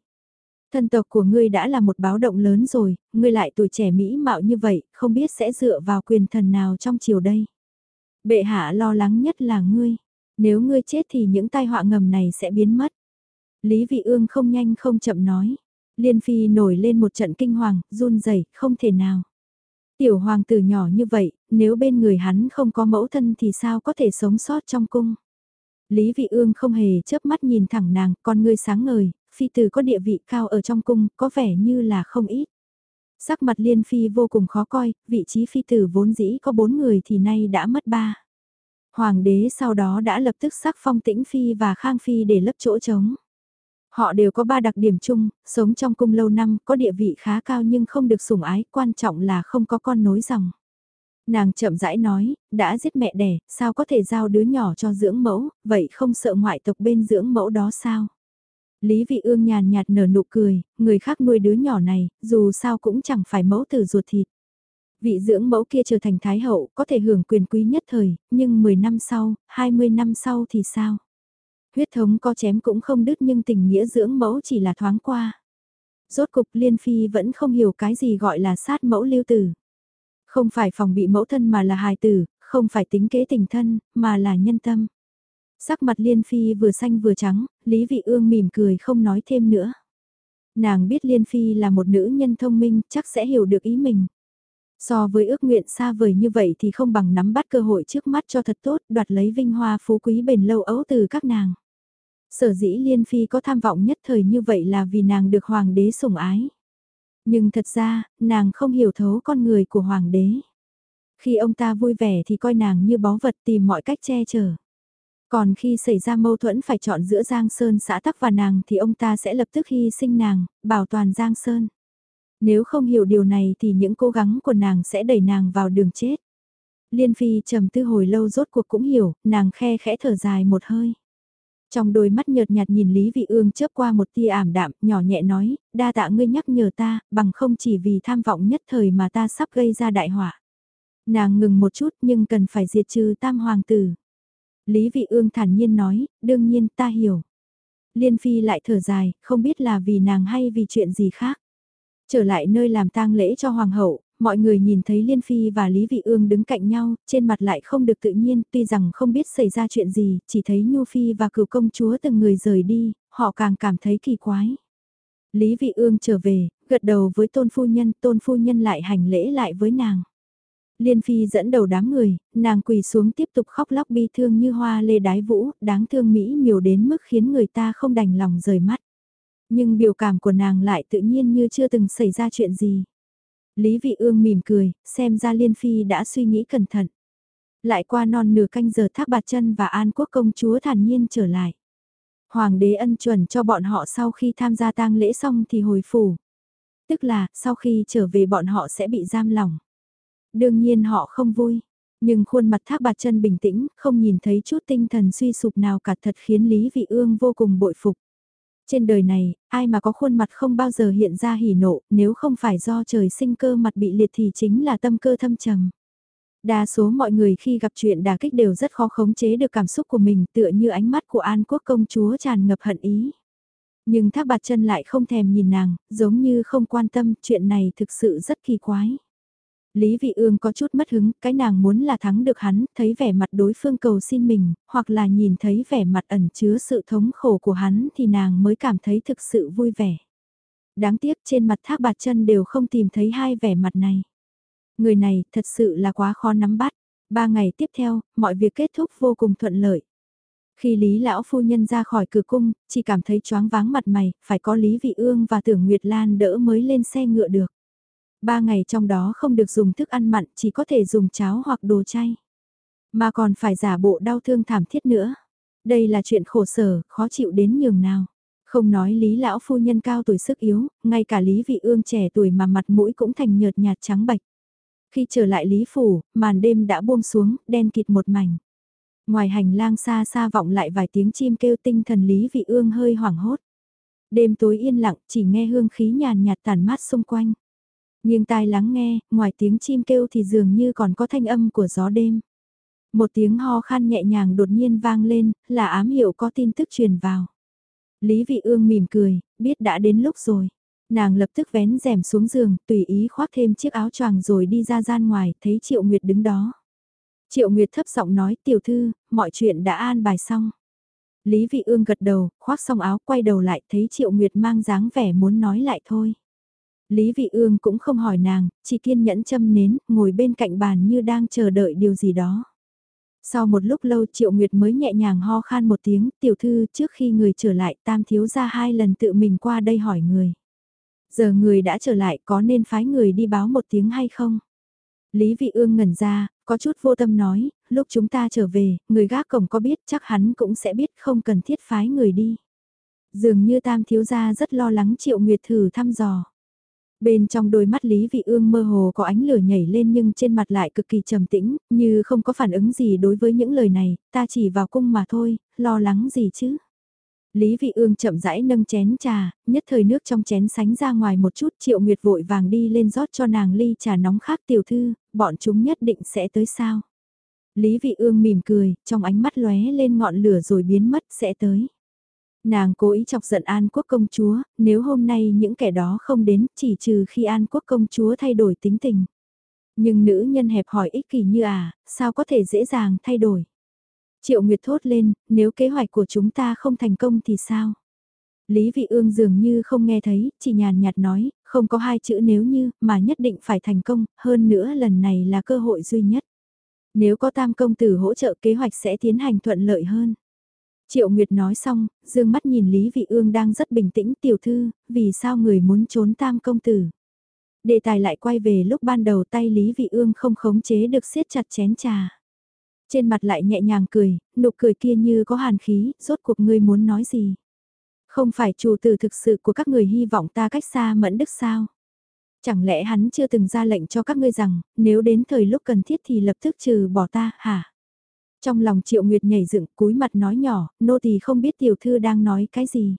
Thân tộc của ngươi đã là một báo động lớn rồi, ngươi lại tuổi trẻ mỹ mạo như vậy, không biết sẽ dựa vào quyền thần nào trong chiều đây. Bệ hạ lo lắng nhất là ngươi, nếu ngươi chết thì những tai họa ngầm này sẽ biến mất. Lý Vị Ương không nhanh không chậm nói. Liên Phi nổi lên một trận kinh hoàng, run rẩy, không thể nào. Tiểu hoàng tử nhỏ như vậy, nếu bên người hắn không có mẫu thân thì sao có thể sống sót trong cung. Lý Vị Ương không hề chớp mắt nhìn thẳng nàng, con ngươi sáng ngời, phi tử có địa vị cao ở trong cung, có vẻ như là không ít. Sắc mặt liên phi vô cùng khó coi, vị trí phi tử vốn dĩ có bốn người thì nay đã mất ba. Hoàng đế sau đó đã lập tức sắc phong tĩnh phi và khang phi để lấp chỗ trống. Họ đều có ba đặc điểm chung, sống trong cung lâu năm, có địa vị khá cao nhưng không được sủng ái, quan trọng là không có con nối dòng. Nàng chậm rãi nói, đã giết mẹ đẻ, sao có thể giao đứa nhỏ cho dưỡng mẫu, vậy không sợ ngoại tộc bên dưỡng mẫu đó sao? Lý Vị Ương nhàn nhạt nở nụ cười, người khác nuôi đứa nhỏ này, dù sao cũng chẳng phải mẫu tử ruột thịt. Vị dưỡng mẫu kia trở thành thái hậu, có thể hưởng quyền quý nhất thời, nhưng 10 năm sau, 20 năm sau thì sao? Huyết thống có chém cũng không đứt nhưng tình nghĩa dưỡng mẫu chỉ là thoáng qua. Rốt cục Liên Phi vẫn không hiểu cái gì gọi là sát mẫu lưu tử. Không phải phòng bị mẫu thân mà là hài tử, không phải tính kế tình thân, mà là nhân tâm. Sắc mặt Liên Phi vừa xanh vừa trắng, Lý Vị Ương mỉm cười không nói thêm nữa. Nàng biết Liên Phi là một nữ nhân thông minh, chắc sẽ hiểu được ý mình. So với ước nguyện xa vời như vậy thì không bằng nắm bắt cơ hội trước mắt cho thật tốt, đoạt lấy vinh hoa phú quý bền lâu ấu từ các nàng. Sở dĩ Liên Phi có tham vọng nhất thời như vậy là vì nàng được hoàng đế sủng ái. Nhưng thật ra, nàng không hiểu thấu con người của hoàng đế. Khi ông ta vui vẻ thì coi nàng như báu vật tìm mọi cách che chở. Còn khi xảy ra mâu thuẫn phải chọn giữa Giang Sơn xã tắc và nàng thì ông ta sẽ lập tức hy sinh nàng, bảo toàn Giang Sơn. Nếu không hiểu điều này thì những cố gắng của nàng sẽ đẩy nàng vào đường chết. Liên Phi trầm tư hồi lâu rốt cuộc cũng hiểu, nàng khe khẽ thở dài một hơi. Trong đôi mắt nhợt nhạt nhìn Lý Vị Ương chớp qua một tia ảm đạm, nhỏ nhẹ nói, đa tạ ngươi nhắc nhở ta, bằng không chỉ vì tham vọng nhất thời mà ta sắp gây ra đại họa. Nàng ngừng một chút nhưng cần phải diệt trừ tam hoàng tử. Lý Vị Ương thản nhiên nói, đương nhiên ta hiểu. Liên Phi lại thở dài, không biết là vì nàng hay vì chuyện gì khác. Trở lại nơi làm tang lễ cho hoàng hậu, mọi người nhìn thấy Liên Phi và Lý Vị Ương đứng cạnh nhau, trên mặt lại không được tự nhiên, tuy rằng không biết xảy ra chuyện gì, chỉ thấy Nhu Phi và cửu công chúa từng người rời đi, họ càng cảm thấy kỳ quái. Lý Vị Ương trở về, gật đầu với tôn phu nhân, tôn phu nhân lại hành lễ lại với nàng. Liên Phi dẫn đầu đám người, nàng quỳ xuống tiếp tục khóc lóc bi thương như hoa lê đái vũ, đáng thương Mỹ miều đến mức khiến người ta không đành lòng rời mắt. Nhưng biểu cảm của nàng lại tự nhiên như chưa từng xảy ra chuyện gì. Lý Vị Ương mỉm cười, xem ra Liên Phi đã suy nghĩ cẩn thận. Lại qua non nửa canh giờ thác bạt chân và an quốc công chúa thản nhiên trở lại. Hoàng đế ân chuẩn cho bọn họ sau khi tham gia tang lễ xong thì hồi phủ. Tức là, sau khi trở về bọn họ sẽ bị giam lỏng. Đương nhiên họ không vui, nhưng khuôn mặt thác bạt chân bình tĩnh, không nhìn thấy chút tinh thần suy sụp nào cả thật khiến Lý Vị Ương vô cùng bội phục. Trên đời này, ai mà có khuôn mặt không bao giờ hiện ra hỉ nộ, nếu không phải do trời sinh cơ mặt bị liệt thì chính là tâm cơ thâm trầm. Đa số mọi người khi gặp chuyện đả kích đều rất khó khống chế được cảm xúc của mình tựa như ánh mắt của An Quốc công chúa tràn ngập hận ý. Nhưng thác bạt chân lại không thèm nhìn nàng, giống như không quan tâm, chuyện này thực sự rất kỳ quái. Lý Vị Ương có chút mất hứng, cái nàng muốn là thắng được hắn, thấy vẻ mặt đối phương cầu xin mình, hoặc là nhìn thấy vẻ mặt ẩn chứa sự thống khổ của hắn thì nàng mới cảm thấy thực sự vui vẻ. Đáng tiếc trên mặt thác bạt chân đều không tìm thấy hai vẻ mặt này. Người này thật sự là quá khó nắm bắt. Ba ngày tiếp theo, mọi việc kết thúc vô cùng thuận lợi. Khi Lý Lão Phu Nhân ra khỏi cửa cung, chỉ cảm thấy choáng váng mặt mày, phải có Lý Vị Ương và Tưởng Nguyệt Lan đỡ mới lên xe ngựa được. Ba ngày trong đó không được dùng thức ăn mặn, chỉ có thể dùng cháo hoặc đồ chay. Mà còn phải giả bộ đau thương thảm thiết nữa. Đây là chuyện khổ sở, khó chịu đến nhường nào. Không nói Lý lão phu nhân cao tuổi sức yếu, ngay cả Lý vị ương trẻ tuổi mà mặt mũi cũng thành nhợt nhạt trắng bạch. Khi trở lại Lý phủ, màn đêm đã buông xuống, đen kịt một mảnh. Ngoài hành lang xa xa vọng lại vài tiếng chim kêu tinh thần Lý vị ương hơi hoảng hốt. Đêm tối yên lặng, chỉ nghe hương khí nhàn nhạt tàn mát xung quanh nghiêng tai lắng nghe, ngoài tiếng chim kêu thì dường như còn có thanh âm của gió đêm. Một tiếng ho khan nhẹ nhàng đột nhiên vang lên, là ám hiệu có tin tức truyền vào. Lý Vị Ương mỉm cười, biết đã đến lúc rồi. Nàng lập tức vén rèm xuống giường, tùy ý khoác thêm chiếc áo choàng rồi đi ra gian ngoài, thấy Triệu Nguyệt đứng đó. Triệu Nguyệt thấp giọng nói, tiểu thư, mọi chuyện đã an bài xong. Lý Vị Ương gật đầu, khoác xong áo, quay đầu lại, thấy Triệu Nguyệt mang dáng vẻ muốn nói lại thôi. Lý Vị Ương cũng không hỏi nàng, chỉ kiên nhẫn châm nến, ngồi bên cạnh bàn như đang chờ đợi điều gì đó. Sau một lúc lâu Triệu Nguyệt mới nhẹ nhàng ho khan một tiếng, tiểu thư trước khi người trở lại tam thiếu gia hai lần tự mình qua đây hỏi người. Giờ người đã trở lại có nên phái người đi báo một tiếng hay không? Lý Vị Ương ngẩn ra, có chút vô tâm nói, lúc chúng ta trở về, người gác cổng có biết chắc hắn cũng sẽ biết không cần thiết phái người đi. Dường như tam thiếu gia rất lo lắng Triệu Nguyệt thử thăm dò. Bên trong đôi mắt Lý Vị Ương mơ hồ có ánh lửa nhảy lên nhưng trên mặt lại cực kỳ trầm tĩnh, như không có phản ứng gì đối với những lời này, ta chỉ vào cung mà thôi, lo lắng gì chứ. Lý Vị Ương chậm rãi nâng chén trà, nhất thời nước trong chén sánh ra ngoài một chút triệu nguyệt vội vàng đi lên rót cho nàng ly trà nóng khác tiểu thư, bọn chúng nhất định sẽ tới sao. Lý Vị Ương mỉm cười, trong ánh mắt lóe lên ngọn lửa rồi biến mất sẽ tới. Nàng cố ý chọc giận An Quốc công chúa, nếu hôm nay những kẻ đó không đến chỉ trừ khi An Quốc công chúa thay đổi tính tình. Nhưng nữ nhân hẹp hỏi ích kỷ như à, sao có thể dễ dàng thay đổi. Triệu Nguyệt thốt lên, nếu kế hoạch của chúng ta không thành công thì sao? Lý Vị Ương dường như không nghe thấy, chỉ nhàn nhạt nói, không có hai chữ nếu như, mà nhất định phải thành công, hơn nữa lần này là cơ hội duy nhất. Nếu có tam công tử hỗ trợ kế hoạch sẽ tiến hành thuận lợi hơn. Triệu Nguyệt nói xong, dương mắt nhìn Lý Vị Ương đang rất bình tĩnh tiểu thư, vì sao người muốn trốn tam công tử. Đề tài lại quay về lúc ban đầu tay Lý Vị Ương không khống chế được siết chặt chén trà. Trên mặt lại nhẹ nhàng cười, nụ cười kia như có hàn khí, rốt cuộc ngươi muốn nói gì. Không phải chủ tử thực sự của các người hy vọng ta cách xa mẫn đức sao. Chẳng lẽ hắn chưa từng ra lệnh cho các ngươi rằng, nếu đến thời lúc cần thiết thì lập tức trừ bỏ ta, hả? Trong lòng Triệu Nguyệt nhảy dựng cúi mặt nói nhỏ, nô tỳ không biết tiểu thư đang nói cái gì.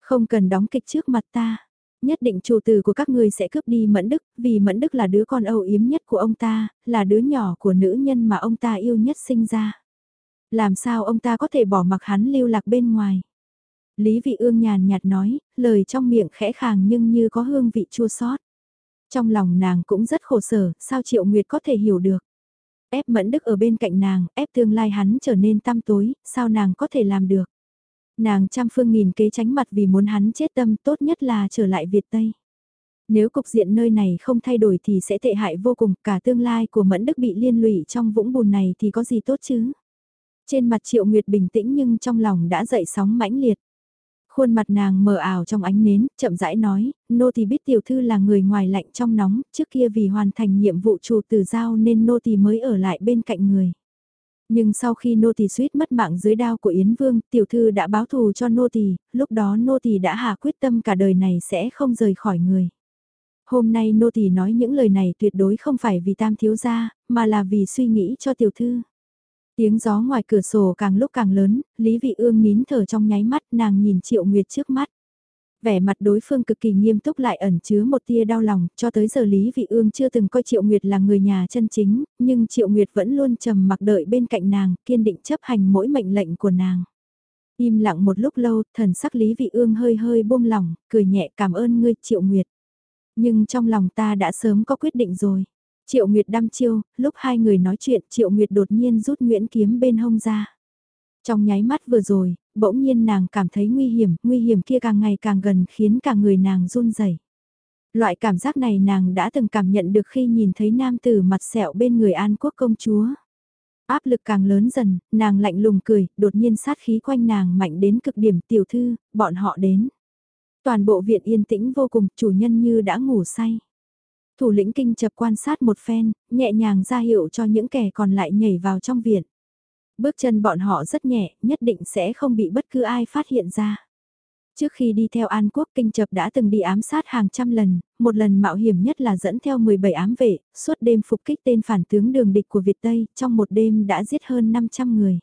Không cần đóng kịch trước mặt ta. Nhất định chủ tử của các ngươi sẽ cướp đi Mẫn Đức, vì Mẫn Đức là đứa con âu yếm nhất của ông ta, là đứa nhỏ của nữ nhân mà ông ta yêu nhất sinh ra. Làm sao ông ta có thể bỏ mặc hắn lưu lạc bên ngoài. Lý Vị Ương nhàn nhạt nói, lời trong miệng khẽ khàng nhưng như có hương vị chua xót. Trong lòng nàng cũng rất khổ sở, sao Triệu Nguyệt có thể hiểu được. Ép Mẫn Đức ở bên cạnh nàng, ép tương lai hắn trở nên tăm tối, sao nàng có thể làm được. Nàng trăm phương nghìn kế tránh mặt vì muốn hắn chết tâm tốt nhất là trở lại Việt Tây. Nếu cục diện nơi này không thay đổi thì sẽ tệ hại vô cùng, cả tương lai của Mẫn Đức bị liên lụy trong vũng bùn này thì có gì tốt chứ. Trên mặt Triệu Nguyệt bình tĩnh nhưng trong lòng đã dậy sóng mãnh liệt. Khuôn mặt nàng mờ ảo trong ánh nến, chậm rãi nói, nô tỳ biết tiểu thư là người ngoài lạnh trong nóng, trước kia vì hoàn thành nhiệm vụ chủ tử giao nên nô tỳ mới ở lại bên cạnh người. Nhưng sau khi nô tỳ suýt mất mạng dưới đao của Yến Vương, tiểu thư đã báo thù cho nô tỳ, lúc đó nô tỳ đã hạ quyết tâm cả đời này sẽ không rời khỏi người. Hôm nay nô tỳ nói những lời này tuyệt đối không phải vì tam thiếu gia, mà là vì suy nghĩ cho tiểu thư. Tiếng gió ngoài cửa sổ càng lúc càng lớn, Lý Vị Ương nín thở trong nháy mắt nàng nhìn Triệu Nguyệt trước mắt. Vẻ mặt đối phương cực kỳ nghiêm túc lại ẩn chứa một tia đau lòng, cho tới giờ Lý Vị Ương chưa từng coi Triệu Nguyệt là người nhà chân chính, nhưng Triệu Nguyệt vẫn luôn trầm mặc đợi bên cạnh nàng, kiên định chấp hành mỗi mệnh lệnh của nàng. Im lặng một lúc lâu, thần sắc Lý Vị Ương hơi hơi buông lỏng, cười nhẹ cảm ơn ngươi Triệu Nguyệt. Nhưng trong lòng ta đã sớm có quyết định rồi. Triệu Nguyệt đăm chiêu, lúc hai người nói chuyện Triệu Nguyệt đột nhiên rút Nguyễn kiếm bên hông ra. Trong nháy mắt vừa rồi, bỗng nhiên nàng cảm thấy nguy hiểm, nguy hiểm kia càng ngày càng gần khiến cả người nàng run rẩy. Loại cảm giác này nàng đã từng cảm nhận được khi nhìn thấy nam tử mặt sẹo bên người An Quốc công chúa. Áp lực càng lớn dần, nàng lạnh lùng cười, đột nhiên sát khí quanh nàng mạnh đến cực điểm tiểu thư, bọn họ đến. Toàn bộ viện yên tĩnh vô cùng, chủ nhân như đã ngủ say. Thủ lĩnh kinh chập quan sát một phen, nhẹ nhàng ra hiệu cho những kẻ còn lại nhảy vào trong viện. Bước chân bọn họ rất nhẹ, nhất định sẽ không bị bất cứ ai phát hiện ra. Trước khi đi theo An Quốc Kinh Chập đã từng đi ám sát hàng trăm lần, một lần mạo hiểm nhất là dẫn theo 17 ám vệ, suốt đêm phục kích tên phản tướng đường địch của Việt Tây, trong một đêm đã giết hơn 500 người.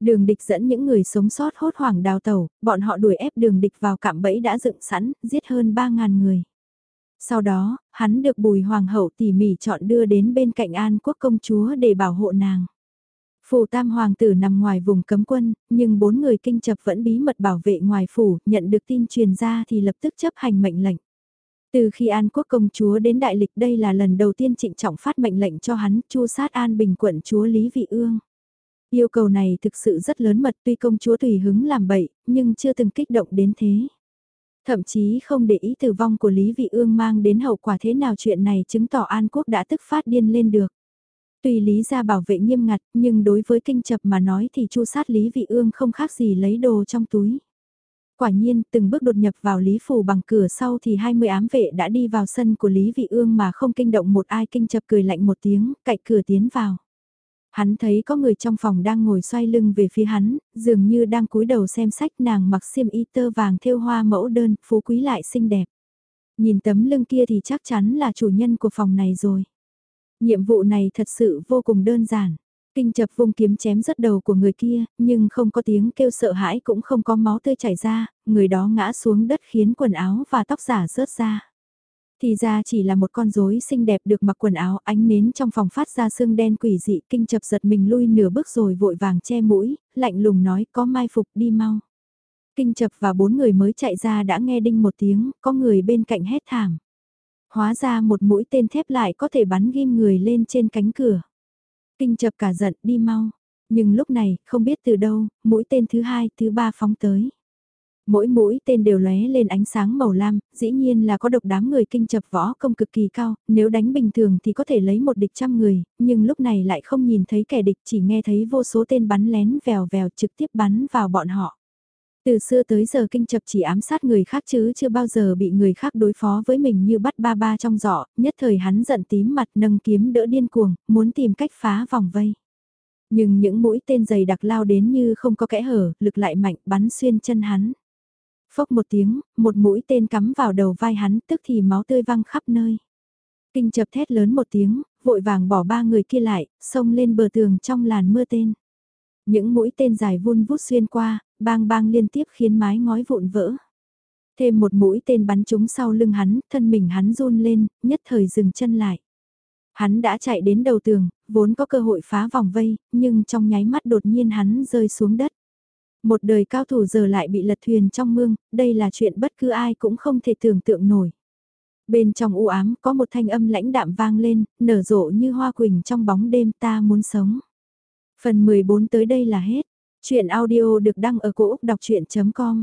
Đường địch dẫn những người sống sót hốt hoảng đào tẩu, bọn họ đuổi ép đường địch vào cạm bẫy đã dựng sẵn, giết hơn 3.000 người. Sau đó, hắn được bùi hoàng hậu tỉ mỉ chọn đưa đến bên cạnh An Quốc công chúa để bảo hộ nàng. Phủ tam hoàng tử nằm ngoài vùng cấm quân, nhưng bốn người kinh chập vẫn bí mật bảo vệ ngoài phủ, nhận được tin truyền ra thì lập tức chấp hành mệnh lệnh. Từ khi An Quốc công chúa đến đại lịch đây là lần đầu tiên trịnh trọng phát mệnh lệnh cho hắn chu sát An Bình quận chúa Lý Vị Ương. Yêu cầu này thực sự rất lớn mật tuy công chúa tùy hứng làm bậy, nhưng chưa từng kích động đến thế. Thậm chí không để ý tử vong của Lý Vị Ương mang đến hậu quả thế nào chuyện này chứng tỏ An Quốc đã tức phát điên lên được. Tuy Lý gia bảo vệ nghiêm ngặt, nhưng đối với kinh chập mà nói thì chu sát Lý Vị Ương không khác gì lấy đồ trong túi. Quả nhiên, từng bước đột nhập vào Lý Phủ bằng cửa sau thì 20 ám vệ đã đi vào sân của Lý Vị Ương mà không kinh động một ai kinh chập cười lạnh một tiếng, cạnh cửa tiến vào. Hắn thấy có người trong phòng đang ngồi xoay lưng về phía hắn, dường như đang cúi đầu xem sách nàng mặc xiêm y tơ vàng thêu hoa mẫu đơn, phú quý lại xinh đẹp. Nhìn tấm lưng kia thì chắc chắn là chủ nhân của phòng này rồi. Nhiệm vụ này thật sự vô cùng đơn giản. Kinh chập vung kiếm chém rất đầu của người kia, nhưng không có tiếng kêu sợ hãi cũng không có máu tươi chảy ra, người đó ngã xuống đất khiến quần áo và tóc giả rớt ra. Thì ra chỉ là một con rối xinh đẹp được mặc quần áo ánh nến trong phòng phát ra sương đen quỷ dị kinh chập giật mình lui nửa bước rồi vội vàng che mũi, lạnh lùng nói có mai phục đi mau. Kinh chập và bốn người mới chạy ra đã nghe đinh một tiếng, có người bên cạnh hét thảm. Hóa ra một mũi tên thép lại có thể bắn ghim người lên trên cánh cửa. Kinh chập cả giận đi mau. Nhưng lúc này, không biết từ đâu, mũi tên thứ hai, thứ ba phóng tới. Mỗi mũi tên đều lóe lên ánh sáng màu lam, dĩ nhiên là có độc đám người kinh chập võ công cực kỳ cao, nếu đánh bình thường thì có thể lấy một địch trăm người, nhưng lúc này lại không nhìn thấy kẻ địch chỉ nghe thấy vô số tên bắn lén vèo vèo trực tiếp bắn vào bọn họ. Từ xưa tới giờ kinh chập chỉ ám sát người khác chứ chưa bao giờ bị người khác đối phó với mình như bắt ba ba trong giỏ, nhất thời hắn giận tím mặt nâng kiếm đỡ điên cuồng, muốn tìm cách phá vòng vây. Nhưng những mũi tên dày đặc lao đến như không có kẽ hở, lực lại mạnh bắn xuyên chân hắn. Phốc một tiếng, một mũi tên cắm vào đầu vai hắn tức thì máu tươi văng khắp nơi. Kinh chập thét lớn một tiếng, vội vàng bỏ ba người kia lại, xông lên bờ tường trong làn mưa tên. Những mũi tên dài vun vút xuyên qua, bang bang liên tiếp khiến mái ngói vụn vỡ. Thêm một mũi tên bắn trúng sau lưng hắn, thân mình hắn run lên, nhất thời dừng chân lại. Hắn đã chạy đến đầu tường, vốn có cơ hội phá vòng vây, nhưng trong nháy mắt đột nhiên hắn rơi xuống đất. Một đời cao thủ giờ lại bị lật thuyền trong mương, đây là chuyện bất cứ ai cũng không thể tưởng tượng nổi. Bên trong u ám có một thanh âm lãnh đạm vang lên, nở rộ như hoa quỳnh trong bóng đêm ta muốn sống. Phần 14 tới đây là hết. Chuyện audio được đăng ở cổ Úc đọc chuyện.com